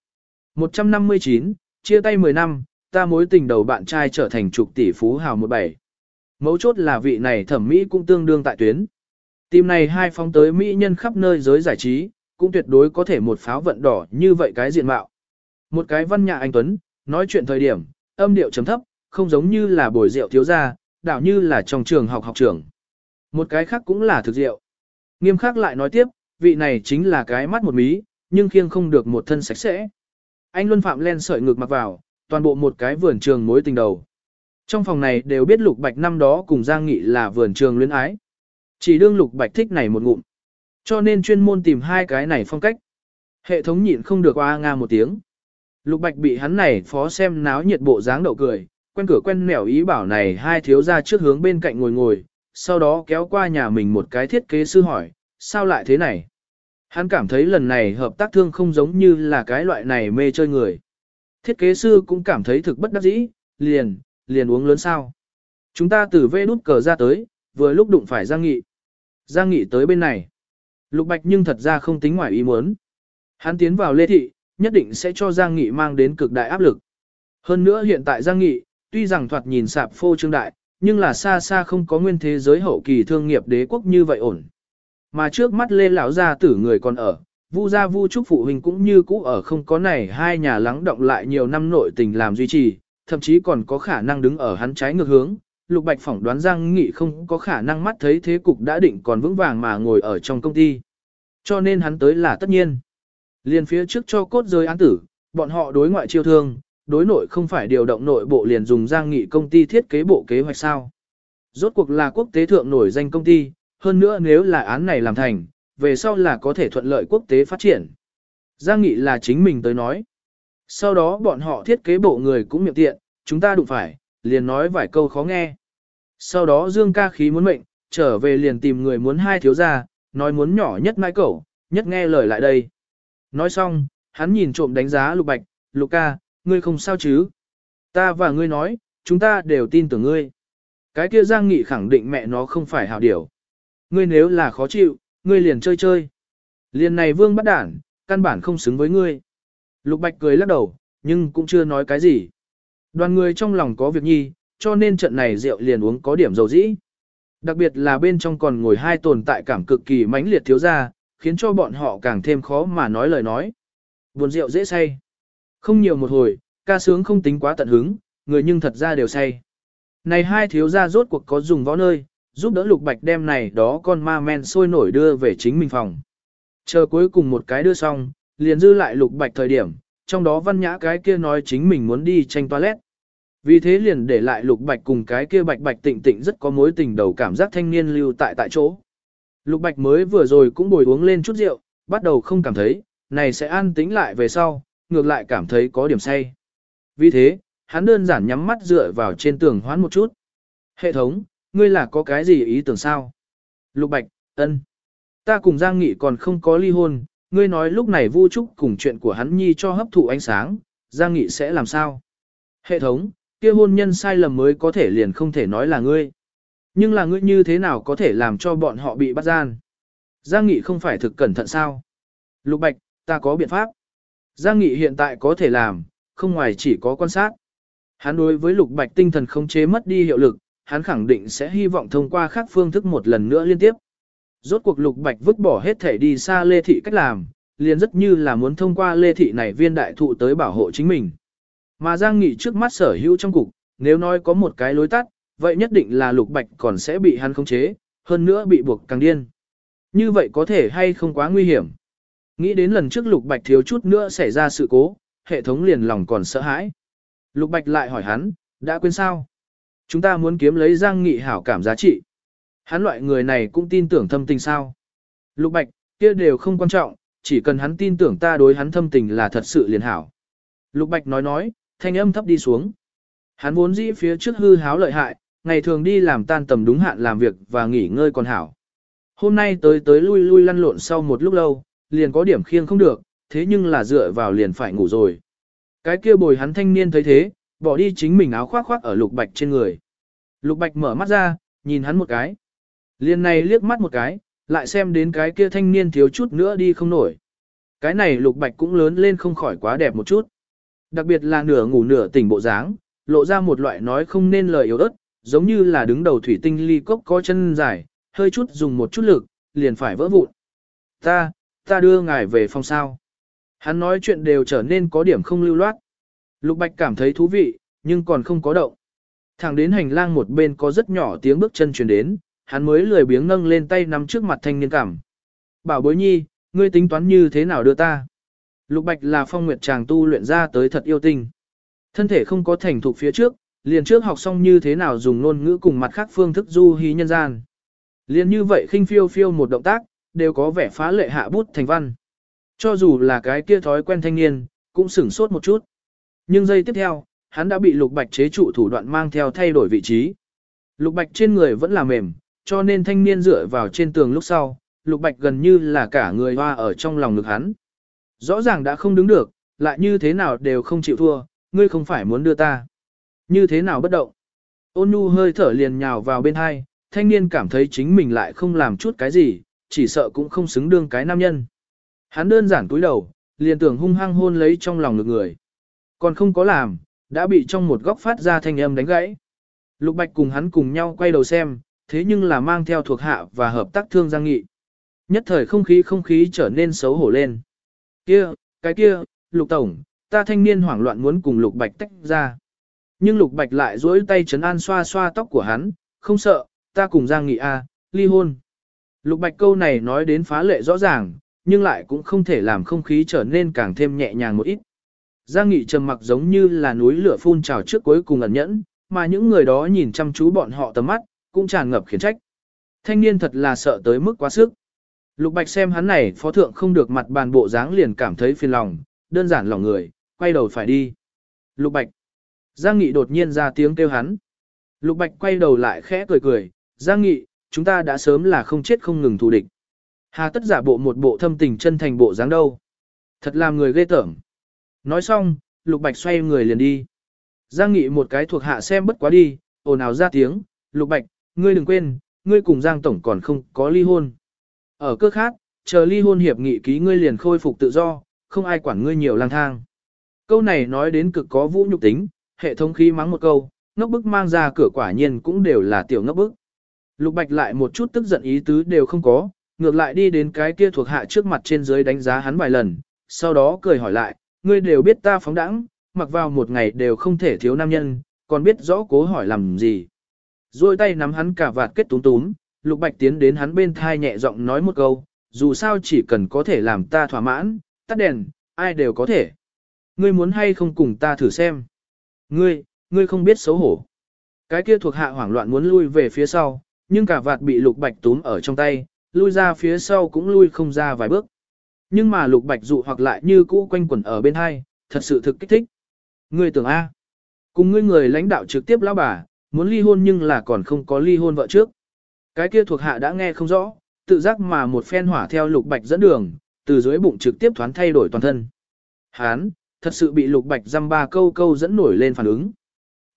159, chia tay 10 năm, ta mối tình đầu bạn trai trở thành trục tỷ phú hào 17. Mấu chốt là vị này thẩm mỹ cũng tương đương tại tuyến. Tìm này hai phóng tới mỹ nhân khắp nơi giới giải trí, cũng tuyệt đối có thể một pháo vận đỏ như vậy cái diện mạo. Một cái văn nhã anh Tuấn, nói chuyện thời điểm, âm điệu chấm thấp, không giống như là bồi rượu thiếu gia, đảo như là trong trường học học trường. Một cái khác cũng là thực rượu. Nghiêm khắc lại nói tiếp, vị này chính là cái mắt một mí, nhưng khiêng không được một thân sạch sẽ. Anh Luân Phạm len sợi ngực mặc vào, toàn bộ một cái vườn trường mối tình đầu. Trong phòng này đều biết Lục Bạch năm đó cùng Giang Nghị là vườn trường luyến ái. Chỉ đương Lục Bạch thích này một ngụm. Cho nên chuyên môn tìm hai cái này phong cách. Hệ thống nhịn không được oa nga một tiếng. Lục Bạch bị hắn này phó xem náo nhiệt bộ dáng đậu cười, quen cửa quen mẻo ý bảo này hai thiếu ra trước hướng bên cạnh ngồi ngồi, sau đó kéo qua nhà mình một cái thiết kế sư hỏi, sao lại thế này? Hắn cảm thấy lần này hợp tác thương không giống như là cái loại này mê chơi người. Thiết kế sư cũng cảm thấy thực bất đắc dĩ, liền, liền uống lớn sao. Chúng ta từ vê nút cờ ra tới, vừa lúc đụng phải Giang Nghị. Giang Nghị tới bên này. Lục Bạch nhưng thật ra không tính ngoài ý muốn. Hắn tiến vào Lê Thị, nhất định sẽ cho Giang Nghị mang đến cực đại áp lực. Hơn nữa hiện tại Giang Nghị, tuy rằng thoạt nhìn sạp phô trương đại, nhưng là xa xa không có nguyên thế giới hậu kỳ thương nghiệp đế quốc như vậy ổn. Mà trước mắt Lê lão gia tử người còn ở, Vu gia Vu trúc phụ huynh cũng như cũ ở không có này hai nhà lắng động lại nhiều năm nội tình làm duy trì, thậm chí còn có khả năng đứng ở hắn trái ngược hướng. Lục Bạch phỏng đoán Giang Nghị không có khả năng mắt thấy thế cục đã định còn vững vàng mà ngồi ở trong công ty. Cho nên hắn tới là tất nhiên. Liền phía trước cho cốt rơi án tử, bọn họ đối ngoại chiêu thương, đối nội không phải điều động nội bộ liền dùng Giang Nghị công ty thiết kế bộ kế hoạch sao. Rốt cuộc là quốc tế thượng nổi danh công ty, hơn nữa nếu là án này làm thành, về sau là có thể thuận lợi quốc tế phát triển. Giang Nghị là chính mình tới nói. Sau đó bọn họ thiết kế bộ người cũng miệng tiện, chúng ta đụng phải, liền nói vài câu khó nghe. Sau đó Dương ca khí muốn mệnh, trở về liền tìm người muốn hai thiếu gia, nói muốn nhỏ nhất mãi cẩu, nhất nghe lời lại đây. Nói xong, hắn nhìn trộm đánh giá Lục Bạch, Lục ca, ngươi không sao chứ? Ta và ngươi nói, chúng ta đều tin tưởng ngươi. Cái kia Giang Nghị khẳng định mẹ nó không phải hảo điểu. Ngươi nếu là khó chịu, ngươi liền chơi chơi. Liền này vương bắt đản, căn bản không xứng với ngươi. Lục Bạch cười lắc đầu, nhưng cũng chưa nói cái gì. Đoàn người trong lòng có việc nhi, cho nên trận này rượu liền uống có điểm dầu dĩ. Đặc biệt là bên trong còn ngồi hai tồn tại cảm cực kỳ mãnh liệt thiếu ra, khiến cho bọn họ càng thêm khó mà nói lời nói. Buồn rượu dễ say. Không nhiều một hồi, ca sướng không tính quá tận hứng, người nhưng thật ra đều say. Này hai thiếu gia rốt cuộc có dùng võ nơi, giúp đỡ lục bạch đem này đó con ma men sôi nổi đưa về chính mình phòng. Chờ cuối cùng một cái đưa xong, liền dư lại lục bạch thời điểm, trong đó văn nhã cái kia nói chính mình muốn đi tranh toilet. Vì thế liền để lại lục bạch cùng cái kia bạch bạch tịnh tịnh rất có mối tình đầu cảm giác thanh niên lưu tại tại chỗ. Lục bạch mới vừa rồi cũng bồi uống lên chút rượu, bắt đầu không cảm thấy, này sẽ an tĩnh lại về sau, ngược lại cảm thấy có điểm say. Vì thế, hắn đơn giản nhắm mắt dựa vào trên tường hoán một chút. Hệ thống, ngươi là có cái gì ý tưởng sao? Lục Bạch, ân, Ta cùng Giang Nghị còn không có ly hôn, ngươi nói lúc này Vu Trúc cùng chuyện của hắn nhi cho hấp thụ ánh sáng, Giang Nghị sẽ làm sao? Hệ thống, kia hôn nhân sai lầm mới có thể liền không thể nói là ngươi. Nhưng là ngươi như thế nào có thể làm cho bọn họ bị bắt gian? Giang Nghị không phải thực cẩn thận sao? Lục Bạch, ta có biện pháp. Giang Nghị hiện tại có thể làm, không ngoài chỉ có quan sát. Hắn đối với Lục Bạch tinh thần không chế mất đi hiệu lực, hắn khẳng định sẽ hy vọng thông qua khác phương thức một lần nữa liên tiếp. Rốt cuộc Lục Bạch vứt bỏ hết thể đi xa Lê Thị cách làm, liền rất như là muốn thông qua Lê Thị này viên đại thụ tới bảo hộ chính mình. Mà Giang Nghị trước mắt sở hữu trong cục, nếu nói có một cái lối tắt, vậy nhất định là Lục Bạch còn sẽ bị hắn khống chế, hơn nữa bị buộc càng điên. Như vậy có thể hay không quá nguy hiểm. Nghĩ đến lần trước Lục Bạch thiếu chút nữa xảy ra sự cố, hệ thống liền lòng còn sợ hãi. Lục Bạch lại hỏi hắn, đã quên sao? Chúng ta muốn kiếm lấy Giang Nghị hảo cảm giá trị. Hắn loại người này cũng tin tưởng thâm tình sao? Lục Bạch, kia đều không quan trọng, chỉ cần hắn tin tưởng ta đối hắn thâm tình là thật sự liền hảo. Lục Bạch nói nói, thanh âm thấp đi xuống. Hắn vốn dĩ phía trước hư háo lợi hại, ngày thường đi làm tan tầm đúng hạn làm việc và nghỉ ngơi còn hảo. Hôm nay tới tới lui lui lăn lộn sau một lúc lâu, liền có điểm khiêng không được, thế nhưng là dựa vào liền phải ngủ rồi. Cái kia bồi hắn thanh niên thấy thế, bỏ đi chính mình áo khoác khoác ở lục bạch trên người. Lục bạch mở mắt ra, nhìn hắn một cái. liên này liếc mắt một cái, lại xem đến cái kia thanh niên thiếu chút nữa đi không nổi. Cái này lục bạch cũng lớn lên không khỏi quá đẹp một chút. Đặc biệt là nửa ngủ nửa tỉnh bộ dáng, lộ ra một loại nói không nên lời yếu ớt, giống như là đứng đầu thủy tinh ly cốc có chân dài, hơi chút dùng một chút lực, liền phải vỡ vụn. Ta, ta đưa ngài về phòng sao. Hắn nói chuyện đều trở nên có điểm không lưu loát. Lục Bạch cảm thấy thú vị, nhưng còn không có động. Thẳng đến hành lang một bên có rất nhỏ tiếng bước chân truyền đến, hắn mới lười biếng nâng lên tay nắm trước mặt thanh niên cảm. Bảo bối nhi, ngươi tính toán như thế nào đưa ta? Lục Bạch là phong nguyệt chàng tu luyện ra tới thật yêu tinh. Thân thể không có thành thục phía trước, liền trước học xong như thế nào dùng ngôn ngữ cùng mặt khác phương thức du hí nhân gian. Liền như vậy khinh phiêu phiêu một động tác, đều có vẻ phá lệ hạ bút thành văn. Cho dù là cái kia thói quen thanh niên, cũng sửng sốt một chút. Nhưng giây tiếp theo, hắn đã bị lục bạch chế trụ thủ đoạn mang theo thay đổi vị trí. Lục bạch trên người vẫn là mềm, cho nên thanh niên dựa vào trên tường lúc sau, lục bạch gần như là cả người hoa ở trong lòng ngực hắn. Rõ ràng đã không đứng được, lại như thế nào đều không chịu thua, ngươi không phải muốn đưa ta. Như thế nào bất động. Ôn nhu hơi thở liền nhào vào bên hai, thanh niên cảm thấy chính mình lại không làm chút cái gì, chỉ sợ cũng không xứng đương cái nam nhân. Hắn đơn giản cúi đầu, liền tưởng hung hăng hôn lấy trong lòng ngực người. Còn không có làm, đã bị trong một góc phát ra thanh âm đánh gãy. Lục Bạch cùng hắn cùng nhau quay đầu xem, thế nhưng là mang theo thuộc hạ và hợp tác thương giang nghị. Nhất thời không khí không khí trở nên xấu hổ lên. Kia, cái kia, Lục Tổng, ta thanh niên hoảng loạn muốn cùng Lục Bạch tách ra. Nhưng Lục Bạch lại duỗi tay chấn an xoa xoa tóc của hắn, không sợ, ta cùng Giang Nghị A, ly hôn. Lục Bạch câu này nói đến phá lệ rõ ràng, nhưng lại cũng không thể làm không khí trở nên càng thêm nhẹ nhàng một ít. Giang Nghị trầm mặc giống như là núi lửa phun trào trước cuối cùng ẩn nhẫn, mà những người đó nhìn chăm chú bọn họ tầm mắt, cũng tràn ngập khiển trách. Thanh niên thật là sợ tới mức quá sức. Lục Bạch xem hắn này phó thượng không được mặt bàn bộ dáng liền cảm thấy phiền lòng, đơn giản lòng người, quay đầu phải đi. Lục Bạch. Giang Nghị đột nhiên ra tiếng kêu hắn. Lục Bạch quay đầu lại khẽ cười cười, Giang Nghị, chúng ta đã sớm là không chết không ngừng thù địch. Hà tất giả bộ một bộ thâm tình chân thành bộ dáng đâu. Thật làm người ghê tởm. Nói xong, Lục Bạch xoay người liền đi. Giang Nghị một cái thuộc hạ xem bất quá đi, ồn ào ra tiếng, Lục Bạch, ngươi đừng quên, ngươi cùng Giang Tổng còn không có ly hôn. Ở cơ khác, chờ ly hôn hiệp nghị ký ngươi liền khôi phục tự do, không ai quản ngươi nhiều lang thang. Câu này nói đến cực có vũ nhục tính, hệ thống khí mắng một câu, ngốc bức mang ra cửa quả nhiên cũng đều là tiểu ngốc bức. Lục Bạch lại một chút tức giận ý tứ đều không có, ngược lại đi đến cái kia thuộc hạ trước mặt trên dưới đánh giá hắn vài lần, sau đó cười hỏi lại, ngươi đều biết ta phóng đẳng, mặc vào một ngày đều không thể thiếu nam nhân, còn biết rõ cố hỏi làm gì. Rồi tay nắm hắn cả vạt kết túm túm, Lục Bạch tiến đến hắn bên thai nhẹ giọng nói một câu, dù sao chỉ cần có thể làm ta thỏa mãn, tắt đèn, ai đều có thể. Ngươi muốn hay không cùng ta thử xem. Ngươi, ngươi không biết xấu hổ. Cái kia thuộc hạ hoảng loạn muốn lui về phía sau, nhưng cả vạt bị lục bạch túm ở trong tay, lui ra phía sau cũng lui không ra vài bước. Nhưng mà lục bạch dụ hoặc lại như cũ quanh quẩn ở bên hai, thật sự thực kích thích. Ngươi tưởng A. Cùng ngươi người lãnh đạo trực tiếp lão bà, muốn ly hôn nhưng là còn không có ly hôn vợ trước. Cái kia thuộc hạ đã nghe không rõ, tự giác mà một phen hỏa theo lục bạch dẫn đường, từ dưới bụng trực tiếp thoáng thay đổi toàn thân. Hán, thật sự bị lục bạch dăm ba câu câu dẫn nổi lên phản ứng.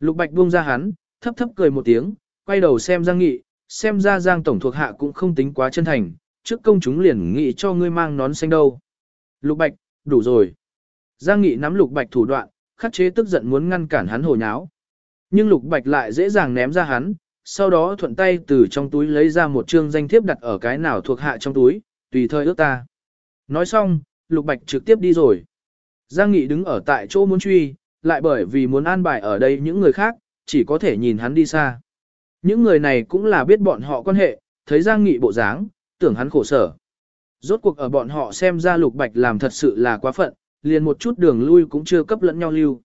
Lục bạch buông ra hắn, thấp thấp cười một tiếng, quay đầu xem Giang Nghị, xem ra Giang Tổng thuộc hạ cũng không tính quá chân thành, trước công chúng liền nghị cho ngươi mang nón xanh đâu. Lục Bạch, đủ rồi. Giang Nghị nắm Lục Bạch thủ đoạn, khắc chế tức giận muốn ngăn cản hắn hồ nháo. Nhưng Lục Bạch lại dễ dàng ném ra hắn, sau đó thuận tay từ trong túi lấy ra một chương danh thiếp đặt ở cái nào thuộc hạ trong túi, tùy thời ước ta. Nói xong, Lục Bạch trực tiếp đi rồi. Giang Nghị đứng ở tại chỗ muốn truy, lại bởi vì muốn an bài ở đây những người khác, chỉ có thể nhìn hắn đi xa. Những người này cũng là biết bọn họ quan hệ, thấy Giang Nghị bộ dáng, tưởng hắn khổ sở. Rốt cuộc ở bọn họ xem ra Lục Bạch làm thật sự là quá phận, liền một chút đường lui cũng chưa cấp lẫn nhau lưu.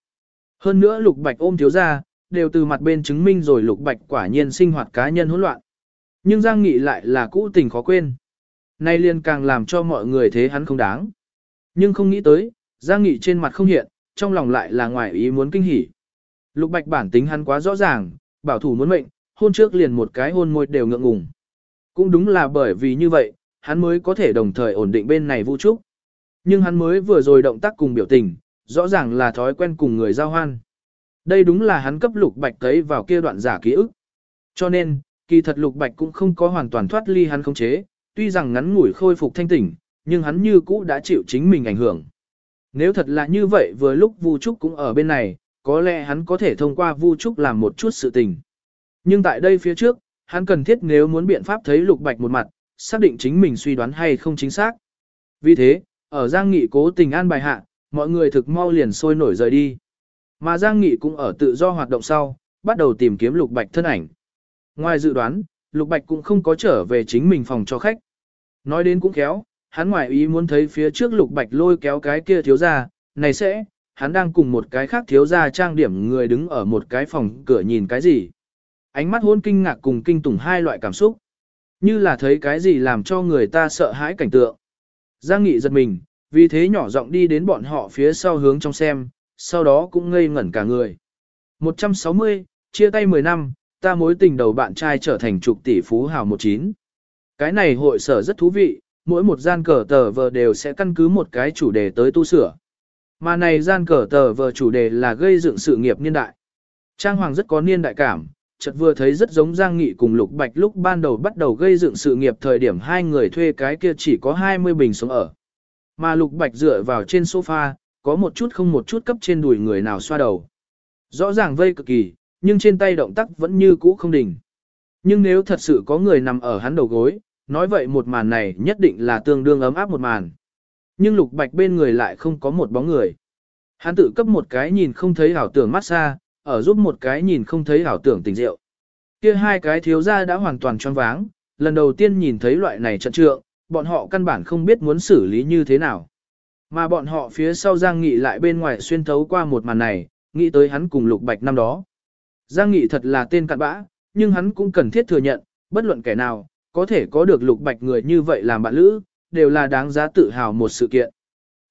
Hơn nữa Lục Bạch ôm thiếu ra, đều từ mặt bên chứng minh rồi Lục Bạch quả nhiên sinh hoạt cá nhân hỗn loạn. Nhưng Giang Nghị lại là cũ tình khó quên. Nay liền càng làm cho mọi người thế hắn không đáng. Nhưng không nghĩ tới, Giang Nghị trên mặt không hiện, trong lòng lại là ngoài ý muốn kinh hỉ. Lục Bạch bản tính hắn quá rõ ràng, bảo thủ muốn mệnh, hôn trước liền một cái hôn môi đều ngượng ngùng. Cũng đúng là bởi vì như vậy, hắn mới có thể đồng thời ổn định bên này vũ trúc. Nhưng hắn mới vừa rồi động tác cùng biểu tình, rõ ràng là thói quen cùng người giao hoan. Đây đúng là hắn cấp Lục Bạch thấy vào kia đoạn giả ký ức. Cho nên, kỳ thật Lục Bạch cũng không có hoàn toàn thoát ly hắn không chế, tuy rằng ngắn ngủi khôi phục thanh tỉnh, nhưng hắn như cũ đã chịu chính mình ảnh hưởng. Nếu thật là như vậy vừa lúc Vu Trúc cũng ở bên này, có lẽ hắn có thể thông qua Vu Trúc làm một chút sự tình. Nhưng tại đây phía trước, hắn cần thiết nếu muốn biện pháp thấy Lục Bạch một mặt, xác định chính mình suy đoán hay không chính xác. Vì thế, ở Giang Nghị cố tình an bài hạ, mọi người thực mau liền sôi nổi rời đi. Mà Giang Nghị cũng ở tự do hoạt động sau, bắt đầu tìm kiếm Lục Bạch thân ảnh. Ngoài dự đoán, Lục Bạch cũng không có trở về chính mình phòng cho khách. Nói đến cũng khéo, hắn ngoài ý muốn thấy phía trước Lục Bạch lôi kéo cái kia thiếu ra, này sẽ, hắn đang cùng một cái khác thiếu ra trang điểm người đứng ở một cái phòng cửa nhìn cái gì. Ánh mắt hôn kinh ngạc cùng kinh tủng hai loại cảm xúc. Như là thấy cái gì làm cho người ta sợ hãi cảnh tượng. Giang Nghị giật mình, vì thế nhỏ giọng đi đến bọn họ phía sau hướng trong xem, sau đó cũng ngây ngẩn cả người. 160, chia tay 10 năm, ta mối tình đầu bạn trai trở thành trục tỷ phú hào 19. Cái này hội sở rất thú vị, mỗi một gian cờ tờ vờ đều sẽ căn cứ một cái chủ đề tới tu sửa. Mà này gian cờ tờ vờ chủ đề là gây dựng sự nghiệp niên đại. Trang hoàng rất có niên đại cảm, chợt vừa thấy rất giống Giang Nghị cùng Lục Bạch lúc ban đầu bắt đầu gây dựng sự nghiệp thời điểm hai người thuê cái kia chỉ có 20 bình sống ở. Mà Lục Bạch dựa vào trên sofa, có một chút không một chút cấp trên đùi người nào xoa đầu. Rõ ràng vây cực kỳ, nhưng trên tay động tác vẫn như cũ không đỉnh. Nhưng nếu thật sự có người nằm ở hắn đầu gối, nói vậy một màn này nhất định là tương đương ấm áp một màn. Nhưng Lục Bạch bên người lại không có một bóng người. Hắn tự cấp một cái nhìn không thấy ảo tưởng massage, ở giúp một cái nhìn không thấy ảo tưởng tình rượu. Kia hai cái thiếu gia đã hoàn toàn choáng váng, lần đầu tiên nhìn thấy loại này trận trượng, bọn họ căn bản không biết muốn xử lý như thế nào. Mà bọn họ phía sau Giang Nghị lại bên ngoài xuyên thấu qua một màn này, nghĩ tới hắn cùng Lục Bạch năm đó. Giang Nghị thật là tên cặn bã, nhưng hắn cũng cần thiết thừa nhận, bất luận kẻ nào, có thể có được Lục Bạch người như vậy làm bạn lữ, đều là đáng giá tự hào một sự kiện.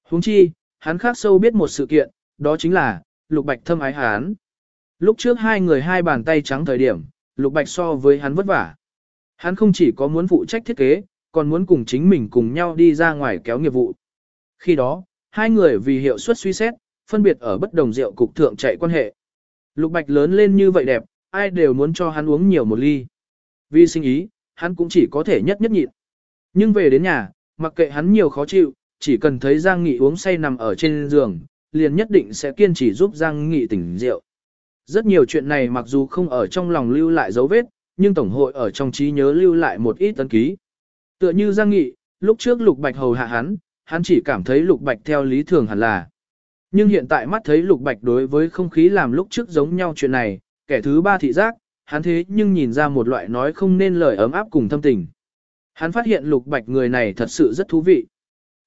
Huống chi, hắn khác sâu biết một sự kiện, đó chính là, Lục Bạch thâm ái hắn. Lúc trước hai người hai bàn tay trắng thời điểm, Lục Bạch so với hắn vất vả. Hắn không chỉ có muốn phụ trách thiết kế, còn muốn cùng chính mình cùng nhau đi ra ngoài kéo nghiệp vụ. Khi đó, hai người vì hiệu suất suy xét, phân biệt ở bất đồng rượu cục thượng chạy quan hệ. Lục Bạch lớn lên như vậy đẹp, ai đều muốn cho hắn uống nhiều một ly. Vì sinh ý, hắn cũng chỉ có thể nhất nhất nhịn. Nhưng về đến nhà, mặc kệ hắn nhiều khó chịu, chỉ cần thấy Giang Nghị uống say nằm ở trên giường, liền nhất định sẽ kiên trì giúp Giang Nghị tỉnh rượu. Rất nhiều chuyện này mặc dù không ở trong lòng lưu lại dấu vết, nhưng Tổng hội ở trong trí nhớ lưu lại một ít tấn ký. Tựa như Giang Nghị, lúc trước Lục Bạch hầu hạ hắn, hắn chỉ cảm thấy Lục Bạch theo lý thường hẳn là. Nhưng hiện tại mắt thấy Lục Bạch đối với không khí làm lúc trước giống nhau chuyện này, kẻ thứ ba thị giác, hắn thế nhưng nhìn ra một loại nói không nên lời ấm áp cùng thâm tình. Hắn phát hiện Lục Bạch người này thật sự rất thú vị.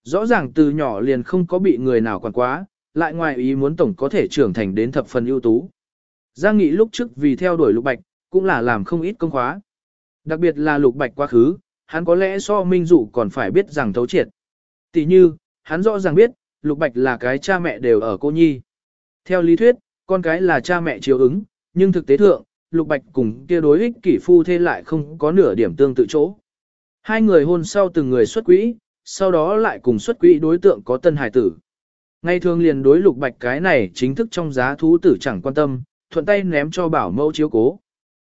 Rõ ràng từ nhỏ liền không có bị người nào quản quá, lại ngoài ý muốn tổng có thể trưởng thành đến thập phần ưu tú. Giang Nghị lúc trước vì theo đuổi Lục Bạch, cũng là làm không ít công khóa. Đặc biệt là Lục Bạch quá khứ, hắn có lẽ so Minh Dụ còn phải biết rằng thấu triệt. Tỷ như, hắn rõ ràng biết, Lục Bạch là cái cha mẹ đều ở cô nhi. Theo lý thuyết, con cái là cha mẹ chiếu ứng, nhưng thực tế thượng, Lục Bạch cùng kia đối ích kỷ phu thê lại không có nửa điểm tương tự chỗ. Hai người hôn sau từng người xuất quỹ, sau đó lại cùng xuất quỹ đối tượng có tân hải tử. Ngay thường liền đối Lục Bạch cái này chính thức trong giá thú tử chẳng quan tâm, thuận tay ném cho bảo mẫu chiếu cố.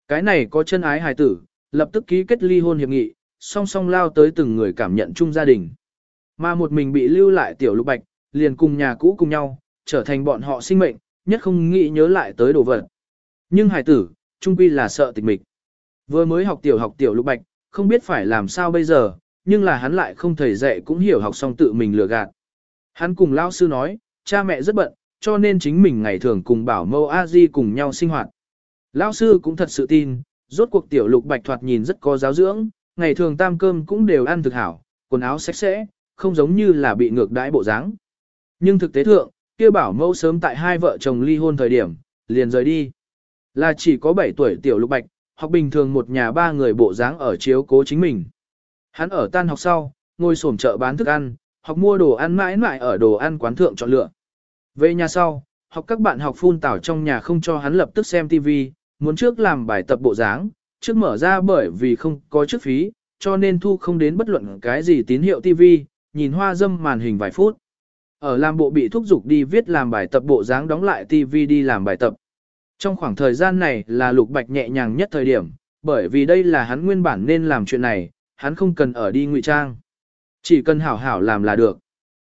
Cái này có chân ái hài tử, lập tức ký kết ly hôn hiệp nghị, song song lao tới từng người cảm nhận chung gia đình. Mà một mình bị lưu lại tiểu lục bạch, liền cùng nhà cũ cùng nhau, trở thành bọn họ sinh mệnh, nhất không nghĩ nhớ lại tới đồ vật. Nhưng hài tử, trung quy là sợ tịch mịch. Vừa mới học tiểu học tiểu lục bạch, không biết phải làm sao bây giờ, nhưng là hắn lại không thầy dạy cũng hiểu học xong tự mình lừa gạt. Hắn cùng lao sư nói, cha mẹ rất bận, cho nên chính mình ngày thường cùng bảo mâu a di cùng nhau sinh hoạt. Lão sư cũng thật sự tin, rốt cuộc tiểu lục bạch thoạt nhìn rất có giáo dưỡng, ngày thường tam cơm cũng đều ăn thực hảo, quần áo sạch sẽ, không giống như là bị ngược đãi bộ dáng. Nhưng thực tế thượng, kia bảo mẫu sớm tại hai vợ chồng ly hôn thời điểm, liền rời đi. Là chỉ có 7 tuổi tiểu lục bạch, học bình thường một nhà ba người bộ dáng ở chiếu cố chính mình. Hắn ở tan học sau, ngồi xổm chợ bán thức ăn, học mua đồ ăn mãi mãi ở đồ ăn quán thượng chọn lựa. Về nhà sau, học các bạn học phun tảo trong nhà không cho hắn lập tức xem TV, muốn trước làm bài tập bộ dáng, trước mở ra bởi vì không có chức phí, cho nên thu không đến bất luận cái gì tín hiệu TV, nhìn hoa dâm màn hình vài phút. Ở làm bộ bị thúc giục đi viết làm bài tập bộ dáng đóng lại TV đi làm bài tập. Trong khoảng thời gian này là lục bạch nhẹ nhàng nhất thời điểm, bởi vì đây là hắn nguyên bản nên làm chuyện này, hắn không cần ở đi ngụy trang. Chỉ cần hảo hảo làm là được.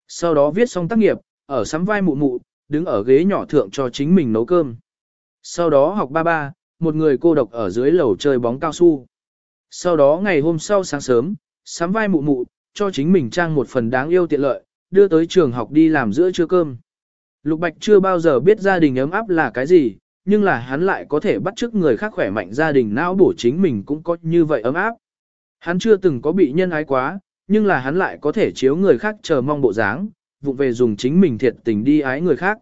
Sau đó viết xong tác nghiệp, ở sắm vai mụ mụ, đứng ở ghế nhỏ thượng cho chính mình nấu cơm. Sau đó học ba ba, một người cô độc ở dưới lầu chơi bóng cao su. Sau đó ngày hôm sau sáng sớm, sắm vai mụ mụ, cho chính mình trang một phần đáng yêu tiện lợi, đưa tới trường học đi làm giữa trưa cơm. Lục Bạch chưa bao giờ biết gia đình ấm áp là cái gì, nhưng là hắn lại có thể bắt chước người khác khỏe mạnh gia đình não bổ chính mình cũng có như vậy ấm áp. Hắn chưa từng có bị nhân ái quá, nhưng là hắn lại có thể chiếu người khác chờ mong bộ dáng, vụ về dùng chính mình thiệt tình đi ái người khác.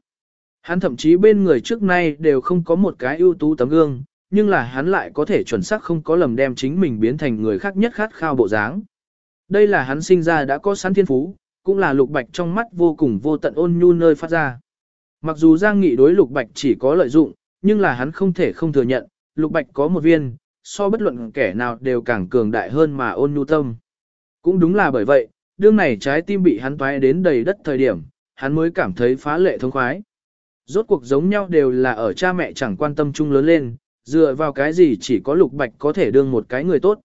Hắn thậm chí bên người trước nay đều không có một cái ưu tú tấm gương, nhưng là hắn lại có thể chuẩn xác không có lầm đem chính mình biến thành người khác nhất khát khao bộ dáng. Đây là hắn sinh ra đã có sẵn thiên phú, cũng là lục bạch trong mắt vô cùng vô tận ôn nhu nơi phát ra. Mặc dù Giang Nghị đối lục bạch chỉ có lợi dụng, nhưng là hắn không thể không thừa nhận, lục bạch có một viên, so bất luận kẻ nào đều càng cường đại hơn mà ôn nhu tâm. Cũng đúng là bởi vậy, đương này trái tim bị hắn toái đến đầy đất thời điểm, hắn mới cảm thấy phá lệ thông khoái. Rốt cuộc giống nhau đều là ở cha mẹ chẳng quan tâm chung lớn lên, dựa vào cái gì chỉ có Lục Bạch có thể đương một cái người tốt.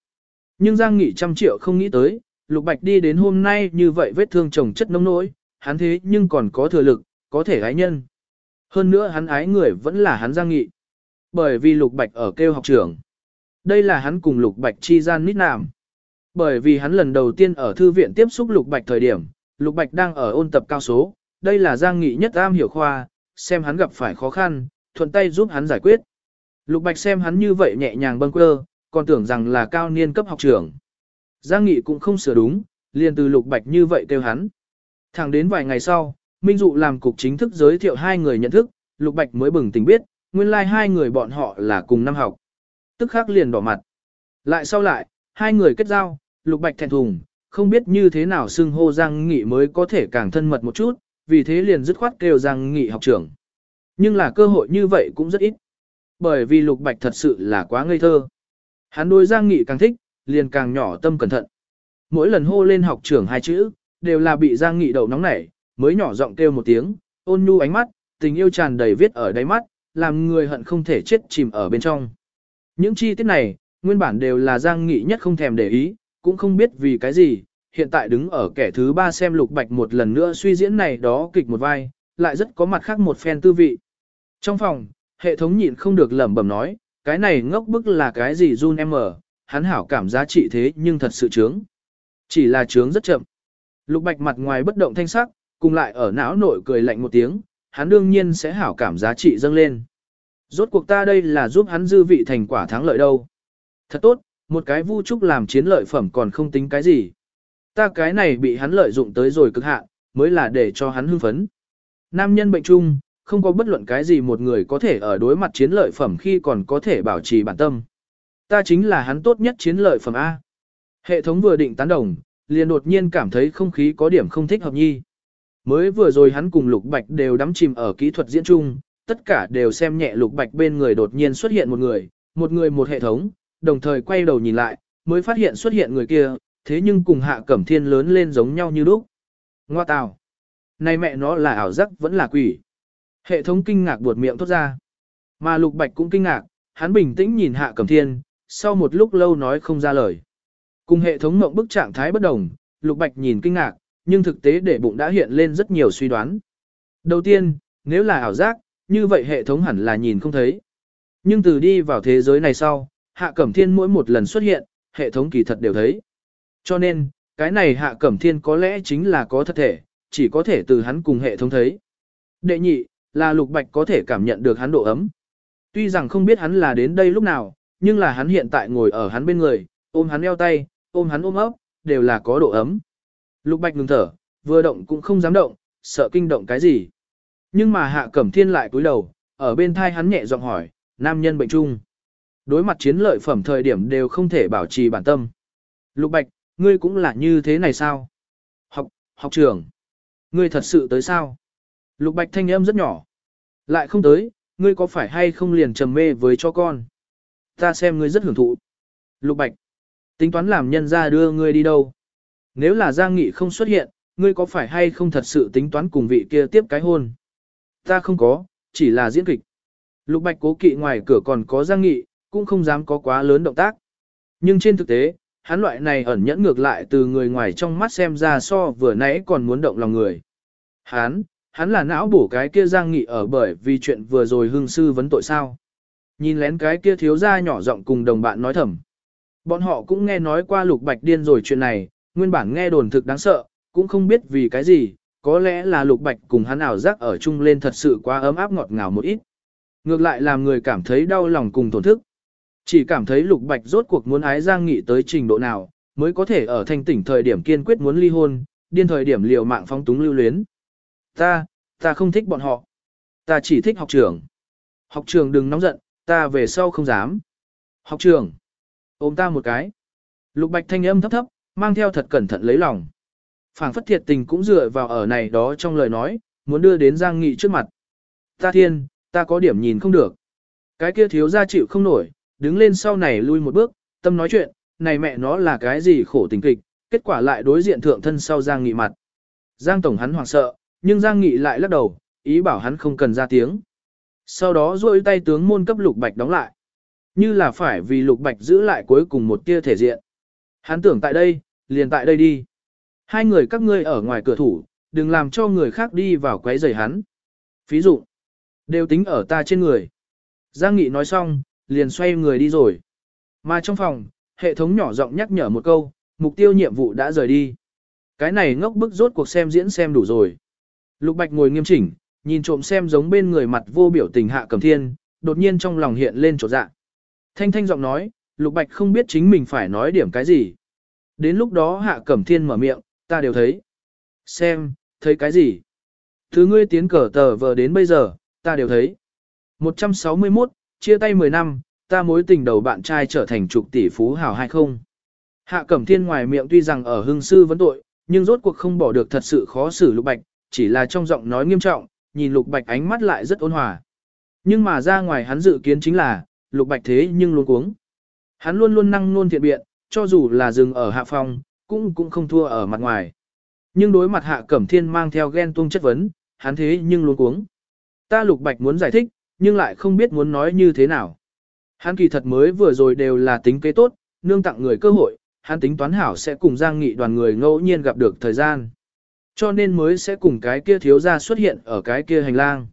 Nhưng Giang Nghị trăm triệu không nghĩ tới, Lục Bạch đi đến hôm nay như vậy vết thương chồng chất nông nỗi, hắn thế nhưng còn có thừa lực, có thể ái nhân. Hơn nữa hắn ái người vẫn là hắn Giang Nghị. Bởi vì Lục Bạch ở kêu học trưởng. Đây là hắn cùng Lục Bạch chi gian nít nàm. Bởi vì hắn lần đầu tiên ở thư viện tiếp xúc Lục Bạch thời điểm, Lục Bạch đang ở ôn tập cao số, đây là Giang Nghị nhất am hiểu khoa, xem hắn gặp phải khó khăn, thuận tay giúp hắn giải quyết. Lục Bạch xem hắn như vậy nhẹ nhàng bâng quơ, còn tưởng rằng là cao niên cấp học trưởng. Giang Nghị cũng không sửa đúng, liền từ Lục Bạch như vậy kêu hắn. Thẳng đến vài ngày sau, Minh Dụ làm cục chính thức giới thiệu hai người nhận thức, Lục Bạch mới bừng tỉnh biết, nguyên lai like hai người bọn họ là cùng năm học. Tức khắc liền đỏ mặt. Lại sau lại, hai người kết giao, Lục Bạch thẹn thùng, không biết như thế nào xưng hô Giang Nghị mới có thể càng thân mật một chút, vì thế liền dứt khoát kêu Giang Nghị học trưởng. Nhưng là cơ hội như vậy cũng rất ít. Bởi vì Lục Bạch thật sự là quá ngây thơ. Hắn đối Giang Nghị càng thích, liền càng nhỏ tâm cẩn thận. Mỗi lần hô lên học trưởng hai chữ, đều là bị Giang Nghị đầu nóng nảy, mới nhỏ giọng kêu một tiếng, ôn nhu ánh mắt, tình yêu tràn đầy viết ở đáy mắt, làm người hận không thể chết chìm ở bên trong. Những chi tiết này, nguyên bản đều là Giang Nghị nhất không thèm để ý, cũng không biết vì cái gì, hiện tại đứng ở kẻ thứ ba xem lục bạch một lần nữa suy diễn này đó kịch một vai, lại rất có mặt khác một phen tư vị. Trong phòng, hệ thống nhịn không được lẩm bẩm nói, cái này ngốc bức là cái gì run em ở, hắn hảo cảm giá trị thế nhưng thật sự trướng. Chỉ là trướng rất chậm. Lục bạch mặt ngoài bất động thanh sắc, cùng lại ở não nội cười lạnh một tiếng, hắn đương nhiên sẽ hảo cảm giá trị dâng lên. Rốt cuộc ta đây là giúp hắn dư vị thành quả thắng lợi đâu. Thật tốt, một cái vu trúc làm chiến lợi phẩm còn không tính cái gì. Ta cái này bị hắn lợi dụng tới rồi cực hạn, mới là để cho hắn hưng phấn. Nam nhân bệnh chung, không có bất luận cái gì một người có thể ở đối mặt chiến lợi phẩm khi còn có thể bảo trì bản tâm. Ta chính là hắn tốt nhất chiến lợi phẩm A. Hệ thống vừa định tán đồng, liền đột nhiên cảm thấy không khí có điểm không thích hợp nhi. Mới vừa rồi hắn cùng Lục Bạch đều đắm chìm ở kỹ thuật diễn chung, tất cả đều xem nhẹ Lục Bạch bên người đột nhiên xuất hiện một người, một người một hệ thống, đồng thời quay đầu nhìn lại, mới phát hiện xuất hiện người kia, thế nhưng cùng hạ cẩm thiên lớn lên giống nhau như lúc. Ngoa tào. Này mẹ nó là ảo giác vẫn là quỷ. Hệ thống kinh ngạc buột miệng thốt ra. Mà lục bạch cũng kinh ngạc, hắn bình tĩnh nhìn hạ cẩm thiên, sau một lúc lâu nói không ra lời. Cùng hệ thống mộng bức trạng thái bất đồng, lục bạch nhìn kinh ngạc, nhưng thực tế để bụng đã hiện lên rất nhiều suy đoán. Đầu tiên, nếu là ảo giác, như vậy hệ thống hẳn là nhìn không thấy. Nhưng từ đi vào thế giới này sau, hạ cẩm thiên mỗi một lần xuất hiện, hệ thống kỳ thật đều thấy. Cho nên, cái này hạ cẩm thiên có lẽ chính là có thật thể, chỉ có thể từ hắn cùng hệ thống thấy. Đệ nhị, là lục bạch có thể cảm nhận được hắn độ ấm. Tuy rằng không biết hắn là đến đây lúc nào, nhưng là hắn hiện tại ngồi ở hắn bên người, ôm hắn eo tay, ôm hắn ôm ấp, đều là có độ ấm. Lục Bạch ngừng thở, vừa động cũng không dám động, sợ kinh động cái gì. Nhưng mà Hạ Cẩm Thiên lại cúi đầu, ở bên thai hắn nhẹ giọng hỏi, nam nhân bệnh chung. Đối mặt chiến lợi phẩm thời điểm đều không thể bảo trì bản tâm. Lục Bạch, ngươi cũng là như thế này sao? Học, học trưởng. Ngươi thật sự tới sao? Lục Bạch thanh âm rất nhỏ. Lại không tới, ngươi có phải hay không liền trầm mê với cho con? Ta xem ngươi rất hưởng thụ. Lục Bạch, tính toán làm nhân ra đưa ngươi đi đâu? Nếu là Giang Nghị không xuất hiện, ngươi có phải hay không thật sự tính toán cùng vị kia tiếp cái hôn? Ta không có, chỉ là diễn kịch. Lục Bạch cố kỵ ngoài cửa còn có Giang Nghị, cũng không dám có quá lớn động tác. Nhưng trên thực tế, hắn loại này ẩn nhẫn ngược lại từ người ngoài trong mắt xem ra so vừa nãy còn muốn động lòng người. Hắn, hắn là não bổ cái kia Giang Nghị ở bởi vì chuyện vừa rồi hương sư vấn tội sao. Nhìn lén cái kia thiếu gia nhỏ giọng cùng đồng bạn nói thầm. Bọn họ cũng nghe nói qua lục bạch điên rồi chuyện này, nguyên bản nghe đồn thực đáng sợ, cũng không biết vì cái gì, có lẽ là lục bạch cùng hắn ảo giác ở chung lên thật sự quá ấm áp ngọt ngào một ít. Ngược lại làm người cảm thấy đau lòng cùng tổn thức. Chỉ cảm thấy lục bạch rốt cuộc muốn ái Giang Nghị tới trình độ nào, mới có thể ở thanh tỉnh thời điểm kiên quyết muốn ly hôn, điên thời điểm liều mạng phóng túng lưu luyến. Ta, ta không thích bọn họ. Ta chỉ thích học trường. Học trường đừng nóng giận, ta về sau không dám. Học trường. Ôm ta một cái. Lục bạch thanh âm thấp thấp, mang theo thật cẩn thận lấy lòng. phảng phất thiệt tình cũng dựa vào ở này đó trong lời nói, muốn đưa đến Giang Nghị trước mặt. Ta thiên, ta có điểm nhìn không được. Cái kia thiếu gia chịu không nổi, đứng lên sau này lui một bước, tâm nói chuyện, này mẹ nó là cái gì khổ tình kịch, kết quả lại đối diện thượng thân sau Giang Nghị mặt. Giang Tổng hắn hoảng sợ, nhưng Giang Nghị lại lắc đầu, ý bảo hắn không cần ra tiếng. Sau đó duỗi tay tướng môn cấp Lục Bạch đóng lại. Như là phải vì Lục Bạch giữ lại cuối cùng một tia thể diện. Hắn tưởng tại đây, liền tại đây đi. Hai người các ngươi ở ngoài cửa thủ, đừng làm cho người khác đi vào quấy rầy hắn. phí dụ, đều tính ở ta trên người. Giang Nghị nói xong, liền xoay người đi rồi. Mà trong phòng, hệ thống nhỏ giọng nhắc nhở một câu, mục tiêu nhiệm vụ đã rời đi. Cái này ngốc bức rốt cuộc xem diễn xem đủ rồi. Lục Bạch ngồi nghiêm chỉnh, nhìn trộm xem giống bên người mặt vô biểu tình hạ cầm thiên, đột nhiên trong lòng hiện lên chỗ dạ. Thanh thanh giọng nói, Lục Bạch không biết chính mình phải nói điểm cái gì. Đến lúc đó hạ cẩm thiên mở miệng, ta đều thấy. Xem, thấy cái gì? Thứ ngươi tiến cờ tờ vờ đến bây giờ, ta đều thấy. 161, chia tay 10 năm, ta mối tình đầu bạn trai trở thành trục tỷ phú hào hay không? Hạ Cẩm Thiên ngoài miệng tuy rằng ở hưng sư vấn tội, nhưng rốt cuộc không bỏ được thật sự khó xử Lục Bạch, chỉ là trong giọng nói nghiêm trọng, nhìn Lục Bạch ánh mắt lại rất ôn hòa. Nhưng mà ra ngoài hắn dự kiến chính là, Lục Bạch thế nhưng luôn cuống. Hắn luôn luôn năng nôn thiện biện, cho dù là dừng ở hạ phòng, cũng cũng không thua ở mặt ngoài. Nhưng đối mặt hạ cẩm thiên mang theo ghen tuông chất vấn, hắn thế nhưng luôn cuống. Ta Lục Bạch muốn giải thích, nhưng lại không biết muốn nói như thế nào. Hắn kỳ thật mới vừa rồi đều là tính kế tốt, nương tặng người cơ hội, hắn tính toán hảo sẽ cùng Giang Nghị đoàn người ngẫu nhiên gặp được thời gian. Cho nên mới sẽ cùng cái kia thiếu gia xuất hiện ở cái kia hành lang.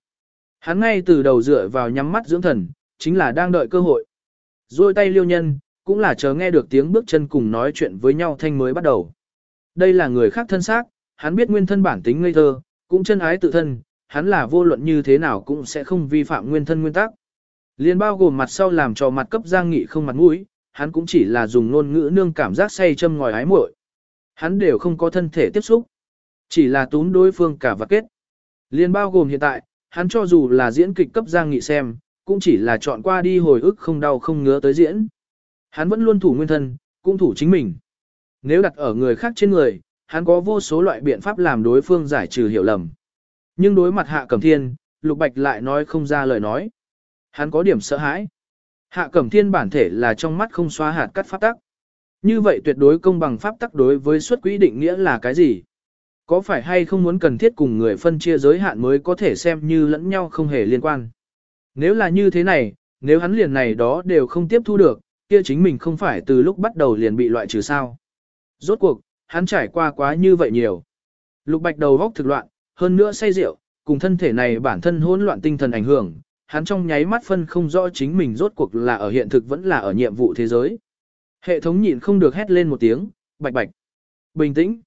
Hắn ngay từ đầu dựa vào nhắm mắt dưỡng thần, chính là đang đợi cơ hội. Rồi tay liêu nhân, cũng là chờ nghe được tiếng bước chân cùng nói chuyện với nhau thanh mới bắt đầu. Đây là người khác thân xác, hắn biết nguyên thân bản tính ngây thơ, cũng chân ái tự thân, hắn là vô luận như thế nào cũng sẽ không vi phạm nguyên thân nguyên tắc. Liên bao gồm mặt sau làm cho mặt cấp giang nghị không mặt mũi, hắn cũng chỉ là dùng ngôn ngữ nương cảm giác say châm ngòi ái muội. Hắn đều không có thân thể tiếp xúc. Chỉ là túm đối phương cả và kết. Liên bao gồm hiện tại, hắn cho dù là diễn kịch cấp Giang Nghị xem, cũng chỉ là chọn qua đi hồi ức không đau không ngứa tới diễn. Hắn vẫn luôn thủ nguyên thân, cũng thủ chính mình. Nếu đặt ở người khác trên người, hắn có vô số loại biện pháp làm đối phương giải trừ hiểu lầm. Nhưng đối mặt Hạ Cẩm Thiên, Lục Bạch lại nói không ra lời nói. Hắn có điểm sợ hãi. Hạ Cẩm Thiên bản thể là trong mắt không xóa hạt cắt pháp tắc. Như vậy tuyệt đối công bằng pháp tắc đối với suất quỹ định nghĩa là cái gì? Có phải hay không muốn cần thiết cùng người phân chia giới hạn mới có thể xem như lẫn nhau không hề liên quan? Nếu là như thế này, nếu hắn liền này đó đều không tiếp thu được, kia chính mình không phải từ lúc bắt đầu liền bị loại trừ sao? Rốt cuộc, hắn trải qua quá như vậy nhiều. Lục Bạch đầu góc thực loạn, hơn nữa say rượu, cùng thân thể này bản thân hỗn loạn tinh thần ảnh hưởng, hắn trong nháy mắt phân không rõ chính mình rốt cuộc là ở hiện thực vẫn là ở nhiệm vụ thế giới. Hệ thống nhịn không được hét lên một tiếng, bạch bạch. Bình tĩnh.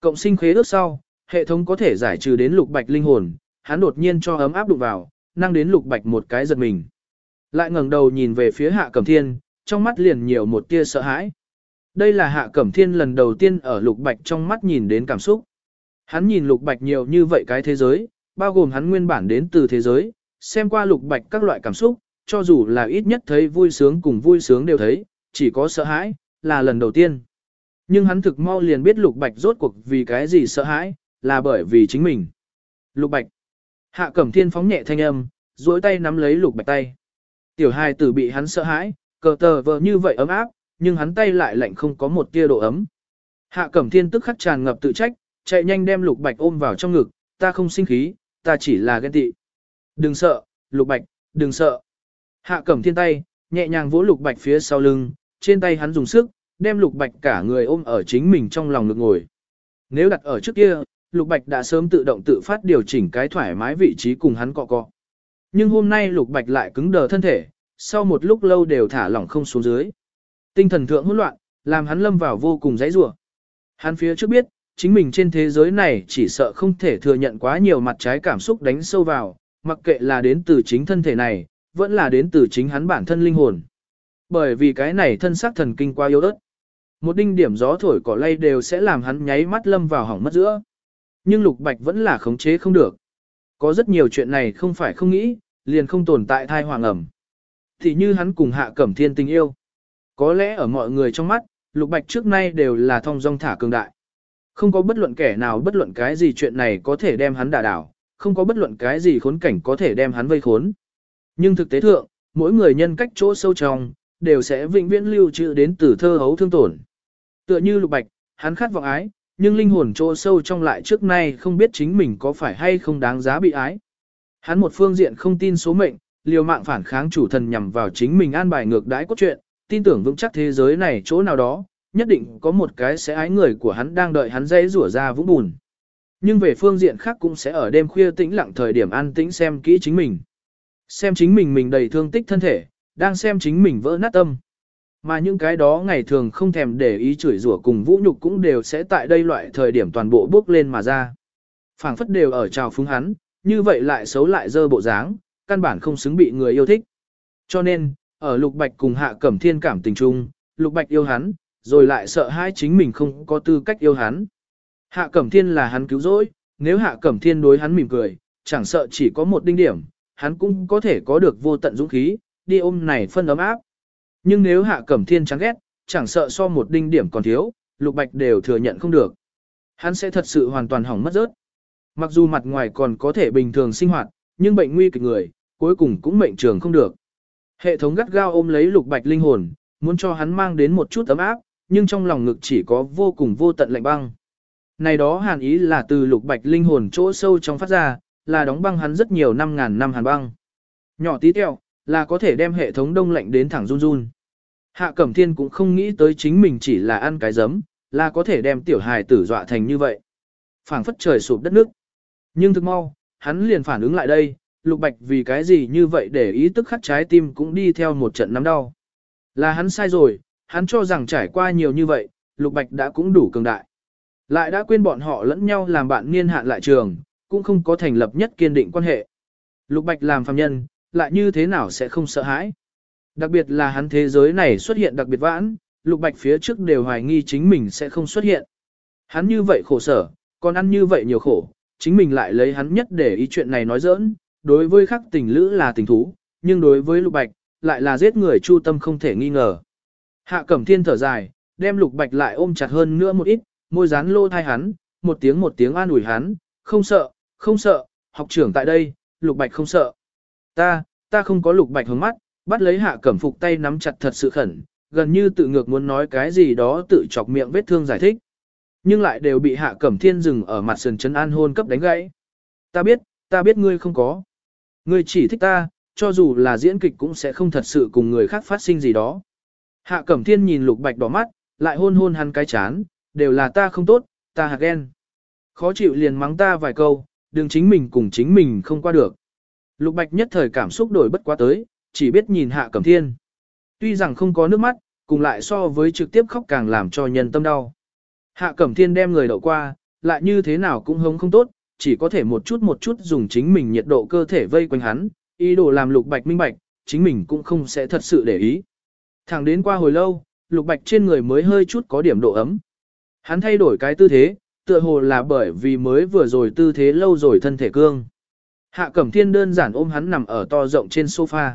Cộng sinh khế ước sau, hệ thống có thể giải trừ đến lục bạch linh hồn, hắn đột nhiên cho ấm áp đụng vào, năng đến lục bạch một cái giật mình. Lại ngẩng đầu nhìn về phía hạ cẩm thiên, trong mắt liền nhiều một tia sợ hãi. Đây là Hạ Cẩm Thiên lần đầu tiên ở Lục Bạch trong mắt nhìn đến cảm xúc. Hắn nhìn Lục Bạch nhiều như vậy cái thế giới, bao gồm hắn nguyên bản đến từ thế giới, xem qua Lục Bạch các loại cảm xúc, cho dù là ít nhất thấy vui sướng cùng vui sướng đều thấy, chỉ có sợ hãi, là lần đầu tiên. Nhưng hắn thực mau liền biết Lục Bạch rốt cuộc vì cái gì sợ hãi, là bởi vì chính mình. Lục Bạch. Hạ Cẩm Thiên phóng nhẹ thanh âm, duỗi tay nắm lấy Lục Bạch tay. Tiểu hài tử bị hắn sợ hãi, cờ tờ vờ như vậy ấm áp, nhưng hắn tay lại lạnh không có một tia độ ấm. Hạ Cẩm Thiên tức khắc tràn ngập tự trách, chạy nhanh đem Lục Bạch ôm vào trong ngực, ta không sinh khí, ta chỉ là ghen tị. Đừng sợ, Lục Bạch, đừng sợ. Hạ Cẩm Thiên tay, nhẹ nhàng vỗ Lục Bạch phía sau lưng, trên tay hắn dùng sức, đem Lục Bạch cả người ôm ở chính mình trong lòng ngực ngồi. Nếu đặt ở trước kia, Lục Bạch đã sớm tự động tự phát điều chỉnh cái thoải mái vị trí cùng hắn cọ cọ. Nhưng hôm nay Lục Bạch lại cứng đờ thân thể, sau một lúc lâu đều thả lỏng không xuống dưới. Tinh thần thượng hỗn loạn, làm hắn lâm vào vô cùng dãy rủa. Hắn phía trước biết, chính mình trên thế giới này chỉ sợ không thể thừa nhận quá nhiều mặt trái cảm xúc đánh sâu vào, mặc kệ là đến từ chính thân thể này, vẫn là đến từ chính hắn bản thân linh hồn. Bởi vì cái này thân xác thần kinh quá yếu ớt. Một đinh điểm gió thổi cỏ lay đều sẽ làm hắn nháy mắt lâm vào hỏng mất giữa. Nhưng Lục Bạch vẫn là khống chế không được. Có rất nhiều chuyện này không phải không nghĩ, liền không tồn tại thai hoàng ẩm. Thì như hắn cùng Hạ Cẩm Thiên tình yêu. Có lẽ ở mọi người trong mắt, Lục Bạch trước nay đều là thong dong thả cường đại. Không có bất luận kẻ nào bất luận cái gì chuyện này có thể đem hắn đả đảo, không có bất luận cái gì khốn cảnh có thể đem hắn vây khốn. Nhưng thực tế thượng, mỗi người nhân cách chỗ sâu trong, đều sẽ vĩnh viễn lưu trữ đến từ thơ hấu thương tổn. Tựa như Lục Bạch, hắn khát vọng ái, nhưng linh hồn chỗ sâu trong lại trước nay không biết chính mình có phải hay không đáng giá bị ái. Hắn một phương diện không tin số mệnh, liều mạng phản kháng chủ thần nhằm vào chính mình an bài ngược đãi cốt truyện, tin tưởng vững chắc thế giới này chỗ nào đó, nhất định có một cái sẽ ái người của hắn đang đợi hắn dây rủa ra vũng bùn. Nhưng về phương diện khác cũng sẽ ở đêm khuya tĩnh lặng thời điểm an tĩnh xem kỹ chính mình. Xem chính mình mình đầy thương tích thân thể, đang xem chính mình vỡ nát tâm. Mà những cái đó ngày thường không thèm để ý chửi rủa cùng vũ nhục cũng đều sẽ tại đây loại thời điểm toàn bộ bước lên mà ra. phảng phất đều ở trào phúng hắn, như vậy lại xấu lại dơ bộ dáng, căn bản không xứng bị người yêu thích. Cho nên, ở Lục Bạch cùng Hạ Cẩm Thiên cảm tình chung, Lục Bạch yêu hắn, rồi lại sợ hai chính mình không có tư cách yêu hắn. Hạ Cẩm Thiên là hắn cứu rỗi, nếu Hạ Cẩm Thiên đối hắn mỉm cười, chẳng sợ chỉ có một đinh điểm, hắn cũng có thể có được vô tận dũng khí, đi ôm này phân ấm áp. Nhưng nếu Hạ Cẩm Thiên chán ghét, chẳng sợ so một đinh điểm còn thiếu, Lục Bạch đều thừa nhận không được. Hắn sẽ thật sự hoàn toàn hỏng mất rớt. Mặc dù mặt ngoài còn có thể bình thường sinh hoạt, nhưng bệnh nguy kịch người, cuối cùng cũng mệnh trường không được. Hệ thống gắt gao ôm lấy Lục Bạch linh hồn, muốn cho hắn mang đến một chút ấm áp, nhưng trong lòng ngực chỉ có vô cùng vô tận lạnh băng. Này đó hàn ý là từ Lục Bạch linh hồn chỗ sâu trong phát ra, là đóng băng hắn rất nhiều năm ngàn năm hàn băng. Nhỏ tí teo, là có thể đem hệ thống đông lạnh đến thẳng run run. Hạ Cẩm Thiên cũng không nghĩ tới chính mình chỉ là ăn cái giấm, là có thể đem tiểu hài tử dọa thành như vậy. phảng phất trời sụp đất nước. Nhưng thực mau, hắn liền phản ứng lại đây, Lục Bạch vì cái gì như vậy để ý tức khắc trái tim cũng đi theo một trận nắm đau. Là hắn sai rồi, hắn cho rằng trải qua nhiều như vậy, Lục Bạch đã cũng đủ cường đại. Lại đã quên bọn họ lẫn nhau làm bạn niên hạn lại trường, cũng không có thành lập nhất kiên định quan hệ. Lục Bạch làm phàm nhân, lại như thế nào sẽ không sợ hãi. Đặc biệt là hắn thế giới này xuất hiện đặc biệt vãn, Lục Bạch phía trước đều hoài nghi chính mình sẽ không xuất hiện. Hắn như vậy khổ sở, còn ăn như vậy nhiều khổ, chính mình lại lấy hắn nhất để ý chuyện này nói giỡn, đối với khắc tình lữ là tình thú, nhưng đối với Lục Bạch, lại là giết người chu tâm không thể nghi ngờ. Hạ Cẩm Thiên thở dài, đem Lục Bạch lại ôm chặt hơn nữa một ít, môi dán lô thai hắn, một tiếng một tiếng an ủi hắn, không sợ, không sợ, học trưởng tại đây, Lục Bạch không sợ. Ta, ta không có Lục Bạch hướng mắt, bắt lấy Hạ Cẩm Phục tay nắm chặt thật sự khẩn, gần như tự ngược muốn nói cái gì đó tự chọc miệng vết thương giải thích. Nhưng lại đều bị Hạ Cẩm Thiên dừng ở mặt sườn chân an hôn cấp đánh gãy. Ta biết, ta biết ngươi không có. Ngươi chỉ thích ta, cho dù là diễn kịch cũng sẽ không thật sự cùng người khác phát sinh gì đó. Hạ Cẩm Thiên nhìn Lục Bạch đỏ mắt, lại hôn hôn hắn cái chán, đều là ta không tốt, ta hạt ghen. Khó chịu liền mắng ta vài câu, đừng chính mình cùng chính mình không qua được. Lục Bạch nhất thời cảm xúc đổi bất quá tới, chỉ biết nhìn Hạ Cẩm Thiên. Tuy rằng không có nước mắt, cùng lại so với trực tiếp khóc càng làm cho nhân tâm đau. Hạ Cẩm Thiên đem người đậu qua, lại như thế nào cũng hống không tốt, chỉ có thể một chút một chút dùng chính mình nhiệt độ cơ thể vây quanh hắn, ý đồ làm Lục Bạch minh bạch, chính mình cũng không sẽ thật sự để ý. Thẳng đến qua hồi lâu, Lục Bạch trên người mới hơi chút có điểm độ ấm. Hắn thay đổi cái tư thế, tựa hồ là bởi vì mới vừa rồi tư thế lâu rồi thân thể cương. Hạ Cẩm Thiên đơn giản ôm hắn nằm ở to rộng trên sofa.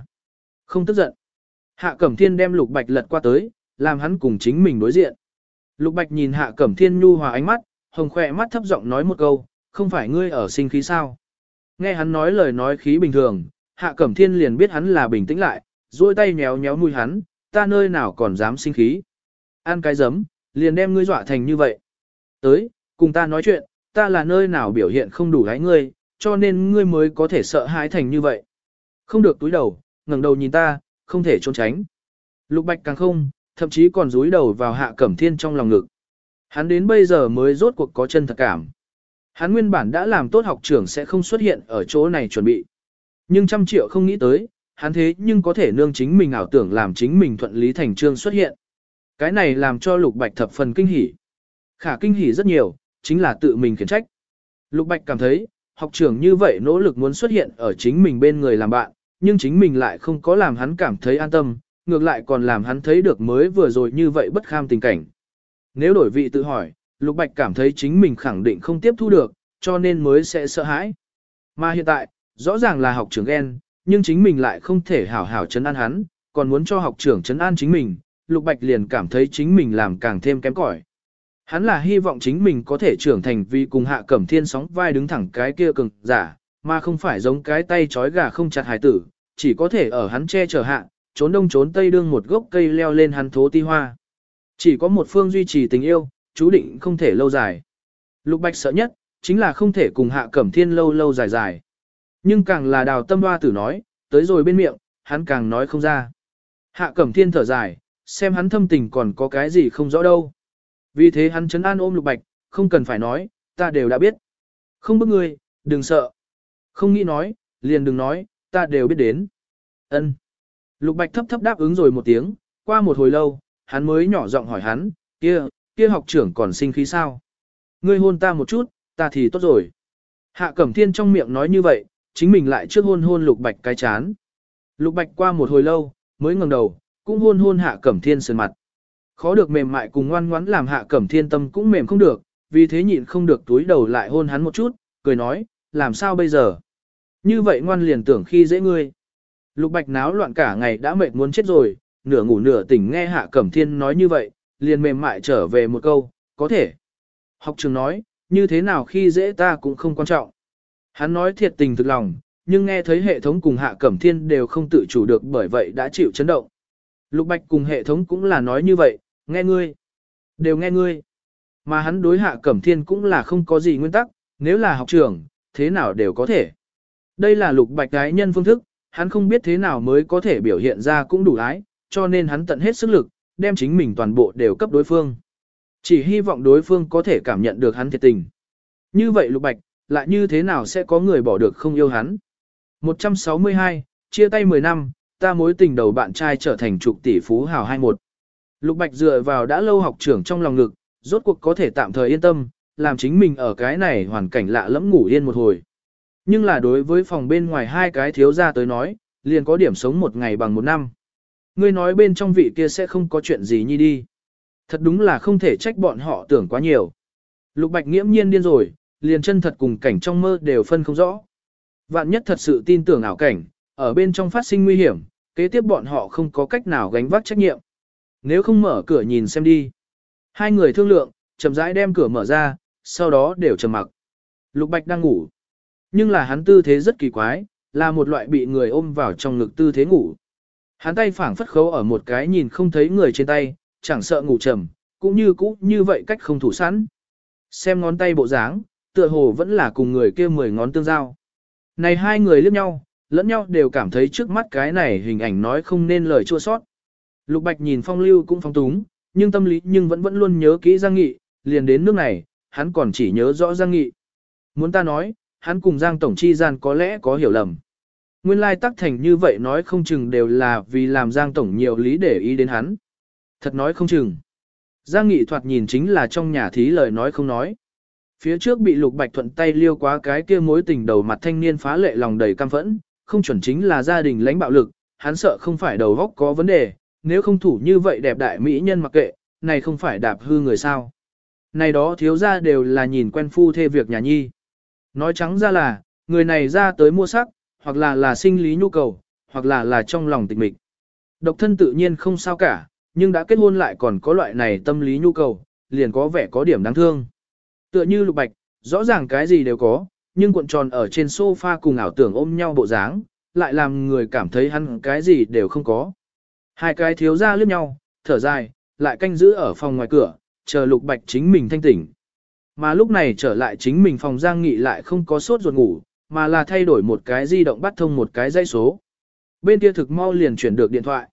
Không tức giận. Hạ Cẩm Thiên đem Lục Bạch lật qua tới, làm hắn cùng chính mình đối diện. Lục Bạch nhìn Hạ Cẩm Thiên nhu hòa ánh mắt, hồng khỏe mắt thấp giọng nói một câu, không phải ngươi ở sinh khí sao. Nghe hắn nói lời nói khí bình thường, Hạ Cẩm Thiên liền biết hắn là bình tĩnh lại, duỗi tay nhéo nhéo nuôi hắn, ta nơi nào còn dám sinh khí. Ăn cái giấm, liền đem ngươi dọa thành như vậy. Tới, cùng ta nói chuyện, ta là nơi nào biểu hiện không đủ gái ngươi, cho nên ngươi mới có thể sợ hãi thành như vậy. Không được túi đầu, ngẩng đầu nhìn ta, không thể trốn tránh. Lục Bạch càng không, thậm chí còn rúi đầu vào Hạ Cẩm Thiên trong lòng ngực. Hắn đến bây giờ mới rốt cuộc có chân thật cảm. Hắn nguyên bản đã làm tốt học trưởng sẽ không xuất hiện ở chỗ này chuẩn bị. Nhưng trăm triệu không nghĩ tới, hắn thế nhưng có thể nương chính mình ảo tưởng làm chính mình thuận lý thành trương xuất hiện. Cái này làm cho Lục Bạch thập phần kinh hỉ. Khả kinh hỉ rất nhiều, chính là tự mình khiển trách. Lục Bạch cảm thấy, học trưởng như vậy nỗ lực muốn xuất hiện ở chính mình bên người làm bạn, nhưng chính mình lại không có làm hắn cảm thấy an tâm, ngược lại còn làm hắn thấy được mới vừa rồi như vậy bất kham tình cảnh. Nếu đổi vị tự hỏi, Lục Bạch cảm thấy chính mình khẳng định không tiếp thu được, cho nên mới sẽ sợ hãi. Mà hiện tại, rõ ràng là học trưởng ghen, nhưng chính mình lại không thể hảo hảo chấn an hắn, còn muốn cho học trưởng chấn an chính mình, Lục Bạch liền cảm thấy chính mình làm càng thêm kém cỏi. Hắn là hy vọng chính mình có thể trưởng thành vì cùng hạ cẩm thiên sóng vai đứng thẳng cái kia cường giả, mà không phải giống cái tay trói gà không chặt hài tử, chỉ có thể ở hắn che chở hạ, trốn đông trốn tây đương một gốc cây leo lên hắn thố ti hoa. Chỉ có một phương duy trì tình yêu, chú định không thể lâu dài. Lục Bạch sợ nhất, chính là không thể cùng hạ cẩm thiên lâu lâu dài dài. Nhưng càng là đào tâm hoa tử nói, tới rồi bên miệng, hắn càng nói không ra. Hạ cẩm thiên thở dài, xem hắn thâm tình còn có cái gì không rõ đâu. Vì thế hắn chấn an ôm lục bạch, không cần phải nói, ta đều đã biết. Không bức ngươi, đừng sợ. Không nghĩ nói, liền đừng nói, ta đều biết đến. Ân. Lục bạch thấp thấp đáp ứng rồi một tiếng, qua một hồi lâu, hắn mới nhỏ giọng hỏi hắn, kia, kia học trưởng còn sinh khí sao? Ngươi hôn ta một chút, ta thì tốt rồi. Hạ Cẩm Thiên trong miệng nói như vậy, chính mình lại trước hôn hôn Lục Bạch cái chán. Lục Bạch qua một hồi lâu, mới ngẩng đầu, cũng hôn hôn Hạ Cẩm Thiên sườn mặt. Khó được mềm mại cùng ngoan ngoãn làm Hạ Cẩm Thiên tâm cũng mềm không được, vì thế nhịn không được túi đầu lại hôn hắn một chút, cười nói, làm sao bây giờ? Như vậy ngoan liền tưởng khi dễ ngươi. Lục Bạch náo loạn cả ngày đã mệt muốn chết rồi, nửa ngủ nửa tỉnh nghe Hạ Cẩm Thiên nói như vậy, liền mềm mại trở về một câu, có thể. Học trường nói, như thế nào khi dễ ta cũng không quan trọng. Hắn nói thiệt tình thực lòng, nhưng nghe thấy hệ thống cùng Hạ Cẩm Thiên đều không tự chủ được bởi vậy đã chịu chấn động. Lục Bạch cùng hệ thống cũng là nói như vậy, nghe ngươi, đều nghe ngươi. Mà hắn đối Hạ Cẩm Thiên cũng là không có gì nguyên tắc, nếu là học trưởng, thế nào đều có thể. Đây là Lục Bạch cái nhân phương thức, hắn không biết thế nào mới có thể biểu hiện ra cũng đủ ái, cho nên hắn tận hết sức lực, đem chính mình toàn bộ đều cấp đối phương. Chỉ hy vọng đối phương có thể cảm nhận được hắn thiệt tình. Như vậy Lục Bạch, lại như thế nào sẽ có người bỏ được không yêu hắn? 162, chia tay 10 năm, ta mối tình đầu bạn trai trở thành trục tỷ phú hào 21. Lục Bạch dựa vào đã lâu học trưởng trong lòng ngực, rốt cuộc có thể tạm thời yên tâm, làm chính mình ở cái này hoàn cảnh lạ lẫm ngủ yên một hồi. Nhưng là đối với phòng bên ngoài hai cái thiếu gia tới nói, liền có điểm sống một ngày bằng một năm. Ngươi nói bên trong vị kia sẽ không có chuyện gì nhi đi. Thật đúng là không thể trách bọn họ tưởng quá nhiều. Lục Bạch nghiễm nhiên điên rồi, liền chân thật cùng cảnh trong mơ đều phân không rõ. Vạn nhất thật sự tin tưởng ảo cảnh, ở bên trong phát sinh nguy hiểm, kế tiếp bọn họ không có cách nào gánh vác trách nhiệm. Nếu không mở cửa nhìn xem đi. Hai người thương lượng, chậm rãi đem cửa mở ra, sau đó đều trầm mặc. Lục Bạch đang ngủ. Nhưng là hắn tư thế rất kỳ quái, là một loại bị người ôm vào trong ngực tư thế ngủ. Hắn tay phảng phất khấu ở một cái nhìn không thấy người trên tay, chẳng sợ ngủ trầm, cũng như cũ như vậy cách không thủ sẵn. Xem ngón tay bộ dáng, tựa hồ vẫn là cùng người kia mười ngón tương giao. Này hai người liếc nhau, lẫn nhau đều cảm thấy trước mắt cái này hình ảnh nói không nên lời chua sót. Lục Bạch nhìn phong lưu cũng phong túng, nhưng tâm lý nhưng vẫn vẫn luôn nhớ kỹ Giang Nghị, liền đến nước này, hắn còn chỉ nhớ rõ Giang Nghị. Muốn ta nói, hắn cùng Giang Tổng Chi gian có lẽ có hiểu lầm. Nguyên lai tắc thành như vậy nói không chừng đều là vì làm Giang Tổng nhiều lý để ý đến hắn. Thật nói không chừng. Giang Nghị thoạt nhìn chính là trong nhà thí lời nói không nói. Phía trước bị Lục Bạch thuận tay liêu quá cái kia mối tình đầu mặt thanh niên phá lệ lòng đầy cam phẫn, không chuẩn chính là gia đình lãnh bạo lực, hắn sợ không phải đầu góc có vấn đề, nếu không thủ như vậy đẹp đại mỹ nhân mặc kệ, này không phải đạp hư người sao. Này đó thiếu ra đều là nhìn quen phu thê việc nhà nhi. Nói trắng ra là, người này ra tới mua sắc, hoặc là là sinh lý nhu cầu, hoặc là là trong lòng tịch mịch. Độc thân tự nhiên không sao cả, nhưng đã kết hôn lại còn có loại này tâm lý nhu cầu, liền có vẻ có điểm đáng thương. Tựa như lục bạch, rõ ràng cái gì đều có, nhưng cuộn tròn ở trên sofa cùng ảo tưởng ôm nhau bộ dáng, lại làm người cảm thấy hắn cái gì đều không có. Hai cái thiếu ra liếc nhau, thở dài, lại canh giữ ở phòng ngoài cửa, chờ lục bạch chính mình thanh tỉnh. Mà lúc này trở lại chính mình phòng Giang Nghị lại không có sốt ruột ngủ, mà là thay đổi một cái di động bắt thông một cái dây số. Bên kia thực mau liền chuyển được điện thoại.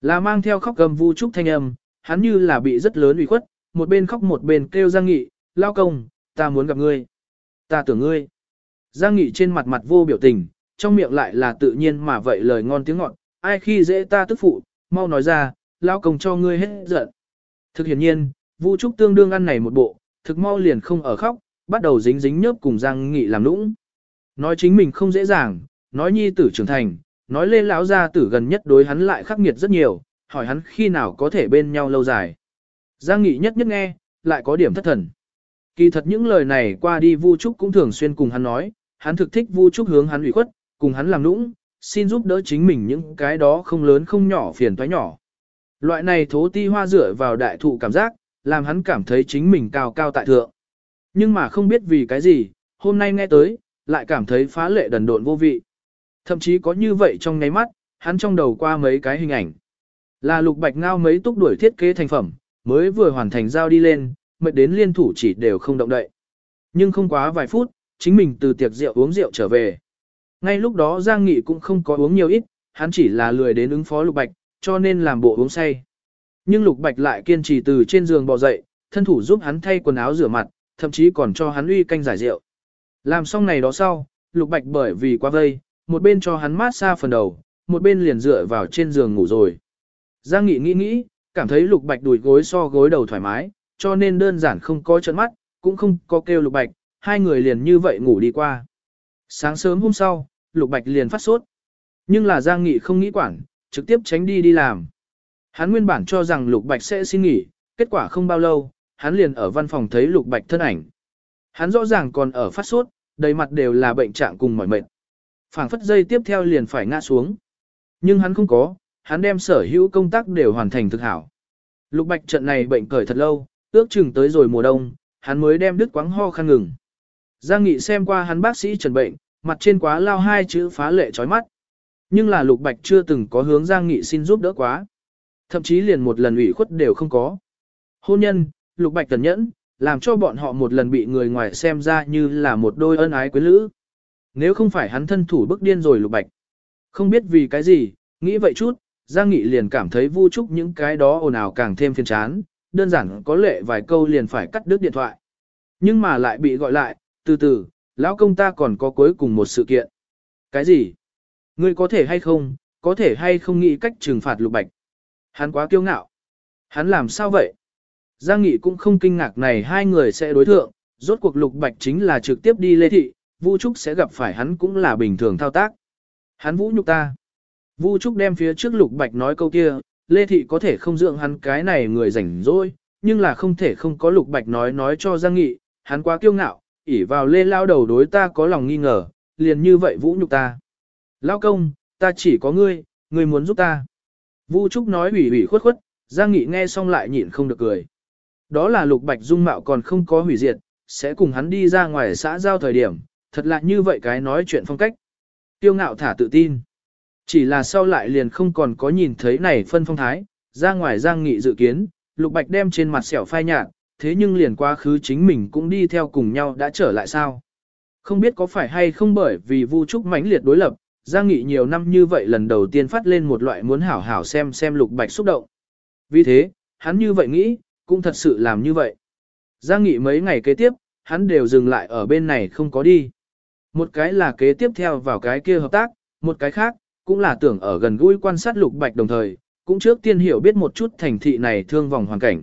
Là mang theo khóc gầm vu trúc thanh âm, hắn như là bị rất lớn ủy khuất, một bên khóc một bên kêu Giang Nghị, lao công, ta muốn gặp ngươi. Ta tưởng ngươi. Giang Nghị trên mặt mặt vô biểu tình, trong miệng lại là tự nhiên mà vậy lời ngon tiếng ngọt, ai khi dễ ta tức phụ, mau nói ra, lao công cho ngươi hết giận. Thực hiện nhiên, Vu Trúc tương đương ăn này một bộ, thực mau liền không ở khóc, bắt đầu dính dính nhớp cùng Giang Nghị làm nũng. Nói chính mình không dễ dàng, nói nhi tử trưởng thành, nói lên lão gia tử gần nhất đối hắn lại khắc nghiệt rất nhiều, hỏi hắn khi nào có thể bên nhau lâu dài. Giang Nghị nhất nhất nghe, lại có điểm thất thần. Kỳ thật những lời này qua đi Vu Trúc cũng thường xuyên cùng hắn nói, hắn thực thích Vu Trúc hướng hắn ủy khuất, cùng hắn làm nũng, xin giúp đỡ chính mình những cái đó không lớn không nhỏ phiền toái nhỏ. Loại này thố ti hoa rửa vào đại thụ cảm giác, làm hắn cảm thấy chính mình cao cao tại thượng. Nhưng mà không biết vì cái gì, hôm nay nghe tới, lại cảm thấy phá lệ đần độn vô vị. Thậm chí có như vậy trong ngáy mắt, hắn trong đầu qua mấy cái hình ảnh. Là lục bạch ngao mấy túc đuổi thiết kế thành phẩm, mới vừa hoàn thành giao đi lên, mệt đến liên thủ chỉ đều không động đậy. Nhưng không quá vài phút, chính mình từ tiệc rượu uống rượu trở về. Ngay lúc đó Giang Nghị cũng không có uống nhiều ít, hắn chỉ là lười đến ứng phó lục bạch, cho nên làm bộ uống say. Nhưng lục bạch lại kiên trì từ trên giường bò dậy, thân thủ giúp hắn thay quần áo rửa mặt, thậm chí còn cho hắn uy canh giải rượu. Làm xong này đó sau, lục bạch bởi vì quá vây, một bên cho hắn mát xa phần đầu, một bên liền dựa vào trên giường ngủ rồi. Giang Nghị nghĩ nghĩ, cảm thấy lục bạch đùi gối so gối đầu thoải mái, cho nên đơn giản không có trận mắt, cũng không có kêu lục bạch, hai người liền như vậy ngủ đi qua. Sáng sớm hôm sau, lục bạch liền phát sốt. Nhưng là Giang Nghị không nghĩ quản, trực tiếp tránh đi đi làm. Hắn nguyên bản cho rằng lục bạch sẽ xin nghỉ, kết quả không bao lâu, hắn liền ở văn phòng thấy lục bạch thân ảnh. Hắn rõ ràng còn ở phát sốt, đầy mặt đều là bệnh trạng cùng mỏi mệt. phảng phất dây tiếp theo liền phải ngã xuống. Nhưng hắn không có, hắn đem sở hữu công tác đều hoàn thành thực hảo. Lục bạch trận này bệnh cởi thật lâu, ước chừng tới rồi mùa đông, hắn mới đem đứt quáng ho khăn ngừng. Giang Nghị xem qua hắn bác sĩ trần bệnh, mặt trên quá lao hai chữ phá lệ chói mắt. Nhưng là Lục Bạch chưa từng có hướng Giang Nghị xin giúp đỡ quá. Thậm chí liền một lần ủy khuất đều không có. Hôn nhân, Lục Bạch tần nhẫn, làm cho bọn họ một lần bị người ngoài xem ra như là một đôi ân ái quyến lữ. Nếu không phải hắn thân thủ bức điên rồi Lục Bạch. Không biết vì cái gì, nghĩ vậy chút, Giang Nghị liền cảm thấy vu trúc những cái đó ồn ào càng thêm phiền chán, đơn giản có lệ vài câu liền phải cắt đứt điện thoại. Nhưng mà lại bị gọi lại, từ từ, lão công ta còn có cuối cùng một sự kiện. Cái gì? Ngươi có thể hay không, có thể hay không nghĩ cách trừng phạt lục bạch. Hắn quá kiêu ngạo. Hắn làm sao vậy? Giang Nghị cũng không kinh ngạc này hai người sẽ đối thượng, rốt cuộc lục bạch chính là trực tiếp đi lê thị, Vu Trúc sẽ gặp phải hắn cũng là bình thường thao tác. Hắn vũ nhục ta. Vu Trúc đem phía trước lục bạch nói câu kia, lê thị có thể không dưỡng hắn cái này người rảnh rỗi, nhưng là không thể không có lục bạch nói nói cho Giang Nghị, hắn quá kiêu ngạo, ỉ vào lê lao đầu đối ta có lòng nghi ngờ, liền như vậy vũ nhục ta. Lao công, ta chỉ có ngươi, ngươi muốn giúp ta. Vu Trúc nói ủy ủy khuất khuất, Giang Nghị nghe xong lại nhịn không được cười. Đó là lục bạch dung mạo còn không có hủy diệt, sẽ cùng hắn đi ra ngoài xã giao thời điểm, thật là như vậy cái nói chuyện phong cách. Tiêu ngạo thả tự tin. Chỉ là sau lại liền không còn có nhìn thấy này phân phong thái, ra ngoài Giang Nghị dự kiến, lục bạch đem trên mặt sẹo phai nhạt, thế nhưng liền quá khứ chính mình cũng đi theo cùng nhau đã trở lại sao. Không biết có phải hay không bởi vì Vu Trúc mãnh liệt đối lập, Giang Nghị nhiều năm như vậy lần đầu tiên phát lên một loại muốn hảo hảo xem xem lục bạch xúc động. Vì thế, hắn như vậy nghĩ, cũng thật sự làm như vậy. Giang Nghị mấy ngày kế tiếp, hắn đều dừng lại ở bên này không có đi. Một cái là kế tiếp theo vào cái kia hợp tác, một cái khác, cũng là tưởng ở gần gũi quan sát lục bạch đồng thời, cũng trước tiên hiểu biết một chút thành thị này thương vòng hoàn cảnh.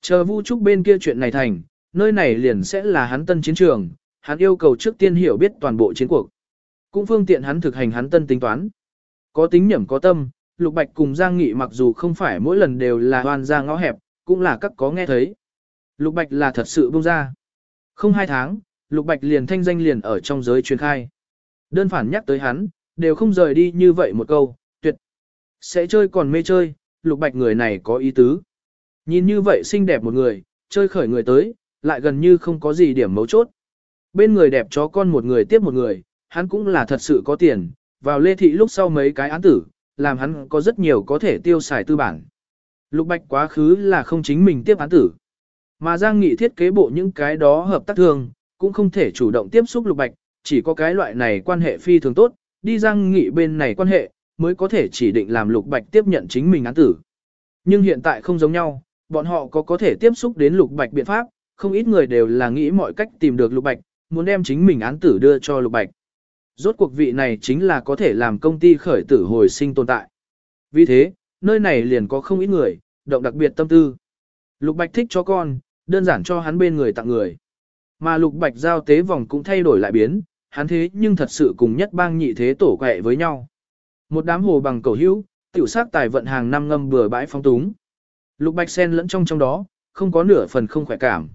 Chờ Vu Trúc bên kia chuyện này thành, nơi này liền sẽ là hắn tân chiến trường, hắn yêu cầu trước tiên hiểu biết toàn bộ chiến cuộc. Cũng phương tiện hắn thực hành hắn tân tính toán. Có tính nhẩm có tâm, Lục Bạch cùng Giang Nghị mặc dù không phải mỗi lần đều là hoàn ra ngõ hẹp, cũng là các có nghe thấy. Lục Bạch là thật sự bông ra. Không hai tháng, Lục Bạch liền thanh danh liền ở trong giới truyền khai. Đơn phản nhắc tới hắn, đều không rời đi như vậy một câu, tuyệt. Sẽ chơi còn mê chơi, Lục Bạch người này có ý tứ. Nhìn như vậy xinh đẹp một người, chơi khởi người tới, lại gần như không có gì điểm mấu chốt. Bên người đẹp chó con một người tiếp một người, hắn cũng là thật sự có tiền, vào lê thị lúc sau mấy cái án tử, làm hắn có rất nhiều có thể tiêu xài tư bản. Lục Bạch quá khứ là không chính mình tiếp án tử. Mà Giang Nghị thiết kế bộ những cái đó hợp tác thường, cũng không thể chủ động tiếp xúc Lục Bạch, chỉ có cái loại này quan hệ phi thường tốt, đi Giang Nghị bên này quan hệ, mới có thể chỉ định làm Lục Bạch tiếp nhận chính mình án tử. Nhưng hiện tại không giống nhau, bọn họ có có thể tiếp xúc đến Lục Bạch biện pháp, không ít người đều là nghĩ mọi cách tìm được Lục Bạch, muốn đem chính mình án tử đưa cho Lục Bạch. Rốt cuộc vị này chính là có thể làm công ty khởi tử hồi sinh tồn tại. Vì thế, nơi này liền có không ít người, động đặc biệt tâm tư. Lục Bạch thích cho con, đơn giản cho hắn bên người tặng người. Mà Lục Bạch giao tế vòng cũng thay đổi lại biến, hắn thế nhưng thật sự cùng nhất bang nhị thế tổ quẹ với nhau. Một đám hồ bằng cầu hữu, tiểu sát tài vận hàng năm ngâm bừa bãi phong túng. Lục Bạch sen lẫn trong trong đó, không có nửa phần không khỏe cảm.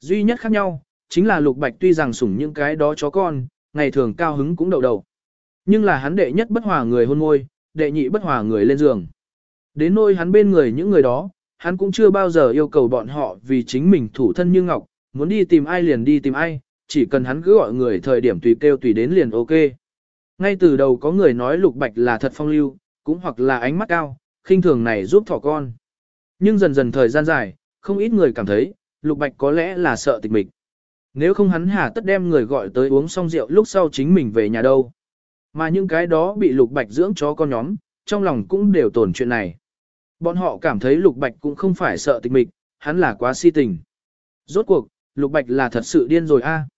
Duy nhất khác nhau, chính là Lục Bạch tuy rằng sủng những cái đó chó con, ngày thường cao hứng cũng đầu đầu. Nhưng là hắn đệ nhất bất hòa người hôn môi, đệ nhị bất hòa người lên giường. Đến nôi hắn bên người những người đó, hắn cũng chưa bao giờ yêu cầu bọn họ vì chính mình thủ thân như ngọc, muốn đi tìm ai liền đi tìm ai, chỉ cần hắn cứ gọi người thời điểm tùy kêu tùy đến liền ok. Ngay từ đầu có người nói Lục Bạch là thật phong lưu, cũng hoặc là ánh mắt cao, khinh thường này giúp thỏ con. Nhưng dần dần thời gian dài, không ít người cảm thấy, Lục Bạch có lẽ là sợ tịch mịch. Nếu không hắn hà tất đem người gọi tới uống xong rượu lúc sau chính mình về nhà đâu. Mà những cái đó bị Lục Bạch dưỡng chó con nhóm, trong lòng cũng đều tổn chuyện này. Bọn họ cảm thấy Lục Bạch cũng không phải sợ tịch mịch, hắn là quá si tình. Rốt cuộc, Lục Bạch là thật sự điên rồi a.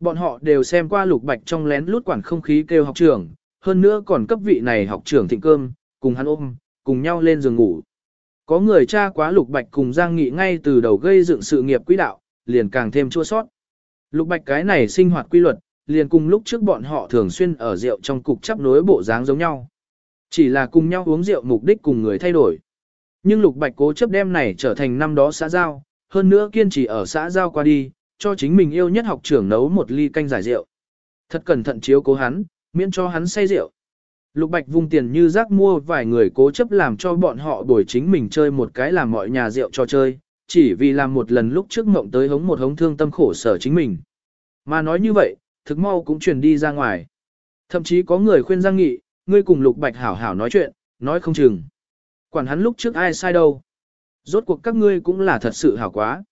Bọn họ đều xem qua Lục Bạch trong lén lút quản không khí kêu học trưởng, hơn nữa còn cấp vị này học trưởng thịnh cơm, cùng hắn ôm, cùng nhau lên giường ngủ. Có người cha quá Lục Bạch cùng Giang Nghị ngay từ đầu gây dựng sự nghiệp quỹ đạo, liền càng thêm chua sót. Lục Bạch cái này sinh hoạt quy luật, liền cùng lúc trước bọn họ thường xuyên ở rượu trong cục chấp nối bộ dáng giống nhau. Chỉ là cùng nhau uống rượu mục đích cùng người thay đổi. Nhưng Lục Bạch cố chấp đem này trở thành năm đó xã giao, hơn nữa kiên trì ở xã giao qua đi, cho chính mình yêu nhất học trưởng nấu một ly canh giải rượu. Thật cẩn thận chiếu cố hắn, miễn cho hắn say rượu. Lục Bạch vung tiền như rác mua vài người cố chấp làm cho bọn họ đổi chính mình chơi một cái làm mọi nhà rượu cho chơi, chỉ vì làm một lần lúc trước mộng tới hống một hống thương tâm khổ sở chính mình. Mà nói như vậy, thực mau cũng truyền đi ra ngoài. Thậm chí có người khuyên Giang Nghị, ngươi cùng Lục Bạch hảo hảo nói chuyện, nói không chừng. Quản hắn lúc trước ai sai đâu. Rốt cuộc các ngươi cũng là thật sự hảo quá.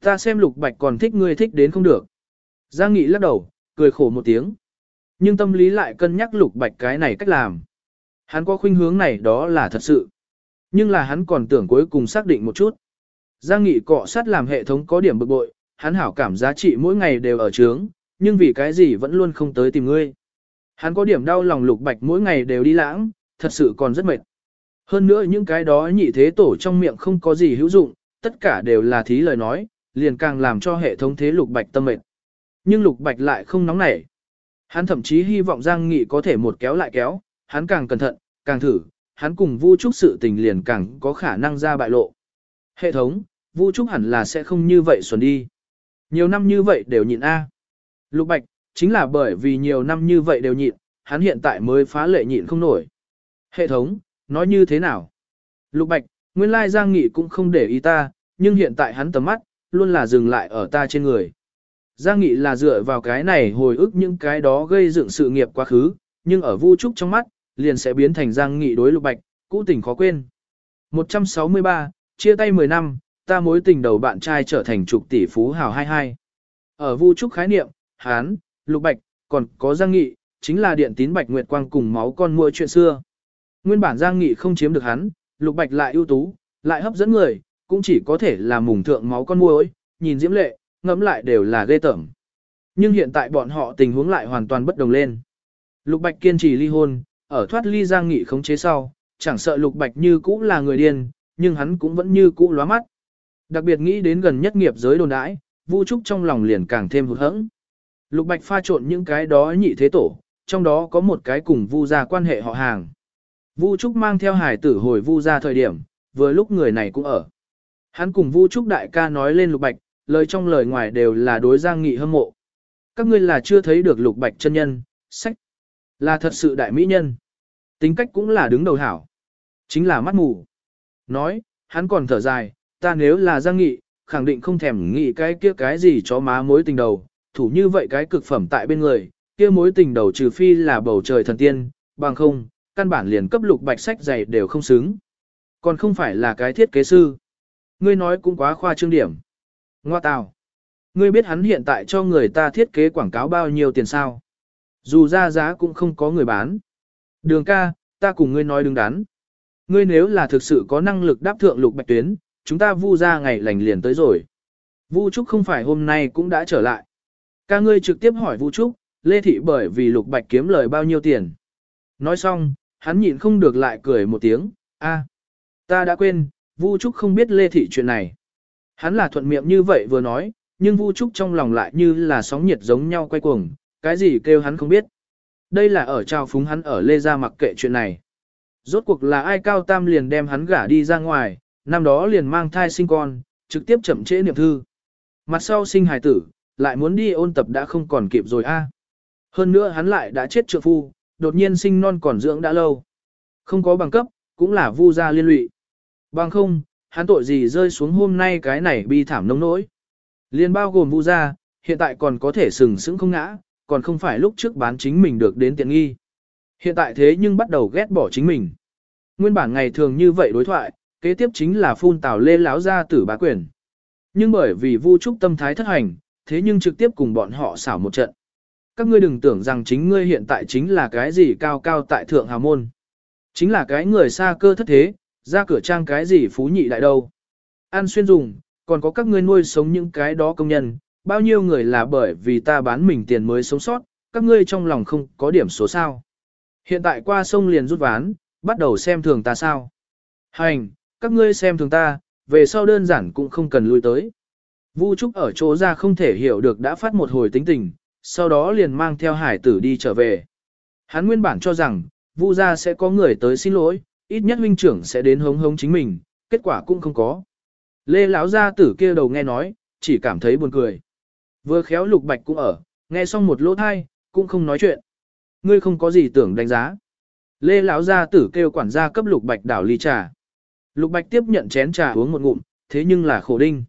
Ta xem Lục Bạch còn thích ngươi thích đến không được. Giang Nghị lắc đầu, cười khổ một tiếng. Nhưng tâm lý lại cân nhắc Lục Bạch cái này cách làm. Hắn có khuynh hướng này đó là thật sự. Nhưng là hắn còn tưởng cuối cùng xác định một chút. Giang Nghị cọ sát làm hệ thống có điểm bực bội, hắn hảo cảm giá trị mỗi ngày đều ở trướng, nhưng vì cái gì vẫn luôn không tới tìm ngươi. Hắn có điểm đau lòng lục bạch mỗi ngày đều đi lãng, thật sự còn rất mệt. Hơn nữa những cái đó nhị thế tổ trong miệng không có gì hữu dụng, tất cả đều là thí lời nói, liền càng làm cho hệ thống thế lục bạch tâm mệt. Nhưng lục bạch lại không nóng nảy. Hắn thậm chí hy vọng Giang Nghị có thể một kéo lại kéo, hắn càng cẩn thận, càng thử, hắn cùng Vu Trúc sự tình liền càng có khả năng ra bại lộ. Hệ thống, Vu Trúc hẳn là sẽ không như vậy xuẩn đi. Nhiều năm như vậy đều nhịn A. Lục Bạch, chính là bởi vì nhiều năm như vậy đều nhịn, hắn hiện tại mới phá lệ nhịn không nổi. Hệ thống, nói như thế nào? Lục Bạch, nguyên lai Giang Nghị cũng không để ý ta, nhưng hiện tại hắn tầm mắt, luôn là dừng lại ở ta trên người. Giang Nghị là dựa vào cái này hồi ức những cái đó gây dựng sự nghiệp quá khứ, nhưng ở Vu Trúc trong mắt, liền sẽ biến thành Giang Nghị đối Lục Bạch, cũ tình khó quên. 163, chia tay 10 năm, ta mối tình đầu bạn trai trở thành trục tỷ phú hào 22. Ở Vu Trúc khái niệm, Hán, Lục Bạch, còn có Giang Nghị, chính là điện tín Bạch Nguyệt Quang cùng máu con mua chuyện xưa. Nguyên bản Giang Nghị không chiếm được hắn, Lục Bạch lại ưu tú, lại hấp dẫn người, cũng chỉ có thể là mùng thượng máu con muối, nhìn diễm lệ, ngẫm lại đều là ghê tởm. Nhưng hiện tại bọn họ tình huống lại hoàn toàn bất đồng lên. Lục Bạch kiên trì ly hôn, ở thoát ly Giang Nghị khống chế sau, chẳng sợ Lục Bạch như cũ là người điên, nhưng hắn cũng vẫn như cũ lóa mắt. Đặc biệt nghĩ đến gần nhất nghiệp giới đồn đãi, Vu Trúc trong lòng liền càng thêm hụt hẫng. Lục Bạch pha trộn những cái đó nhị thế tổ, trong đó có một cái cùng Vu gia quan hệ họ hàng. Vu Trúc mang theo hải tử hồi Vu gia thời điểm, vừa lúc người này cũng ở. Hắn cùng Vu Trúc đại ca nói lên Lục Bạch, lời trong lời ngoài đều là đối Giang Nghị hâm mộ. Các ngươi là chưa thấy được Lục Bạch chân nhân, sách. Là thật sự đại mỹ nhân. Tính cách cũng là đứng đầu hảo. Chính là mắt mù. Nói, hắn còn thở dài, ta nếu là Giang Nghị, khẳng định không thèm nghĩ cái kia cái gì cho má mối tình đầu, thủ như vậy cái cực phẩm tại bên người, kia mối tình đầu trừ phi là bầu trời thần tiên, bằng không, căn bản liền cấp lục bạch sách dày đều không xứng. Còn không phải là cái thiết kế sư. Ngươi nói cũng quá khoa trương điểm. Ngoa tào. Ngươi biết hắn hiện tại cho người ta thiết kế quảng cáo bao nhiêu tiền sao? Dù ra giá cũng không có người bán. Đường ca, ta cùng ngươi nói đứng đắn. Ngươi nếu là thực sự có năng lực đáp thượng lục bạch tuyến, chúng ta vu ra ngày lành liền tới rồi. Vu Trúc không phải hôm nay cũng đã trở lại. Ca ngươi trực tiếp hỏi Vu Trúc, Lê Thị bởi vì lục bạch kiếm lời bao nhiêu tiền. Nói xong, hắn nhịn không được lại cười một tiếng, a, ta đã quên, Vu Trúc không biết Lê Thị chuyện này. Hắn là thuận miệng như vậy vừa nói, nhưng Vu Trúc trong lòng lại như là sóng nhiệt giống nhau quay cuồng, cái gì kêu hắn không biết. Đây là ở trao phúng hắn ở Lê Gia mặc kệ chuyện này. Rốt cuộc là ai cao tam liền đem hắn gả đi ra ngoài, năm đó liền mang thai sinh con, trực tiếp chậm trễ niệm thư. Mặt sau sinh hài tử, lại muốn đi ôn tập đã không còn kịp rồi a. À. Hơn nữa hắn lại đã chết trượng phu, đột nhiên sinh non còn dưỡng đã lâu. Không có bằng cấp, cũng là vu gia liên lụy. Bằng không, hắn tội gì rơi xuống hôm nay cái này bi thảm nông nỗi. Liên bao gồm vu gia, hiện tại còn có thể sừng sững không ngã, còn không phải lúc trước bán chính mình được đến tiện nghi. Hiện tại thế nhưng bắt đầu ghét bỏ chính mình. Nguyên bản ngày thường như vậy đối thoại, kế tiếp chính là phun tào lê láo ra tử bá quyền. Nhưng bởi vì vu trúc tâm thái thất hành, thế nhưng trực tiếp cùng bọn họ xảo một trận. Các ngươi đừng tưởng rằng chính ngươi hiện tại chính là cái gì cao cao tại thượng hào môn. Chính là cái người xa cơ thất thế, ra cửa trang cái gì phú nhị đại đâu. Ăn xuyên dùng, còn có các ngươi nuôi sống những cái đó công nhân, bao nhiêu người là bởi vì ta bán mình tiền mới sống sót, các ngươi trong lòng không có điểm số sao. Hiện tại qua sông liền rút ván, bắt đầu xem thường ta sao. Hành, các ngươi xem thường ta, về sau đơn giản cũng không cần lui tới. Vu Trúc ở chỗ ra không thể hiểu được đã phát một hồi tính tình, sau đó liền mang theo hải tử đi trở về. Hắn nguyên bản cho rằng, Vu gia sẽ có người tới xin lỗi, ít nhất huynh trưởng sẽ đến hống hống chính mình, kết quả cũng không có. Lê lão gia tử kia đầu nghe nói, chỉ cảm thấy buồn cười. Vừa khéo lục bạch cũng ở, nghe xong một lỗ thai, cũng không nói chuyện. Ngươi không có gì tưởng đánh giá. Lê lão gia tử kêu quản gia cấp lục bạch đảo ly trà. Lục bạch tiếp nhận chén trà uống một ngụm, thế nhưng là khổ đinh.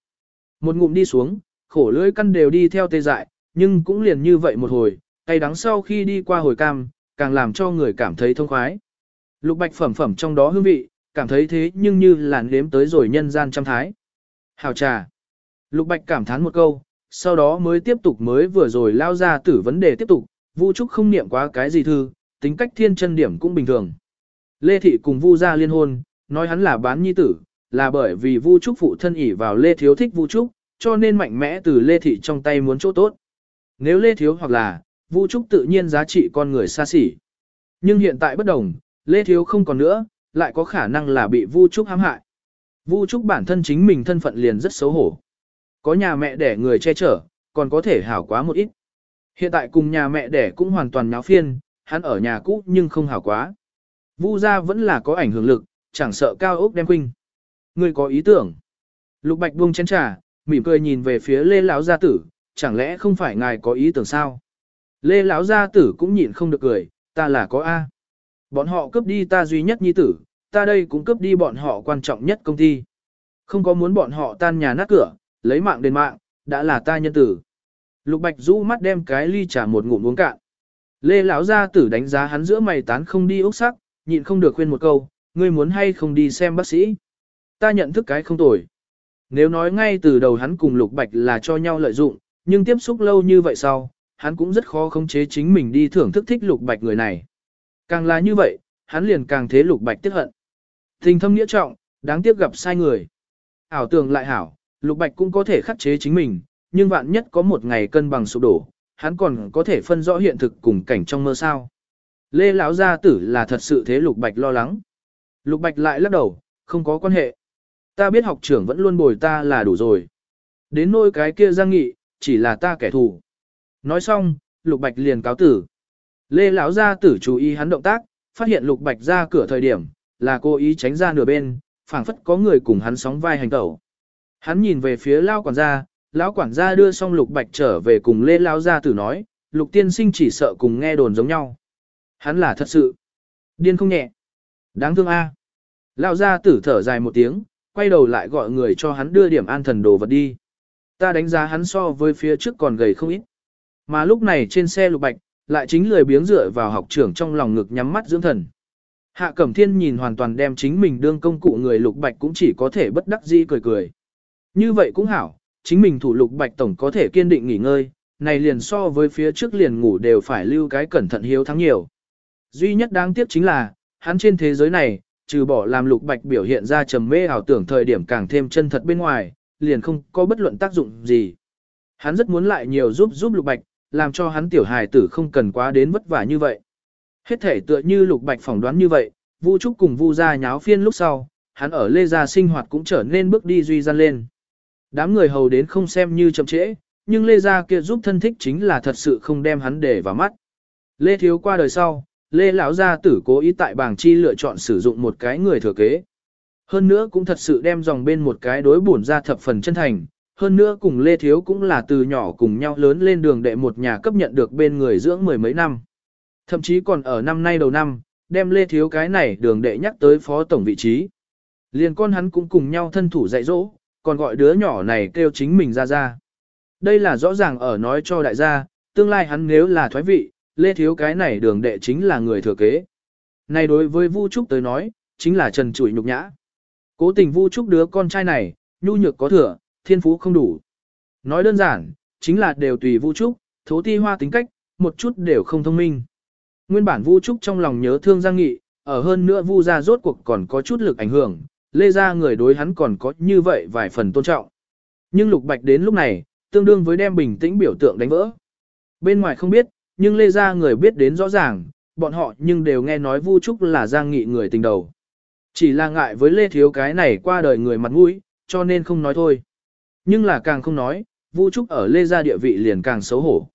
Một ngụm đi xuống, khổ lưỡi căn đều đi theo tê dại, nhưng cũng liền như vậy một hồi, tay đắng sau khi đi qua hồi cam, càng làm cho người cảm thấy thông khoái. Lục bạch phẩm phẩm trong đó hương vị, cảm thấy thế nhưng như là nếm tới rồi nhân gian trăm thái. Hào trà. Lục bạch cảm thán một câu, sau đó mới tiếp tục mới vừa rồi lao ra tử vấn đề tiếp tục, Vu Trúc không niệm quá cái gì thư, tính cách thiên chân điểm cũng bình thường. Lê Thị cùng Vu gia liên hôn, nói hắn là bán nhi tử, là bởi vì Vu Trúc phụ thân ỉ vào Lê Thiếu thích Vu Trúc, cho nên mạnh mẽ từ Lê Thị trong tay muốn chỗ tốt. Nếu Lê Thiếu hoặc là, Vu Trúc tự nhiên giá trị con người xa xỉ. Nhưng hiện tại bất đồng, Lê Thiếu không còn nữa, lại có khả năng là bị Vu Trúc hãm hại. Vu Trúc bản thân chính mình thân phận liền rất xấu hổ. Có nhà mẹ đẻ người che chở, còn có thể hảo quá một ít. Hiện tại cùng nhà mẹ đẻ cũng hoàn toàn nháo phiên, hắn ở nhà cũ nhưng không hảo quá. Vu gia vẫn là có ảnh hưởng lực, chẳng sợ cao ốc đem quinh. Người có ý tưởng. Lục Bạch buông chén trà, mỉm cười nhìn về phía Lê lão gia tử, chẳng lẽ không phải ngài có ý tưởng sao? Lê lão gia tử cũng nhịn không được cười, ta là có A. Bọn họ cướp đi ta duy nhất nhi tử, ta đây cũng cướp đi bọn họ quan trọng nhất công ty. Không có muốn bọn họ tan nhà nát cửa, lấy mạng đền mạng, đã là ta nhân tử. Lục Bạch rũ mắt đem cái ly trà một ngụm uống cạn. Lê lão gia tử đánh giá hắn giữa mày tán không đi ốc sắc, nhịn không được khuyên một câu, ngươi muốn hay không đi xem bác sĩ. Ta nhận thức cái không tồi. Nếu nói ngay từ đầu hắn cùng Lục Bạch là cho nhau lợi dụng, nhưng tiếp xúc lâu như vậy sau, hắn cũng rất khó khống chế chính mình đi thưởng thức thích Lục Bạch người này. Càng là như vậy, hắn liền càng thế Lục Bạch tiếc hận. Tình thâm nghĩa trọng, đáng tiếc gặp sai người. Ảo tưởng lại hảo, Lục Bạch cũng có thể khắc chế chính mình, nhưng vạn nhất có một ngày cân bằng sụp đổ, hắn còn có thể phân rõ hiện thực cùng cảnh trong mơ sao. Lê lão gia tử là thật sự thế Lục Bạch lo lắng. Lục Bạch lại lắc đầu, không có quan hệ. Ta biết học trưởng vẫn luôn bồi ta là đủ rồi. Đến nôi cái kia giang nghị, chỉ là ta kẻ thù. Nói xong, Lục Bạch liền cáo tử. Lê lão gia tử chú ý hắn động tác, phát hiện Lục Bạch ra cửa thời điểm, là cố ý tránh ra nửa bên, phảng phất có người cùng hắn sóng vai hành tẩu. Hắn nhìn về phía Lão quản gia, lão quản gia đưa xong Lục Bạch trở về cùng Lê lão gia tử nói, Lục tiên sinh chỉ sợ cùng nghe đồn giống nhau. Hắn là thật sự điên không nhẹ. Đáng thương a. Lão gia tử thở dài một tiếng, quay đầu lại gọi người cho hắn đưa điểm an thần đồ vật đi. Ta đánh giá hắn so với phía trước còn gầy không ít. Mà lúc này trên xe lục bạch, lại chính lười biếng dựa vào học trưởng trong lòng ngực nhắm mắt dưỡng thần. Hạ Cẩm Thiên nhìn hoàn toàn đem chính mình đương công cụ người lục bạch cũng chỉ có thể bất đắc dĩ cười cười. Như vậy cũng hảo, chính mình thủ lục bạch tổng có thể kiên định nghỉ ngơi, này liền so với phía trước liền ngủ đều phải lưu cái cẩn thận hiếu thắng nhiều. Duy nhất đáng tiếc chính là, hắn trên thế giới này, trừ bỏ làm lục bạch biểu hiện ra trầm mê ảo tưởng thời điểm càng thêm chân thật bên ngoài, liền không có bất luận tác dụng gì. Hắn rất muốn lại nhiều giúp giúp lục bạch, làm cho hắn tiểu hài tử không cần quá đến vất vả như vậy. Hết thể tựa như lục bạch phỏng đoán như vậy, Vu Trúc cùng Vu gia nháo phiên lúc sau, hắn ở Lê gia sinh hoạt cũng trở nên bước đi duy gian lên. Đám người hầu đến không xem như chậm trễ, nhưng Lê gia kia giúp thân thích chính là thật sự không đem hắn để vào mắt. Lê thiếu qua đời sau, Lê lão gia tử cố ý tại bảng chi lựa chọn sử dụng một cái người thừa kế. Hơn nữa cũng thật sự đem dòng bên một cái đối bổn ra thập phần chân thành, hơn nữa cùng Lê Thiếu cũng là từ nhỏ cùng nhau lớn lên đường đệ một nhà cấp nhận được bên người dưỡng mười mấy năm. Thậm chí còn ở năm nay đầu năm, đem Lê Thiếu cái này đường đệ nhắc tới phó tổng vị trí. Liền con hắn cũng cùng nhau thân thủ dạy dỗ, còn gọi đứa nhỏ này kêu chính mình ra ra. Đây là rõ ràng ở nói cho đại gia, tương lai hắn nếu là thoái vị, Lê Thiếu cái này đường đệ chính là người thừa kế. Này đối với Vu Trúc tới nói, chính là trần trụi nhục nhã. Cố tình Vu Trúc đứa con trai này, nhu nhược có thừa, thiên phú không đủ. Nói đơn giản, chính là đều tùy Vu Trúc, thố ti hoa tính cách, một chút đều không thông minh. Nguyên bản Vu Trúc trong lòng nhớ thương Giang Nghị, ở hơn nữa Vu gia rốt cuộc còn có chút lực ảnh hưởng, lê ra người đối hắn còn có như vậy vài phần tôn trọng. Nhưng Lục Bạch đến lúc này, tương đương với đem bình tĩnh biểu tượng đánh vỡ. Bên ngoài không biết, nhưng lê ra người biết đến rõ ràng, bọn họ nhưng đều nghe nói Vu Trúc là Giang Nghị người tình đầu. Chỉ là ngại với Lê Thiếu cái này qua đời người mặt mũi, cho nên không nói thôi. Nhưng là càng không nói, Vu Trúc ở Lê gia địa vị liền càng xấu hổ.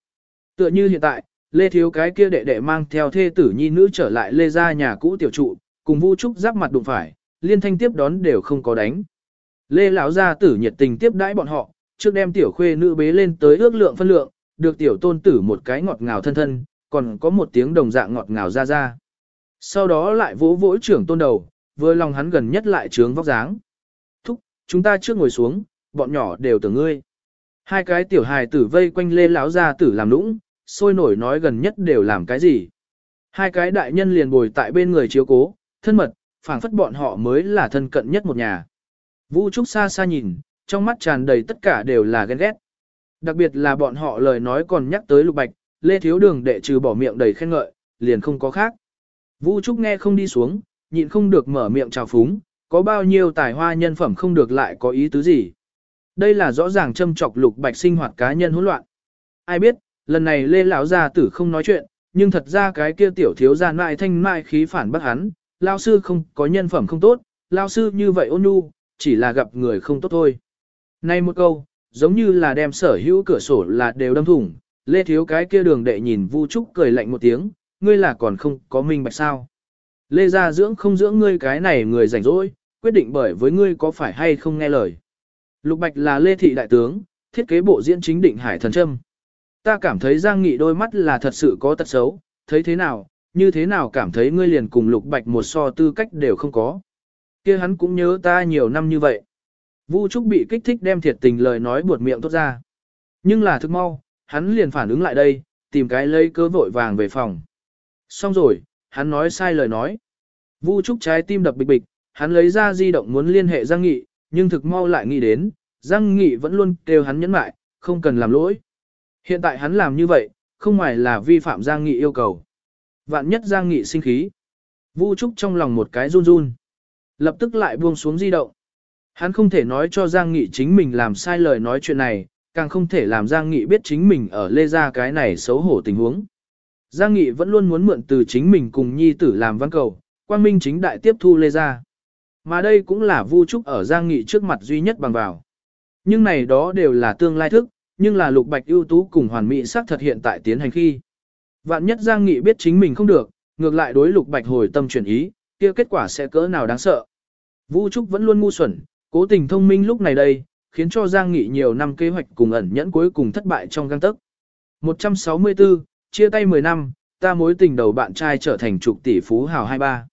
Tựa như hiện tại, Lê Thiếu cái kia đệ đệ mang theo thê tử nhi nữ trở lại Lê gia nhà cũ tiểu trụ, cùng Vu Trúc giáp mặt đụng phải, liên thanh tiếp đón đều không có đánh. Lê lão gia tử nhiệt tình tiếp đãi bọn họ, trước đem tiểu khuê nữ bế lên tới ước lượng phân lượng, được tiểu tôn tử một cái ngọt ngào thân thân, còn có một tiếng đồng dạng ngọt ngào ra ra. Sau đó lại vỗ vỗ trưởng tôn đầu, vừa lòng hắn gần nhất lại trướng vóc dáng. Thúc, chúng ta trước ngồi xuống, bọn nhỏ đều tưởng ngươi. Hai cái tiểu hài tử vây quanh lê lão gia tử làm lũng, sôi nổi nói gần nhất đều làm cái gì. Hai cái đại nhân liền bồi tại bên người chiếu cố, thân mật, phảng phất bọn họ mới là thân cận nhất một nhà. Vũ Trúc xa xa nhìn, trong mắt tràn đầy tất cả đều là ghen ghét. Đặc biệt là bọn họ lời nói còn nhắc tới lục bạch, lê thiếu đường đệ trừ bỏ miệng đầy khen ngợi, liền không có khác. Vũ Trúc nghe không đi xuống, nhịn không được mở miệng chào phúng, có bao nhiêu tài hoa nhân phẩm không được lại có ý tứ gì. Đây là rõ ràng châm chọc lục bạch sinh hoạt cá nhân hỗn loạn. Ai biết, lần này lê lão gia tử không nói chuyện, nhưng thật ra cái kia tiểu thiếu gia mại thanh mại khí phản bác hắn, lao sư không có nhân phẩm không tốt, lao sư như vậy ôn nhu, chỉ là gặp người không tốt thôi. Nay một câu, giống như là đem sở hữu cửa sổ là đều đâm thủng, lê thiếu cái kia đường đệ nhìn Vu Trúc cười lạnh một tiếng, ngươi là còn không có minh bạch sao. Lê gia dưỡng không dưỡng ngươi cái này người rảnh rỗi, quyết định bởi với ngươi có phải hay không nghe lời. Lục Bạch là Lê Thị Đại Tướng, thiết kế bộ diễn chính định Hải Thần Trâm. Ta cảm thấy Giang Nghị đôi mắt là thật sự có tật xấu, thấy thế nào, như thế nào cảm thấy ngươi liền cùng Lục Bạch một so tư cách đều không có. kia hắn cũng nhớ ta nhiều năm như vậy. Vu Trúc bị kích thích đem thiệt tình lời nói buột miệng tốt ra. Nhưng là thức mau, hắn liền phản ứng lại đây, tìm cái lấy cơ vội vàng về phòng. Xong rồi, hắn nói sai lời nói. Vu Trúc trái tim đập bịch bịch, hắn lấy ra di động muốn liên hệ Giang Nghị, nhưng thực mau lại nghĩ đến, Giang Nghị vẫn luôn kêu hắn nhẫn mại, không cần làm lỗi. Hiện tại hắn làm như vậy, không ngoài là vi phạm Giang Nghị yêu cầu. Vạn nhất Giang Nghị sinh khí. Vu Trúc trong lòng một cái run run. Lập tức lại buông xuống di động. Hắn không thể nói cho Giang Nghị chính mình làm sai lời nói chuyện này, càng không thể làm Giang Nghị biết chính mình ở lê ra cái này xấu hổ tình huống. Giang Nghị vẫn luôn muốn mượn từ chính mình cùng nhi tử làm văn cầu, quang minh chính đại tiếp thu lê ra. Mà đây cũng là Vu Trúc ở Giang Nghị trước mặt duy nhất bằng vào. Nhưng này đó đều là tương lai thức, nhưng là lục bạch ưu tú cùng hoàn mỹ sắc thật hiện tại tiến hành khi. Vạn nhất Giang Nghị biết chính mình không được, ngược lại đối lục bạch hồi tâm chuyển ý, kia kết quả sẽ cỡ nào đáng sợ. Vu Trúc vẫn luôn ngu xuẩn, cố tình thông minh lúc này đây, khiến cho Giang Nghị nhiều năm kế hoạch cùng ẩn nhẫn cuối cùng thất bại trong găng tấc. 164, chia tay 10 năm, ta mối tình đầu bạn trai trở thành trục tỷ phú hào 23.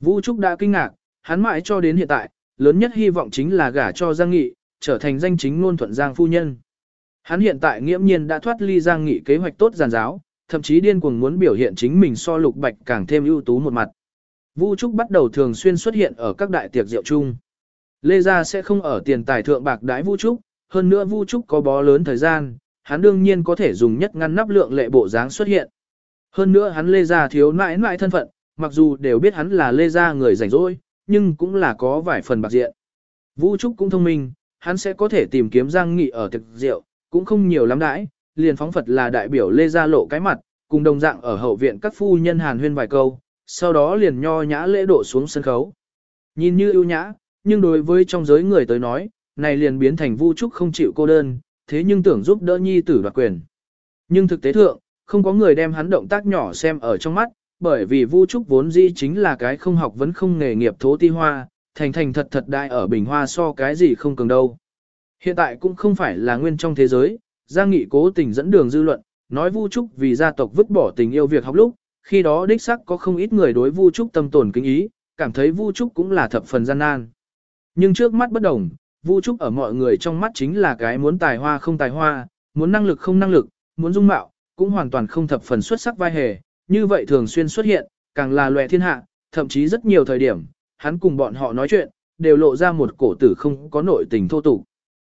Vu Trúc đã kinh ngạc, hắn mãi cho đến hiện tại, lớn nhất hy vọng chính là gả cho Giang Nghị, trở thành danh chính ngôn thuận Giang phu nhân. Hắn hiện tại nghiễm nhiên đã thoát ly Giang Nghị kế hoạch tốt giàn giáo, thậm chí điên cuồng muốn biểu hiện chính mình so lục bạch càng thêm ưu tú một mặt. Vu Trúc bắt đầu thường xuyên xuất hiện ở các đại tiệc rượu chung. Lê Gia sẽ không ở tiền tài thượng bạc đái Vu Trúc, hơn nữa Vu Trúc có bó lớn thời gian, hắn đương nhiên có thể dùng nhất ngăn nắp lượng lệ bộ dáng xuất hiện. Hơn nữa hắn Lê Gia thiếu nãi nãi thân phận, mặc dù đều biết hắn là Lê Gia người rảnh rỗi, nhưng cũng là có vài phần bạc diện. Vu Trúc cũng thông minh, hắn sẽ có thể tìm kiếm Giang Nghị ở thực rượu, cũng không nhiều lắm đãi, liền phóng Phật là đại biểu Lê Gia lộ cái mặt, cùng đồng dạng ở hậu viện các phu nhân hàn huyên vài câu, sau đó liền nho nhã lễ độ xuống sân khấu. Nhìn như ưu nhã, nhưng đối với trong giới người tới nói, này liền biến thành Vu Trúc không chịu cô đơn, thế nhưng tưởng giúp đỡ nhi tử đoạt quyền. Nhưng thực tế thượng, không có người đem hắn động tác nhỏ xem ở trong mắt, bởi vì Vu Trúc vốn dĩ chính là cái không học vẫn không nghề nghiệp thố ti hoa, thành thành thật thật đại ở bình hoa so cái gì không cường đâu. Hiện tại cũng không phải là nguyên trong thế giới, Giang Nghị cố tình dẫn đường dư luận, nói Vu Trúc vì gia tộc vứt bỏ tình yêu việc học lúc, khi đó đích sắc có không ít người đối Vu Trúc tâm tổn kính ý, cảm thấy Vu Trúc cũng là thập phần gian nan. Nhưng trước mắt bất đồng, Vu Trúc ở mọi người trong mắt chính là cái muốn tài hoa không tài hoa, muốn năng lực không năng lực, muốn dung mạo, cũng hoàn toàn không thập phần xuất sắc vai hề, như vậy thường xuyên xuất hiện, càng là loè thiên hạ, thậm chí rất nhiều thời điểm, hắn cùng bọn họ nói chuyện, đều lộ ra một cổ tử không có nội tình thô tục.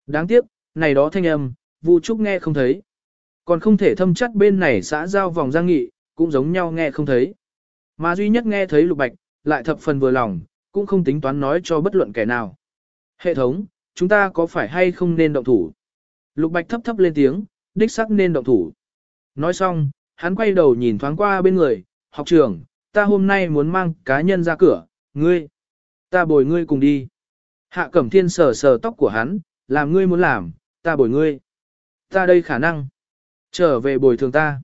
Đáng tiếc, này đó thanh âm, Vu Trúc nghe không thấy. Còn không thể thâm chắc bên này xã giao vòng giang nghị, cũng giống nhau nghe không thấy. Mà duy nhất nghe thấy lục bạch, lại thập phần vừa lòng, cũng không tính toán nói cho bất luận kẻ nào. Hệ thống, chúng ta có phải hay không nên động thủ? Lục bạch thấp thấp lên tiếng, đích xác nên động thủ. Nói xong, hắn quay đầu nhìn thoáng qua bên người, học trưởng, ta hôm nay muốn mang cá nhân ra cửa, ngươi. Ta bồi ngươi cùng đi. Hạ cẩm thiên sờ sờ tóc của hắn, làm ngươi muốn làm, ta bồi ngươi. Ta đây khả năng. Trở về bồi thường ta.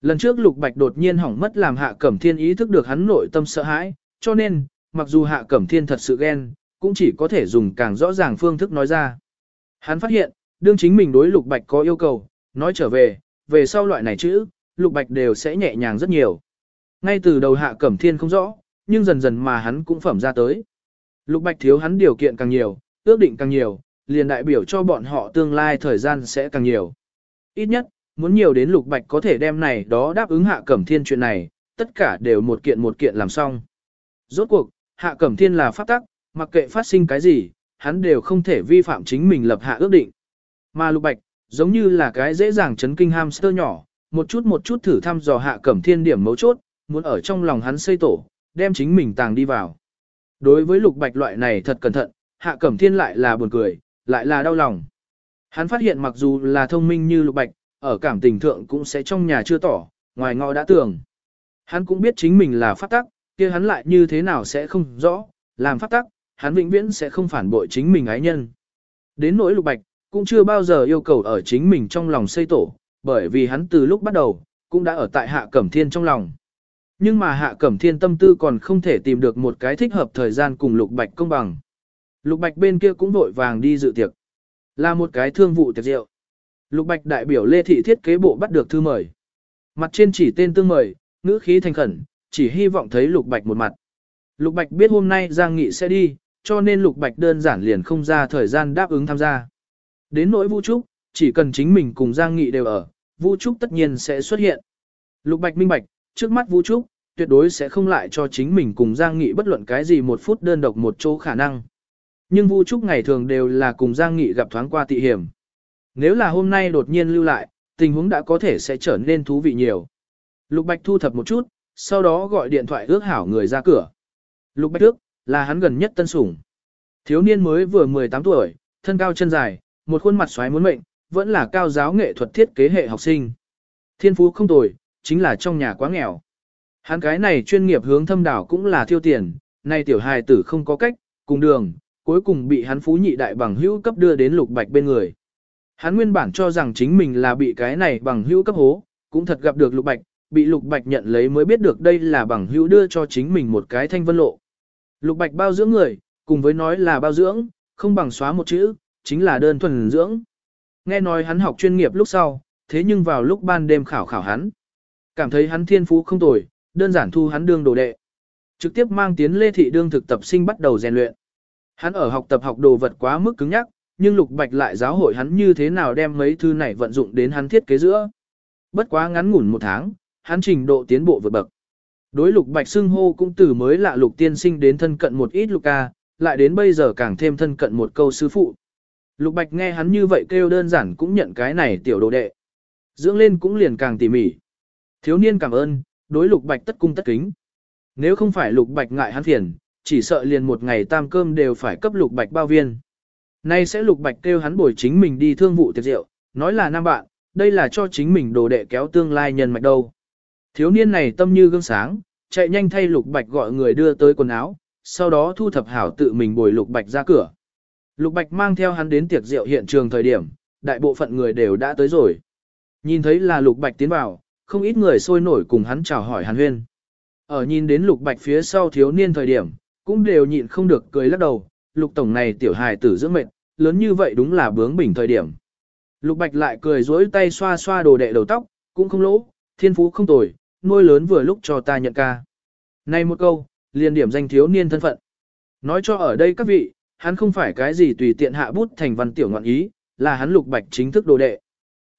Lần trước Lục Bạch đột nhiên hỏng mất làm Hạ Cẩm Thiên ý thức được hắn nội tâm sợ hãi, cho nên, mặc dù Hạ Cẩm Thiên thật sự ghen, cũng chỉ có thể dùng càng rõ ràng phương thức nói ra. Hắn phát hiện, đương chính mình đối Lục Bạch có yêu cầu, nói trở về, về sau loại này chữ, Lục Bạch đều sẽ nhẹ nhàng rất nhiều. Ngay từ đầu Hạ Cẩm Thiên không rõ, nhưng dần dần mà hắn cũng phẩm ra tới. Lục Bạch thiếu hắn điều kiện càng nhiều, ước định càng nhiều, liền đại biểu cho bọn họ tương lai thời gian sẽ càng nhiều. Ít nhất, muốn nhiều đến Lục Bạch có thể đem này đó đáp ứng Hạ Cẩm Thiên chuyện này, tất cả đều một kiện một kiện làm xong. Rốt cuộc, Hạ Cẩm Thiên là pháp tắc, mặc kệ phát sinh cái gì, hắn đều không thể vi phạm chính mình lập hạ ước định. Mà Lục Bạch, giống như là cái dễ dàng chấn kinh hamster nhỏ, một chút một chút thử thăm dò Hạ Cẩm Thiên điểm mấu chốt, muốn ở trong lòng hắn xây tổ, đem chính mình tàng đi vào. Đối với Lục Bạch loại này thật cẩn thận, Hạ Cẩm Thiên lại là buồn cười, lại là đau lòng. Hắn phát hiện mặc dù là thông minh như Lục Bạch, ở cảm tình thượng cũng sẽ trong nhà chưa tỏ, ngoài ngõ đã tưởng. Hắn cũng biết chính mình là phát tắc, kia hắn lại như thế nào sẽ không rõ, làm phát tắc, hắn vĩnh viễn sẽ không phản bội chính mình ái nhân. Đến nỗi lục bạch, cũng chưa bao giờ yêu cầu ở chính mình trong lòng xây tổ, bởi vì hắn từ lúc bắt đầu, cũng đã ở tại hạ cẩm thiên trong lòng. Nhưng mà hạ cẩm thiên tâm tư còn không thể tìm được một cái thích hợp thời gian cùng lục bạch công bằng. Lục bạch bên kia cũng vội vàng đi dự tiệc. Là một cái thương vụ tiệc rượu. Lục Bạch đại biểu Lê Thị thiết kế bộ bắt được thư mời. Mặt trên chỉ tên tương mời, ngữ khí thành khẩn, chỉ hy vọng thấy Lục Bạch một mặt. Lục Bạch biết hôm nay Giang Nghị sẽ đi, cho nên Lục Bạch đơn giản liền không ra thời gian đáp ứng tham gia. Đến nỗi vũ Trúc, chỉ cần chính mình cùng Giang Nghị đều ở, Vu Trúc tất nhiên sẽ xuất hiện. Lục Bạch minh bạch, trước mắt Vu Trúc, tuyệt đối sẽ không lại cho chính mình cùng Giang Nghị bất luận cái gì một phút đơn độc một chỗ khả năng. Nhưng Vu Trúc ngày thường đều là cùng Giang Nghị gặp thoáng qua tị hiểm. Nếu là hôm nay đột nhiên lưu lại, tình huống đã có thể sẽ trở nên thú vị nhiều. Lục Bạch thu thập một chút, sau đó gọi điện thoại ước hảo người ra cửa. Lục Bạch ước, là hắn gần nhất tân sủng. Thiếu niên mới vừa 18 tuổi, thân cao chân dài, một khuôn mặt xoáy muốn mệnh, vẫn là cao giáo nghệ thuật thiết kế hệ học sinh. Thiên phú không tồi, chính là trong nhà quá nghèo. Hắn cái này chuyên nghiệp hướng thâm đảo cũng là thiêu tiền, nay tiểu hài tử không có cách, cùng đường, cuối cùng bị hắn phú nhị đại bằng hữu cấp đưa đến lục bạch bên người. Hắn nguyên bản cho rằng chính mình là bị cái này bằng hữu cấp hố, cũng thật gặp được lục bạch, bị Lục Bạch nhận lấy mới biết được đây là bằng hữu đưa cho chính mình một cái thanh vân lộ. Lục Bạch bao dưỡng người, cùng với nói là bao dưỡng, không bằng xóa một chữ, chính là đơn thuần dưỡng. Nghe nói hắn học chuyên nghiệp lúc sau, thế nhưng vào lúc ban đêm khảo khảo hắn. Cảm thấy hắn thiên phú không tồi, đơn giản thu hắn đương đồ đệ. Trực tiếp mang tiến lê thị đương thực tập sinh bắt đầu rèn luyện. Hắn ở học tập học đồ vật quá mức cứng nhắc, nhưng Lục Bạch lại giáo hội hắn như thế nào đem mấy thứ này vận dụng đến hắn thiết kế giữa. Bất quá ngắn ngủn một tháng, hắn trình độ tiến bộ vượt bậc. Đối Lục Bạch xưng hô cũng từ mới lạ Lục tiên sinh đến thân cận một ít Lục ca, lại đến bây giờ càng thêm thân cận một câu sư phụ. Lục Bạch nghe hắn như vậy kêu đơn giản cũng nhận cái này tiểu đồ đệ. Dưỡng lên cũng liền càng tỉ mỉ. Thiếu niên cảm ơn, đối Lục Bạch tất cung tất kính. Nếu không phải Lục Bạch ngại hắn phiền, chỉ sợ liền một ngày tam cơm đều phải cấp Lục Bạch bao viên. Nay sẽ Lục Bạch kêu hắn bồi chính mình đi thương vụ tiệc rượu, nói là nam bạn, đây là cho chính mình đồ đệ kéo tương lai nhân mạch đâu. Thiếu niên này tâm như gương sáng, chạy nhanh thay Lục Bạch gọi người đưa tới quần áo, sau đó thu thập hảo tự mình bồi Lục Bạch ra cửa. Lục Bạch mang theo hắn đến tiệc rượu hiện trường thời điểm, đại bộ phận người đều đã tới rồi. Nhìn thấy là Lục Bạch tiến vào, không ít người sôi nổi cùng hắn chào hỏi hàn huyên. Ở nhìn đến Lục Bạch phía sau thiếu niên thời điểm, cũng đều nhịn không được cười lắc đầu, Lục Tổng này tiểu hài tử dưỡng mệt, lớn như vậy đúng là bướng bỉnh thời điểm. Lục Bạch lại cười duỗi tay xoa xoa đồ đệ đầu tóc, cũng không lỗ, thiên phú không tồi, nuôi lớn vừa lúc cho ta nhận ca. Này một câu, liền điểm danh thiếu niên thân phận. Nói cho ở đây các vị, hắn không phải cái gì tùy tiện hạ bút thành văn tiểu ngọn ý, là hắn Lục Bạch chính thức đồ đệ.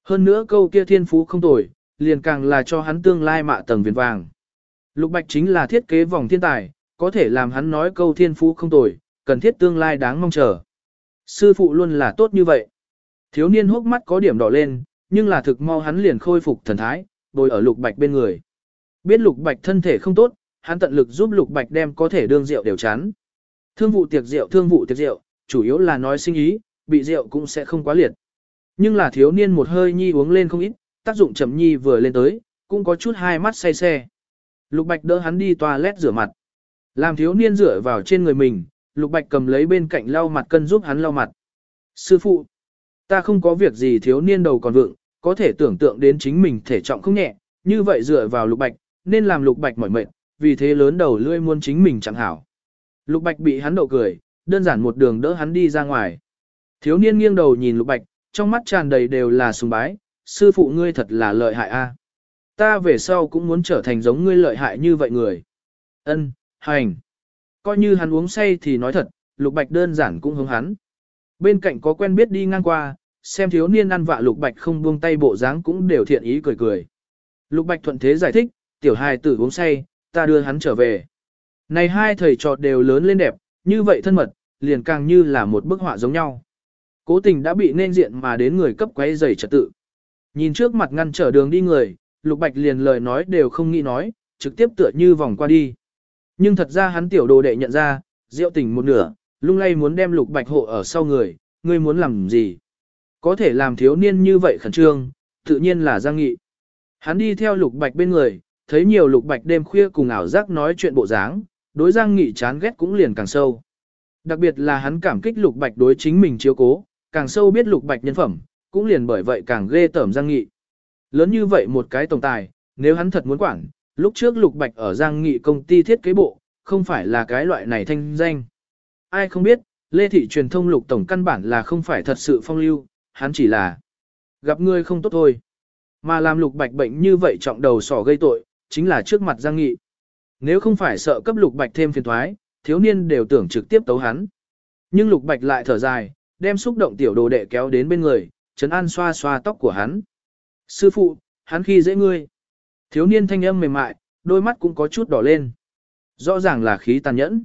Hơn nữa câu kia thiên phú không tồi, liền càng là cho hắn tương lai mạ tầng viền vàng. Lục Bạch chính là thiết kế vòng thiên tài, có thể làm hắn nói câu thiên phú không tồi, cần thiết tương lai đáng mong chờ. Sư phụ luôn là tốt như vậy. Thiếu niên hốc mắt có điểm đỏ lên, nhưng là thực mau hắn liền khôi phục thần thái, bồi ở Lục Bạch bên người. Biết Lục Bạch thân thể không tốt, hắn tận lực giúp Lục Bạch đem có thể đương rượu đều chán. Thương vụ tiệc rượu thương vụ tiệc rượu, chủ yếu là nói sinh ý, bị rượu cũng sẽ không quá liệt. Nhưng là thiếu niên một hơi nhi uống lên không ít, tác dụng chậm nhi vừa lên tới, cũng có chút hai mắt say xe. Lục Bạch đỡ hắn đi toilet rửa mặt. Làm thiếu niên rửa vào trên người mình, Lục Bạch cầm lấy bên cạnh lau mặt cân giúp hắn lau mặt. Sư phụ, ta không có việc gì thiếu niên đầu còn vượng, có thể tưởng tượng đến chính mình thể trọng không nhẹ, như vậy dựa vào Lục Bạch, nên làm Lục Bạch mỏi mệt, vì thế lớn đầu lươi muốn chính mình chẳng hảo. Lục Bạch bị hắn đậu cười, đơn giản một đường đỡ hắn đi ra ngoài. Thiếu niên nghiêng đầu nhìn Lục Bạch, trong mắt tràn đầy đều là sùng bái, sư phụ ngươi thật là lợi hại a. Ta về sau cũng muốn trở thành giống ngươi lợi hại như vậy người. Ân, hành. Coi như hắn uống say thì nói thật, Lục Bạch đơn giản cũng hướng hắn. Bên cạnh có quen biết đi ngang qua, xem thiếu niên ăn vạ Lục Bạch không buông tay bộ dáng cũng đều thiện ý cười cười. Lục Bạch thuận thế giải thích, tiểu hài tử uống say, ta đưa hắn trở về. Này hai thầy trò đều lớn lên đẹp, như vậy thân mật, liền càng như là một bức họa giống nhau. Cố tình đã bị nên diện mà đến người cấp quấy giày trật tự. Nhìn trước mặt ngăn trở đường đi người, Lục Bạch liền lời nói đều không nghĩ nói, trực tiếp tựa như vòng qua đi. Nhưng thật ra hắn tiểu đồ đệ nhận ra, rượu tỉnh một nửa, lung lay muốn đem Lục Bạch hộ ở sau người, ngươi muốn làm gì? Có thể làm thiếu niên như vậy khẩn trương, tự nhiên là Giang Nghị. Hắn đi theo Lục Bạch bên người, thấy nhiều Lục Bạch đêm khuya cùng ảo giác nói chuyện bộ dáng, đối Giang Nghị chán ghét cũng liền càng sâu. Đặc biệt là hắn cảm kích Lục Bạch đối chính mình chiếu cố, càng sâu biết Lục Bạch nhân phẩm, cũng liền bởi vậy càng ghê tởm Giang Nghị. Lớn như vậy một cái tổng tài, nếu hắn thật muốn quản, lúc trước Lục Bạch ở Giang Nghị công ty thiết kế bộ, không phải là cái loại này thanh danh. Ai không biết, Lê Thị truyền thông Lục Tổng căn bản là không phải thật sự phong lưu, hắn chỉ là gặp người không tốt thôi. Mà làm Lục Bạch bệnh như vậy trọng đầu sỏ gây tội, chính là trước mặt Giang Nghị. Nếu không phải sợ cấp Lục Bạch thêm phiền thoái, thiếu niên đều tưởng trực tiếp tấu hắn. Nhưng Lục Bạch lại thở dài, đem xúc động tiểu đồ đệ kéo đến bên người, Trấn An xoa xoa tóc của hắn. Sư phụ, hắn khi dễ ngươi. Thiếu niên thanh âm mềm mại, đôi mắt cũng có chút đỏ lên. Rõ ràng là khí tàn nhẫn.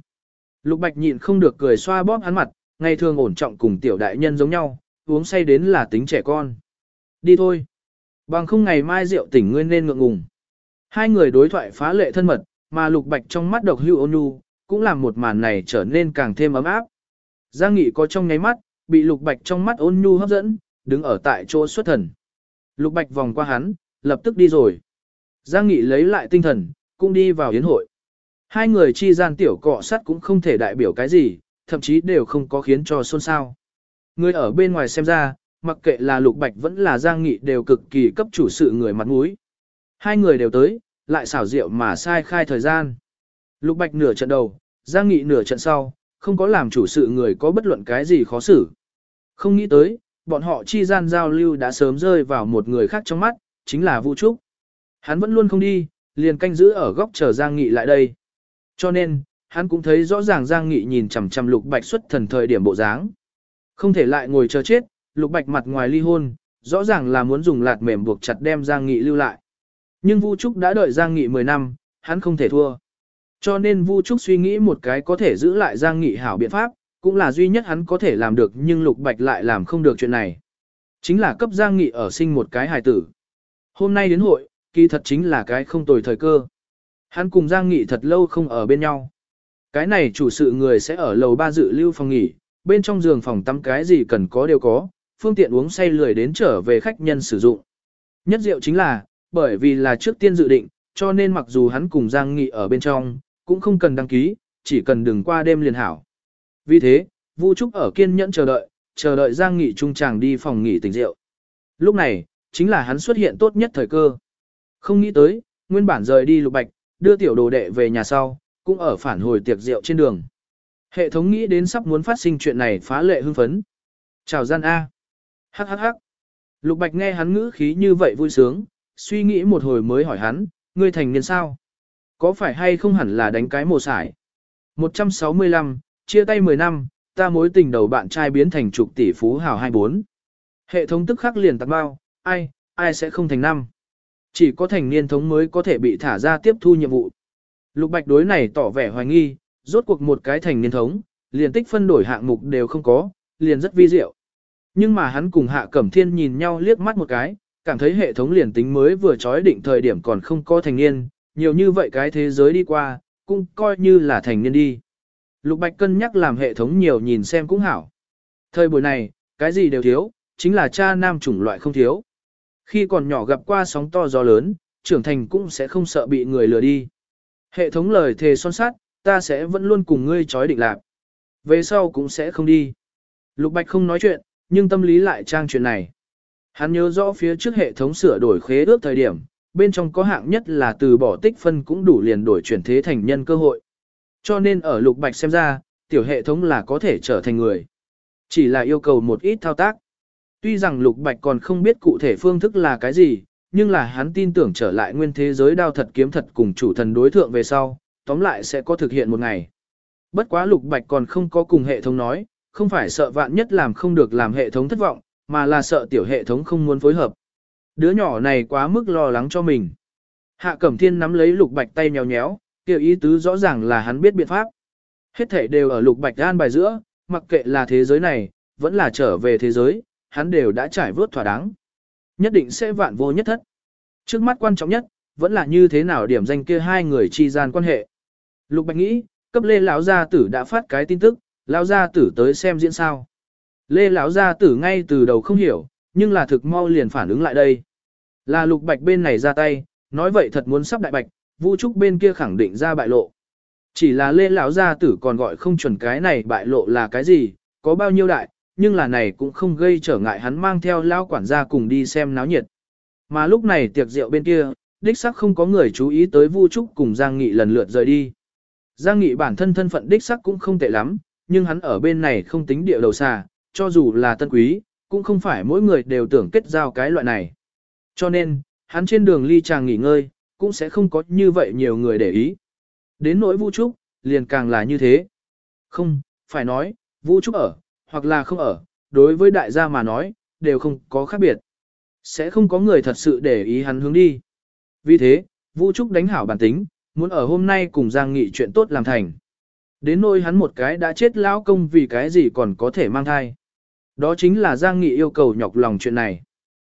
Lục Bạch nhịn không được cười xoa bóp hắn mặt, ngày thường ổn trọng cùng tiểu đại nhân giống nhau, uống say đến là tính trẻ con. Đi thôi. Bằng không ngày mai rượu tỉnh ngươi nên ngượng ngùng. Hai người đối thoại phá lệ thân mật, mà Lục Bạch trong mắt độc hưu ôn nhu, cũng làm một màn này trở nên càng thêm ấm áp. Giang Nghị có trong nháy mắt, bị Lục Bạch trong mắt ôn nhu hấp dẫn, đứng ở tại chỗ xuất thần. Lục Bạch vòng qua hắn, lập tức đi rồi. Giang Nghị lấy lại tinh thần, cũng đi vào yến hội. Hai người chi gian tiểu cọ sắt cũng không thể đại biểu cái gì, thậm chí đều không có khiến cho xôn xao. Người ở bên ngoài xem ra, mặc kệ là Lục Bạch vẫn là Giang Nghị đều cực kỳ cấp chủ sự người mặt mũi. Hai người đều tới, lại xảo rượu mà sai khai thời gian. Lục Bạch nửa trận đầu, Giang Nghị nửa trận sau, không có làm chủ sự người có bất luận cái gì khó xử. Không nghĩ tới, bọn họ chi gian giao lưu đã sớm rơi vào một người khác trong mắt, chính là vũ Trúc. Hắn vẫn luôn không đi, liền canh giữ ở góc chờ Giang Nghị lại đây. Cho nên, hắn cũng thấy rõ ràng Giang Nghị nhìn chằm chằm Lục Bạch xuất thần thời điểm bộ dáng. Không thể lại ngồi chờ chết, Lục Bạch mặt ngoài ly hôn, rõ ràng là muốn dùng lạt mềm buộc chặt đem Giang Nghị lưu lại. Nhưng Vu Trúc đã đợi Giang Nghị 10 năm, hắn không thể thua. Cho nên Vu Trúc suy nghĩ một cái có thể giữ lại Giang Nghị hảo biện pháp, cũng là duy nhất hắn có thể làm được nhưng Lục Bạch lại làm không được chuyện này. Chính là cấp Giang Nghị ở sinh một cái hài tử. Hôm nay đến hội, kỳ thật chính là cái không tồi thời cơ. Hắn cùng Giang Nghị thật lâu không ở bên nhau. Cái này chủ sự người sẽ ở lầu ba dự lưu phòng nghỉ, bên trong giường phòng tắm cái gì cần có đều có, phương tiện uống say lười đến trở về khách nhân sử dụng. Nhất diệu chính là, bởi vì là trước tiên dự định, cho nên mặc dù hắn cùng Giang Nghị ở bên trong, cũng không cần đăng ký, chỉ cần đừng qua đêm liền hảo. Vì thế, Vu Trúc ở kiên nhẫn chờ đợi, chờ đợi Giang Nghị trung chàng đi phòng nghỉ tỉnh rượu. Lúc này, chính là hắn xuất hiện tốt nhất thời cơ. Không nghĩ tới, nguyên bản rời đi lục bạch, đưa tiểu đồ đệ về nhà sau, cũng ở phản hồi tiệc rượu trên đường. Hệ thống nghĩ đến sắp muốn phát sinh chuyện này phá lệ hưng phấn. Chào gian A. Hắc hắc hắc. Lục bạch nghe hắn ngữ khí như vậy vui sướng, suy nghĩ một hồi mới hỏi hắn, ngươi thành niên sao? Có phải hay không hẳn là đánh cái mồ sải? 165, chia tay 10 năm, ta mối tình đầu bạn trai biến thành trục tỷ phú hào 24. Hệ thống tức khắc liền tắt bao, ai, ai sẽ không thành năm. Chỉ có thành niên thống mới có thể bị thả ra tiếp thu nhiệm vụ. Lục Bạch đối này tỏ vẻ hoài nghi, rốt cuộc một cái thành niên thống, liền tích phân đổi hạng mục đều không có, liền rất vi diệu. Nhưng mà hắn cùng Hạ Cẩm Thiên nhìn nhau liếc mắt một cái, cảm thấy hệ thống liền tính mới vừa trói định thời điểm còn không có thành niên, nhiều như vậy cái thế giới đi qua, cũng coi như là thành niên đi. Lục Bạch cân nhắc làm hệ thống nhiều nhìn xem cũng hảo. Thời buổi này, cái gì đều thiếu, chính là cha nam chủng loại không thiếu. Khi còn nhỏ gặp qua sóng to gió lớn, trưởng thành cũng sẽ không sợ bị người lừa đi. Hệ thống lời thề son sát, ta sẽ vẫn luôn cùng ngươi chói định lạc. Về sau cũng sẽ không đi. Lục Bạch không nói chuyện, nhưng tâm lý lại trang chuyện này. Hắn nhớ rõ phía trước hệ thống sửa đổi khế ước thời điểm, bên trong có hạng nhất là từ bỏ tích phân cũng đủ liền đổi chuyển thế thành nhân cơ hội. Cho nên ở Lục Bạch xem ra, tiểu hệ thống là có thể trở thành người. Chỉ là yêu cầu một ít thao tác. Tuy rằng Lục Bạch còn không biết cụ thể phương thức là cái gì, nhưng là hắn tin tưởng trở lại nguyên thế giới đao thật kiếm thật cùng chủ thần đối thượng về sau, tóm lại sẽ có thực hiện một ngày. Bất quá Lục Bạch còn không có cùng hệ thống nói, không phải sợ vạn nhất làm không được làm hệ thống thất vọng, mà là sợ tiểu hệ thống không muốn phối hợp. Đứa nhỏ này quá mức lo lắng cho mình. Hạ Cẩm Thiên nắm lấy Lục Bạch tay nhéo nhéo, kêu ý tứ rõ ràng là hắn biết biện pháp. Hết thể đều ở Lục Bạch an bài giữa, mặc kệ là thế giới này, vẫn là trở về thế giới, hắn đều đã trải vớt thỏa đáng. Nhất định sẽ vạn vô nhất thất. Trước mắt quan trọng nhất, vẫn là như thế nào điểm danh kia hai người chi gian quan hệ. Lục Bạch nghĩ, cấp Lê lão gia tử đã phát cái tin tức, lão gia tử tới xem diễn sao. Lê lão gia tử ngay từ đầu không hiểu, nhưng là thực mau liền phản ứng lại đây. Là Lục Bạch bên này ra tay, nói vậy thật muốn sắp đại bạch, Vu Trúc bên kia khẳng định ra bại lộ. Chỉ là Lê lão gia tử còn gọi không chuẩn cái này bại lộ là cái gì, có bao nhiêu đại, nhưng là này cũng không gây trở ngại hắn mang theo lao quản gia cùng đi xem náo nhiệt. Mà lúc này tiệc rượu bên kia, đích sắc không có người chú ý tới Vu Trúc cùng Giang Nghị lần lượt rời đi. Giang Nghị bản thân thân phận đích sắc cũng không tệ lắm, nhưng hắn ở bên này không tính địa đầu xa, cho dù là tân quý, cũng không phải mỗi người đều tưởng kết giao cái loại này. Cho nên, hắn trên đường ly chàng nghỉ ngơi, cũng sẽ không có như vậy nhiều người để ý. Đến nỗi Vu Trúc, liền càng là như thế. Không, phải nói, Vu Trúc ở, hoặc là không ở, đối với đại gia mà nói, đều không có khác biệt. Sẽ không có người thật sự để ý hắn hướng đi. Vì thế, Vu Trúc đánh hảo bản tính, muốn ở hôm nay cùng Giang Nghị chuyện tốt làm thành. Đến nỗi hắn một cái đã chết lão công vì cái gì còn có thể mang thai. Đó chính là Giang Nghị yêu cầu nhọc lòng chuyện này.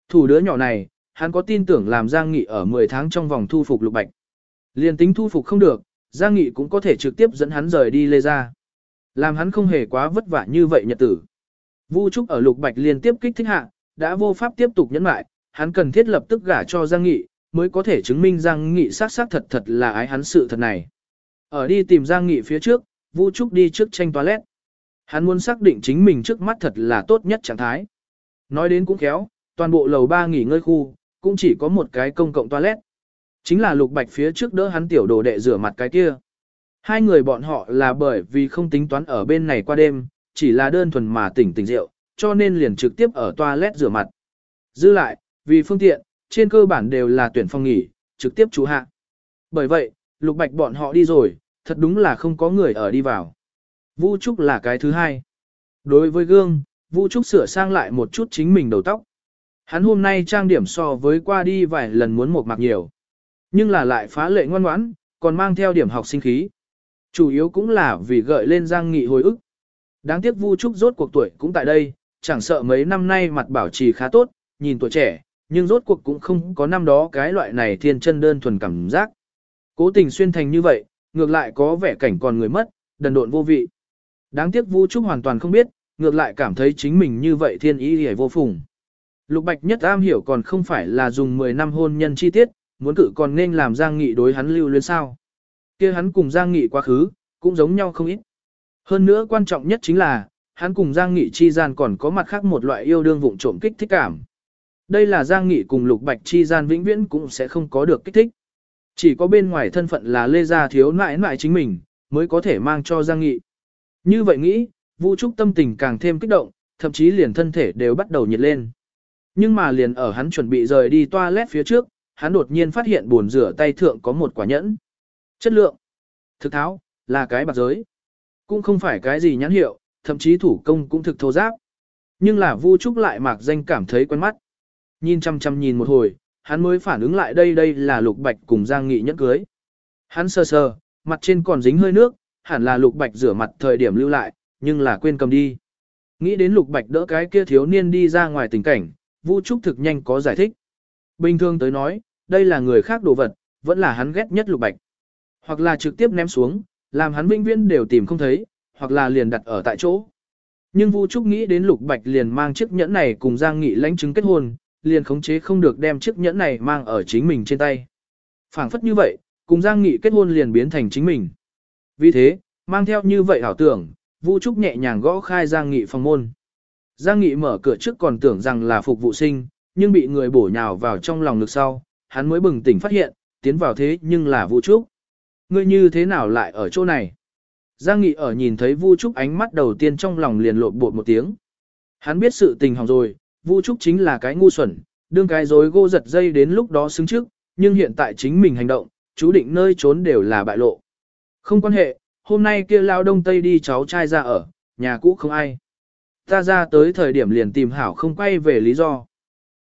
Thủ đứa nhỏ này, hắn có tin tưởng làm Giang Nghị ở 10 tháng trong vòng thu phục lục bạch. Liên tính thu phục không được, Giang Nghị cũng có thể trực tiếp dẫn hắn rời đi lê ra. Làm hắn không hề quá vất vả như vậy nhật tử. Vu Trúc ở lục bạch liên tiếp kích thích hạ, đã vô pháp tiếp tục nhẫn lại, hắn cần thiết lập tức gả cho Giang Nghị, mới có thể chứng minh Giang Nghị xác xác thật thật là ái hắn sự thật này. Ở đi tìm Giang Nghị phía trước, Vu Trúc đi trước tranh toilet. Hắn muốn xác định chính mình trước mắt thật là tốt nhất trạng thái. Nói đến cũng khéo, toàn bộ lầu ba nghỉ ngơi khu, cũng chỉ có một cái công cộng toilet. Chính là Lục Bạch phía trước đỡ hắn tiểu đồ đệ rửa mặt cái kia. Hai người bọn họ là bởi vì không tính toán ở bên này qua đêm, chỉ là đơn thuần mà tỉnh tỉnh rượu, cho nên liền trực tiếp ở toilet rửa mặt. Dư lại, vì phương tiện, trên cơ bản đều là tuyển phòng nghỉ, trực tiếp chú hạ. Bởi vậy, Lục Bạch bọn họ đi rồi, thật đúng là không có người ở đi vào. Vũ Trúc là cái thứ hai. Đối với gương, Vũ Trúc sửa sang lại một chút chính mình đầu tóc. Hắn hôm nay trang điểm so với qua đi vài lần muốn một mặc nhiều. Nhưng là lại phá lệ ngoan ngoãn, còn mang theo điểm học sinh khí. Chủ yếu cũng là vì gợi lên Giang Nghị hồi ức. Đáng tiếc Vu Trúc rốt cuộc tuổi cũng tại đây, chẳng sợ mấy năm nay mặt bảo trì khá tốt, nhìn tuổi trẻ, nhưng rốt cuộc cũng không có năm đó cái loại này thiên chân đơn thuần cảm giác. Cố tình xuyên thành như vậy, ngược lại có vẻ cảnh còn người mất, đần độn vô vị. Đáng tiếc Vu Trúc hoàn toàn không biết, ngược lại cảm thấy chính mình như vậy thiên ý hề vô phùng. Lục Bạch nhất am hiểu còn không phải là dùng 10 năm hôn nhân chi tiết, muốn cử còn nên làm Giang Nghị đối hắn lưu luyến sao. kia hắn cùng Giang Nghị quá khứ, cũng giống nhau không ít. Hơn nữa quan trọng nhất chính là, hắn cùng Giang Nghị chi gian còn có mặt khác một loại yêu đương vụng trộm kích thích cảm. Đây là Giang Nghị cùng Lục Bạch chi gian vĩnh viễn cũng sẽ không có được kích thích. Chỉ có bên ngoài thân phận là Lê Gia thiếu nại nại chính mình, mới có thể mang cho Giang Nghị. Như vậy nghĩ, Vũ Trúc tâm tình càng thêm kích động, thậm chí liền thân thể đều bắt đầu nhiệt lên. Nhưng mà liền ở hắn chuẩn bị rời đi toilet phía trước, hắn đột nhiên phát hiện buồn rửa tay thượng có một quả nhẫn. Chất lượng, thực tháo, là cái bạc giới. Cũng không phải cái gì nhãn hiệu, thậm chí thủ công cũng thực thô giáp. Nhưng là Vu Trúc lại mạc danh cảm thấy quen mắt. Nhìn chăm chăm nhìn một hồi, hắn mới phản ứng lại đây đây là Lục Bạch cùng Giang Nghị nhẫn cưới. Hắn sờ sờ, mặt trên còn dính hơi nước, hẳn là Lục Bạch rửa mặt thời điểm lưu lại, nhưng là quên cầm đi. Nghĩ đến Lục Bạch đỡ cái kia thiếu niên đi ra ngoài tình cảnh, Vu Trúc thực nhanh có giải thích. Bình thường tới nói, đây là người khác đồ vật, vẫn là hắn ghét nhất Lục Bạch. Hoặc là trực tiếp ném xuống, làm hắn vĩnh viễn đều tìm không thấy, hoặc là liền đặt ở tại chỗ. Nhưng Vu Trúc nghĩ đến Lục Bạch liền mang chiếc nhẫn này cùng Giang Nghị lãnh chứng kết hôn, liền khống chế không được đem chiếc nhẫn này mang ở chính mình trên tay. phảng phất như vậy, cùng Giang Nghị kết hôn liền biến thành chính mình. Vì thế, mang theo như vậy hảo tưởng, Vu Trúc nhẹ nhàng gõ khai Giang Nghị phòng môn. Giang Nghị mở cửa trước còn tưởng rằng là phục vụ sinh, nhưng bị người bổ nhào vào trong lòng lực sau, hắn mới bừng tỉnh phát hiện, tiến vào thế nhưng là Vu Trúc. Ngươi như thế nào lại ở chỗ này? Giang Nghị ở nhìn thấy Vu Trúc ánh mắt đầu tiên trong lòng liền lộn bột một tiếng. Hắn biết sự tình hỏng rồi, Vu Trúc chính là cái ngu xuẩn, đương cái dối gô giật dây đến lúc đó xứng trước, nhưng hiện tại chính mình hành động, chú định nơi trốn đều là bại lộ. Không quan hệ, hôm nay kia lao đông tây đi cháu trai ra ở, nhà cũ không ai. Ta ra tới thời điểm liền tìm hảo không quay về lý do.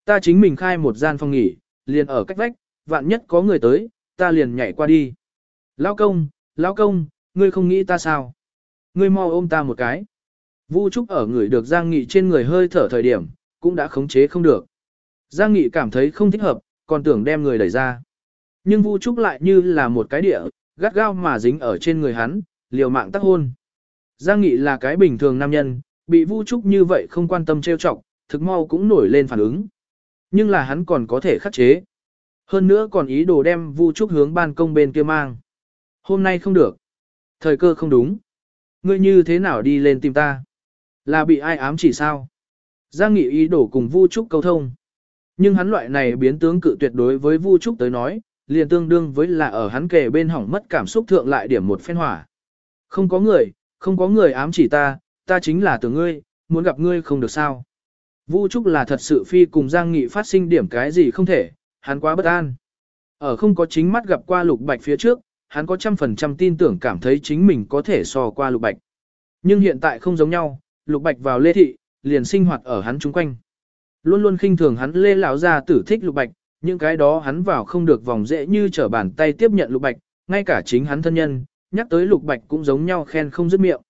Ta chính mình khai một gian phòng nghỉ, liền ở cách vách, vạn nhất có người tới, ta liền nhảy qua đi. Lao công, lao công, ngươi không nghĩ ta sao? Ngươi mau ôm ta một cái. Vu Trúc ở người được Giang Nghị trên người hơi thở thời điểm, cũng đã khống chế không được. Giang Nghị cảm thấy không thích hợp, còn tưởng đem người đẩy ra. Nhưng Vu Trúc lại như là một cái địa, gắt gao mà dính ở trên người hắn, liều mạng tác hôn. Giang Nghị là cái bình thường nam nhân, bị Vu Trúc như vậy không quan tâm trêu chọc, thực mau cũng nổi lên phản ứng. Nhưng là hắn còn có thể khắc chế. Hơn nữa còn ý đồ đem Vu Trúc hướng ban công bên kia mang. Hôm nay không được. Thời cơ không đúng. Ngươi như thế nào đi lên tìm ta? Là bị ai ám chỉ sao? Giang Nghị ý đồ cùng Vu Trúc câu thông. Nhưng hắn loại này biến tướng cự tuyệt đối với Vu Trúc tới nói, liền tương đương với là ở hắn kề bên hỏng mất cảm xúc thượng lại điểm một phen hỏa. Không có người, không có người ám chỉ ta, ta chính là từ ngươi, muốn gặp ngươi không được sao. Vu Trúc là thật sự phi cùng Giang Nghị phát sinh điểm cái gì không thể, hắn quá bất an. Ở không có chính mắt gặp qua Lục Bạch phía trước, hắn có trăm phần trăm tin tưởng cảm thấy chính mình có thể so qua Lục Bạch. Nhưng hiện tại không giống nhau, Lục Bạch vào Lê Thị, liền sinh hoạt ở hắn chung quanh. Luôn luôn khinh thường hắn Lê lão gia tử thích Lục Bạch, những cái đó hắn vào không được vòng dễ như trở bàn tay tiếp nhận Lục Bạch, ngay cả chính hắn thân nhân, nhắc tới Lục Bạch cũng giống nhau khen không dứt miệng.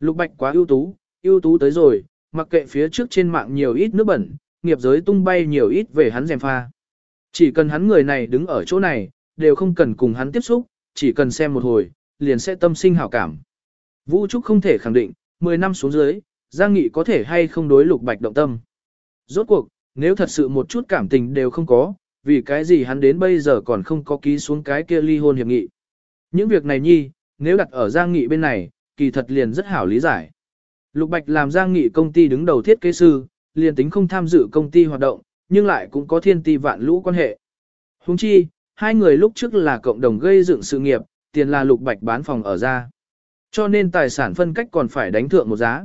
Lục Bạch quá ưu tú, ưu tú tới rồi, mặc kệ phía trước trên mạng nhiều ít nước bẩn, nghiệp giới tung bay nhiều ít về hắn dèm pha. Chỉ cần hắn người này đứng ở chỗ này, đều không cần cùng hắn tiếp xúc, chỉ cần xem một hồi, liền sẽ tâm sinh hảo cảm. Vũ Trúc không thể khẳng định, 10 năm xuống dưới, Giang Nghị có thể hay không đối Lục Bạch động tâm. Rốt cuộc, nếu thật sự một chút cảm tình đều không có, vì cái gì hắn đến bây giờ còn không có ký xuống cái kia ly hôn hiệp nghị. Những việc này nhi, nếu đặt ở Giang Nghị bên này, kỳ thật liền rất hảo lý giải. Lục Bạch làm Giang Nghị công ty đứng đầu thiết kế sư, liền tính không tham dự công ty hoạt động, nhưng lại cũng có thiên ti vạn lũ quan hệ. Huống chi, hai người lúc trước là cộng đồng gây dựng sự nghiệp, tiền là Lục Bạch bán phòng ở ra. Cho nên tài sản phân cách còn phải đánh thượng một giá.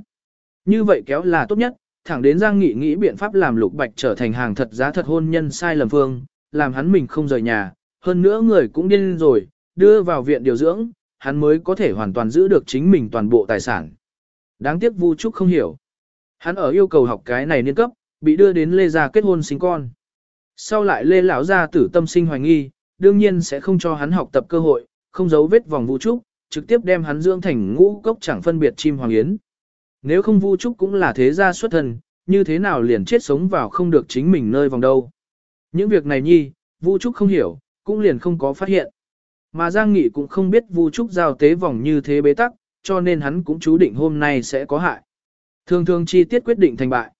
Như vậy kéo là tốt nhất, thẳng đến Giang Nghị nghĩ biện pháp làm Lục Bạch trở thành hàng thật giá thật hôn nhân sai lầm phương, làm hắn mình không rời nhà, hơn nữa người cũng điên rồi, đưa vào viện điều dưỡng, hắn mới có thể hoàn toàn giữ được chính mình toàn bộ tài sản. Đáng tiếc Vu Trúc không hiểu. Hắn ở yêu cầu học cái này niên cấp, bị đưa đến Lê gia kết hôn sinh con. Sau lại Lê lão gia tử tâm sinh hoài nghi, đương nhiên sẽ không cho hắn học tập cơ hội, không giấu vết vòng Vu Trúc, trực tiếp đem hắn dưỡng thành ngũ cốc chẳng phân biệt chim hoàng yến. Nếu không Vu Trúc cũng là thế gia xuất thân, như thế nào liền chết sống vào không được chính mình nơi vòng đâu. Những việc này nhi, Vu Trúc không hiểu, cũng liền không có phát hiện. Mà Giang Nghị cũng không biết Vu Trúc giao tế vòng như thế bế tắc, cho nên hắn cũng chú định hôm nay sẽ có hại. Thường thường chi tiết quyết định thành bại.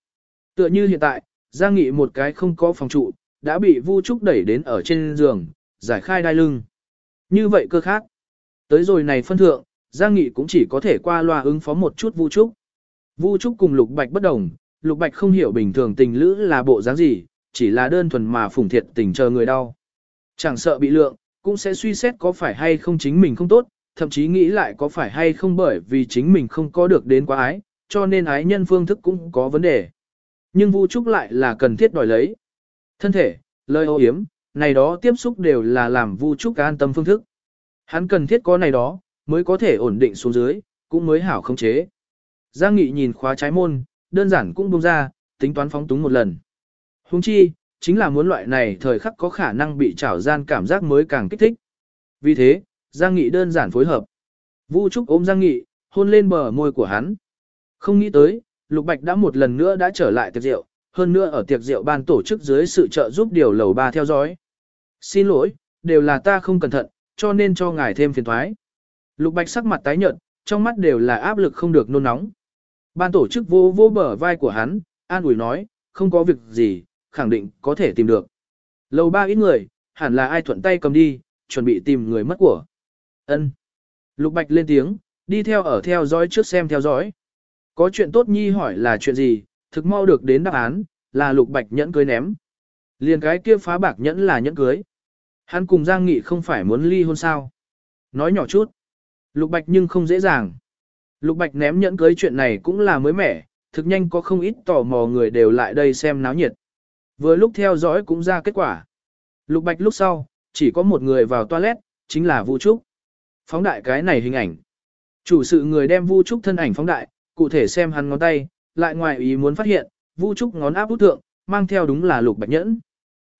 Tựa như hiện tại, Giang Nghị một cái không có phòng trụ, đã bị Vu Trúc đẩy đến ở trên giường, giải khai đai lưng. Như vậy cơ khác. Tới rồi này phân thượng, Giang Nghị cũng chỉ có thể qua loa ứng phó một chút Vu Trúc. Vu Trúc cùng Lục Bạch bất đồng, Lục Bạch không hiểu bình thường tình lữ là bộ dáng gì, chỉ là đơn thuần mà phủng thiệt tình chờ người đau. Chẳng sợ bị lượng, cũng sẽ suy xét có phải hay không chính mình không tốt, thậm chí nghĩ lại có phải hay không bởi vì chính mình không có được đến quá ái, cho nên ái nhân phương thức cũng có vấn đề. Nhưng Vu Trúc lại là cần thiết đòi lấy. Thân thể, lời ô hiếm, này đó tiếp xúc đều là làm Vu Trúc an tâm phương thức. Hắn cần thiết có này đó, mới có thể ổn định xuống dưới, cũng mới hảo không chế. Giang Nghị nhìn khóa trái môn, đơn giản cũng buông ra, tính toán phóng túng một lần. Huống chi, chính là muốn loại này thời khắc có khả năng bị trảo gian cảm giác mới càng kích thích. Vì thế, Giang Nghị đơn giản phối hợp. Vu Trúc ôm Giang Nghị, hôn lên bờ môi của hắn. Không nghĩ tới, Lục Bạch đã một lần nữa đã trở lại tiệc rượu, hơn nữa ở tiệc rượu ban tổ chức dưới sự trợ giúp điều lầu ba theo dõi. Xin lỗi, đều là ta không cẩn thận, cho nên cho ngài thêm phiền thoái. Lục Bạch sắc mặt tái nhợt, trong mắt đều là áp lực không được nôn nóng. Ban tổ chức vô vô bờ vai của hắn, an ủi nói, không có việc gì, khẳng định có thể tìm được. Lầu ba ít người, hẳn là ai thuận tay cầm đi, chuẩn bị tìm người mất của. Ân. Lục Bạch lên tiếng, đi theo ở theo dõi trước xem theo dõi. Có chuyện tốt nhi hỏi là chuyện gì, thực mau được đến đáp án, là Lục Bạch nhẫn cưới ném. Liền cái kia phá bạc nhẫn là nhẫn cưới. Hắn cùng Giang Nghị không phải muốn ly hôn sao. Nói nhỏ chút. Lục Bạch nhưng không dễ dàng. Lục Bạch ném nhẫn cưới chuyện này cũng là mới mẻ, thực nhanh có không ít tò mò người đều lại đây xem náo nhiệt. Vừa lúc theo dõi cũng ra kết quả. Lục Bạch lúc sau, chỉ có một người vào toilet, chính là Vu Trúc. Phóng đại cái này hình ảnh. Chủ sự người đem Vu Trúc thân ảnh phóng đại, cụ thể xem hắn ngón tay, lại ngoài ý muốn phát hiện, Vu Trúc ngón áp út thượng, mang theo đúng là Lục Bạch nhẫn.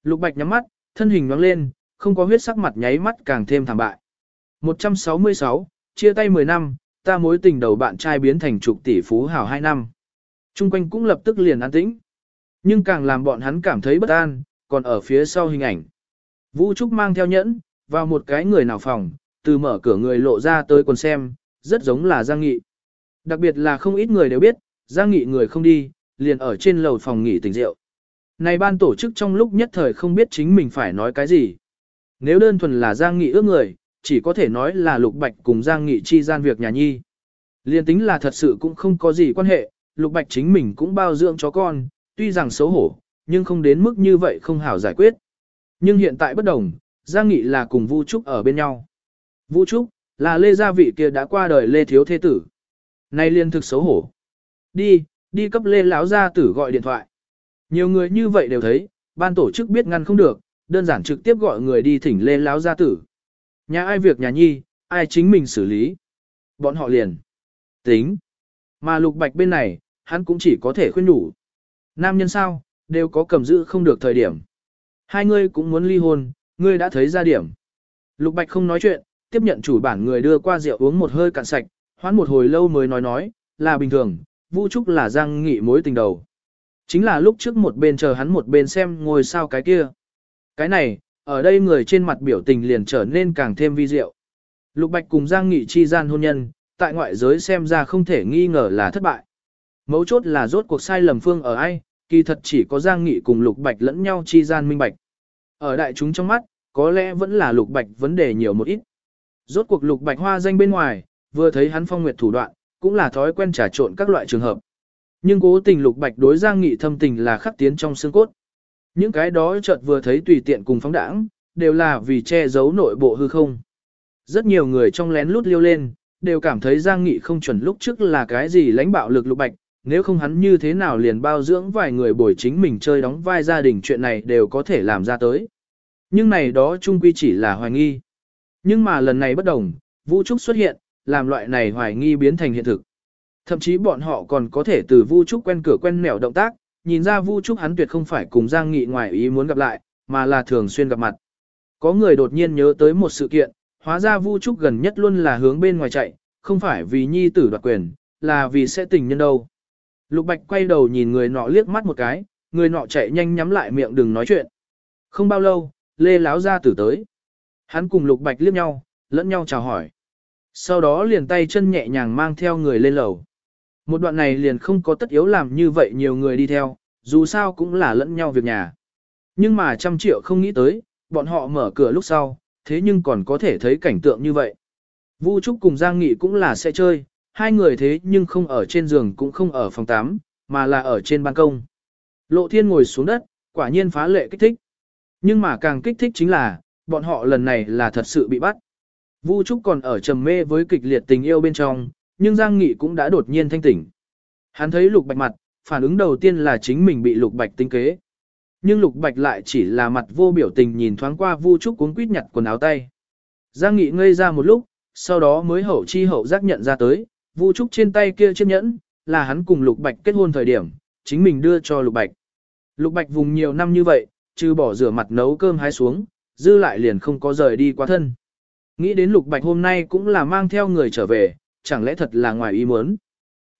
Lục Bạch nhắm mắt, thân hình nhoáng lên, không có huyết sắc mặt nháy mắt càng thêm thảm bại. 166, chia tay 10 năm, ta mối tình đầu bạn trai biến thành trục tỷ phú hào 2 năm. Trung quanh cũng lập tức liền an tĩnh. Nhưng càng làm bọn hắn cảm thấy bất an, còn ở phía sau hình ảnh. Vũ Trúc mang theo nhẫn, vào một cái người nào phòng, từ mở cửa người lộ ra tới còn xem, rất giống là Giang Nghị. Đặc biệt là không ít người đều biết, Giang Nghị người không đi, liền ở trên lầu phòng nghỉ tỉnh rượu. Này ban tổ chức trong lúc nhất thời không biết chính mình phải nói cái gì. Nếu đơn thuần là Giang Nghị ước người, chỉ có thể nói là Lục Bạch cùng Giang Nghị chi gian việc nhà nhi. Liên tính là thật sự cũng không có gì quan hệ, Lục Bạch chính mình cũng bao dưỡng chó con, tuy rằng xấu hổ, nhưng không đến mức như vậy không hảo giải quyết. Nhưng hiện tại bất đồng, Giang Nghị là cùng Vu Trúc ở bên nhau. Vu Trúc, là Lê Gia Vị kia đã qua đời Lê Thiếu Thế Tử. Nay liên thực xấu hổ. Đi, đi cấp Lê Lão Gia Tử gọi điện thoại. Nhiều người như vậy đều thấy, ban tổ chức biết ngăn không được, đơn giản trực tiếp gọi người đi thỉnh Lê Lão Gia Tử. Nhà ai việc nhà nhi, ai chính mình xử lý. Bọn họ liền. Tính. Mà Lục Bạch bên này, hắn cũng chỉ có thể khuyên nhủ. Nam nhân sao, đều có cầm giữ không được thời điểm. Hai ngươi cũng muốn ly hôn, ngươi đã thấy ra điểm. Lục Bạch không nói chuyện, tiếp nhận chủ bản người đưa qua rượu uống một hơi cạn sạch, hoán một hồi lâu mới nói nói, là bình thường, Vu Trúc là giang nghị mối tình đầu. Chính là lúc trước một bên chờ hắn một bên xem ngồi sao cái kia. Cái này, ở đây người trên mặt biểu tình liền trở nên càng thêm vi diệu. Lục Bạch cùng Giang Nghị chi gian hôn nhân, tại ngoại giới xem ra không thể nghi ngờ là thất bại. Mấu chốt là rốt cuộc sai lầm phương ở ai, kỳ thật chỉ có Giang Nghị cùng Lục Bạch lẫn nhau chi gian minh bạch. Ở đại chúng trong mắt, có lẽ vẫn là Lục Bạch vấn đề nhiều một ít. Rốt cuộc Lục Bạch hoa danh bên ngoài, vừa thấy hắn phong nguyệt thủ đoạn, cũng là thói quen trà trộn các loại trường hợp. Nhưng cố tình Lục Bạch đối Giang Nghị thâm tình là khắc tiến trong xương cốt. Những cái đó chợt vừa thấy tùy tiện cùng phóng đảng, đều là vì che giấu nội bộ hư không. Rất nhiều người trong lén lút liêu lên, đều cảm thấy Giang Nghị không chuẩn lúc trước là cái gì lãnh bạo lực lục bạch, nếu không hắn như thế nào liền bao dưỡng vài người bồi chính mình chơi đóng vai gia đình chuyện này đều có thể làm ra tới. Nhưng này đó chung quy chỉ là hoài nghi. Nhưng mà lần này bất đồng, Vũ Trúc xuất hiện, làm loại này hoài nghi biến thành hiện thực. Thậm chí bọn họ còn có thể từ Vu Trúc quen cửa quen mẻo động tác, nhìn ra Vu Trúc hắn tuyệt không phải cùng Giang Nghị ngoài ý muốn gặp lại, mà là thường xuyên gặp mặt. Có người đột nhiên nhớ tới một sự kiện, hóa ra Vu Trúc gần nhất luôn là hướng bên ngoài chạy, không phải vì nhi tử đoạt quyền, là vì sẽ tình nhân đâu. Lục Bạch quay đầu nhìn người nọ liếc mắt một cái, người nọ chạy nhanh nhắm lại miệng đừng nói chuyện. Không bao lâu, Lê Láo ra tử tới. Hắn cùng Lục Bạch liếc nhau, lẫn nhau chào hỏi. Sau đó liền tay chân nhẹ nhàng mang theo người lên lầu. Một đoạn này liền không có tất yếu làm như vậy nhiều người đi theo, dù sao cũng là lẫn nhau việc nhà. Nhưng mà trăm triệu không nghĩ tới, bọn họ mở cửa lúc sau, thế nhưng còn có thể thấy cảnh tượng như vậy. Vu Trúc cùng Giang Nghị cũng là sẽ chơi, hai người thế nhưng không ở trên giường cũng không ở phòng 8, mà là ở trên ban công. Lộ thiên ngồi xuống đất, quả nhiên phá lệ kích thích. Nhưng mà càng kích thích chính là, bọn họ lần này là thật sự bị bắt. Vu Trúc còn ở trầm mê với kịch liệt tình yêu bên trong, nhưng Giang Nghị cũng đã đột nhiên thanh tỉnh. Hắn thấy Lục Bạch mặt, phản ứng đầu tiên là chính mình bị Lục Bạch tinh kế. Nhưng Lục Bạch lại chỉ là mặt vô biểu tình nhìn thoáng qua Vu Trúc cuốn quýt nhặt quần áo tay. Giang Nghị ngây ra một lúc, sau đó mới hậu chi hậu giác nhận ra tới, Vu Trúc trên tay kia chiếc nhẫn, là hắn cùng Lục Bạch kết hôn thời điểm, chính mình đưa cho Lục Bạch. Lục Bạch vùng nhiều năm như vậy, trừ bỏ rửa mặt nấu cơm hái xuống, dư lại liền không có rời đi quá thân. Nghĩ đến Lục Bạch hôm nay cũng là mang theo người trở về, chẳng lẽ thật là ngoài ý muốn.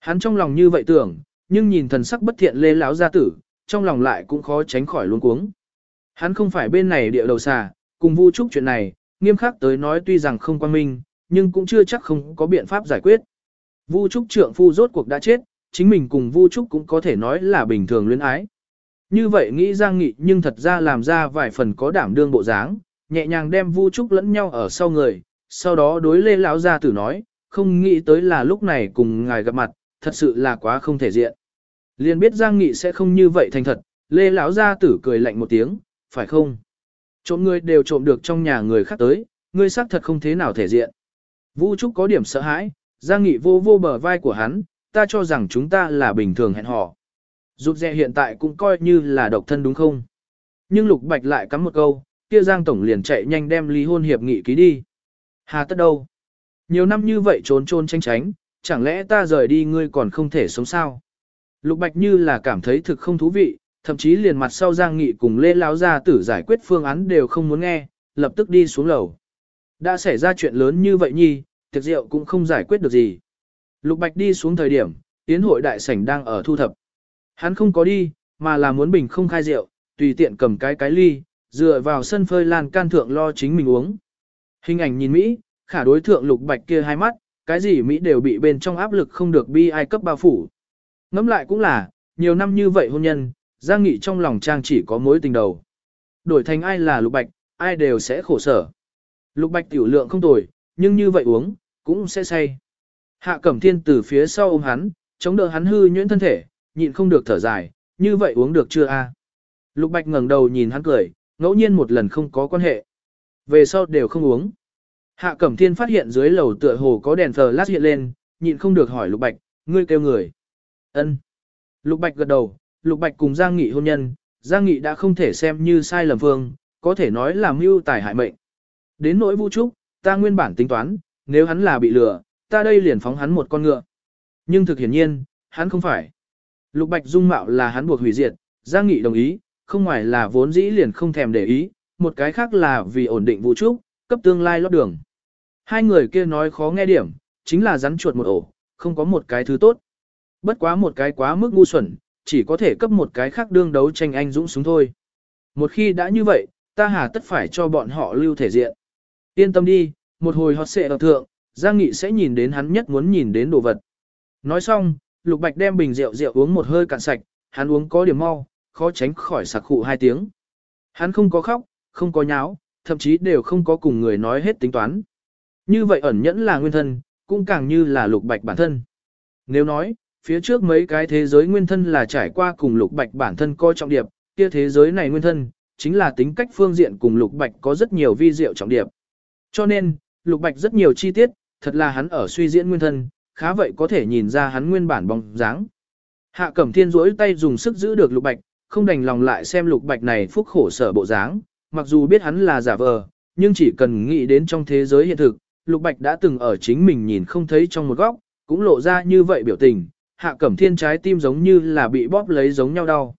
Hắn trong lòng như vậy tưởng, nhưng nhìn thần sắc bất thiện lê lão gia tử, trong lòng lại cũng khó tránh khỏi luống cuống. Hắn không phải bên này địa đầu xà, cùng Vu Trúc chuyện này, nghiêm khắc tới nói tuy rằng không quan minh, nhưng cũng chưa chắc không có biện pháp giải quyết. Vu Trúc trượng phu rốt cuộc đã chết, chính mình cùng Vu Trúc cũng có thể nói là bình thường luyến ái. Như vậy nghĩ Giang Nghị nhưng thật ra làm ra vài phần có đảm đương bộ dáng, nhẹ nhàng đem Vu Trúc lẫn nhau ở sau người, sau đó đối Lê lão gia tử nói, không nghĩ tới là lúc này cùng ngài gặp mặt, thật sự là quá không thể diện. Liền biết Giang Nghị sẽ không như vậy thành thật, Lê lão gia tử cười lạnh một tiếng, phải không? Trộm người đều trộm được trong nhà người khác tới, ngươi xác thật không thế nào thể diện. Vu Trúc có điểm sợ hãi, Giang Nghị vô vô bờ vai của hắn, ta cho rằng chúng ta là bình thường hẹn hò. Dục rè hiện tại cũng coi như là độc thân đúng không? Nhưng Lục Bạch lại cắm một câu, kia Giang Tổng liền chạy nhanh đem ly hôn hiệp nghị ký đi. Hà tất đâu? Nhiều năm như vậy trốn trốn tranh tránh, chẳng lẽ ta rời đi ngươi còn không thể sống sao? Lục Bạch như là cảm thấy thực không thú vị, thậm chí liền mặt sau Giang Nghị cùng Lê Lão Gia tử giải quyết phương án đều không muốn nghe, lập tức đi xuống lầu. Đã xảy ra chuyện lớn như vậy nhi, tiệc rượu cũng không giải quyết được gì. Lục Bạch đi xuống thời điểm, tiến hội đại sảnh đang ở thu thập. Hắn không có đi, mà là muốn bình không khai rượu, tùy tiện cầm cái cái ly, dựa vào sân phơi lan can thượng lo chính mình uống. Hình ảnh nhìn Mỹ, khả đối thượng Lục Bạch kia hai mắt, cái gì Mỹ đều bị bên trong áp lực không được bi ai cấp bao phủ. Ngắm lại cũng là, nhiều năm như vậy hôn nhân, Giang Nghị trong lòng trang chỉ có mối tình đầu. Đổi thành ai là Lục Bạch, ai đều sẽ khổ sở. Lục Bạch tiểu lượng không tồi, nhưng như vậy uống, cũng sẽ say. Hạ Cẩm Thiên từ phía sau ôm hắn, chống đỡ hắn hư nhuyễn thân thể, nhịn không được thở dài, như vậy uống được chưa a? Lục Bạch ngẩng đầu nhìn hắn cười, ngẫu nhiên một lần không có quan hệ. Về sau đều không uống. Hạ Cẩm Thiên phát hiện dưới lầu tựa hồ có đèn lát hiện lên, nhịn không được hỏi Lục Bạch, ngươi kêu người. Ân. Lục Bạch gật đầu, Lục Bạch cùng Giang Nghị hôn nhân, Giang Nghị đã không thể xem như sai lầm phương, có thể nói là mưu tài hại mệnh. Đến nỗi vũ trúc, ta nguyên bản tính toán, nếu hắn là bị lừa, ta đây liền phóng hắn một con ngựa. Nhưng thực hiển nhiên, hắn không phải. Lục Bạch dung mạo là hắn buộc hủy diệt, Giang Nghị đồng ý, không ngoài là vốn dĩ liền không thèm để ý, một cái khác là vì ổn định vũ trúc, cấp tương lai lót đường. Hai người kia nói khó nghe điểm, chính là rắn chuột một ổ, không có một cái thứ tốt. Bất quá một cái quá mức ngu xuẩn, chỉ có thể cấp một cái khác đương đấu tranh anh dũng súng thôi. Một khi đã như vậy, ta hà tất phải cho bọn họ lưu thể diện. Yên tâm đi, một hồi họ sẽ ở thượng, Giang Nghị sẽ nhìn đến hắn nhất muốn nhìn đến đồ vật. Nói xong, Lục Bạch đem bình rượu rượu uống một hơi cạn sạch, hắn uống có điểm mau, khó tránh khỏi sặc khụ hai tiếng. Hắn không có khóc, không có nháo, thậm chí đều không có cùng người nói hết tính toán. Như vậy ẩn nhẫn là nguyên thân, cũng càng như là Lục Bạch bản thân. Nếu nói, phía trước mấy cái thế giới nguyên thân là trải qua cùng Lục Bạch bản thân coi trọng điệp, kia thế giới này nguyên thân, chính là tính cách phương diện cùng Lục Bạch có rất nhiều vi diệu trọng điệp. Cho nên, Lục Bạch rất nhiều chi tiết, thật là hắn ở suy diễn nguyên thân, khá vậy có thể nhìn ra hắn nguyên bản bóng dáng. Hạ Cẩm Thiên duỗi tay dùng sức giữ được Lục Bạch, không đành lòng lại xem Lục Bạch này phúc khổ sở bộ dáng, mặc dù biết hắn là giả vờ, nhưng chỉ cần nghĩ đến trong thế giới hiện thực, Lục Bạch đã từng ở chính mình nhìn không thấy trong một góc, cũng lộ ra như vậy biểu tình, Hạ Cẩm Thiên trái tim giống như là bị bóp lấy giống nhau đau.